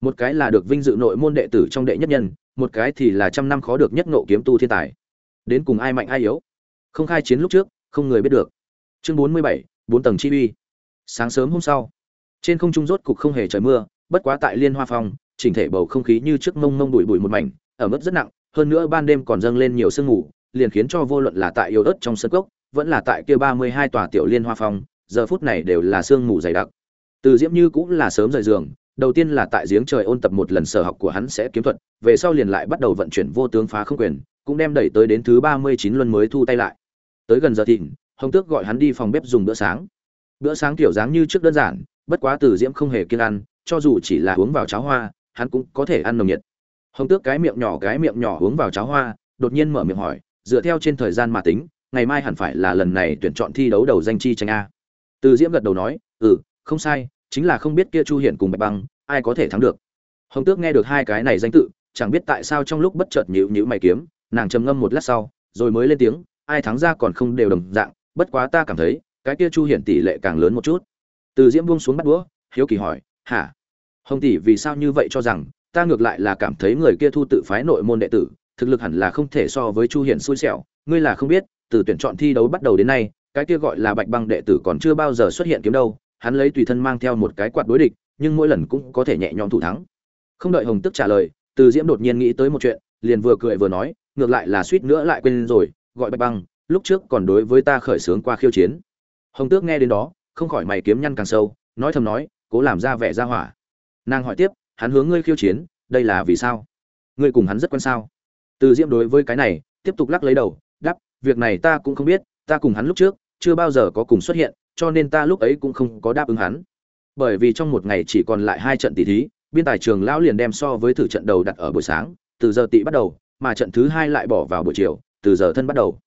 một cái là được vinh dự nội môn đệ tử trong đệ nhất nhân, một cái thì là trăm năm khó được nhất nộ kiếm tu thiên tài. Đến cùng ai mạnh ai yếu? Không khai chiến lúc trước, không người biết được. Chương bốn mươi bảy, bốn tầng chi uy. Sáng sớm hôm sau, trên không trung rốt cục không hề trời mưa, bất quá tại liên hoa phong, chỉnh thể bầu không khí như trước mông mông bụi bụi một mảnh ở mức rất nặng, hơn nữa ban đêm còn dâng lên nhiều sương mù, liền khiến cho vô luận là tại yếu ớt trong sân cốc, vẫn là tại kia ba mươi hai tòa tiểu liên hoa phong, giờ phút này đều là sương mù dày đặc. Từ diễm như cũng là sớm rời giường đầu tiên là tại giếng trời ôn tập một lần sở học của hắn sẽ kiếm thuật, về sau liền lại bắt đầu vận chuyển vô tướng phá không quyền, cũng đem đẩy tới đến thứ ba mươi chín luân mới thu tay lại. Tới gần giờ thịnh, hồng tước gọi hắn đi phòng bếp dùng bữa sáng. Bữa sáng kiểu dáng như trước đơn giản, bất quá từ diễm không hề kiêng ăn, cho dù chỉ là uống vào cháo hoa, hắn cũng có thể ăn nồng nhiệt. Hồng tước cái miệng nhỏ cái miệng nhỏ uống vào cháo hoa, đột nhiên mở miệng hỏi, dựa theo trên thời gian mà tính, ngày mai hẳn phải là lần này tuyển chọn thi đấu đầu danh chi tranh a. Từ diễm gật đầu nói ừ không sai chính là không biết kia chu hiển cùng bạch băng, ai có thể thắng được. Hồng tước nghe được hai cái này danh tự, chẳng biết tại sao trong lúc bất chợt nhịu nhịu mày kiếm, nàng trầm ngâm một lát sau, rồi mới lên tiếng, ai thắng ra còn không đều đồng dạng, bất quá ta cảm thấy, cái kia chu hiển tỷ lệ càng lớn một chút. Từ diễm buông xuống bắt đũa, hiếu kỳ hỏi, hả? Hồng tỷ vì sao như vậy cho rằng, ta ngược lại là cảm thấy người kia thu tự phái nội môn đệ tử, thực lực hẳn là không thể so với chu hiển xui xẻo, ngươi là không biết, từ tuyển chọn thi đấu bắt đầu đến nay, cái kia gọi là bạch băng đệ tử còn chưa bao giờ xuất hiện kiếm đâu hắn lấy tùy thân mang theo một cái quạt đối địch, nhưng mỗi lần cũng có thể nhẹ nhõm thủ thắng. Không đợi hồng tức trả lời, từ diễm đột nhiên nghĩ tới một chuyện, liền vừa cười vừa nói, ngược lại là suýt nữa lại quên rồi, gọi bạch băng, lúc trước còn đối với ta khởi sướng qua khiêu chiến. Hồng tước nghe đến đó, không khỏi mày kiếm nhăn càng sâu, nói thầm nói, cố làm ra vẻ ra hỏa. Nàng hỏi tiếp, hắn hướng ngươi khiêu chiến, đây là vì sao? Ngươi cùng hắn rất quen sao? Từ diễm đối với cái này, tiếp tục lắc lấy đầu, đáp, việc này ta cũng không biết, ta cùng hắn lúc trước, chưa bao giờ có cùng xuất hiện cho nên ta lúc ấy cũng không có đáp ứng hắn. Bởi vì trong một ngày chỉ còn lại hai trận tỷ thí biên tài trường lão liền đem so với thử trận đầu đặt ở buổi sáng từ giờ tỷ bắt đầu mà trận thứ hai lại bỏ vào buổi chiều từ giờ thân bắt đầu.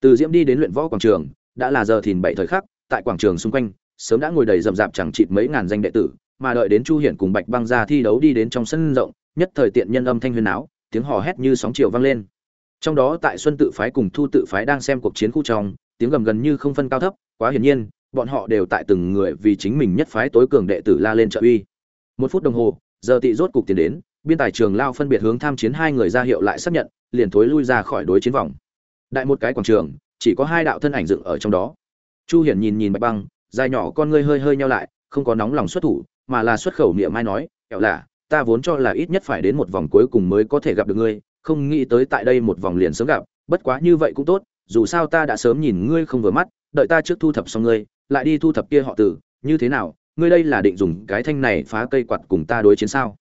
Từ diễm đi đến luyện võ quảng trường đã là giờ thìn bảy thời khắc tại quảng trường xung quanh sớm đã ngồi đầy rậm rạp chẳng chịt mấy ngàn danh đệ tử mà đợi đến chu hiển cùng bạch băng ra thi đấu đi đến trong sân rộng nhất thời tiện nhân âm thanh huyên náo, tiếng hò hét như sóng chiều vang lên. Trong đó tại xuân tự phái cùng thu tự phái đang xem cuộc chiến khu trong tiếng gầm gần như không phân cao thấp quá hiển nhiên bọn họ đều tại từng người vì chính mình nhất phái tối cường đệ tử la lên trợ uy. Một phút đồng hồ, giờ tị rốt cục tiến đến, biên tài trường lao phân biệt hướng tham chiến hai người ra hiệu lại xác nhận, liền thối lui ra khỏi đối chiến vòng. Đại một cái quảng trường, chỉ có hai đạo thân ảnh dựng ở trong đó. Chu hiển nhìn nhìn bạch băng, dài nhỏ con ngươi hơi hơi nhau lại, không có nóng lòng xuất thủ, mà là xuất khẩu niệm mai nói, kẹo là ta vốn cho là ít nhất phải đến một vòng cuối cùng mới có thể gặp được ngươi, không nghĩ tới tại đây một vòng liền sớm gặp, bất quá như vậy cũng tốt, dù sao ta đã sớm nhìn ngươi không vừa mắt, đợi ta trước thu thập xong ngươi lại đi thu thập kia họ tử, như thế nào, ngươi đây là định dùng cái thanh này phá cây quạt cùng ta đối chiến sao?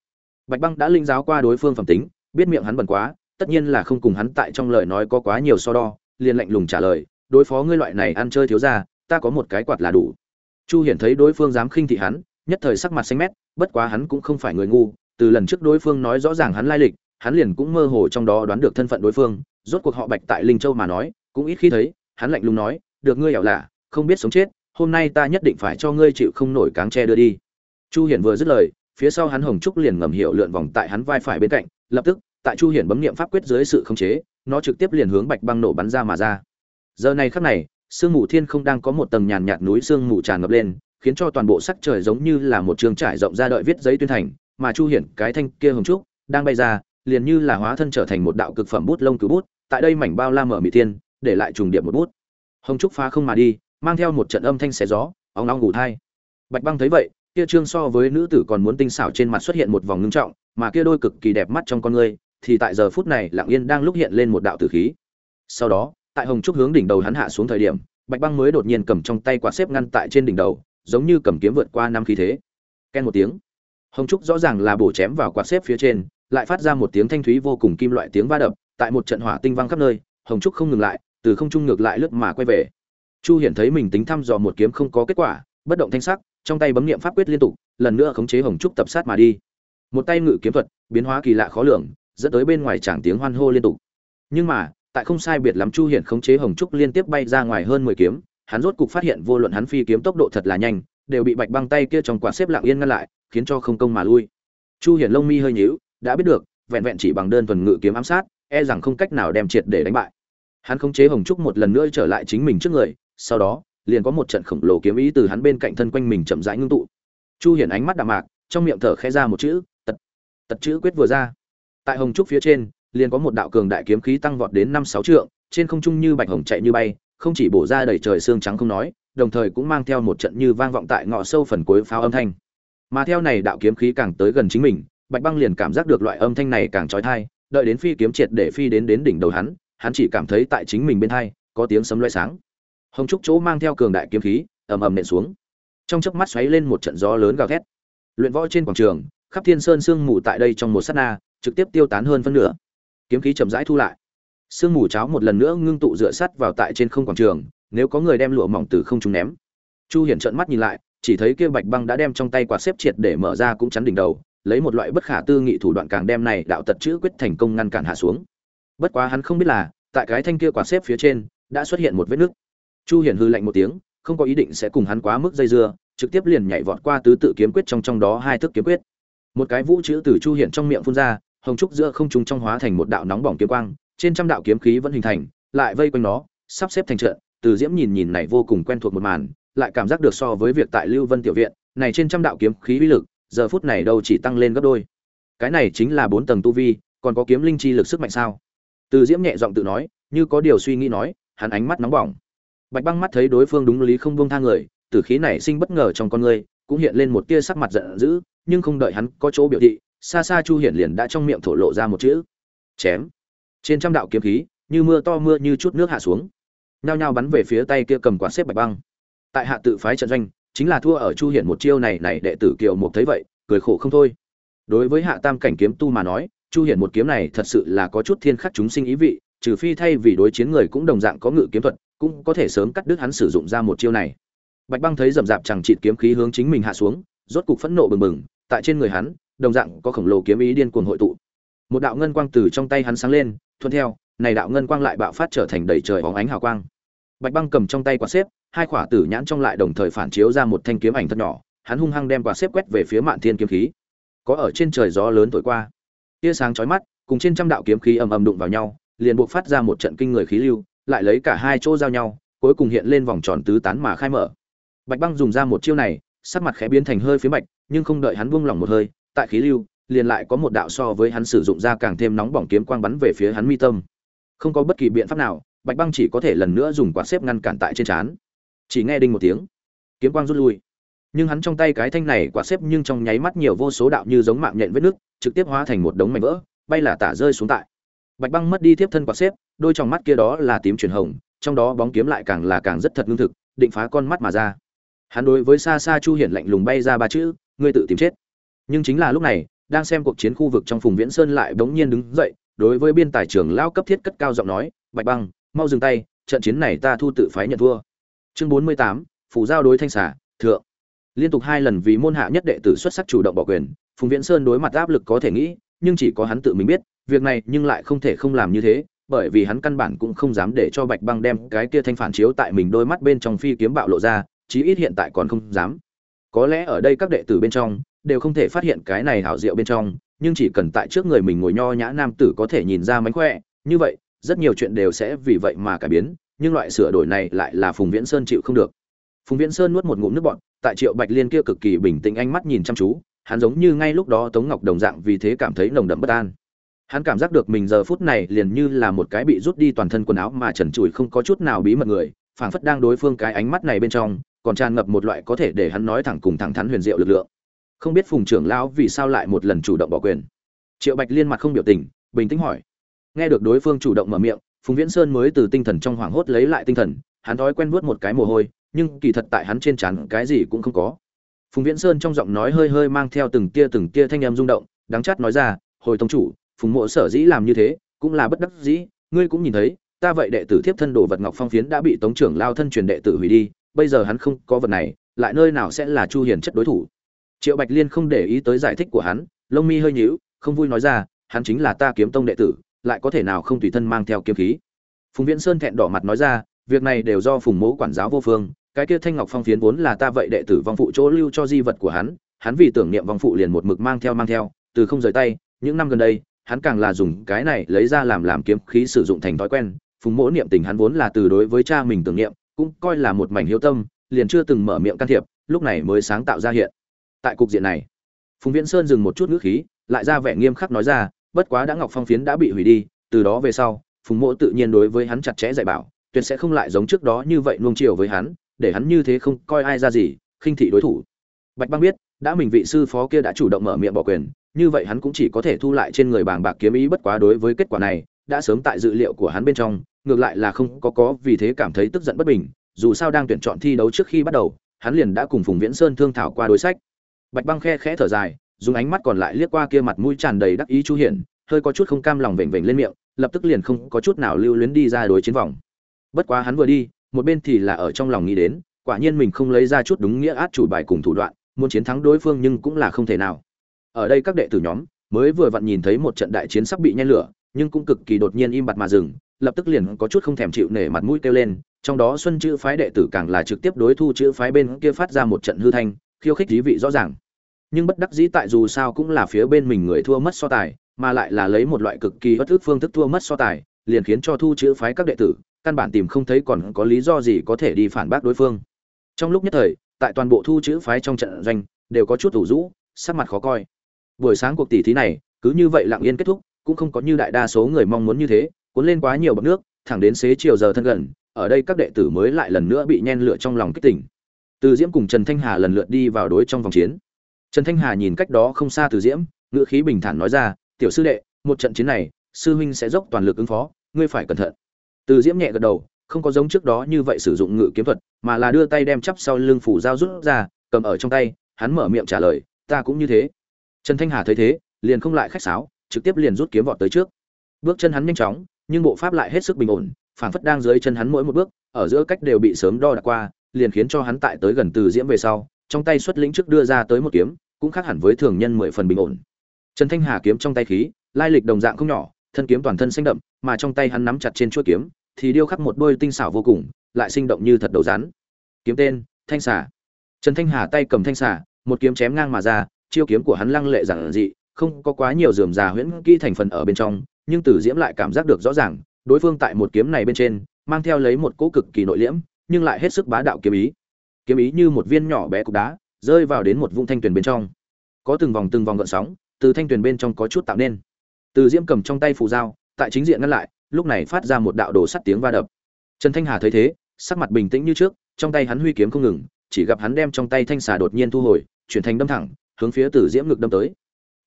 Bạch băng đã linh giáo qua đối phương phẩm tính, biết miệng hắn bẩn quá, tất nhiên là không cùng hắn tại trong lời nói có quá nhiều so đo, liền lạnh lùng trả lời, đối phó ngươi loại này ăn chơi thiếu ra ta có một cái quạt là đủ. Chu hiển thấy đối phương dám khinh thị hắn, nhất thời sắc mặt xanh mét, bất quá hắn cũng không phải người ngu, từ lần trước đối phương nói rõ ràng hắn lai lịch, hắn liền cũng mơ hồ trong đó đoán được thân phận đối phương, rốt cuộc họ bạch tại linh châu mà nói, cũng ít khi thấy, hắn lạnh lùng nói, được ngươi ẻo lạ, không biết sống chết hôm nay ta nhất định phải cho ngươi chịu không nổi cáng tre đưa đi. Chu hiển vừa dứt lời, phía sau hắn hồng trúc liền ngầm hiệu lượn vòng tại hắn vai phải bên cạnh, lập tức, tại chu hiển bấm nghiệm pháp quyết dưới sự khống chế, nó trực tiếp liền hướng bạch băng nổ bắn ra mà ra. Giờ này khắc này, sương mù thiên không đang có một tầng nhàn nhạt núi sương mù tràn ngập lên, khiến cho toàn bộ sắc trời giống như là một trường trải rộng ra đợi viết giấy tuyên thành, mà chu hiển, cái thanh kia hồng trúc, đang bay ra, liền như là hóa thân trở thành một đạo cực phẩm bút lông cứu bút, tại đây mảnh bao la mở mị tiên để lại trùng điệp một bút. Hồng trúc phá không mà đi mang theo một trận âm thanh xé gió óng long ngủ thai. Bạch băng thấy vậy, kia trương so với nữ tử còn muốn tinh xảo trên mặt xuất hiện một vòng ngưng trọng, mà kia đôi cực kỳ đẹp mắt trong con ngươi, thì tại giờ phút này lặng yên đang lúc hiện lên một đạo tử khí. Sau đó, tại hồng trúc hướng đỉnh đầu hắn hạ xuống thời điểm, bạch băng mới đột nhiên cầm trong tay quạt xếp ngăn tại trên đỉnh đầu, giống như cầm kiếm vượt qua năm khí thế. Ken một tiếng. Hồng trúc rõ ràng là bổ chém vào quạt xếp phía trên, lại phát ra một tiếng thanh thúy vô cùng kim loại tiếng va đập, tại một trận hỏa tinh văng khắp nơi, hồng trúc không ngừng lại, từ không trung ngược lại lướt mà quay về chu hiển thấy mình tính thăm dò một kiếm không có kết quả, bất động thanh sắc, trong tay bấm niệm pháp quyết liên tục, lần nữa khống chế hồng trúc tập sát mà đi. Một tay ngự kiếm thuật, biến hóa kỳ lạ khó lường, dẫn tới bên ngoài tràng tiếng hoan hô liên tục. Nhưng mà, tại không sai biệt lắm chu hiển khống chế hồng trúc liên tiếp bay ra ngoài hơn mười kiếm, hắn rốt cục phát hiện vô luận hắn phi kiếm tốc độ thật là nhanh, đều bị bạch băng tay kia trong quả xếp lặng yên ngăn lại, khiến cho không công mà lui. Chu hiển lông mi hơi nhíu, đã biết được, vẹn vẹn chỉ bằng đơn thuần ngự kiếm ám sát e rằng không cách nào đem triệt để đánh bại. Hắn khống chế hồng trúc một lần nữa trở lại chính mình trước người sau đó, liền có một trận khổng lồ kiếm ý từ hắn bên cạnh thân quanh mình chậm rãi ngưng tụ. Chu hiển ánh mắt đạm mạc, trong miệng thở khẽ ra một chữ, tật tật chữ quyết vừa ra. Tại hồng trúc phía trên, liền có một đạo cường đại kiếm khí tăng vọt đến năm sáu trượng, trên không trung như bạch hồng chạy như bay, không chỉ bổ ra đầy trời xương trắng không nói, đồng thời cũng mang theo một trận như vang vọng tại ngõ sâu phần cuối pháo âm thanh. Mà theo này đạo kiếm khí càng tới gần chính mình, bạch băng liền cảm giác được loại âm thanh này càng trói thai đợi đến phi kiếm triệt để phi đến đến đỉnh đầu hắn hắn chỉ cảm thấy tại chính mình bên thai có tiếng sấm loay sáng hồng trúc chỗ mang theo cường đại kiếm khí, ầm ầm nện xuống. Trong chớp mắt xoáy lên một trận gió lớn gào thét. Luyện võ trên quảng trường, khắp thiên sơn sương mù tại đây trong một sát na, trực tiếp tiêu tán hơn phân nửa. Kiếm khí chậm rãi thu lại. Sương mù cháo một lần nữa ngưng tụ dựa sắt vào tại trên không quảng trường, nếu có người đem lụa mỏng từ không trung ném. Chu hiển trợn mắt nhìn lại, chỉ thấy kia bạch băng đã đem trong tay quạt xếp triệt để mở ra cũng chắn đỉnh đầu, lấy một loại bất khả tư nghị thủ đoạn càng đem này đạo tật chữ quyết thành công ngăn cản hạ xuống. Bất quá hắn không biết là, tại cái thanh kia quạt xếp phía trên, đã xuất hiện một vết nứt chu hiển hư lạnh một tiếng, không có ý định sẽ cùng hắn quá mức dây dưa, trực tiếp liền nhảy vọt qua tứ tự kiếm quyết trong trong đó hai thức kiếm quyết. Một cái vũ chữ từ chu hiển trong miệng phun ra, hồng trúc giữa không trung trong hóa thành một đạo nóng bỏng kiếm quang, trên trăm đạo kiếm khí vẫn hình thành, lại vây quanh nó, sắp xếp thành trận, từ diễm nhìn nhìn này vô cùng quen thuộc một màn, lại cảm giác được so với việc tại lưu vân tiểu viện, này trên trăm đạo kiếm khí uy lực, giờ phút này đâu chỉ tăng lên gấp đôi. Cái này chính là bốn tầng tu vi, còn có kiếm linh chi lực sức mạnh sao? Từ diễm nhẹ giọng tự nói, như có điều suy nghĩ nói, hắn ánh mắt nóng bỏng bạch băng mắt thấy đối phương đúng lý không buông tha người, tử khí này sinh bất ngờ trong con người, cũng hiện lên một tia sắc mặt giận dữ, nhưng không đợi hắn có chỗ biểu thị, xa xa chu hiển liền đã trong miệng thổ lộ ra một chữ. Chém. Trên trăm đạo kiếm khí, như mưa to mưa như chút nước hạ xuống. Nhao nhao bắn về phía tay kia cầm quạt xếp bạch băng. Tại hạ tự phái trận doanh, chính là thua ở chu hiển một chiêu này này đệ tử kiều mục thấy vậy, cười khổ không thôi. Đối với hạ tam cảnh kiếm tu mà nói, chu hiển một kiếm này thật sự là có chút thiên khắc chúng sinh ý vị, trừ phi thay vì đối chiến người cũng đồng dạng có ngự kiếm thuật cũng có thể sớm cắt đứt hắn sử dụng ra một chiêu này. Bạch băng thấy rậm rạp chẳng chịt kiếm khí hướng chính mình hạ xuống, rốt cục phẫn nộ bừng bừng, tại trên người hắn, đồng dạng có khổng lồ kiếm ý điên cuồng hội tụ. Một đạo ngân quang từ trong tay hắn sáng lên, thuận theo, này đạo ngân quang lại bạo phát trở thành đầy trời bóng ánh hào quang. Bạch băng cầm trong tay quạt xếp, hai quả tử nhãn trong lại đồng thời phản chiếu ra một thanh kiếm ảnh thật nhỏ, hắn hung hăng đem quạt xếp quét về phía mạn thiên kiếm khí. Có ở trên trời gió lớn thổi qua. Tia sáng chói mắt, cùng trên trăm đạo kiếm khí ầm ầm đụng vào nhau, liền buộc phát ra một trận kinh người khí lưu lại lấy cả hai chỗ giao nhau, cuối cùng hiện lên vòng tròn tứ tán mà khai mở. Bạch băng dùng ra một chiêu này, sắc mặt khẽ biến thành hơi phía bạch, nhưng không đợi hắn buông lỏng một hơi, tại khí lưu, liền lại có một đạo so với hắn sử dụng ra càng thêm nóng bỏng kiếm quang bắn về phía hắn mi tâm. Không có bất kỳ biện pháp nào, bạch băng chỉ có thể lần nữa dùng quạt xếp ngăn cản tại trên trán. Chỉ nghe đinh một tiếng, kiếm quang rút lui. Nhưng hắn trong tay cái thanh này quạt xếp nhưng trong nháy mắt nhiều vô số đạo như giống mạng nhện vết nước trực tiếp hóa thành một đống mảnh vỡ, bay là tả rơi xuống tại bạch băng mất đi tiếp thân quạt xếp, đôi trong mắt kia đó là tím chuyển hồng, trong đó bóng kiếm lại càng là càng rất thật ngưng thực, định phá con mắt mà ra. Hắn đối với xa xa chu hiển lạnh lùng bay ra ba chữ, ngươi tự tìm chết. Nhưng chính là lúc này, đang xem cuộc chiến khu vực trong phùng viễn sơn lại bỗng nhiên đứng dậy, đối với biên tài trưởng lao cấp thiết cất cao giọng nói, bạch băng, mau dừng tay, trận chiến này ta thu tự phái nhận thua. Chương bốn mươi tám phủ giao đối thanh xả thượng. Liên tục hai lần vì môn hạ nhất đệ tử xuất sắc chủ động bỏ quyền, phùng viễn sơn đối mặt áp lực có thể nghĩ nhưng chỉ có hắn tự mình biết, việc này nhưng lại không thể không làm như thế, bởi vì hắn căn bản cũng không dám để cho bạch băng đem cái kia thanh phản chiếu tại mình đôi mắt bên trong phi kiếm bạo lộ ra, chí ít hiện tại còn không dám. Có lẽ ở đây các đệ tử bên trong đều không thể phát hiện cái này hảo diệu bên trong, nhưng chỉ cần tại trước người mình ngồi nho nhã nam tử có thể nhìn ra mánh khỏe, như vậy, rất nhiều chuyện đều sẽ vì vậy mà cải biến, nhưng loại sửa đổi này lại là phùng viễn sơn chịu không được. Phùng viễn sơn nuốt một ngụm nước bọt, tại triệu bạch liên kia cực kỳ bình tĩnh ánh mắt nhìn chăm chú hắn giống như ngay lúc đó tống ngọc đồng dạng vì thế cảm thấy nồng đậm bất an. Hắn cảm giác được mình giờ phút này liền như là một cái bị rút đi toàn thân quần áo mà trần trụi không có chút nào bí mật người, phảng phất đang đối phương cái ánh mắt này bên trong, còn tràn ngập một loại có thể để hắn nói thẳng cùng thẳng thắn huyền diệu lực lượng. Không biết phùng trưởng lão vì sao lại một lần chủ động bỏ quyền. Triệu bạch liên mặt không biểu tình, bình tĩnh hỏi. Nghe được đối phương chủ động mở miệng, phùng viễn sơn mới từ tinh thần trong hoảng hốt lấy lại tinh thần, hắn thói quen vuốt một cái mồ hôi, nhưng kỳ thật tại hắn trên trán cái gì cũng không có phùng viễn sơn trong giọng nói hơi hơi mang theo từng tia từng tia thanh âm rung động đáng chát nói ra, hồi tông chủ, phùng mộ sở dĩ làm như thế, cũng là bất đắc dĩ, ngươi cũng nhìn thấy, ta vậy đệ tử thiếp thân đồ vật ngọc phong phiến đã bị tống trưởng lao thân truyền đệ tử hủy đi, bây giờ hắn không có vật này, lại nơi nào sẽ là chu hiền chất đối thủ? Triệu bạch liên không để ý tới giải thích của hắn, lông mi hơi nhíu, không vui nói ra, hắn chính là ta kiếm tông đệ tử, lại có thể nào không tùy thân mang theo kiếm khí? Phùng viễn sơn thẹn đỏ mặt nói ra, việc này đều do phùng mẫu quản giáo vô phương cái kia thanh ngọc phong phiến vốn là ta vậy đệ tử vong phụ chỗ lưu cho di vật của hắn hắn vì tưởng niệm vong phụ liền một mực mang theo mang theo, từ không rời tay, những năm gần đây, hắn càng là dùng cái này lấy ra làm làm kiếm khí sử dụng thành thói quen, phùng mỗ niệm tình hắn vốn là từ đối với cha mình tưởng niệm, cũng coi là một mảnh hiếu tâm, liền chưa từng mở miệng can thiệp, lúc này mới sáng tạo ra hiện. Tại cục diện này, phùng viễn sơn dừng một chút ngữ khí, lại ra vẻ nghiêm khắc nói ra, bất quá đã ngọc phong phiến đã bị hủy đi, từ đó về sau, phùng mỗ tự nhiên đối với hắn chặt chẽ dạy bảo, tuyệt sẽ không lại giống trước đó như vậy nuông chiều với hắn để hắn như thế không coi ai ra gì, khinh thị đối thủ. Bạch băng biết, đã mình vị sư phó kia đã chủ động mở miệng bỏ quyền, như vậy hắn cũng chỉ có thể thu lại trên người bàng bạc kiếm ý bất quá đối với kết quả này, đã sớm tại dự liệu của hắn bên trong, ngược lại là không có có vì thế cảm thấy tức giận bất bình, dù sao đang tuyển chọn thi đấu trước khi bắt đầu, hắn liền đã cùng phùng viễn sơn thương thảo qua đối sách. Bạch băng khe khẽ thở dài, dùng ánh mắt còn lại liếc qua kia mặt mũi tràn đầy đắc ý chu hiển, hơi có chút không cam lòng vểnh vểnh lên miệng, lập tức liền không có chút nào lưu luyến đi ra đối chiến vòng. Bất quá hắn vừa đi một bên thì là ở trong lòng nghĩ đến, quả nhiên mình không lấy ra chút đúng nghĩa át chủ bài cùng thủ đoạn, muốn chiến thắng đối phương nhưng cũng là không thể nào. Ở đây các đệ tử nhóm mới vừa vặn nhìn thấy một trận đại chiến sắp bị nhen lửa, nhưng cũng cực kỳ đột nhiên im bặt mà dừng, lập tức liền có chút không thèm chịu nể mặt mũi kêu lên, trong đó xuân chữ phái đệ tử càng là trực tiếp đối thu chữ phái bên kia phát ra một trận hư thanh, khiêu khích thí vị rõ ràng. Nhưng bất đắc dĩ tại dù sao cũng là phía bên mình người thua mất so tài, mà lại là lấy một loại cực kỳ bất ức phương thức thua mất so tài, liền khiến cho thu chữ phái các đệ tử căn bản tìm không thấy còn có lý do gì có thể đi phản bác đối phương. Trong lúc nhất thời, tại toàn bộ thu chữ phái trong trận doanh, đều có chút ủ rũ, sắc mặt khó coi. Buổi sáng cuộc tỷ thí này, cứ như vậy lặng yên kết thúc, cũng không có như đại đa số người mong muốn như thế, cuốn lên quá nhiều bậc nước, thẳng đến xế chiều giờ thân gần, ở đây các đệ tử mới lại lần nữa bị nhen lửa trong lòng kích tỉnh. Từ diễm cùng trần thanh hà lần lượt đi vào đối trong vòng chiến. Trần thanh hà nhìn cách đó không xa từ diễm, ngữ khí bình thản nói ra, tiểu sư đệ, một trận chiến này, sư huynh sẽ dốc toàn lực ứng phó, ngươi phải cẩn thận từ diễm nhẹ gật đầu, không có giống trước đó như vậy sử dụng ngự kiếm thuật, mà là đưa tay đem chắp sau lưng phủ dao rút ra, cầm ở trong tay, hắn mở miệng trả lời, ta cũng như thế. Trần thanh hà thấy thế, liền không lại khách sáo, trực tiếp liền rút kiếm vọt tới trước. Bước chân hắn nhanh chóng, nhưng bộ pháp lại hết sức bình ổn, phảng phất đang dưới chân hắn mỗi một bước, ở giữa cách đều bị sớm đo đạc qua, liền khiến cho hắn tại tới gần từ diễm về sau, trong tay xuất lĩnh trước đưa ra tới một kiếm, cũng khác hẳn với thường nhân mười phần bình ổn. Trần thanh hà kiếm trong tay khí, lai lịch đồng dạng không nhỏ thân kiếm toàn thân xanh đậm, mà trong tay hắn nắm chặt trên chuôi kiếm, thì điêu khắc một đôi tinh xảo vô cùng, lại sinh động như thật đầu rắn. Kiếm tên, thanh xà. Trần thanh hà tay cầm thanh xà, một kiếm chém ngang mà ra, chiêu kiếm của hắn lăng lệ giản dị, không có quá nhiều dườm già huyễn kỹ thành phần ở bên trong, nhưng tử diễm lại cảm giác được rõ ràng, đối phương tại một kiếm này bên trên, mang theo lấy một cỗ cực kỳ nội liễm, nhưng lại hết sức bá đạo kiếm ý. Kiếm ý như một viên nhỏ bé cục đá, rơi vào đến một vũng thanh tuyền bên trong. Có từng vòng từng vòng gợn sóng, từ thanh tuyền bên trong có chút tạo nên từ diễm cầm trong tay phù dao, tại chính diện ngăn lại, lúc này phát ra một đạo đồ sắt tiếng va đập. Trần thanh hà thấy thế, sắc mặt bình tĩnh như trước, trong tay hắn huy kiếm không ngừng, chỉ gặp hắn đem trong tay thanh xà đột nhiên thu hồi, chuyển thành đâm thẳng, hướng phía từ diễm ngực đâm tới.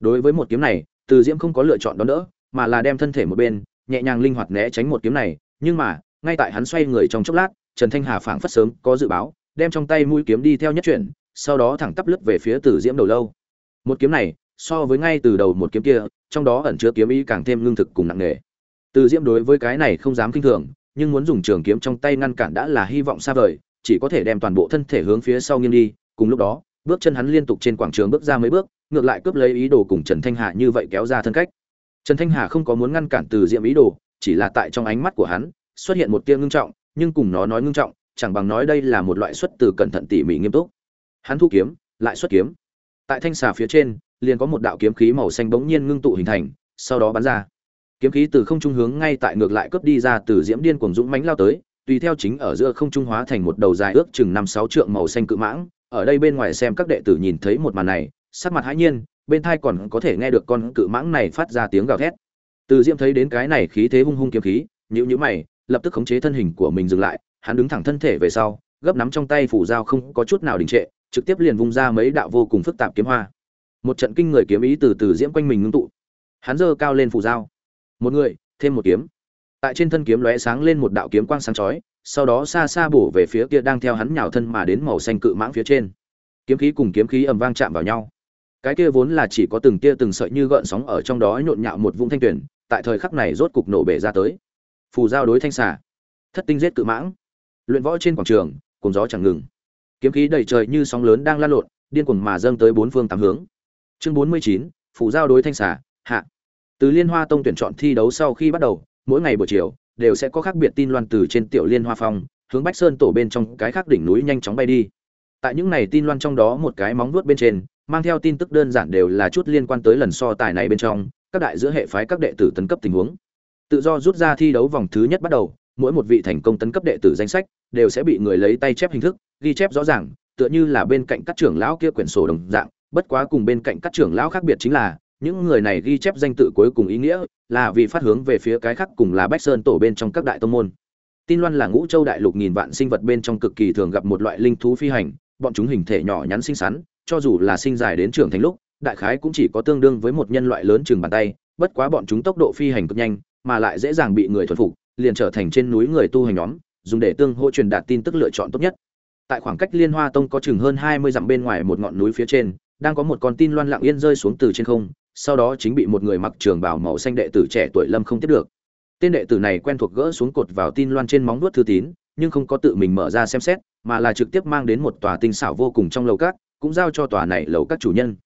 Đối với một kiếm này, từ diễm không có lựa chọn đón đỡ, mà là đem thân thể một bên, nhẹ nhàng linh hoạt né tránh một kiếm này, nhưng mà, ngay tại hắn xoay người trong chốc lát, trần thanh hà phảng phất sớm có dự báo, đem trong tay mũi kiếm đi theo nhất chuyển, sau đó thẳng tắp lướt về phía từ diễm đầu lâu. Một kiếm này, so với ngay từ đầu một kiếm kia trong đó ẩn chứa kiếm ý càng thêm lương thực cùng nặng nề. Từ diễm đối với cái này không dám kinh thường, nhưng muốn dùng trường kiếm trong tay ngăn cản đã là hy vọng xa vời, chỉ có thể đem toàn bộ thân thể hướng phía sau nghiêng đi. Cùng lúc đó, bước chân hắn liên tục trên quảng trường bước ra mấy bước, ngược lại cướp lấy ý đồ cùng trần thanh hà như vậy kéo ra thân cách. Trần thanh hà không có muốn ngăn cản từ diễm ý đồ, chỉ là tại trong ánh mắt của hắn, xuất hiện một tia ngưng trọng, nhưng cùng nó nói ngưng trọng, chẳng bằng nói đây là một loại xuất từ cẩn thận tỉ mỉ nghiêm túc. Hắn thu kiếm, lại xuất kiếm. Tại thanh xà phía trên liền có một đạo kiếm khí màu xanh bỗng nhiên ngưng tụ hình thành, sau đó bắn ra. Kiếm khí từ không trung hướng ngay tại ngược lại cướp đi ra từ diễm điên cuồng dũng mãnh lao tới, tùy theo chính ở giữa không trung hóa thành một đầu dài ước chừng năm sáu trượng màu xanh cự mãng. Ở đây bên ngoài xem các đệ tử nhìn thấy một màn này, sắc mặt hãi nhiên, bên tai còn có thể nghe được con cự mãng này phát ra tiếng gào thét. Từ diễm thấy đến cái này khí thế hung hung kiếm khí, nhíu nhữ mày, lập tức khống chế thân hình của mình dừng lại, hắn đứng thẳng thân thể về sau, gấp nắm trong tay phủ dao không có chút nào đình trệ, trực tiếp liền vung ra mấy đạo vô cùng phức tạp kiếm hoa một trận kinh người kiếm ý từ từ diễm quanh mình ngưng tụ. Hắn giơ cao lên phủ dao một người, thêm một kiếm. Tại trên thân kiếm lóe sáng lên một đạo kiếm quang sáng chói, sau đó xa xa bổ về phía kia đang theo hắn nhào thân mà đến màu xanh cự mãng phía trên. Kiếm khí cùng kiếm khí ầm vang chạm vào nhau. Cái kia vốn là chỉ có từng tia từng sợi như gợn sóng ở trong đó nhộn nhạo một vũng thanh tuyển tại thời khắc này rốt cục nổ bể ra tới. Phù giao đối thanh xà. Thất tinh giết cự mãng. Luyện võ trên quảng trường cùng gió chẳng ngừng. Kiếm khí đầy trời như sóng lớn đang lan lộn, điên cuồng mà dâng tới bốn phương tám hướng chương bốn mươi chín phủ giao đối thanh xà, hạ. Từ liên hoa tông tuyển chọn thi đấu sau khi bắt đầu, mỗi ngày buổi chiều, đều sẽ có khác biệt tin loan từ trên tiểu liên hoa phong, hướng bách sơn tổ bên trong cái khác đỉnh núi nhanh chóng bay đi. Tại những này tin loan trong đó một cái móng vuốt bên trên, mang theo tin tức đơn giản đều là chút liên quan tới lần so tài này bên trong, các đại giữa hệ phái các đệ tử tấn cấp tình huống. Tự do rút ra thi đấu vòng thứ nhất bắt đầu, mỗi một vị thành công tấn cấp đệ tử danh sách đều sẽ bị người lấy tay chép hình thức, ghi chép rõ ràng, tựa như là bên cạnh các trưởng lão kia quyển sổ đồng dạng bất quá cùng bên cạnh các trưởng lão khác biệt chính là, những người này ghi chép danh tự cuối cùng ý nghĩa là vì phát hướng về phía cái khác cùng là bách sơn tổ bên trong các đại tông môn. Tin loan là ngũ châu đại lục nghìn vạn sinh vật bên trong cực kỳ thường gặp một loại linh thú phi hành, bọn chúng hình thể nhỏ nhắn xinh xắn, cho dù là sinh dài đến trưởng thành lúc, đại khái cũng chỉ có tương đương với một nhân loại lớn chừng bàn tay, bất quá bọn chúng tốc độ phi hành cực nhanh, mà lại dễ dàng bị người thuần phục, liền trở thành trên núi người tu hành nhóm, dùng để tương hỗ truyền đạt tin tức lựa chọn tốt nhất. Tại khoảng cách liên hoa tông có chừng hơn hai mươi dặm bên ngoài một ngọn núi phía trên đang có một con tin loan lặng yên rơi xuống từ trên không, sau đó chính bị một người mặc trường bào màu xanh đệ tử trẻ tuổi lâm không tiếp được. Tên đệ tử này quen thuộc gỡ xuống cột vào tin loan trên móng vuốt thư tín, nhưng không có tự mình mở ra xem xét, mà là trực tiếp mang đến một tòa tinh xảo vô cùng trong lầu các, cũng giao cho tòa này lầu các chủ nhân.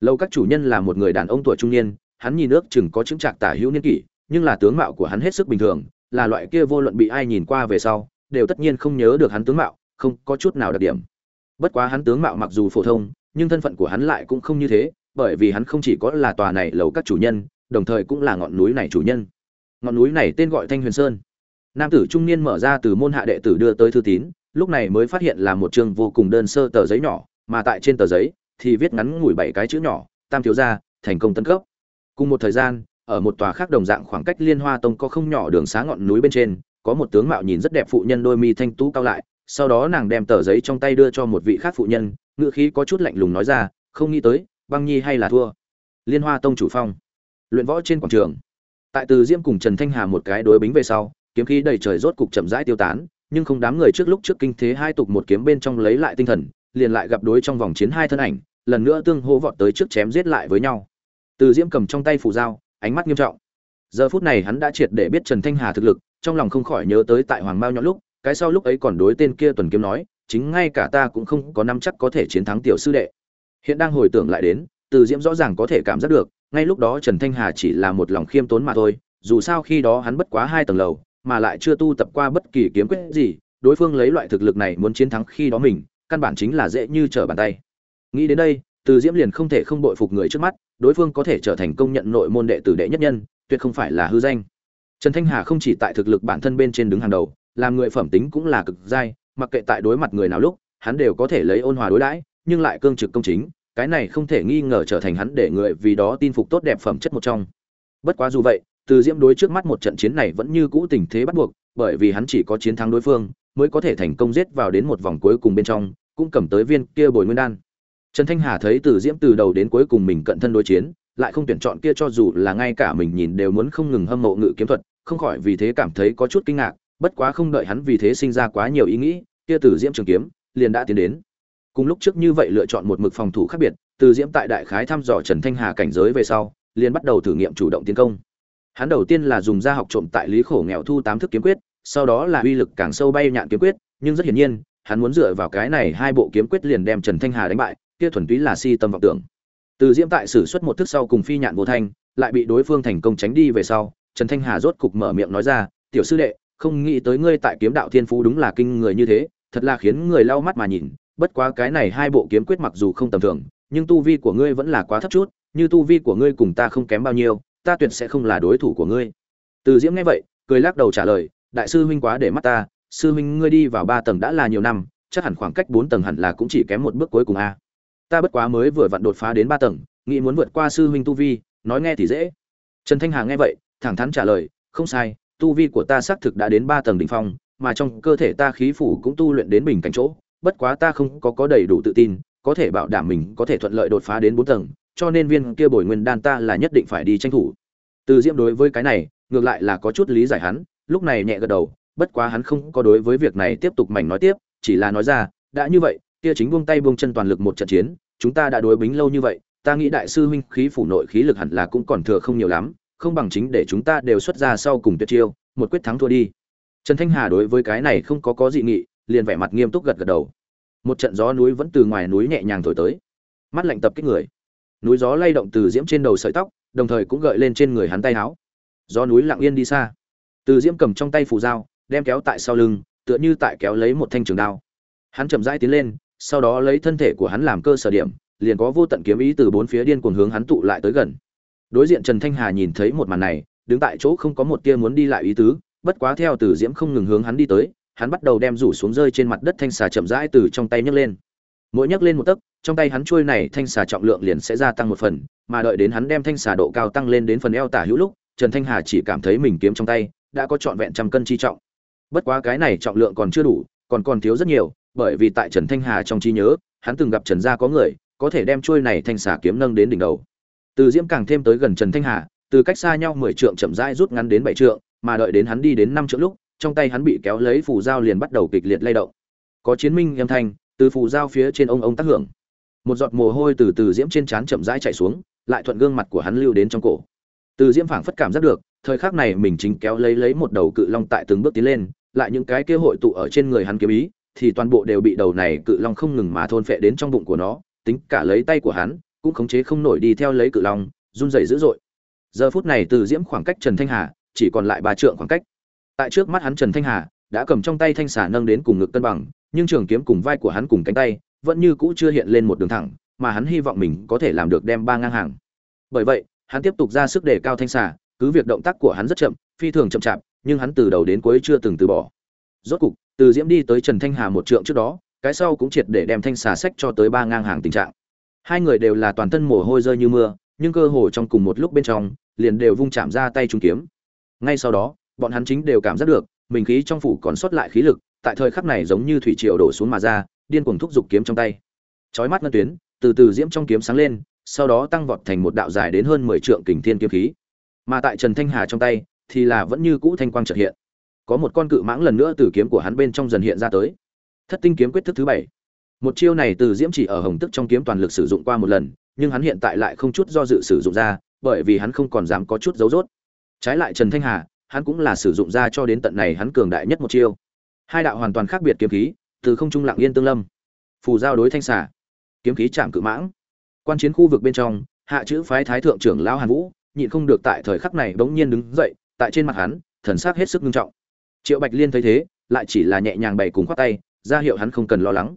Lầu các chủ nhân là một người đàn ông tuổi trung niên, hắn nhìn ước chừng có chứng trạc tả hữu niên kỷ, nhưng là tướng mạo của hắn hết sức bình thường, là loại kia vô luận bị ai nhìn qua về sau, đều tất nhiên không nhớ được hắn tướng mạo, không có chút nào đặc điểm. Bất quá hắn tướng mạo mặc dù phổ thông nhưng thân phận của hắn lại cũng không như thế, bởi vì hắn không chỉ có là tòa này lầu các chủ nhân, đồng thời cũng là ngọn núi này chủ nhân. Ngọn núi này tên gọi thanh huyền sơn. Nam tử trung niên mở ra từ môn hạ đệ tử đưa tới thư tín, lúc này mới phát hiện là một chương vô cùng đơn sơ tờ giấy nhỏ, mà tại trên tờ giấy thì viết ngắn ngủi bảy cái chữ nhỏ, tam thiếu gia, thành công tấn cấp. Cùng một thời gian, ở một tòa khác đồng dạng khoảng cách liên hoa tông có không nhỏ đường xá ngọn núi bên trên, có một tướng mạo nhìn rất đẹp phụ nhân đôi mi thanh tú cao lại sau đó nàng đem tờ giấy trong tay đưa cho một vị khác phụ nhân ngựa khí có chút lạnh lùng nói ra, không nghĩ tới, băng nhi hay là thua. Liên hoa tông chủ phong. Luyện võ trên quảng trường. Tại từ diễm cùng trần thanh hà một cái đối bính về sau, kiếm khí đầy trời rốt cục chậm rãi tiêu tán, nhưng không đám người trước lúc trước kinh thế hai tục một kiếm bên trong lấy lại tinh thần, liền lại gặp đối trong vòng chiến hai thân ảnh, lần nữa tương hô vọt tới trước chém giết lại với nhau. Từ diễm cầm trong tay phủ dao, ánh mắt nghiêm trọng. Giờ phút này hắn đã triệt để biết trần thanh hà thực lực, trong lòng không khỏi nhớ tới tại hoàng mao nhọn lúc cái sau lúc ấy còn đối tên kia tuần kiếm nói, chính ngay cả ta cũng không có năm chắc có thể chiến thắng tiểu sư đệ. Hiện đang hồi tưởng lại đến, từ diễm rõ ràng có thể cảm giác được, ngay lúc đó trần thanh hà chỉ là một lòng khiêm tốn mà thôi, dù sao khi đó hắn bất quá hai tầng lầu, mà lại chưa tu tập qua bất kỳ kiếm quyết gì, đối phương lấy loại thực lực này muốn chiến thắng khi đó mình, căn bản chính là dễ như trở bàn tay. Nghĩ đến đây, từ diễm liền không thể không bội phục người trước mắt, đối phương có thể trở thành công nhận nội môn đệ tử đệ nhất nhân, tuyệt không phải là hư danh. Trần thanh hà không chỉ tại thực lực bản thân bên trên đứng hàng đầu làm người phẩm tính cũng là cực dai, mặc kệ tại đối mặt người nào lúc hắn đều có thể lấy ôn hòa đối đãi nhưng lại cương trực công chính cái này không thể nghi ngờ trở thành hắn để người vì đó tin phục tốt đẹp phẩm chất một trong. Bất quá dù vậy từ diễm đối trước mắt một trận chiến này vẫn như cũ tình thế bắt buộc bởi vì hắn chỉ có chiến thắng đối phương mới có thể thành công giết vào đến một vòng cuối cùng bên trong cũng cầm tới viên kia bồi nguyên đan. Trần thanh hà thấy từ diễm từ đầu đến cuối cùng mình cận thân đối chiến lại không tuyển chọn kia cho dù là ngay cả mình nhìn đều muốn không ngừng hâm mộ ngự kiếm thuật không khỏi vì thế cảm thấy có chút kinh ngạc bất quá không đợi hắn vì thế sinh ra quá nhiều ý nghĩ, kia từ diễm trường kiếm liền đã tiến đến. Cùng lúc trước như vậy lựa chọn một mực phòng thủ khác biệt, từ diễm tại đại khái thăm dò trần thanh hà cảnh giới về sau, liền bắt đầu thử nghiệm chủ động tiến công. Hắn đầu tiên là dùng da học trộm tại lý khổ nghèo thu tám thức kiếm quyết, sau đó là uy lực càng sâu bay nhạn kiếm quyết, nhưng rất hiển nhiên, hắn muốn dựa vào cái này hai bộ kiếm quyết liền đem trần thanh hà đánh bại, kia thuần túy là si tâm vọng tưởng. Từ diễm tại sử xuất một thức sau cùng phi nhạn vô thanh, lại bị đối phương thành công tránh đi về sau, trần thanh hà rốt cục mở miệng nói ra, tiểu sư đệ không nghĩ tới ngươi tại kiếm đạo thiên phú đúng là kinh người như thế, thật là khiến người lau mắt mà nhìn. Bất quá cái này hai bộ kiếm quyết mặc dù không tầm thường, nhưng tu vi của ngươi vẫn là quá thấp chút, như tu vi của ngươi cùng ta không kém bao nhiêu, ta tuyệt sẽ không là đối thủ của ngươi. Từ diễm nghe vậy, cười lắc đầu trả lời, đại sư huynh quá để mắt ta, sư huynh ngươi đi vào ba tầng đã là nhiều năm, chắc hẳn khoảng cách bốn tầng hẳn là cũng chỉ kém một bước cuối cùng a ta bất quá mới vừa vặn đột phá đến ba tầng, nghĩ muốn vượt qua sư huynh tu vi, nói nghe thì dễ. Trần thanh hà nghe vậy, thẳng thắn trả lời, không sai tu vi của ta xác thực đã đến ba tầng đỉnh phong, mà trong cơ thể ta khí phủ cũng tu luyện đến bình cảnh chỗ, bất quá ta không có có đầy đủ tự tin, có thể bảo đảm mình có thể thuận lợi đột phá đến bốn tầng, cho nên viên kia bồi nguyên đan ta là nhất định phải đi tranh thủ. Từ diễm đối với cái này, ngược lại là có chút lý giải hắn, lúc này nhẹ gật đầu, bất quá hắn không có đối với việc này tiếp tục mảnh nói tiếp, chỉ là nói ra, đã như vậy, kia chính buông tay buông chân toàn lực một trận chiến, chúng ta đã đối bính lâu như vậy, ta nghĩ đại sư huynh khí phủ nội khí lực hẳn là cũng còn thừa không nhiều lắm không bằng chính để chúng ta đều xuất ra sau cùng tuyệt chiêu, một quyết thắng thua đi. Trần thanh hà đối với cái này không có có dị nghị, liền vẻ mặt nghiêm túc gật gật đầu. Một trận gió núi vẫn từ ngoài núi nhẹ nhàng thổi tới. Mắt lạnh tập kích người. Núi gió lay động từ diễm trên đầu sợi tóc, đồng thời cũng gợi lên trên người hắn tay áo. Gió núi lặng yên đi xa. Từ diễm cầm trong tay phù dao, đem kéo tại sau lưng, tựa như tại kéo lấy một thanh trường đao. Hắn chậm rãi tiến lên, sau đó lấy thân thể của hắn làm cơ sở điểm, liền có vô tận kiếm ý từ bốn phía điên cuồng hướng hắn tụ lại tới gần đối diện trần thanh hà nhìn thấy một màn này, đứng tại chỗ không có một tia muốn đi lại ý tứ, bất quá theo từ diễm không ngừng hướng hắn đi tới, hắn bắt đầu đem rủ xuống rơi trên mặt đất thanh xà chậm rãi từ trong tay nhấc lên. Mỗi nhấc lên một tấc, trong tay hắn trôi này thanh xà trọng lượng liền sẽ gia tăng một phần, mà đợi đến hắn đem thanh xà độ cao tăng lên đến phần eo tả hữu lúc, trần thanh hà chỉ cảm thấy mình kiếm trong tay đã có trọn vẹn trăm cân chi trọng. Bất quá cái này trọng lượng còn chưa đủ, còn còn thiếu rất nhiều, bởi vì tại trần thanh hà trong trí nhớ, hắn từng gặp trần gia có người có thể đem chuôi này thanh xà kiếm nâng đến đỉnh đầu từ diễm càng thêm tới gần trần thanh hà, từ cách xa nhau mười trượng chậm rãi rút ngắn đến bảy trượng, mà đợi đến hắn đi đến năm trượng lúc, trong tay hắn bị kéo lấy phù dao liền bắt đầu kịch liệt lay động. Có chiến minh âm thanh, từ phù dao phía trên ông ông tác hưởng. Một giọt mồ hôi từ từ diễm trên trán chậm rãi chạy xuống, lại thuận gương mặt của hắn lưu đến trong cổ. Từ diễm phảng phất cảm giác được, thời khắc này mình chính kéo lấy lấy một đầu cự long tại từng bước tiến lên, lại những cái kia hội tụ ở trên người hắn kiếm ý, thì toàn bộ đều bị đầu này cự long không ngừng mà thôn phệ đến trong bụng của nó, tính cả lấy tay của hắn cũng khống chế không nổi đi theo lấy cự long, run rẩy dữ dội. Giờ phút này từ diễm khoảng cách trần thanh hà, chỉ còn lại ba trượng khoảng cách. Tại trước mắt hắn trần thanh hà, đã cầm trong tay thanh xà nâng đến cùng ngực cân bằng, nhưng trường kiếm cùng vai của hắn cùng cánh tay, vẫn như cũ chưa hiện lên một đường thẳng, mà hắn hy vọng mình có thể làm được đem ba ngang hàng. Bởi vậy, hắn tiếp tục ra sức đề cao thanh xà, cứ việc động tác của hắn rất chậm, phi thường chậm chạp, nhưng hắn từ đầu đến cuối chưa từng từ bỏ. Rốt cục, từ diễm đi tới trần thanh hà một trượng trước đó, cái sau cũng triệt để đem thanh xà sách cho tới ba ngang hàng tình trạng hai người đều là toàn thân mồ hôi rơi như mưa, nhưng cơ hồ trong cùng một lúc bên trong, liền đều vung chạm ra tay trung kiếm. Ngay sau đó, bọn hắn chính đều cảm giác được, mình khí trong phủ còn sót lại khí lực, tại thời khắc này giống như thủy triều đổ xuống mà ra, điên cuồng thúc giục kiếm trong tay. Chói mắt ngân tuyến, từ từ diễm trong kiếm sáng lên, sau đó tăng vọt thành một đạo dài đến hơn mười trượng kình thiên kiếm khí. Mà tại trần thanh hà trong tay, thì là vẫn như cũ thanh quang chợt hiện. Có một con cự mãng lần nữa từ kiếm của hắn bên trong dần hiện ra tới. Thất tinh kiếm quyết thức thứ bảy một chiêu này từ diễm chỉ ở hồng tức trong kiếm toàn lực sử dụng qua một lần, nhưng hắn hiện tại lại không chút do dự sử dụng ra, bởi vì hắn không còn dám có chút dấu dốt. Trái lại trần thanh hà, hắn cũng là sử dụng ra cho đến tận này hắn cường đại nhất một chiêu. Hai đạo hoàn toàn khác biệt kiếm khí, từ không trung lặng yên tương lâm. Phù giao đối thanh xả kiếm khí chạm cự mãng. Quan chiến khu vực bên trong, hạ chữ phái thái thượng trưởng lão hàn vũ, nhịn không được tại thời khắc này bỗng nhiên đứng dậy, tại trên mặt hắn, thần sắc hết sức nghiêm trọng. Triệu bạch liên thấy thế, lại chỉ là nhẹ nhàng bày cùng khoát tay, ra hiệu hắn không cần lo lắng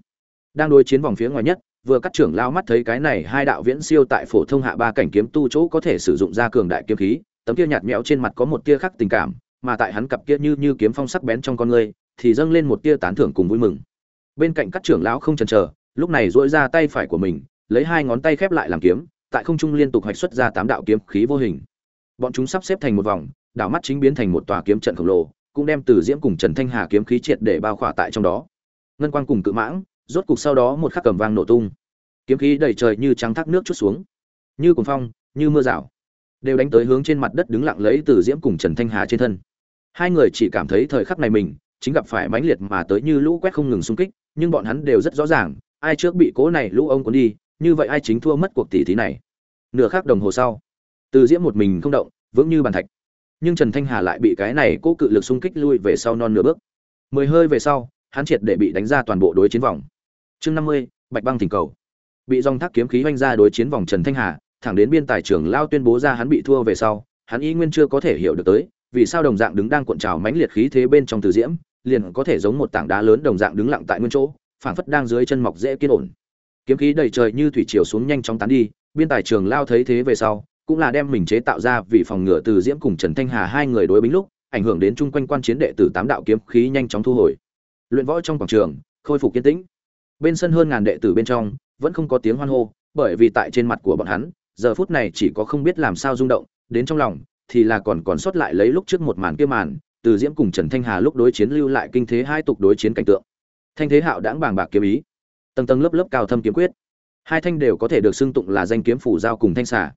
đang đối chiến vòng phía ngoài nhất, vừa cắt trưởng lao mắt thấy cái này hai đạo viễn siêu tại phổ thông hạ ba cảnh kiếm tu chỗ có thể sử dụng ra cường đại kiếm khí, tấm kia nhạt nhẽo trên mặt có một tia khắc tình cảm, mà tại hắn cặp kia như như kiếm phong sắc bén trong con người, thì dâng lên một tia tán thưởng cùng vui mừng. Bên cạnh các trưởng lão không chần chờ, lúc này dỗi ra tay phải của mình, lấy hai ngón tay khép lại làm kiếm, tại không trung liên tục hoạch xuất ra tám đạo kiếm khí vô hình. Bọn chúng sắp xếp thành một vòng, đảo mắt chính biến thành một tòa kiếm trận khổng lồ, cũng đem từ diễm cùng trần thanh hà kiếm khí triệt để bao khỏa tại trong đó. Ngân quang cùng cự mãng rốt cục sau đó một khắc cầm vang nổ tung. Kiếm khí đầy trời như trắng thác nước chút xuống. Như cuồng phong, như mưa rào. Đều đánh tới hướng trên mặt đất đứng lặng lấy từ diễm cùng trần thanh hà trên thân. Hai người chỉ cảm thấy thời khắc này mình chính gặp phải mãnh liệt mà tới như lũ quét không ngừng xung kích, nhưng bọn hắn đều rất rõ ràng, ai trước bị cố này lũ ông cuốn đi, như vậy ai chính thua mất cuộc tỷ thí này. Nửa khắc đồng hồ sau, từ diễm một mình không động, vững như bàn thạch. Nhưng trần thanh hà lại bị cái này cố cự lực xung kích lui về sau non nửa bước. Mười hơi về sau, hắn triệt để bị đánh ra toàn bộ đối chiến vòng chương năm mươi, bạch băng thỉnh cầu. Bị dòng thác kiếm khí oanh ra đối chiến vòng trần thanh hà, thẳng đến biên tài trưởng lao tuyên bố ra hắn bị thua về sau, hắn y nguyên chưa có thể hiểu được tới, vì sao đồng dạng đứng đang cuộn trào mãnh liệt khí thế bên trong từ diễm, liền có thể giống một tảng đá lớn đồng dạng đứng lặng tại nguyên chỗ, phảng phất đang dưới chân mọc dễ kiên ổn. Kiếm khí đầy trời như thủy triều xuống nhanh chóng tán đi, biên tài trường lao thấy thế về sau, cũng là đem mình chế tạo ra vì phòng ngừa từ diễm cùng trần thanh hà hai người đối bính lúc, ảnh hưởng đến chung quanh quan chiến đệ tử tám đạo kiếm khí nhanh chóng thu hồi. Luyện võ trong quảng trường, khôi phục kiên tĩnh bên sân hơn ngàn đệ tử bên trong, vẫn không có tiếng hoan hô, bởi vì tại trên mặt của bọn hắn, giờ phút này chỉ có không biết làm sao rung động, đến trong lòng, thì là còn còn sót lại lấy lúc trước một màn kia màn, từ diễm cùng trần thanh hà lúc đối chiến lưu lại kinh thế hai tục đối chiến cảnh tượng. Thanh thế hạo đãng bàng bạc kiếm ý. Tầng tầng lớp lớp cao thâm kiếm quyết. Hai thanh đều có thể được xưng tụng là danh kiếm phủ giao cùng thanh xà.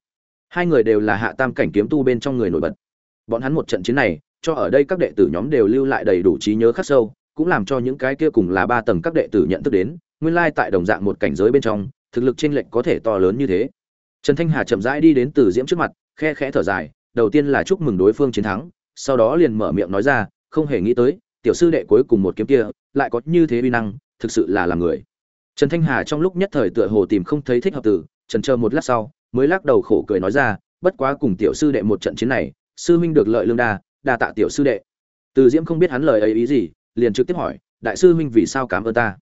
Hai người đều là hạ tam cảnh kiếm tu bên trong người nổi bật. Bọn hắn một trận chiến này, cho ở đây các đệ tử nhóm đều lưu lại đầy đủ trí nhớ khắc sâu, cũng làm cho những cái kia cùng là ba tầng các đệ tử nhận thức đến nguyên lai tại đồng dạng một cảnh giới bên trong, thực lực chênh lệch có thể to lớn như thế. Trần thanh hà chậm rãi đi đến từ diễm trước mặt, khe khẽ thở dài, đầu tiên là chúc mừng đối phương chiến thắng, sau đó liền mở miệng nói ra, không hề nghĩ tới, tiểu sư đệ cuối cùng một kiếm kia, lại có như thế uy năng, thực sự là làm người. Trần thanh hà trong lúc nhất thời tựa hồ tìm không thấy thích hợp từ, trần chờ một lát sau, mới lắc đầu khổ cười nói ra, bất quá cùng tiểu sư đệ một trận chiến này, sư huynh được lợi lương đa đa tạ tiểu sư đệ. Từ diễm không biết hắn lời ấy ý gì, liền trực tiếp hỏi, đại sư huynh vì sao cảm ơn ta?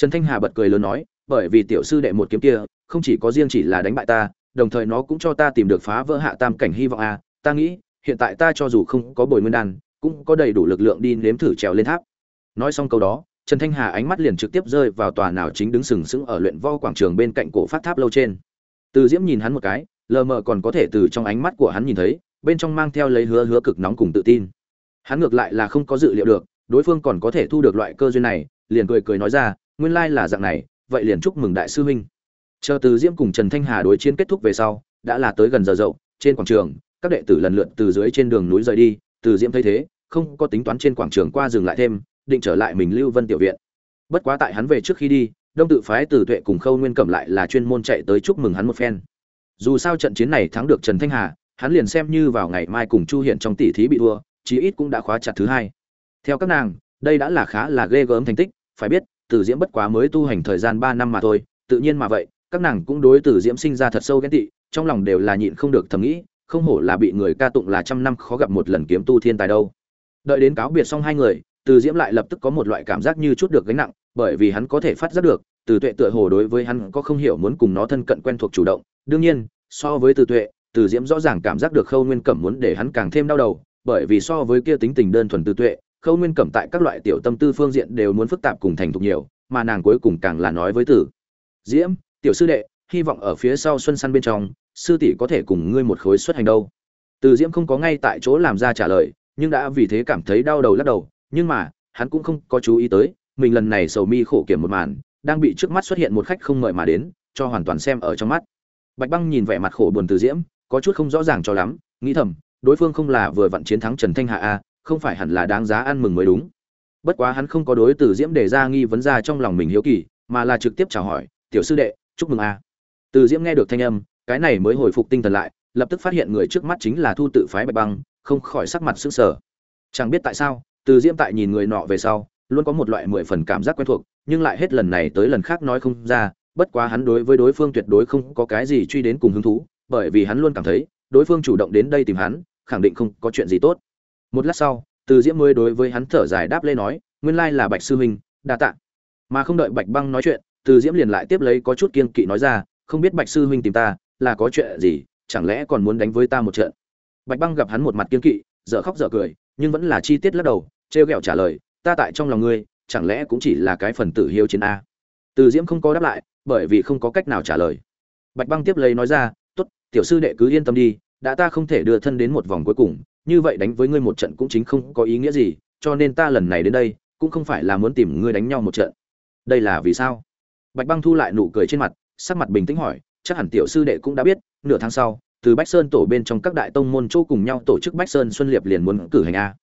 Trần thanh hà bật cười lớn nói, bởi vì tiểu sư đệ một kiếm kia, không chỉ có riêng chỉ là đánh bại ta, đồng thời nó cũng cho ta tìm được phá vỡ hạ tam cảnh hy vọng a. À. ta nghĩ, hiện tại ta cho dù không có bồi nguyên đan, cũng có đầy đủ lực lượng đi nếm thử trèo lên tháp. Nói xong câu đó, trần thanh hà ánh mắt liền trực tiếp rơi vào tòa nào chính đứng sừng sững ở luyện võ quảng trường bên cạnh cổ phát tháp lâu trên. Từ diễm nhìn hắn một cái, lờ mờ còn có thể từ trong ánh mắt của hắn nhìn thấy, bên trong mang theo lấy hứa hứa cực nóng cùng tự tin. Hắn ngược lại là không có dự liệu được, đối phương còn có thể thu được loại cơ duyên này, liền cười cười nói ra nguyên lai là dạng này, vậy liền chúc mừng đại sư huynh. Chờ từ diễm cùng trần thanh hà đối chiến kết thúc về sau, đã là tới gần giờ dậu, trên quảng trường, các đệ tử lần lượt từ dưới trên đường núi rời đi, từ diễm thấy thế, không có tính toán trên quảng trường qua dừng lại thêm, định trở lại mình lưu vân tiểu viện. Bất quá tại hắn về trước khi đi, đông tự phái từ tuệ cùng khâu nguyên cẩm lại là chuyên môn chạy tới chúc mừng hắn một phen. Dù sao trận chiến này thắng được trần thanh hà, hắn liền xem như vào ngày mai cùng chu hiện trong tỷ thí bị thua, chí ít cũng đã khóa chặt thứ hai. Theo các nàng, đây đã là khá là ghê gớm thành tích, phải biết Tử diễm bất quá mới tu hành thời gian ba năm mà thôi, tự nhiên mà vậy, các nàng cũng đối Tử diễm sinh ra thật sâu ghen tị, trong lòng đều là nhịn không được thầm nghĩ, không hổ là bị người ca tụng là trăm năm khó gặp một lần kiếm tu thiên tài đâu. Đợi đến cáo biệt xong hai người từ diễm lại lập tức có một loại cảm giác như chút được gánh nặng, bởi vì hắn có thể phát giác được từ tuệ tựa hồ đối với hắn có không hiểu muốn cùng nó thân cận quen thuộc chủ động. Đương nhiên, so với từ tuệ từ diễm rõ ràng cảm giác được khâu nguyên cẩm muốn để hắn càng thêm đau đầu, bởi vì so với kia tính tình đơn thuần từ tuệ khâu nguyên cẩm tại các loại tiểu tâm tư phương diện đều muốn phức tạp cùng thành thục nhiều, mà nàng cuối cùng càng là nói với tử. Diễm, tiểu sư đệ, hy vọng ở phía sau xuân săn bên trong, sư tỷ có thể cùng ngươi một khối xuất hành đâu. Từ diễm không có ngay tại chỗ làm ra trả lời, nhưng đã vì thế cảm thấy đau đầu lắc đầu, nhưng mà, hắn cũng không có chú ý tới, mình lần này sầu mi khổ kiểm một màn, đang bị trước mắt xuất hiện một khách không mời mà đến, cho hoàn toàn xem ở trong mắt. Bạch băng nhìn vẻ mặt khổ buồn từ diễm, có chút không rõ ràng cho lắm, nghĩ thầm, đối phương không là vừa vặn chiến thắng trần thanh hạ a không phải hẳn là đáng giá ăn mừng mới đúng. Bất quá hắn không có đối từ diễm để ra nghi vấn ra trong lòng mình hiếu kỳ, mà là trực tiếp chào hỏi, tiểu sư đệ, chúc mừng a. Từ diễm nghe được thanh âm, cái này mới hồi phục tinh thần lại, lập tức phát hiện người trước mắt chính là thu tự phái bạch băng, không khỏi sắc mặt sững sờ. Chẳng biết tại sao, từ diễm tại nhìn người nọ về sau, luôn có một loại mười phần cảm giác quen thuộc, nhưng lại hết lần này tới lần khác nói không ra, bất quá hắn đối với đối phương tuyệt đối không có cái gì truy đến cùng hứng thú, bởi vì hắn luôn cảm thấy, đối phương chủ động đến đây tìm hắn, khẳng định không có chuyện gì tốt một lát sau, từ diễm mới đối với hắn thở dài đáp lê nói, nguyên lai là bạch sư huynh đa tạ. Mà không đợi bạch băng nói chuyện, từ diễm liền lại tiếp lấy có chút kiên kỵ nói ra, không biết bạch sư huynh tìm ta, là có chuyện gì, chẳng lẽ còn muốn đánh với ta một trận? Bạch băng gặp hắn một mặt kiên kỵ, dở khóc dở cười, nhưng vẫn là chi tiết lắc đầu, trêu ghẹo trả lời, ta tại trong lòng ngươi, chẳng lẽ cũng chỉ là cái phần tử hiếu chiến a? Từ diễm không có đáp lại, bởi vì không có cách nào trả lời. Bạch băng tiếp lấy nói ra, tốt, tiểu sư đệ cứ yên tâm đi đã ta không thể đưa thân đến một vòng cuối cùng, như vậy đánh với ngươi một trận cũng chính không có ý nghĩa gì, cho nên ta lần này đến đây, cũng không phải là muốn tìm ngươi đánh nhau một trận. Đây là vì sao? Bạch băng thu lại nụ cười trên mặt, sắc mặt bình tĩnh hỏi, chắc hẳn tiểu sư đệ cũng đã biết, nửa tháng sau, từ bách sơn tổ bên trong các đại tông môn chỗ cùng nhau tổ chức bách sơn xuân liệp liền muốn cử hành a.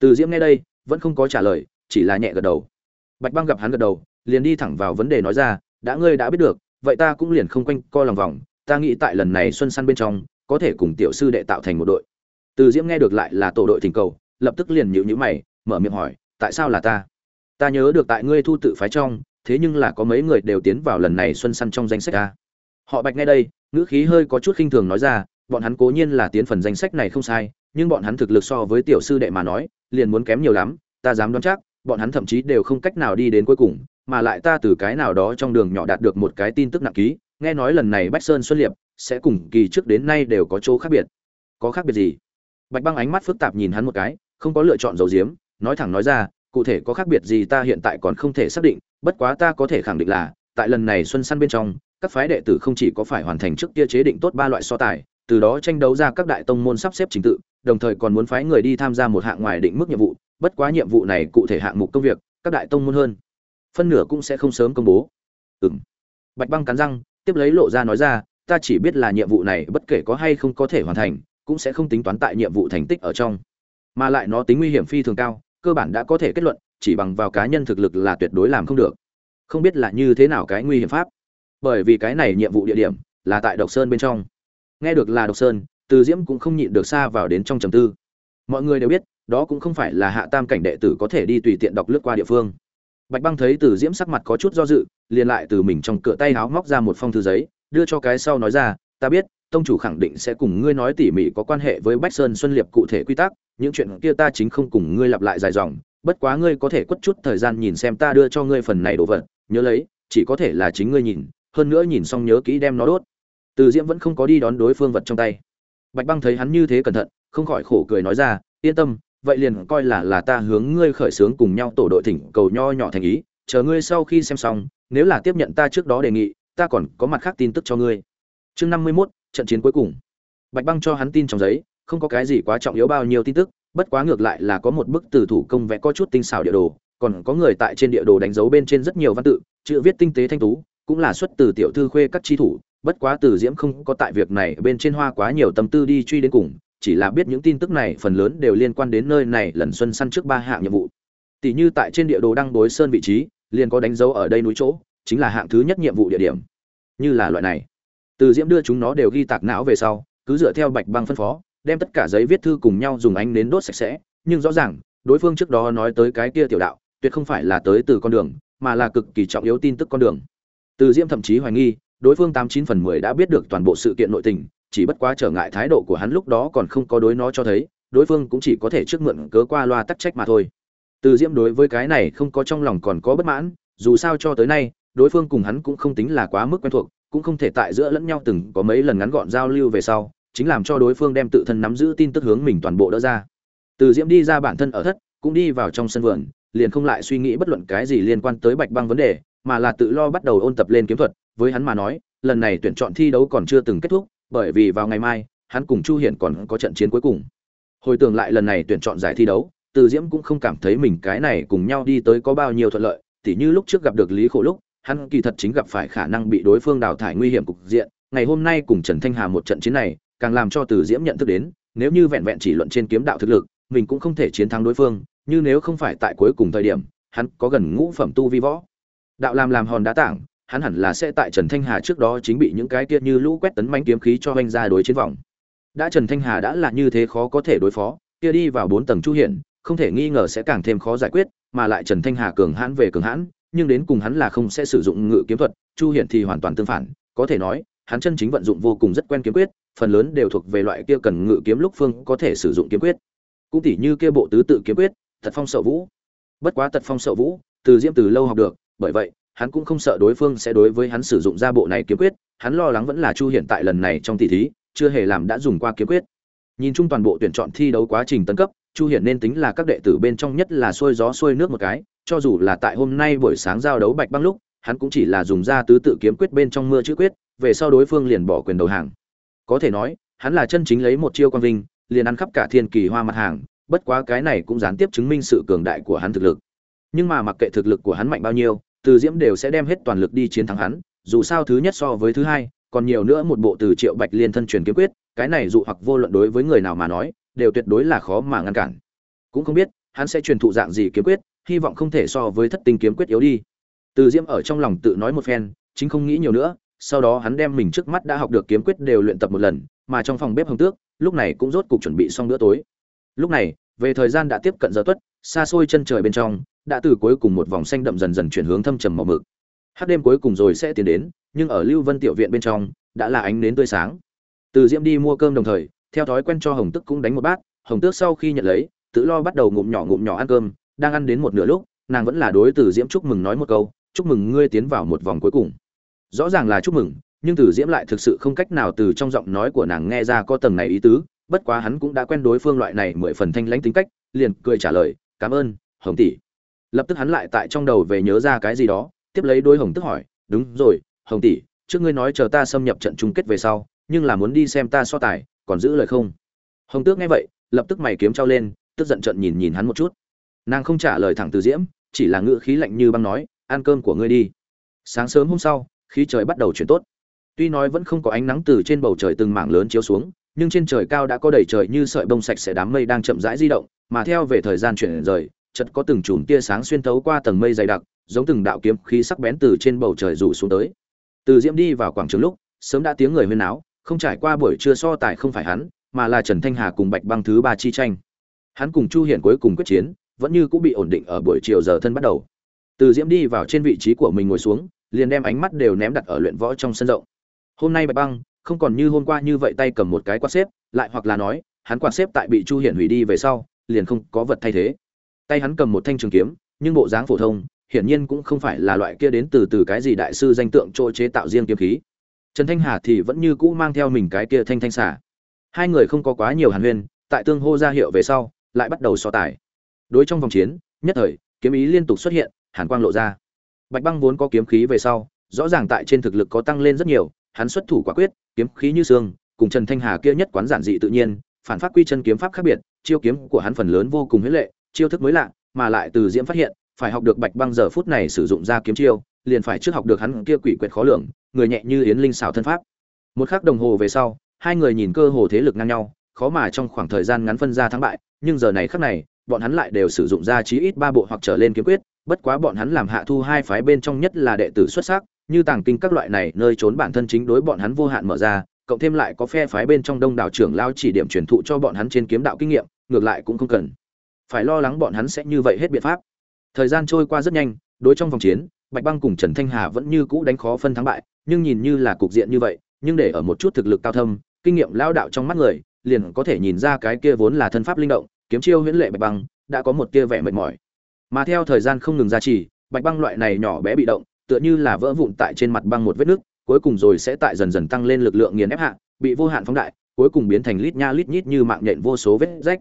Từ diễm nghe đây, vẫn không có trả lời, chỉ là nhẹ gật đầu. Bạch băng gặp hắn gật đầu, liền đi thẳng vào vấn đề nói ra, đã ngươi đã biết được, vậy ta cũng liền không quanh co lòng vòng, ta nghĩ tại lần này xuân săn bên trong có thể cùng tiểu sư đệ tạo thành một đội. Từ diễm nghe được lại là tổ đội thỉnh cầu, lập tức liền nhịu nhữ mày, mở miệng hỏi, tại sao là ta? Ta nhớ được tại ngươi thu tự phái trong, thế nhưng là có mấy người đều tiến vào lần này xuân săn trong danh sách ta. Họ bạch ngay đây, ngữ khí hơi có chút khinh thường nói ra, bọn hắn cố nhiên là tiến phần danh sách này không sai, nhưng bọn hắn thực lực so với tiểu sư đệ mà nói, liền muốn kém nhiều lắm, ta dám đoán chắc, bọn hắn thậm chí đều không cách nào đi đến cuối cùng, mà lại ta từ cái nào đó trong đường nhỏ đạt được một cái tin tức nặng ký nghe nói lần này bách sơn xuất liệp, sẽ cùng kỳ trước đến nay đều có chỗ khác biệt. Có khác biệt gì? Bạch băng ánh mắt phức tạp nhìn hắn một cái, không có lựa chọn dầu diếm nói thẳng nói ra, cụ thể có khác biệt gì ta hiện tại còn không thể xác định, bất quá ta có thể khẳng định là, tại lần này xuân săn bên trong, các phái đệ tử không chỉ có phải hoàn thành trước kia chế định tốt ba loại so tài, từ đó tranh đấu ra các đại tông môn sắp xếp trình tự, đồng thời còn muốn phái người đi tham gia một hạng ngoài định mức nhiệm vụ, bất quá nhiệm vụ này cụ thể hạng mục công việc, các đại tông môn hơn. Phân nửa cũng sẽ không sớm công bố. Ừng bạch băng cắn răng tiếp lấy lộ ra nói ra, ta chỉ biết là nhiệm vụ này bất kể có hay không có thể hoàn thành, cũng sẽ không tính toán tại nhiệm vụ thành tích ở trong. Mà lại nó tính nguy hiểm phi thường cao, cơ bản đã có thể kết luận, chỉ bằng vào cá nhân thực lực là tuyệt đối làm không được. Không biết là như thế nào cái nguy hiểm pháp. Bởi vì cái này nhiệm vụ địa điểm là tại độc sơn bên trong. Nghe được là độc sơn, từ diễm cũng không nhịn được xa vào đến trong trầm tư. Mọi người đều biết, đó cũng không phải là hạ tam cảnh đệ tử có thể đi tùy tiện đọc lướt qua địa phương bạch băng thấy từ diễm sắc mặt có chút do dự, liền lại từ mình trong cửa tay háo móc ra một phong thư giấy, đưa cho cái sau nói ra, ta biết, tông chủ khẳng định sẽ cùng ngươi nói tỉ mỉ có quan hệ với bách sơn xuân liệp cụ thể quy tắc, những chuyện kia ta chính không cùng ngươi lặp lại dài dòng, bất quá ngươi có thể quất chút thời gian nhìn xem ta đưa cho ngươi phần này đồ vật, nhớ lấy, chỉ có thể là chính ngươi nhìn, hơn nữa nhìn xong nhớ kỹ đem nó đốt. Từ diễm vẫn không có đi đón đối phương vật trong tay. Bạch băng thấy hắn như thế cẩn thận, không khỏi khổ cười nói ra, yên tâm vậy liền coi là là ta hướng ngươi khởi xướng cùng nhau tổ đội thỉnh cầu nho nhỏ thành ý chờ ngươi sau khi xem xong nếu là tiếp nhận ta trước đó đề nghị ta còn có mặt khác tin tức cho ngươi. Chương năm mươi 51, trận chiến cuối cùng. Bạch băng cho hắn tin trong giấy không có cái gì quá trọng yếu bao nhiêu tin tức bất quá ngược lại là có một bức từ thủ công vẽ có chút tinh xảo địa đồ còn có người tại trên địa đồ đánh dấu bên trên rất nhiều văn tự chữ viết tinh tế thanh tú cũng là xuất từ tiểu thư khuê các chi thủ bất quá từ diễm không có tại việc này bên trên hoa quá nhiều tâm tư đi truy đến cùng chỉ là biết những tin tức này phần lớn đều liên quan đến nơi này lần xuân săn trước ba hạng nhiệm vụ. Tỷ như tại trên địa đồ đăng đối sơn vị trí, liền có đánh dấu ở đây núi chỗ, chính là hạng thứ nhất nhiệm vụ địa điểm. Như là loại này. Từ diễm đưa chúng nó đều ghi tạc não về sau, cứ dựa theo bạch băng phân phó, đem tất cả giấy viết thư cùng nhau dùng ánh nến đốt sạch sẽ, nhưng rõ ràng, đối phương trước đó nói tới cái kia tiểu đạo, tuyệt không phải là tới từ con đường, mà là cực kỳ trọng yếu tin tức con đường. Từ diễm thậm chí hoài nghi, đối phương tám chín phần mười đã biết được toàn bộ sự kiện nội tình chỉ bất quá trở ngại thái độ của hắn lúc đó còn không có đối nó cho thấy, đối phương cũng chỉ có thể trước mượn cớ qua loa tắc trách mà thôi. Từ diễm đối với cái này không có trong lòng còn có bất mãn, dù sao cho tới nay, đối phương cùng hắn cũng không tính là quá mức quen thuộc, cũng không thể tại giữa lẫn nhau từng có mấy lần ngắn gọn giao lưu về sau, chính làm cho đối phương đem tự thân nắm giữ tin tức hướng mình toàn bộ đỡ ra. Từ diễm đi ra bản thân ở thất, cũng đi vào trong sân vườn, liền không lại suy nghĩ bất luận cái gì liên quan tới bạch băng vấn đề, mà là tự lo bắt đầu ôn tập lên kiếm thuật, với hắn mà nói, lần này tuyển chọn thi đấu còn chưa từng kết thúc bởi vì vào ngày mai, hắn cùng chu hiển còn có trận chiến cuối cùng. Hồi tưởng lại lần này tuyển chọn giải thi đấu, từ diễm cũng không cảm thấy mình cái này cùng nhau đi tới có bao nhiêu thuận lợi, tỉ như lúc trước gặp được lý khổ lúc, hắn kỳ thật chính gặp phải khả năng bị đối phương đào thải nguy hiểm cục diện. Ngày hôm nay cùng trần thanh hà một trận chiến này, càng làm cho từ diễm nhận thức đến, nếu như vẹn vẹn chỉ luận trên kiếm đạo thực lực, mình cũng không thể chiến thắng đối phương, như nếu không phải tại cuối cùng thời điểm, hắn có gần ngũ phẩm tu vi võ. Đạo làm làm hòn đá tảng hắn hẳn là sẽ tại trần thanh hà trước đó chính bị những cái kia như lũ quét tấn mãnh kiếm khí cho anh ra đối chiến vòng. Đã trần thanh hà đã là như thế khó có thể đối phó, kia đi vào bốn tầng chu hiển, không thể nghi ngờ sẽ càng thêm khó giải quyết, mà lại trần thanh hà cường hãn về cường hãn, nhưng đến cùng hắn là không sẽ sử dụng ngự kiếm thuật, chu hiển thì hoàn toàn tương phản, có thể nói, hắn chân chính vận dụng vô cùng rất quen kiếm quyết, phần lớn đều thuộc về loại kia cần ngự kiếm lúc phương có thể sử dụng kiếm quyết. Cũng tỉ như kia bộ tứ tự kiếm quyết tật phong sợ vũ. Bất quá tật phong sợ vũ, từ diễm từ lâu học được, bởi vậy hắn cũng không sợ đối phương sẽ đối với hắn sử dụng ra bộ này kiếm quyết, hắn lo lắng vẫn là chu Hiển tại lần này trong tỷ thí, chưa hề làm đã dùng qua kiếm quyết. Nhìn chung toàn bộ tuyển chọn thi đấu quá trình tấn cấp, chu hiển nên tính là các đệ tử bên trong nhất là xuôi gió xuôi nước một cái, cho dù là tại hôm nay buổi sáng giao đấu bạch băng lúc, hắn cũng chỉ là dùng ra tứ tự kiếm quyết bên trong mưa chữ quyết, về sau đối phương liền bỏ quyền đầu hàng. Có thể nói, hắn là chân chính lấy một chiêu quan vinh, liền ăn khắp cả thiên kỳ hoa mặt hàng, bất quá cái này cũng gián tiếp chứng minh sự cường đại của hắn thực lực. Nhưng mà mặc kệ thực lực của hắn mạnh bao nhiêu từ diễm đều sẽ đem hết toàn lực đi chiến thắng hắn, dù sao thứ nhất so với thứ hai, còn nhiều nữa một bộ từ triệu bạch liên thân truyền kiếm quyết, cái này dụ hoặc vô luận đối với người nào mà nói, đều tuyệt đối là khó mà ngăn cản. Cũng không biết, hắn sẽ truyền thụ dạng gì kiếm quyết, hy vọng không thể so với thất tinh kiếm quyết yếu đi. Từ diễm ở trong lòng tự nói một phen, chính không nghĩ nhiều nữa, sau đó hắn đem mình trước mắt đã học được kiếm quyết đều luyện tập một lần, mà trong phòng bếp hồng tước, lúc này cũng rốt cục chuẩn bị xong bữa tối. Lúc này, về thời gian đã tiếp cận giờ tuất, xa xôi chân trời bên trong đã từ cuối cùng một vòng xanh đậm dần dần chuyển hướng thâm trầm màu mực. Hát đêm cuối cùng rồi sẽ tiến đến, nhưng ở lưu vân tiểu viện bên trong, đã là ánh nến tươi sáng. Từ diễm đi mua cơm đồng thời, theo thói quen cho hồng tức cũng đánh một bát, hồng tước sau khi nhận lấy, tự lo bắt đầu ngụm nhỏ ngụm nhỏ ăn cơm, đang ăn đến một nửa lúc, nàng vẫn là đối từ diễm chúc mừng nói một câu, chúc mừng ngươi tiến vào một vòng cuối cùng. Rõ ràng là chúc mừng, nhưng từ diễm lại thực sự không cách nào từ trong giọng nói của nàng nghe ra có tầng này ý tứ, bất quá hắn cũng đã quen đối phương loại này mười phần thanh lãnh tính cách, liền cười trả lời, cảm ơn, hồng tỷ lập tức hắn lại tại trong đầu về nhớ ra cái gì đó, tiếp lấy đôi hồng tức hỏi, đúng rồi, hồng tỷ, trước ngươi nói chờ ta xâm nhập trận chung kết về sau, nhưng là muốn đi xem ta so tài, còn giữ lời không? Hồng tước nghe vậy, lập tức mày kiếm trao lên, tức giận trận nhìn nhìn hắn một chút. Nàng không trả lời thẳng từ diễm, chỉ là ngữ khí lạnh như băng nói, ăn cơm của ngươi đi. Sáng sớm hôm sau, khí trời bắt đầu chuyển tốt. Tuy nói vẫn không có ánh nắng từ trên bầu trời từng mảng lớn chiếu xuống, nhưng trên trời cao đã có đầy trời như sợi bông sạch sẽ đám mây đang chậm rãi di động, mà theo về thời gian chuyển rời chợt có từng chùm tia sáng xuyên thấu qua tầng mây dày đặc, giống từng đạo kiếm khí sắc bén từ trên bầu trời rủ xuống tới. Từ diễm đi vào quảng trường lúc, sớm đã tiếng người huyên náo, không trải qua buổi trưa so tài không phải hắn, mà là trần thanh hà cùng bạch băng thứ ba chi tranh. Hắn cùng chu hiển cuối cùng quyết chiến, vẫn như cũng bị ổn định ở buổi chiều giờ thân bắt đầu. Từ diễm đi vào trên vị trí của mình ngồi xuống, liền đem ánh mắt đều ném đặt ở luyện võ trong sân rộng. Hôm nay bạch băng, không còn như hôm qua như vậy tay cầm một cái quạt xếp, lại hoặc là nói, hắn quạt xếp tại bị chu hiển hủy đi về sau, liền không có vật thay thế tay hắn cầm một thanh trường kiếm, nhưng bộ dáng phổ thông, hiển nhiên cũng không phải là loại kia đến từ từ cái gì đại sư danh tượng chỗ chế tạo riêng kiếm khí. Trần thanh hà thì vẫn như cũ mang theo mình cái kia thanh thanh xả hai người không có quá nhiều hàn huyên, tại tương hô ra hiệu về sau, lại bắt đầu so tài. Đối trong vòng chiến, nhất thời, kiếm ý liên tục xuất hiện, hàn quang lộ ra. Bạch băng vốn có kiếm khí về sau, rõ ràng tại trên thực lực có tăng lên rất nhiều, hắn xuất thủ quả quyết, kiếm khí như xương, cùng trần thanh hà kia nhất quán giản dị tự nhiên, phản phát quy chân kiếm pháp khác biệt, chiêu kiếm của hắn phần lớn vô cùng huyết lệ chiêu thức mới lạ, mà lại từ diễm phát hiện, phải học được bạch băng giờ phút này sử dụng ra kiếm chiêu, liền phải trước học được hắn kia quỷ quyệt khó lường, người nhẹ như yến linh xảo thân pháp. Một khắc đồng hồ về sau, hai người nhìn cơ hồ thế lực ngang nhau, khó mà trong khoảng thời gian ngắn phân ra thắng bại, nhưng giờ này khắc này, bọn hắn lại đều sử dụng ra chí ít ba bộ hoặc trở lên kiếm quyết, bất quá bọn hắn làm hạ thu hai phái bên trong nhất là đệ tử xuất sắc, như tàng kinh các loại này, nơi trốn bản thân chính đối bọn hắn vô hạn mở ra, cộng thêm lại có phe phái bên trong đông đảo trưởng lao chỉ điểm truyền thụ cho bọn hắn trên kiếm đạo kinh nghiệm, ngược lại cũng không cần phải lo lắng bọn hắn sẽ như vậy hết biện pháp. Thời gian trôi qua rất nhanh đối trong vòng chiến bạch băng cùng trần thanh hà vẫn như cũ đánh khó phân thắng bại nhưng nhìn như là cục diện như vậy nhưng để ở một chút thực lực cao thâm kinh nghiệm lao đạo trong mắt người liền có thể nhìn ra cái kia vốn là thân pháp linh động kiếm chiêu huyễn lệ bạch băng đã có một tia vẻ mệt mỏi. Mà theo thời gian không ngừng ra trì, bạch băng loại này nhỏ bé bị động tựa như là vỡ vụn tại trên mặt băng một vết nước cuối cùng rồi sẽ tại dần dần tăng lên lực lượng nghiền ép hạ bị vô hạn phóng đại cuối cùng biến thành lít nha lít nhít như mạng nhện vô số vết rách.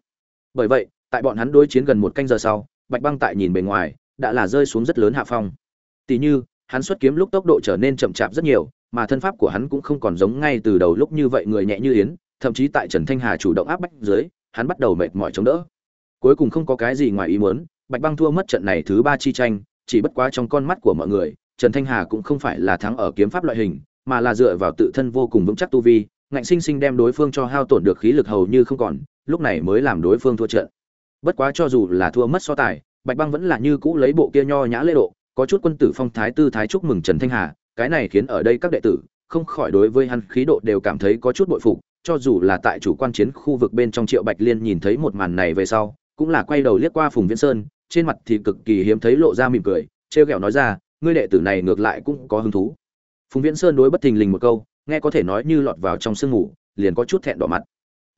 Bởi vậy tại bọn hắn đối chiến gần một canh giờ sau, bạch băng tại nhìn bề ngoài, đã là rơi xuống rất lớn hạ phong. Tỉ như, hắn xuất kiếm lúc tốc độ trở nên chậm chạp rất nhiều, mà thân pháp của hắn cũng không còn giống ngay từ đầu lúc như vậy người nhẹ như yến, thậm chí tại trần thanh hà chủ động áp bách dưới, hắn bắt đầu mệt mỏi chống đỡ. Cuối cùng không có cái gì ngoài ý muốn, bạch băng thua mất trận này thứ ba chi tranh, chỉ bất quá trong con mắt của mọi người, trần thanh hà cũng không phải là thắng ở kiếm pháp loại hình, mà là dựa vào tự thân vô cùng vững chắc tu vi, ngạnh sinh sinh đem đối phương cho hao tổn được khí lực hầu như không còn, lúc này mới làm đối phương thua trận bất quá cho dù là thua mất so tài, bạch băng vẫn là như cũ lấy bộ kia nho nhã lễ độ, có chút quân tử phong thái tư thái chúc mừng trần thanh hà, cái này khiến ở đây các đệ tử, không khỏi đối với hắn khí độ đều cảm thấy có chút bội phục, cho dù là tại chủ quan chiến khu vực bên trong triệu bạch liên nhìn thấy một màn này về sau, cũng là quay đầu liếc qua phùng viễn sơn, trên mặt thì cực kỳ hiếm thấy lộ ra mỉm cười, trêu ghẹo nói ra, ngươi đệ tử này ngược lại cũng có hứng thú. Phùng viễn sơn đối bất thình lình một câu, nghe có thể nói như lọt vào trong sương ngủ liền có chút thẹn đỏ mặt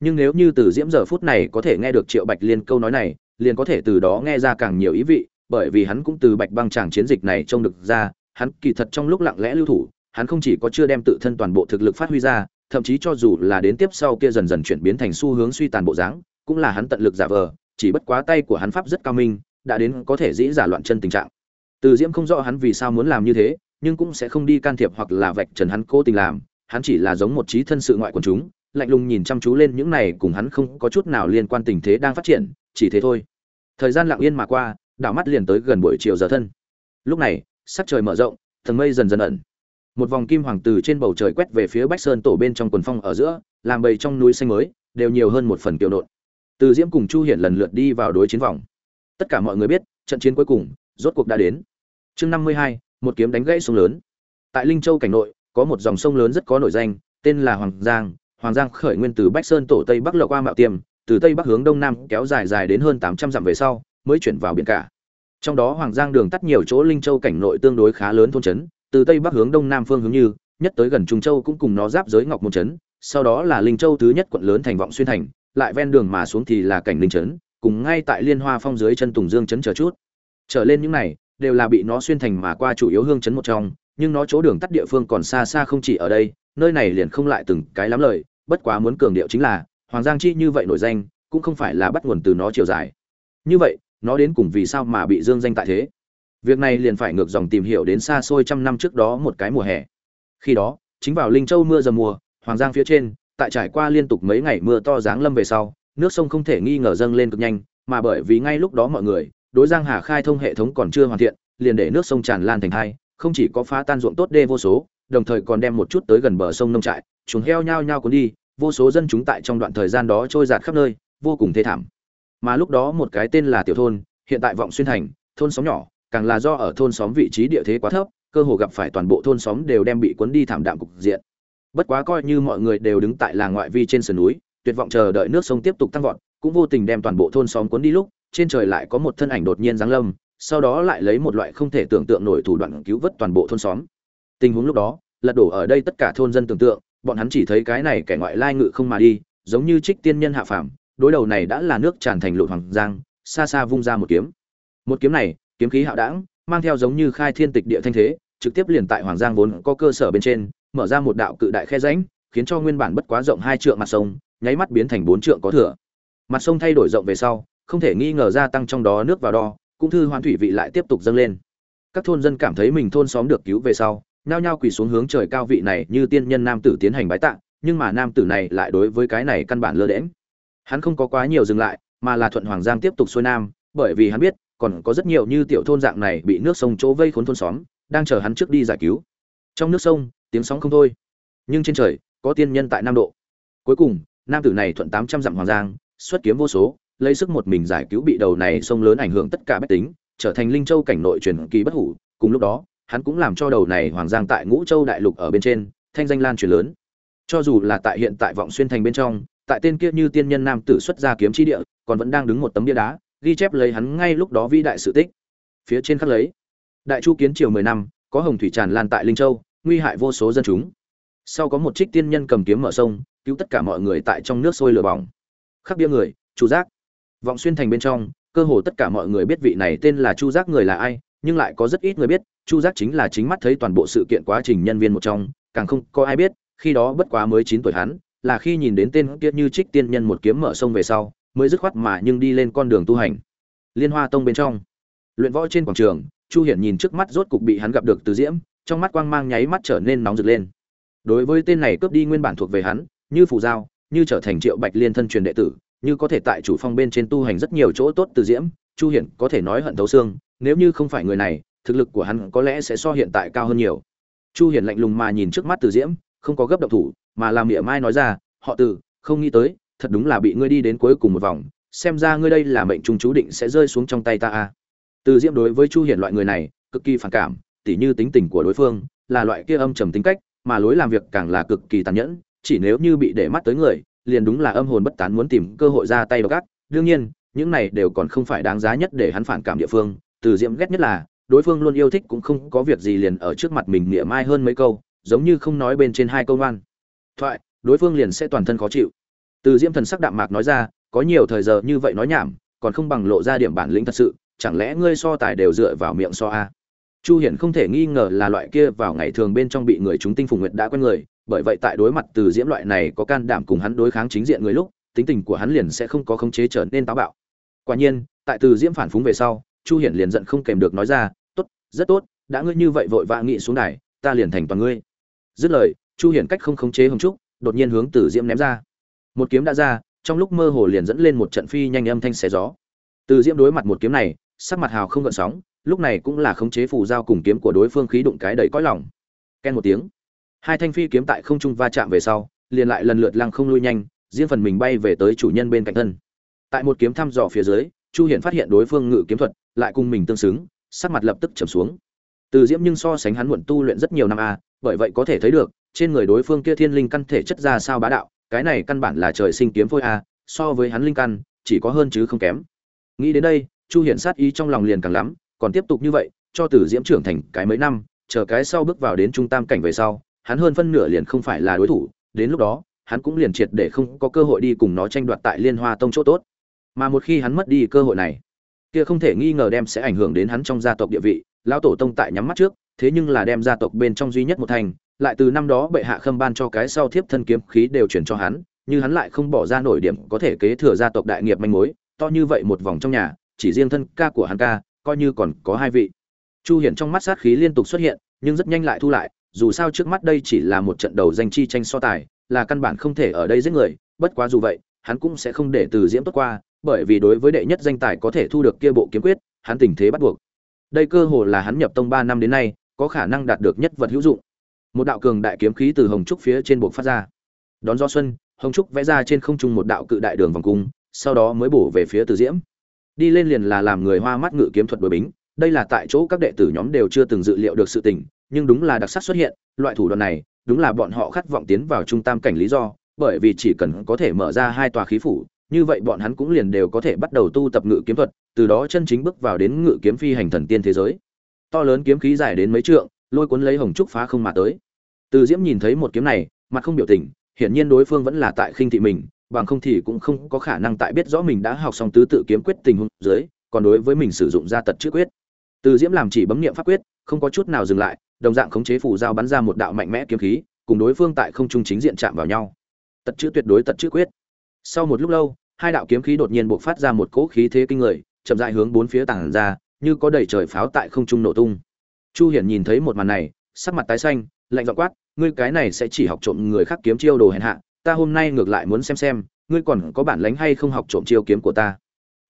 nhưng nếu như từ diễm giờ phút này có thể nghe được triệu bạch liên câu nói này, liền có thể từ đó nghe ra càng nhiều ý vị, bởi vì hắn cũng từ bạch băng tràng chiến dịch này trông được ra, hắn kỳ thật trong lúc lặng lẽ lưu thủ, hắn không chỉ có chưa đem tự thân toàn bộ thực lực phát huy ra, thậm chí cho dù là đến tiếp sau kia dần dần chuyển biến thành xu hướng suy tàn bộ dáng, cũng là hắn tận lực giả vờ, chỉ bất quá tay của hắn pháp rất cao minh, đã đến có thể dĩ giả loạn chân tình trạng. Từ diễm không rõ hắn vì sao muốn làm như thế, nhưng cũng sẽ không đi can thiệp hoặc là vạch trần hắn cố tình làm, hắn chỉ là giống một trí thân sự ngoại quần chúng lạnh lùng nhìn chăm chú lên những này cùng hắn không có chút nào liên quan tình thế đang phát triển, chỉ thế thôi. Thời gian lặng yên mà qua, đảo mắt liền tới gần buổi chiều giờ thân. Lúc này, sắc trời mở rộng, tầng mây dần dần ẩn. Một vòng kim hoàng từ trên bầu trời quét về phía bách sơn tổ bên trong quần phong ở giữa, làm bầy trong núi xanh mới, đều nhiều hơn một phần kiểu nộn. Từ diễm cùng chu hiển lần lượt đi vào đối chiến vòng. Tất cả mọi người biết, trận chiến cuối cùng, rốt cuộc đã đến. Chương năm mươi hai, một kiếm đánh gãy sông lớn. Tại linh châu cảnh nội, có một dòng sông lớn rất có nổi danh, tên là hoàng giang hoàng giang khởi nguyên từ bách sơn tổ tây bắc lộc qua mạo Tiêm, từ tây bắc hướng đông nam kéo dài dài đến hơn tám trăm dặm về sau mới chuyển vào biển cả. Trong đó hoàng giang đường tắt nhiều chỗ linh châu cảnh nội tương đối khá lớn thôn trấn từ tây bắc hướng đông nam phương hướng như nhất tới gần trung châu cũng cùng nó giáp giới ngọc môn trấn sau đó là linh châu thứ nhất quận lớn thành vọng xuyên thành lại ven đường mà xuống thì là cảnh linh trấn cùng ngay tại liên hoa phong dưới chân tùng dương trấn chờ chút. Trở lên những này đều là bị nó xuyên thành mà qua chủ yếu hương trấn một trong nhưng nó chỗ đường tắt địa phương còn xa xa không chỉ ở đây nơi này liền không lại từng cái lắm lời, bất quá muốn cường điệu chính là, hoàng giang chi như vậy nổi danh, cũng không phải là bắt nguồn từ nó chiều dài. Như vậy, nó đến cùng vì sao mà bị dương danh tại thế? Việc này liền phải ngược dòng tìm hiểu đến xa xôi trăm năm trước đó một cái mùa hè. Khi đó, chính vào linh châu mưa dầm mùa, hoàng giang phía trên, tại trải qua liên tục mấy ngày mưa to giáng lâm về sau, nước sông không thể nghi ngờ dâng lên cực nhanh, mà bởi vì ngay lúc đó mọi người, đối giang hà khai thông hệ thống còn chưa hoàn thiện, liền để nước sông tràn lan thành hai, không chỉ có phá tan ruộng tốt đê vô số đồng thời còn đem một chút tới gần bờ sông nông trại, chuồng heo nhao nhao cuốn đi, vô số dân chúng tại trong đoạn thời gian đó trôi giạt khắp nơi, vô cùng thê thảm. Mà lúc đó một cái tên là tiểu thôn, hiện tại vọng xuyên thành, thôn xóm nhỏ, càng là do ở thôn xóm vị trí địa thế quá thấp, cơ hồ gặp phải toàn bộ thôn xóm đều đem bị cuốn đi thảm đạm cục diện. Bất quá coi như mọi người đều đứng tại làng ngoại vi trên sườn núi, tuyệt vọng chờ đợi nước sông tiếp tục tăng vọt, cũng vô tình đem toàn bộ thôn xóm cuốn đi lúc, trên trời lại có một thân ảnh đột nhiên giáng lâm, sau đó lại lấy một loại không thể tưởng tượng nổi thủ đoạn cứu vớt toàn bộ thôn xóm. Tình huống lúc đó lật đổ ở đây tất cả thôn dân tưởng tượng, bọn hắn chỉ thấy cái này kẻ ngoại lai ngự không mà đi, giống như trích tiên nhân hạ phàm, đối đầu này đã là nước tràn thành lụt hoàng giang, xa xa vung ra một kiếm. Một kiếm này, kiếm khí hạo đảng mang theo giống như khai thiên tịch địa thanh thế, trực tiếp liền tại hoàng giang vốn có cơ sở bên trên, mở ra một đạo cự đại khe rãnh, khiến cho nguyên bản bất quá rộng hai trượng mặt sông, nháy mắt biến thành bốn trượng có thừa. Mặt sông thay đổi rộng về sau, không thể nghi ngờ gia tăng trong đó nước vào đo, cũng thư hoan thủy vị lại tiếp tục dâng lên. Các thôn dân cảm thấy mình thôn xóm được cứu về sau nhao nhao quỳ xuống hướng trời cao vị này như tiên nhân nam tử tiến hành bái tạ, nhưng mà nam tử này lại đối với cái này căn bản lơ đễnh. hắn không có quá nhiều dừng lại, mà là thuận hoàng giang tiếp tục xuôi nam, bởi vì hắn biết, còn có rất nhiều như tiểu thôn dạng này bị nước sông chỗ vây khốn thôn xóm, đang chờ hắn trước đi giải cứu. Trong nước sông, tiếng sóng không thôi. Nhưng trên trời, có tiên nhân tại nam độ. Cuối cùng, nam tử này thuận tám trăm dặm hoàng giang, xuất kiếm vô số, lấy sức một mình giải cứu bị đầu này sông lớn ảnh hưởng tất cả bách tính, trở thành linh châu cảnh nội truyền kỳ bất hủ. Cùng lúc đó hắn cũng làm cho đầu này hoàng giang tại ngũ châu đại lục ở bên trên, thanh danh lan truyền lớn. Cho dù là tại hiện tại vọng xuyên thành bên trong, tại tên kia như tiên nhân nam tử xuất ra kiếm chi địa, còn vẫn đang đứng một tấm bia đá, ghi chép lấy hắn ngay lúc đó vĩ đại sự tích. Phía trên khắc lấy, đại chu kiến triều mười năm, có hồng thủy tràn lan tại linh châu, nguy hại vô số dân chúng. Sau có một trích tiên nhân cầm kiếm mở sông, cứu tất cả mọi người tại trong nước sôi lửa bỏng. Khắc bia người, chu giác. Vọng xuyên thành bên trong, cơ hồ tất cả mọi người biết vị này tên là chu giác người là ai nhưng lại có rất ít người biết, chu giác chính là chính mắt thấy toàn bộ sự kiện quá trình nhân viên một trong, càng không có ai biết, khi đó bất quá mới chín tuổi hắn, là khi nhìn đến tên kia như trích tiên nhân một kiếm mở sông về sau, mới dứt khoát mà nhưng đi lên con đường tu hành. Liên hoa tông bên trong, luyện võ trên quảng trường, chu hiển nhìn trước mắt rốt cục bị hắn gặp được từ diễm, trong mắt quang mang nháy mắt trở nên nóng rực lên. Đối với tên này cướp đi nguyên bản thuộc về hắn, như phù giao, như trở thành triệu bạch liên thân truyền đệ tử như có thể tại chủ phong bên trên tu hành rất nhiều chỗ tốt từ diễm, chu hiển có thể nói hận thấu xương, nếu như không phải người này, thực lực của hắn có lẽ sẽ so hiện tại cao hơn nhiều. Chu hiển lạnh lùng mà nhìn trước mắt từ diễm, không có gấp động thủ, mà làm mỉa mai nói ra, họ từ không nghĩ tới, thật đúng là bị ngươi đi đến cuối cùng một vòng, xem ra ngươi đây là mệnh trung chú định sẽ rơi xuống trong tay ta a. Từ diễm đối với chu hiển loại người này, cực kỳ phản cảm, tỉ như tính tình của đối phương, là loại kia âm trầm tính cách, mà lối làm việc càng là cực kỳ tàn nhẫn, chỉ nếu như bị để mắt tới người liền đúng là âm hồn bất tán muốn tìm cơ hội ra tay độc ác. Đương nhiên, những này đều còn không phải đáng giá nhất để hắn phản cảm địa phương. Từ diễm ghét nhất là, đối phương luôn yêu thích cũng không có việc gì liền ở trước mặt mình nghĩa mai hơn mấy câu, giống như không nói bên trên hai câu ngoan. Thoại, đối phương liền sẽ toàn thân khó chịu. Từ diễm thần sắc đạm mạc nói ra, có nhiều thời giờ như vậy nói nhảm, còn không bằng lộ ra điểm bản lĩnh thật sự, chẳng lẽ ngươi so tài đều dựa vào miệng so a? Chu hiển không thể nghi ngờ là loại kia vào ngày thường bên trong bị người chúng tinh phùng nguyệt đã quen người bởi vậy tại đối mặt từ diễm loại này có can đảm cùng hắn đối kháng chính diện người lúc, tính tình của hắn liền sẽ không có khống chế trở nên táo bạo. Quả nhiên, tại từ diễm phản phúng về sau, chu hiển liền giận không kèm được nói ra, tốt, rất tốt, đã ngươi như vậy vội vã nghị xuống đài, ta liền thành toàn ngươi. Dứt lời, chu hiển cách không khống chế hồng trúc, đột nhiên hướng từ diễm ném ra. Một kiếm đã ra, trong lúc mơ hồ liền dẫn lên một trận phi nhanh âm thanh xé gió. Từ diễm đối mặt một kiếm này, sắc mặt hào không gợn sóng, lúc này cũng là khống chế phù giao cùng kiếm của đối phương khí đụng cái đầy cõi lòng. Ken một tiếng hai thanh phi kiếm tại không trung va chạm về sau, liền lại lần lượt lăng không lui nhanh, riêng phần mình bay về tới chủ nhân bên cạnh thân. Tại một kiếm thăm dò phía dưới, chu hiển phát hiện đối phương ngự kiếm thuật, lại cùng mình tương xứng, sắc mặt lập tức trầm xuống. Từ diễm nhưng so sánh hắn muộn tu luyện rất nhiều năm a bởi vậy có thể thấy được, trên người đối phương kia thiên linh căn thể chất ra sao bá đạo, cái này căn bản là trời sinh kiếm phôi a so với hắn linh căn, chỉ có hơn chứ không kém. Nghĩ đến đây, chu hiển sát ý trong lòng liền càng lắm, còn tiếp tục như vậy, cho từ diễm trưởng thành cái mấy năm, chờ cái sau bước vào đến trung tam cảnh về sau hắn hơn phân nửa liền không phải là đối thủ, đến lúc đó, hắn cũng liền triệt để không có cơ hội đi cùng nó tranh đoạt tại liên hoa tông chỗ tốt. Mà một khi hắn mất đi cơ hội này, kia không thể nghi ngờ đem sẽ ảnh hưởng đến hắn trong gia tộc địa vị. Lão tổ tông tại nhắm mắt trước, thế nhưng là đem gia tộc bên trong duy nhất một thành, lại từ năm đó bệ hạ khâm ban cho cái sau thiếp thân kiếm khí đều chuyển cho hắn, như hắn lại không bỏ ra nổi điểm có thể kế thừa gia tộc đại nghiệp manh mối, to như vậy một vòng trong nhà, chỉ riêng thân ca của hắn ca, coi như còn có hai vị. Chu hiển trong mắt sát khí liên tục xuất hiện, nhưng rất nhanh lại thu lại dù sao trước mắt đây chỉ là một trận đầu danh chi tranh so tài, là căn bản không thể ở đây giết người, bất quá dù vậy, hắn cũng sẽ không để từ diễm tốt qua, bởi vì đối với đệ nhất danh tài có thể thu được kia bộ kiếm quyết, hắn tình thế bắt buộc. Đây cơ hồ là hắn nhập tông ba năm đến nay, có khả năng đạt được nhất vật hữu dụng. Một đạo cường đại kiếm khí từ hồng trúc phía trên buộc phát ra. Đón gió xuân, hồng trúc vẽ ra trên không trung một đạo cự đại đường vòng cung, sau đó mới bổ về phía từ diễm. Đi lên liền là làm người hoa mắt ngự kiếm thuật đối bính. Đây là tại chỗ các đệ tử nhóm đều chưa từng dự liệu được sự tình nhưng đúng là đặc sắc xuất hiện, loại thủ đoạn này, đúng là bọn họ khát vọng tiến vào trung tam cảnh lý do, bởi vì chỉ cần có thể mở ra hai tòa khí phủ, như vậy bọn hắn cũng liền đều có thể bắt đầu tu tập ngự kiếm thuật, từ đó chân chính bước vào đến ngự kiếm phi hành thần tiên thế giới. To lớn kiếm khí dài đến mấy trượng, lôi cuốn lấy hồng trúc phá không mà tới. Từ diễm nhìn thấy một kiếm này, mặt không biểu tình, hiển nhiên đối phương vẫn là tại khinh thị mình, bằng không thì cũng không có khả năng tại biết rõ mình đã học xong tứ tự kiếm quyết tình huống dưới, còn đối với mình sử dụng ra tật chữ quyết. Từ diễm làm chỉ bấm niệm pháp quyết, không có chút nào dừng lại đồng dạng khống chế phủ dao bắn ra một đạo mạnh mẽ kiếm khí, cùng đối phương tại không trung chính diện chạm vào nhau. Tật chữ tuyệt đối tật chữ quyết. Sau một lúc lâu, hai đạo kiếm khí đột nhiên bộc phát ra một cỗ khí thế kinh người, chậm rãi hướng bốn phía tảng ra, như có đầy trời pháo tại không trung nổ tung. Chu hiển nhìn thấy một màn này, sắc mặt tái xanh, lạnh giọng quát, ngươi cái này sẽ chỉ học trộm người khác kiếm chiêu đồ hèn hạ, ta hôm nay ngược lại muốn xem xem, ngươi còn có bản lánh hay không học trộm chiêu kiếm của ta?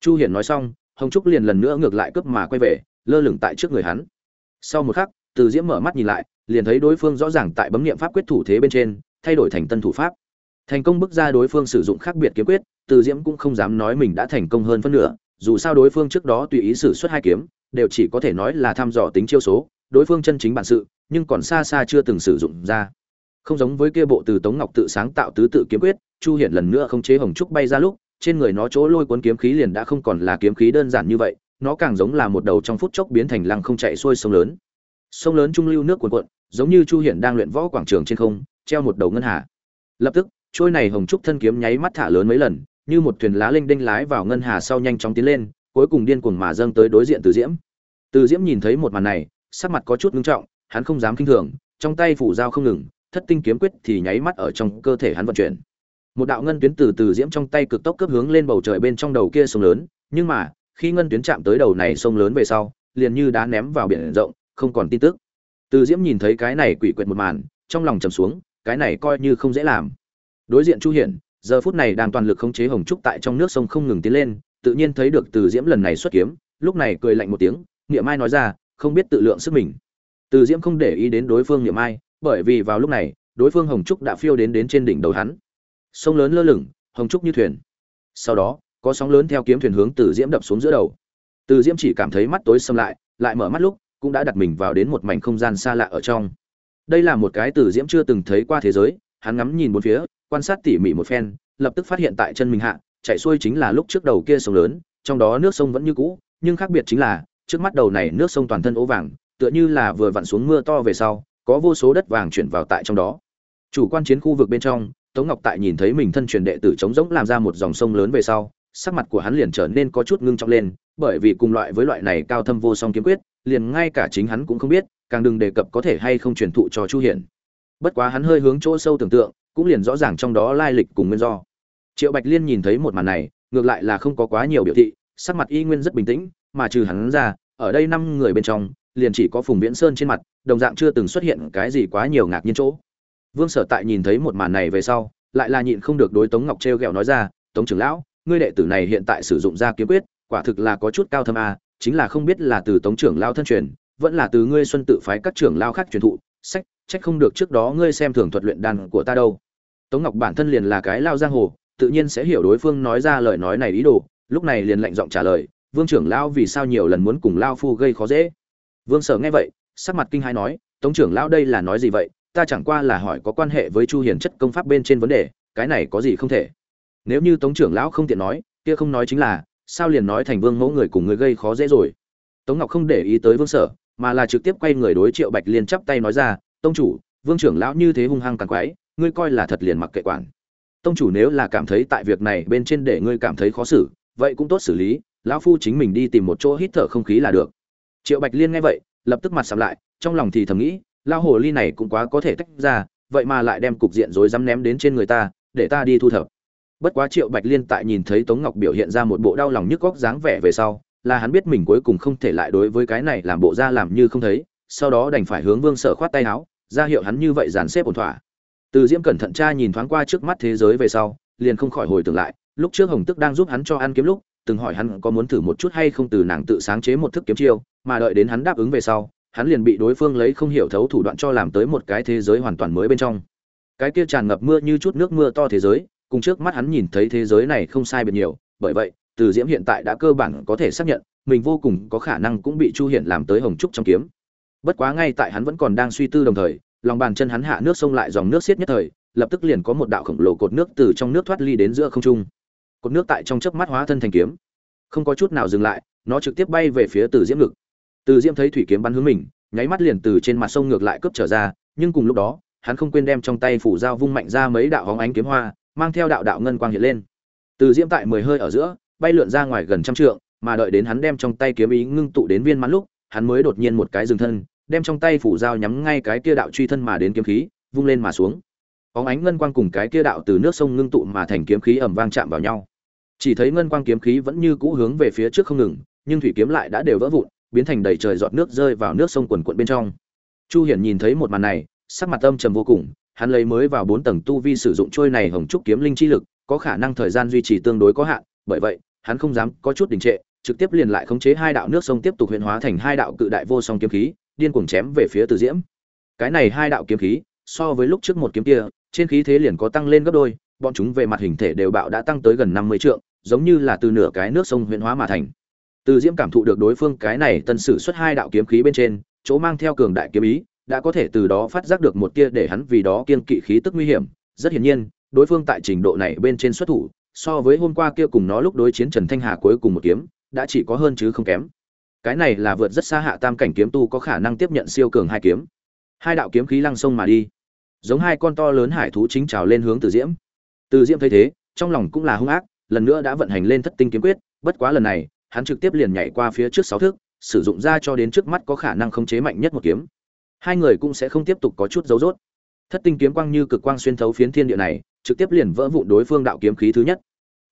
Chu hiển nói xong, hồng trúc liền lần nữa ngược lại cướp mà quay về, lơ lửng tại trước người hắn. Sau một khắc từ diễm mở mắt nhìn lại, liền thấy đối phương rõ ràng tại bấm nghiệm pháp quyết thủ thế bên trên, thay đổi thành tân thủ pháp. Thành công bước ra đối phương sử dụng khác biệt kiếm quyết, từ diễm cũng không dám nói mình đã thành công hơn phân nửa, dù sao đối phương trước đó tùy ý sử xuất hai kiếm, đều chỉ có thể nói là thăm dò tính chiêu số, đối phương chân chính bản sự, nhưng còn xa xa chưa từng sử dụng ra. Không giống với kia bộ từ tống ngọc tự sáng tạo tứ tự kiếm quyết, chu hiển lần nữa không chế hồng trúc bay ra lúc, trên người nó chỗ lôi cuốn kiếm khí liền đã không còn là kiếm khí đơn giản như vậy, nó càng giống là một đầu trong phút chốc biến thành lăng không chạy xuôi sông lớn sông lớn trung lưu nước cuồn cuộn, giống như chu hiển đang luyện võ quảng trường trên không, treo một đầu ngân hà. Lập tức, trôi này hồng trúc thân kiếm nháy mắt thả lớn mấy lần, như một thuyền lá lênh đênh lái vào ngân hà sau nhanh chóng tiến lên, cuối cùng điên cuồng mà dâng tới đối diện từ diễm. Từ diễm nhìn thấy một màn này, sắc mặt có chút ngưng trọng, hắn không dám kinh thường, trong tay phủ dao không ngừng, thất tinh kiếm quyết thì nháy mắt ở trong cơ thể hắn vận chuyển. Một đạo ngân tuyến từ từ diễm trong tay cực tốc cấp hướng lên bầu trời bên trong đầu kia sông lớn, nhưng mà, khi ngân tuyến chạm tới đầu này sông lớn về sau, liền như đá ném vào biển rộng không còn tin tức. Từ diễm nhìn thấy cái này quỷ quyệt một màn, trong lòng trầm xuống, cái này coi như không dễ làm. Đối diện chu hiển, giờ phút này đang toàn lực khống chế hồng trúc tại trong nước sông không ngừng tiến lên, tự nhiên thấy được từ diễm lần này xuất kiếm, lúc này cười lạnh một tiếng, niệm mai nói ra, không biết tự lượng sức mình. Từ diễm không để ý đến đối phương niệm mai, bởi vì vào lúc này, đối phương hồng trúc đã phiêu đến đến trên đỉnh đầu hắn. Sông lớn lơ lửng, hồng trúc như thuyền. Sau đó, có sóng lớn theo kiếm thuyền hướng từ diễm đập xuống giữa đầu. Từ diễm chỉ cảm thấy mắt tối xâm lại lại mở mắt lúc cũng đã đặt mình vào đến một mảnh không gian xa lạ ở trong. Đây là một cái từ diễm chưa từng thấy qua thế giới, hắn ngắm nhìn bốn phía, quan sát tỉ mỉ một phen, lập tức phát hiện tại chân mình hạ, chạy xuôi chính là lúc trước đầu kia sông lớn, trong đó nước sông vẫn như cũ, nhưng khác biệt chính là, trước mắt đầu này nước sông toàn thân ố vàng, tựa như là vừa vặn xuống mưa to về sau, có vô số đất vàng chuyển vào tại trong đó. Chủ quan chiến khu vực bên trong, tống ngọc tại nhìn thấy mình thân truyền đệ tử trống rỗng làm ra một dòng sông lớn về sau sắc mặt của hắn liền trở nên có chút ngưng trọng lên, bởi vì cùng loại với loại này cao thâm vô song kiếm quyết, liền ngay cả chính hắn cũng không biết, càng đừng đề cập có thể hay không truyền thụ cho chu hiển. Bất quá hắn hơi hướng chỗ sâu tưởng tượng, cũng liền rõ ràng trong đó lai lịch cùng nguyên do. Triệu bạch liên nhìn thấy một màn này, ngược lại là không có quá nhiều biểu thị, sắc mặt y nguyên rất bình tĩnh, mà trừ hắn ra, ở đây năm người bên trong, liền chỉ có phùng viễn sơn trên mặt, đồng dạng chưa từng xuất hiện cái gì quá nhiều ngạc nhiên chỗ. Vương sở tại nhìn thấy một màn này về sau, lại là nhịn không được đối tống ngọc trêu ghẹo nói ra, tống trưởng lão ngươi đệ tử này hiện tại sử dụng ra kiếm quyết, quả thực là có chút cao thâm a, chính là không biết là từ tống trưởng lao thân truyền, vẫn là từ ngươi xuân tự phái các trưởng lao khác truyền thụ, sách, trách không được trước đó ngươi xem thường thuật luyện đan của ta đâu. Tống ngọc bản thân liền là cái lao giang hồ, tự nhiên sẽ hiểu đối phương nói ra lời nói này ý đồ, lúc này liền lạnh giọng trả lời, vương trưởng lao vì sao nhiều lần muốn cùng lao phu gây khó dễ? Vương sở nghe vậy, sắc mặt kinh hãi nói, tống trưởng lao đây là nói gì vậy? Ta chẳng qua là hỏi có quan hệ với chu hiền chất công pháp bên trên vấn đề, cái này có gì không thể? Nếu như tống trưởng lão không tiện nói, kia không nói chính là, sao liền nói thành vương mẫu người cùng người gây khó dễ rồi? Tống ngọc không để ý tới vương sở, mà là trực tiếp quay người đối triệu bạch liên chắp tay nói ra, tông chủ, vương trưởng lão như thế hung hăng càng quái, ngươi coi là thật liền mặc kệ quản. Tông chủ nếu là cảm thấy tại việc này bên trên để ngươi cảm thấy khó xử, vậy cũng tốt xử lý, lão phu chính mình đi tìm một chỗ hít thở không khí là được. Triệu bạch liên nghe vậy, lập tức mặt sầm lại, trong lòng thì thầm nghĩ lao hồ ly này cũng quá có thể tách ra, vậy mà lại đem cục diện rối rắm ném đến trên người ta, để ta đi thu thập bất quá triệu bạch liên tại nhìn thấy tống ngọc biểu hiện ra một bộ đau lòng nhức góc dáng vẻ về sau, là hắn biết mình cuối cùng không thể lại đối với cái này làm bộ ra làm như không thấy, sau đó đành phải hướng vương sở khoát tay áo, ra hiệu hắn như vậy dàn xếp ổn thỏa. Từ diễm cẩn thận tra nhìn thoáng qua trước mắt thế giới về sau, liền không khỏi hồi tưởng lại, lúc trước hồng tức đang giúp hắn cho ăn kiếm lúc, từng hỏi hắn có muốn thử một chút hay không từ nàng tự sáng chế một thức kiếm chiêu, mà đợi đến hắn đáp ứng về sau, hắn liền bị đối phương lấy không hiểu thấu thủ đoạn cho làm tới một cái thế giới hoàn toàn mới bên trong. Cái kia tràn ngập mưa như chút nước mưa to thế giới cùng trước mắt hắn nhìn thấy thế giới này không sai biệt nhiều, bởi vậy, từ diễm hiện tại đã cơ bản có thể xác nhận, mình vô cùng có khả năng cũng bị chu hiển làm tới hồng trúc trong kiếm. Bất quá ngay tại hắn vẫn còn đang suy tư đồng thời, lòng bàn chân hắn hạ nước sông lại dòng nước xiết nhất thời, lập tức liền có một đạo khổng lồ cột nước từ trong nước thoát ly đến giữa không trung. Cột nước tại trong chớp mắt hóa thân thành kiếm. Không có chút nào dừng lại, nó trực tiếp bay về phía từ diễm ngực. Từ diễm thấy thủy kiếm bắn hướng mình, nháy mắt liền từ trên mặt sông ngược lại cướp trở ra, nhưng cùng lúc đó, hắn không quên đem trong tay phủ dao vung mạnh ra mấy đạo hóng ánh kiếm hoa mang theo đạo đạo ngân quang hiện lên. Từ diễm tại mười hơi ở giữa, bay lượn ra ngoài gần trăm trượng, mà đợi đến hắn đem trong tay kiếm ý ngưng tụ đến viên mãn lúc, hắn mới đột nhiên một cái dừng thân, đem trong tay phủ dao nhắm ngay cái kia đạo truy thân mà đến kiếm khí, vung lên mà xuống. Óng ánh ngân quang cùng cái kia đạo từ nước sông ngưng tụ mà thành kiếm khí ầm vang chạm vào nhau. Chỉ thấy ngân quang kiếm khí vẫn như cũ hướng về phía trước không ngừng, nhưng thủy kiếm lại đã đều vỡ vụn, biến thành đầy trời giọt nước rơi vào nước sông quần quận bên trong. Chu hiển nhìn thấy một màn này, sắc mặt âm trầm vô cùng hắn lấy mới vào bốn tầng tu vi sử dụng trôi này hồng trúc kiếm linh chi lực, có khả năng thời gian duy trì tương đối có hạn, bởi vậy, hắn không dám có chút đình trệ, trực tiếp liền lại khống chế hai đạo nước sông tiếp tục huyền hóa thành hai đạo cự đại vô song kiếm khí, điên cuồng chém về phía từ diễm. Cái này hai đạo kiếm khí, so với lúc trước một kiếm kia, trên khí thế liền có tăng lên gấp đôi, bọn chúng về mặt hình thể đều bạo đã tăng tới gần năm mươi trượng, giống như là từ nửa cái nước sông huyền hóa mà thành. Từ diễm cảm thụ được đối phương cái này tân sử xuất hai đạo kiếm khí bên trên, chỗ mang theo cường đại kiếm ý đã có thể từ đó phát giác được một tia để hắn vì đó kiên kỵ khí tức nguy hiểm. Rất hiển nhiên, đối phương tại trình độ này bên trên xuất thủ, so với hôm qua kia cùng nó lúc đối chiến trần thanh hà cuối cùng một kiếm, đã chỉ có hơn chứ không kém. Cái này là vượt rất xa hạ tam cảnh kiếm tu có khả năng tiếp nhận siêu cường hai kiếm. Hai đạo kiếm khí lăng sông mà đi. Giống hai con to lớn hải thú chính trào lên hướng từ diễm. Từ diễm thấy thế, trong lòng cũng là hung ác, lần nữa đã vận hành lên thất tinh kiếm quyết, bất quá lần này, hắn trực tiếp liền nhảy qua phía trước sáu thước, sử dụng ra cho đến trước mắt có khả năng khống chế mạnh nhất một kiếm hai người cũng sẽ không tiếp tục có chút dấu rốt. Thất tinh kiếm quang như cực quang xuyên thấu phiến thiên địa này, trực tiếp liền vỡ vụn đối phương đạo kiếm khí thứ nhất.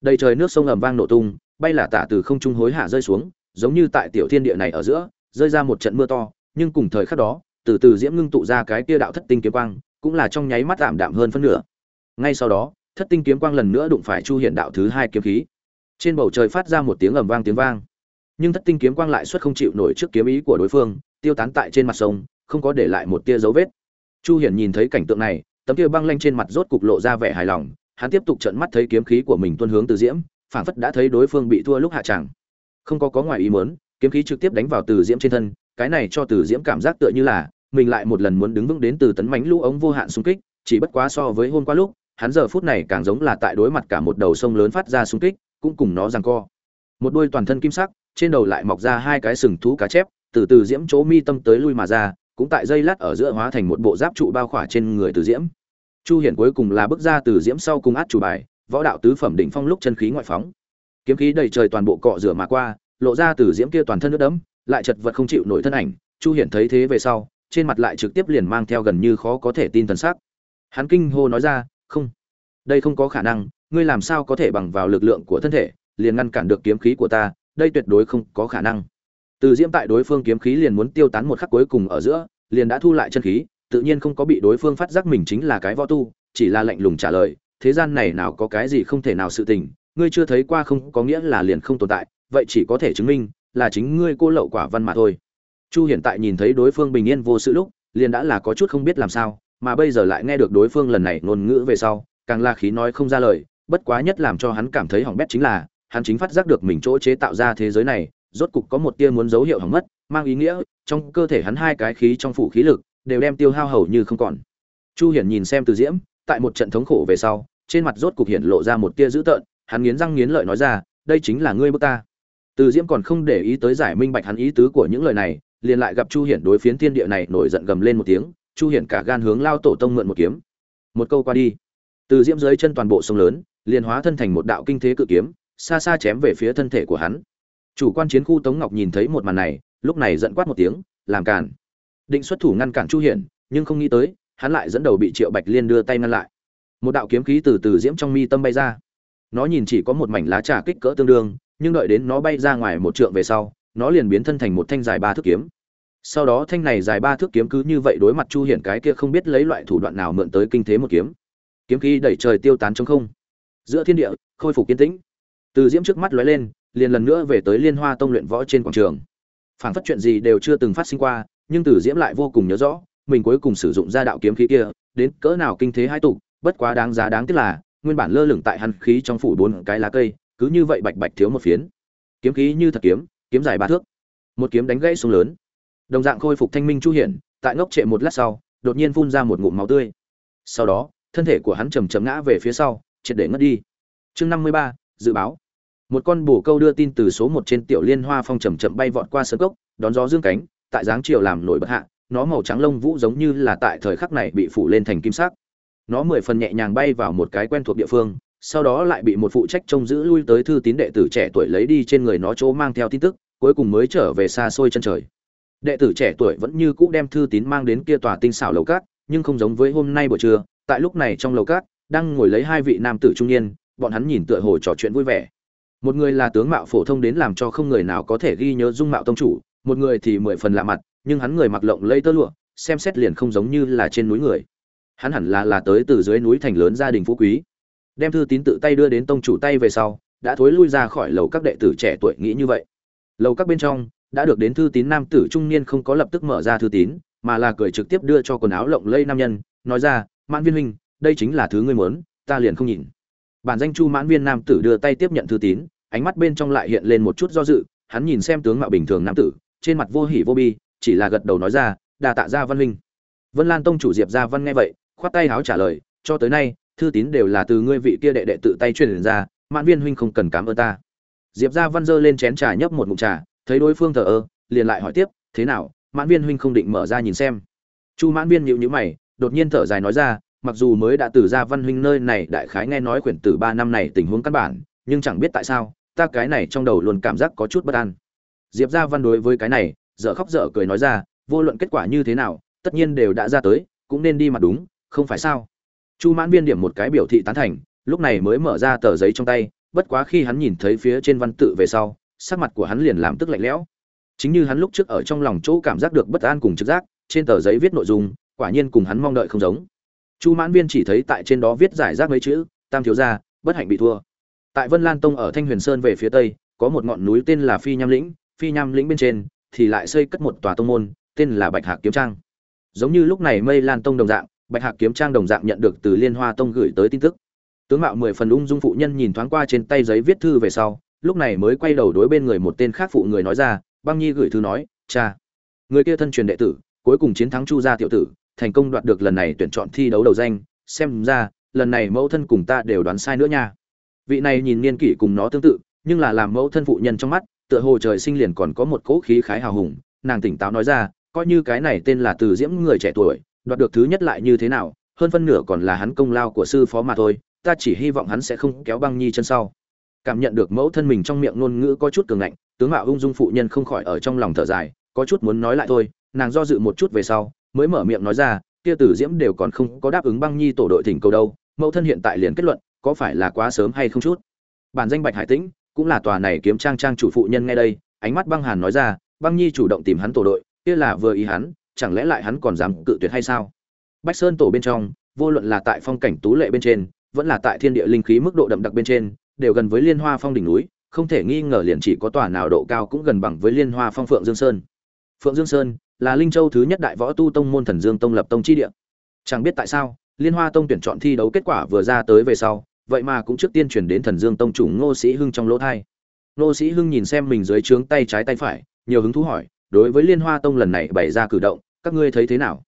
Đầy trời nước sông ầm vang nổ tung, bay là tả từ không trung hối hạ rơi xuống, giống như tại tiểu thiên địa này ở giữa, rơi ra một trận mưa to, nhưng cùng thời khắc đó, từ từ diễm ngưng tụ ra cái kia đạo thất tinh kiếm quang, cũng là trong nháy mắt tạm đạm hơn phân nửa. Ngay sau đó, thất tinh kiếm quang lần nữa đụng phải chu hiện đạo thứ hai kiếm khí. Trên bầu trời phát ra một tiếng ầm vang tiếng vang. Nhưng thất tinh kiếm quang lại xuất không chịu nổi trước kiếm ý của đối phương, tiêu tán tại trên mặt sông không có để lại một tia dấu vết. Chu hiển nhìn thấy cảnh tượng này, tấm kia băng lanh trên mặt rốt cục lộ ra vẻ hài lòng, hắn tiếp tục trợn mắt thấy kiếm khí của mình tuôn hướng từ diễm, phảng phất đã thấy đối phương bị thua lúc hạ tràng. Không có có ngoài ý muốn, kiếm khí trực tiếp đánh vào từ diễm trên thân, cái này cho từ diễm cảm giác tựa như là mình lại một lần muốn đứng vững đến từ tấn mánh lũ ống vô hạn xung kích, chỉ bất quá so với hôm qua lúc, hắn giờ phút này càng giống là tại đối mặt cả một đầu sông lớn phát ra xung kích, cũng cùng nó giằng co. Một đôi toàn thân kim sắc, trên đầu lại mọc ra hai cái sừng thú cá chép, từ từ diễm chỗ mi tâm tới lui mà ra cũng tại dây lát ở giữa hóa thành một bộ giáp trụ bao khỏa trên người từ diễm. Chu hiển cuối cùng là bước ra từ diễm sau cùng át chủ bài, võ đạo tứ phẩm đỉnh phong lúc chân khí ngoại phóng. Kiếm khí đầy trời toàn bộ cọ rửa mà qua, lộ ra từ diễm kia toàn thân nước đẫm, lại chật vật không chịu nổi thân ảnh. Chu hiển thấy thế về sau, trên mặt lại trực tiếp liền mang theo gần như khó có thể tin thần sắc. Hắn kinh hô nói ra, không, đây không có khả năng, ngươi làm sao có thể bằng vào lực lượng của thân thể, liền ngăn cản được kiếm khí của ta, đây tuyệt đối không có khả năng từ diễm tại đối phương kiếm khí liền muốn tiêu tán một khắc cuối cùng ở giữa, liền đã thu lại chân khí, tự nhiên không có bị đối phương phát giác mình chính là cái võ tu, chỉ là lạnh lùng trả lời, thế gian này nào có cái gì không thể nào sự tình, ngươi chưa thấy qua không có nghĩa là liền không tồn tại, vậy chỉ có thể chứng minh là chính ngươi cô lậu quả văn mà thôi. Chu hiện tại nhìn thấy đối phương bình yên vô sự lúc, liền đã là có chút không biết làm sao, mà bây giờ lại nghe được đối phương lần này ngôn ngữ về sau, càng là khí nói không ra lời, bất quá nhất làm cho hắn cảm thấy hỏng bét chính là, hắn chính phát giác được mình chỗ chế tạo ra thế giới này rốt cục có một tia muốn dấu hiệu hỏng mất, mang ý nghĩa, trong cơ thể hắn hai cái khí trong phủ khí lực, đều đem tiêu hao hầu như không còn. Chu hiển nhìn xem từ diễm, tại một trận thống khổ về sau, trên mặt rốt cục hiện lộ ra một tia dữ tợn, hắn nghiến răng nghiến lợi nói ra, đây chính là ngươi bức ta. Từ diễm còn không để ý tới giải minh bạch hắn ý tứ của những lời này, liền lại gặp chu hiển đối phiến thiên địa này nổi giận gầm lên một tiếng, chu hiển cả gan hướng lao tổ tông mượn một kiếm. Một câu qua đi. Từ diễm dưới chân toàn bộ sông lớn, liền hóa thân thành một đạo kinh thế cự kiếm, xa xa chém về phía thân thể của hắn chủ quan chiến khu tống ngọc nhìn thấy một màn này, lúc này giận quát một tiếng, làm cản định xuất thủ ngăn cản chu hiển, nhưng không nghĩ tới, hắn lại dẫn đầu bị triệu bạch liên đưa tay ngăn lại. Một đạo kiếm khí từ từ diễm trong mi tâm bay ra. Nó nhìn chỉ có một mảnh lá trà kích cỡ tương đương, nhưng đợi đến nó bay ra ngoài một trượng về sau, nó liền biến thân thành một thanh dài ba thước kiếm. Sau đó thanh này dài ba thước kiếm cứ như vậy đối mặt chu hiển cái kia không biết lấy loại thủ đoạn nào mượn tới kinh thế một kiếm. Kiếm khí đẩy trời tiêu tán trong không. Giữa thiên địa, khôi phục kiến tĩnh. Từ diễm trước mắt lóe lên liền lần nữa về tới liên hoa tông luyện võ trên quảng trường. Phảng phất chuyện gì đều chưa từng phát sinh qua, nhưng tử diễm lại vô cùng nhớ rõ, mình cuối cùng sử dụng ra đạo kiếm khí kia, đến cỡ nào kinh thế hai tục bất quá đáng giá đáng tiếc là, nguyên bản lơ lửng tại hắn khí trong phủ bốn cái lá cây, cứ như vậy bạch bạch thiếu một phiến. Kiếm khí như thật kiếm kiếm dài ba thước. Một kiếm đánh gãy xuống lớn. Đồng dạng khôi phục thanh minh chu hiển, tại ngốc trệ một lát sau, đột nhiên phun ra một ngụm máu tươi. Sau đó, thân thể của hắn chầm chầm ngã về phía sau, triệt để ngất đi. Chương năm mươi ba, dự báo một con bổ câu đưa tin từ số một trên tiểu liên hoa phong chầm chậm bay vọt qua sân cốc, đón gió dương cánh, tại dáng chiều làm nổi bật hạ, nó màu trắng lông vũ giống như là tại thời khắc này bị phủ lên thành kim sắc. Nó mười phần nhẹ nhàng bay vào một cái quen thuộc địa phương, sau đó lại bị một phụ trách trông giữ lui tới thư tín đệ tử trẻ tuổi lấy đi trên người nó chỗ mang theo tin tức, cuối cùng mới trở về xa xôi chân trời. Đệ tử trẻ tuổi vẫn như cũ đem thư tín mang đến kia tòa tinh xảo lầu cát, nhưng không giống với hôm nay buổi trưa, tại lúc này trong lầu cát, đang ngồi lấy hai vị nam tử trung niên, bọn hắn nhìn tựa hồ trò chuyện vui vẻ một người là tướng mạo phổ thông đến làm cho không người nào có thể ghi nhớ dung mạo tông chủ, một người thì mười phần lạ mặt, nhưng hắn người mặc lộng lây tơ lụa, xem xét liền không giống như là trên núi người. Hắn hẳn là là tới từ dưới núi thành lớn gia đình phú quý. Đem thư tín tự tay đưa đến tông chủ tay về sau, đã thối lui ra khỏi lầu các đệ tử trẻ tuổi nghĩ như vậy. Lầu các bên trong, đã được đến thư tín nam tử trung niên không có lập tức mở ra thư tín, mà là cười trực tiếp đưa cho quần áo lộng lây nam nhân, nói ra, mãn viên huynh, đây chính là thứ ngươi muốn, ta liền không nhìn bản danh chu mãn viên nam tử đưa tay tiếp nhận thư tín, ánh mắt bên trong lại hiện lên một chút do dự, hắn nhìn xem tướng mạo bình thường nam tử, trên mặt vô hỉ vô bi, chỉ là gật đầu nói ra đà tạ gia văn minh vân lan tông chủ diệp gia văn nghe vậy, khoát tay háo trả lời, cho tới nay, thư tín đều là từ ngươi vị kia đệ đệ tự tay truyền ra, mãn viên huynh không cần cảm ơn ta. Diệp gia văn giơ lên chén trà nhấp một ngụm trà, thấy đối phương thờ ơ, liền lại hỏi tiếp, thế nào? Mãn viên huynh không định mở ra nhìn xem? Chu mãn viên nhịu nhữ mày, đột nhiên thở dài nói ra mặc dù mới đã từ gia văn huynh nơi này đại khái nghe nói quyển tử ba năm này tình huống căn bản, nhưng chẳng biết tại sao, ta cái này trong đầu luôn cảm giác có chút bất an. Diệp gia văn đối với cái này, dở khóc dở cười nói ra, vô luận kết quả như thế nào, tất nhiên đều đã ra tới, cũng nên đi mặt đúng, không phải sao? Chu mãn viên điểm một cái biểu thị tán thành, lúc này mới mở ra tờ giấy trong tay, bất quá khi hắn nhìn thấy phía trên văn tự về sau, sắc mặt của hắn liền làm tức lạnh lẽo. Chính như hắn lúc trước ở trong lòng chỗ cảm giác được bất an cùng trực giác, trên tờ giấy viết nội dung, quả nhiên cùng hắn mong đợi không giống chu mãn viên chỉ thấy tại trên đó viết giải rác mấy chữ, tam thiếu gia, bất hạnh bị thua. Tại vân lan tông ở thanh huyền sơn về phía tây, có một ngọn núi tên là phi nham lĩnh, phi nham lĩnh bên trên thì lại xây cất một tòa tông môn, tên là bạch hạc kiếm trang. Giống như lúc này mây lan tông đồng dạng, bạch hạc kiếm trang đồng dạng nhận được từ liên hoa tông gửi tới tin tức. Tướng mạo mười phần ung dung phụ nhân nhìn thoáng qua trên tay giấy viết thư về sau, lúc này mới quay đầu đối bên người một tên khác phụ người nói ra, băng nhi gửi thư nói, cha, người kia thân truyền đệ tử, cuối cùng chiến thắng chu gia tiểu tử thành công đoạt được lần này tuyển chọn thi đấu đầu danh. Xem ra, lần này mẫu thân cùng ta đều đoán sai nữa nha. Vị này nhìn niên kỷ cùng nó tương tự, nhưng là làm mẫu thân phụ nhân trong mắt, tựa hồ trời sinh liền còn có một cỗ khí khái hào hùng, nàng tỉnh táo nói ra, coi như cái này tên là từ diễm người trẻ tuổi, đoạt được thứ nhất lại như thế nào, hơn phân nửa còn là hắn công lao của sư phó mà thôi, ta chỉ hy vọng hắn sẽ không kéo băng nhi chân sau. Cảm nhận được mẫu thân mình trong miệng ngôn ngữ có chút cường ngạnh, tướng mạo ung dung phụ nhân không khỏi ở trong lòng thở dài, có chút muốn nói lại thôi, nàng do dự một chút về sau mới mở miệng nói ra, kia tử diễm đều còn không có đáp ứng băng nhi tổ đội thỉnh cầu đâu, mẫu thân hiện tại liền kết luận, có phải là quá sớm hay không chút? Bản danh bạch hải tĩnh, cũng là tòa này kiếm trang trang chủ phụ nhân ngay đây, ánh mắt băng hàn nói ra, băng nhi chủ động tìm hắn tổ đội, kia là vừa ý hắn, chẳng lẽ lại hắn còn dám cự tuyệt hay sao? Bách sơn tổ bên trong, vô luận là tại phong cảnh tú lệ bên trên, vẫn là tại thiên địa linh khí mức độ đậm đặc bên trên, đều gần với liên hoa phong đỉnh núi, không thể nghi ngờ liền chỉ có tòa nào độ cao cũng gần bằng với liên hoa phong phượng dương sơn. Phượng dương sơn là linh châu thứ nhất đại võ tu tông môn thần dương tông lập tông chi địa. Chẳng biết tại sao, liên hoa tông tuyển chọn thi đấu kết quả vừa ra tới về sau, vậy mà cũng trước tiên chuyển đến thần dương tông chủ ngô sĩ hưng trong lỗ thai. Ngô sĩ hưng nhìn xem mình dưới trướng tay trái tay phải, nhiều hứng thú hỏi, đối với liên hoa tông lần này bày ra cử động, các ngươi thấy thế nào?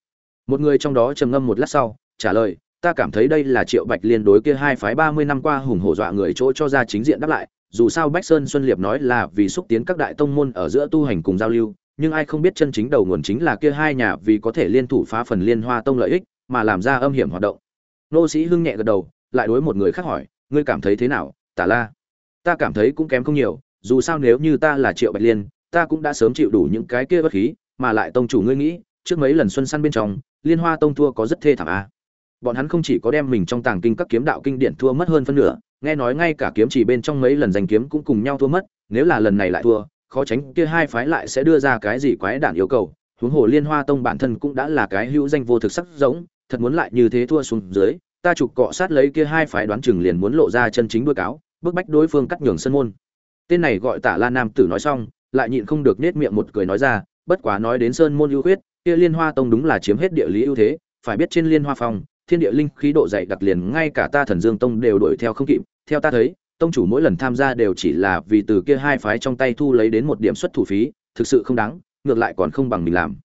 Một người trong đó trầm ngâm một lát sau, trả lời, ta cảm thấy đây là triệu bạch liên đối kia hai phái ba mươi năm qua hùng hổ dọa người chỗ cho ra chính diện đáp lại, dù sao bách sơn xuân liệp nói là vì xúc tiến các đại tông môn ở giữa tu hành cùng giao lưu nhưng ai không biết chân chính đầu nguồn chính là kia hai nhà vì có thể liên thủ phá phần liên hoa tông lợi ích mà làm ra âm hiểm hoạt động nô sĩ hưng nhẹ gật đầu, lại đối một người khác hỏi, ngươi cảm thấy thế nào, tả la ta cảm thấy cũng kém không nhiều, dù sao nếu như ta là triệu bạch liên, ta cũng đã sớm chịu đủ những cái kia bất khí, mà lại tông chủ ngươi nghĩ, trước mấy lần xuân săn bên trong, liên hoa tông thua có rất thê thảm à. bọn hắn không chỉ có đem mình trong tàng kinh các kiếm đạo kinh điển thua mất hơn phân nửa, nghe nói ngay cả kiếm chỉ bên trong mấy lần giành kiếm cũng cùng nhau thua mất, nếu là lần này lại thua khó tránh, kia hai phái lại sẽ đưa ra cái gì quái đản yêu cầu. Huống hồ liên hoa tông bản thân cũng đã là cái hữu danh vô thực sắc giống, thật muốn lại như thế thua xuống dưới, ta trục cọ sát lấy kia hai phái đoán chừng liền muốn lộ ra chân chính đuôi cáo, bức bách đối phương cắt nhường sân môn. Tên này gọi tả la nam tử nói xong, lại nhịn không được nết miệng một cười nói ra, bất quá nói đến sơn môn ưu khuyết, kia liên hoa tông đúng là chiếm hết địa lý ưu thế, phải biết trên liên hoa phong thiên địa linh khí độ dày đặc liền ngay cả ta thần dương tông đều đuổi theo không kịp, theo ta thấy tông chủ mỗi lần tham gia đều chỉ là vì từ kia hai phái trong tay thu lấy đến một điểm xuất thủ phí, thực sự không đáng, ngược lại còn không bằng mình làm.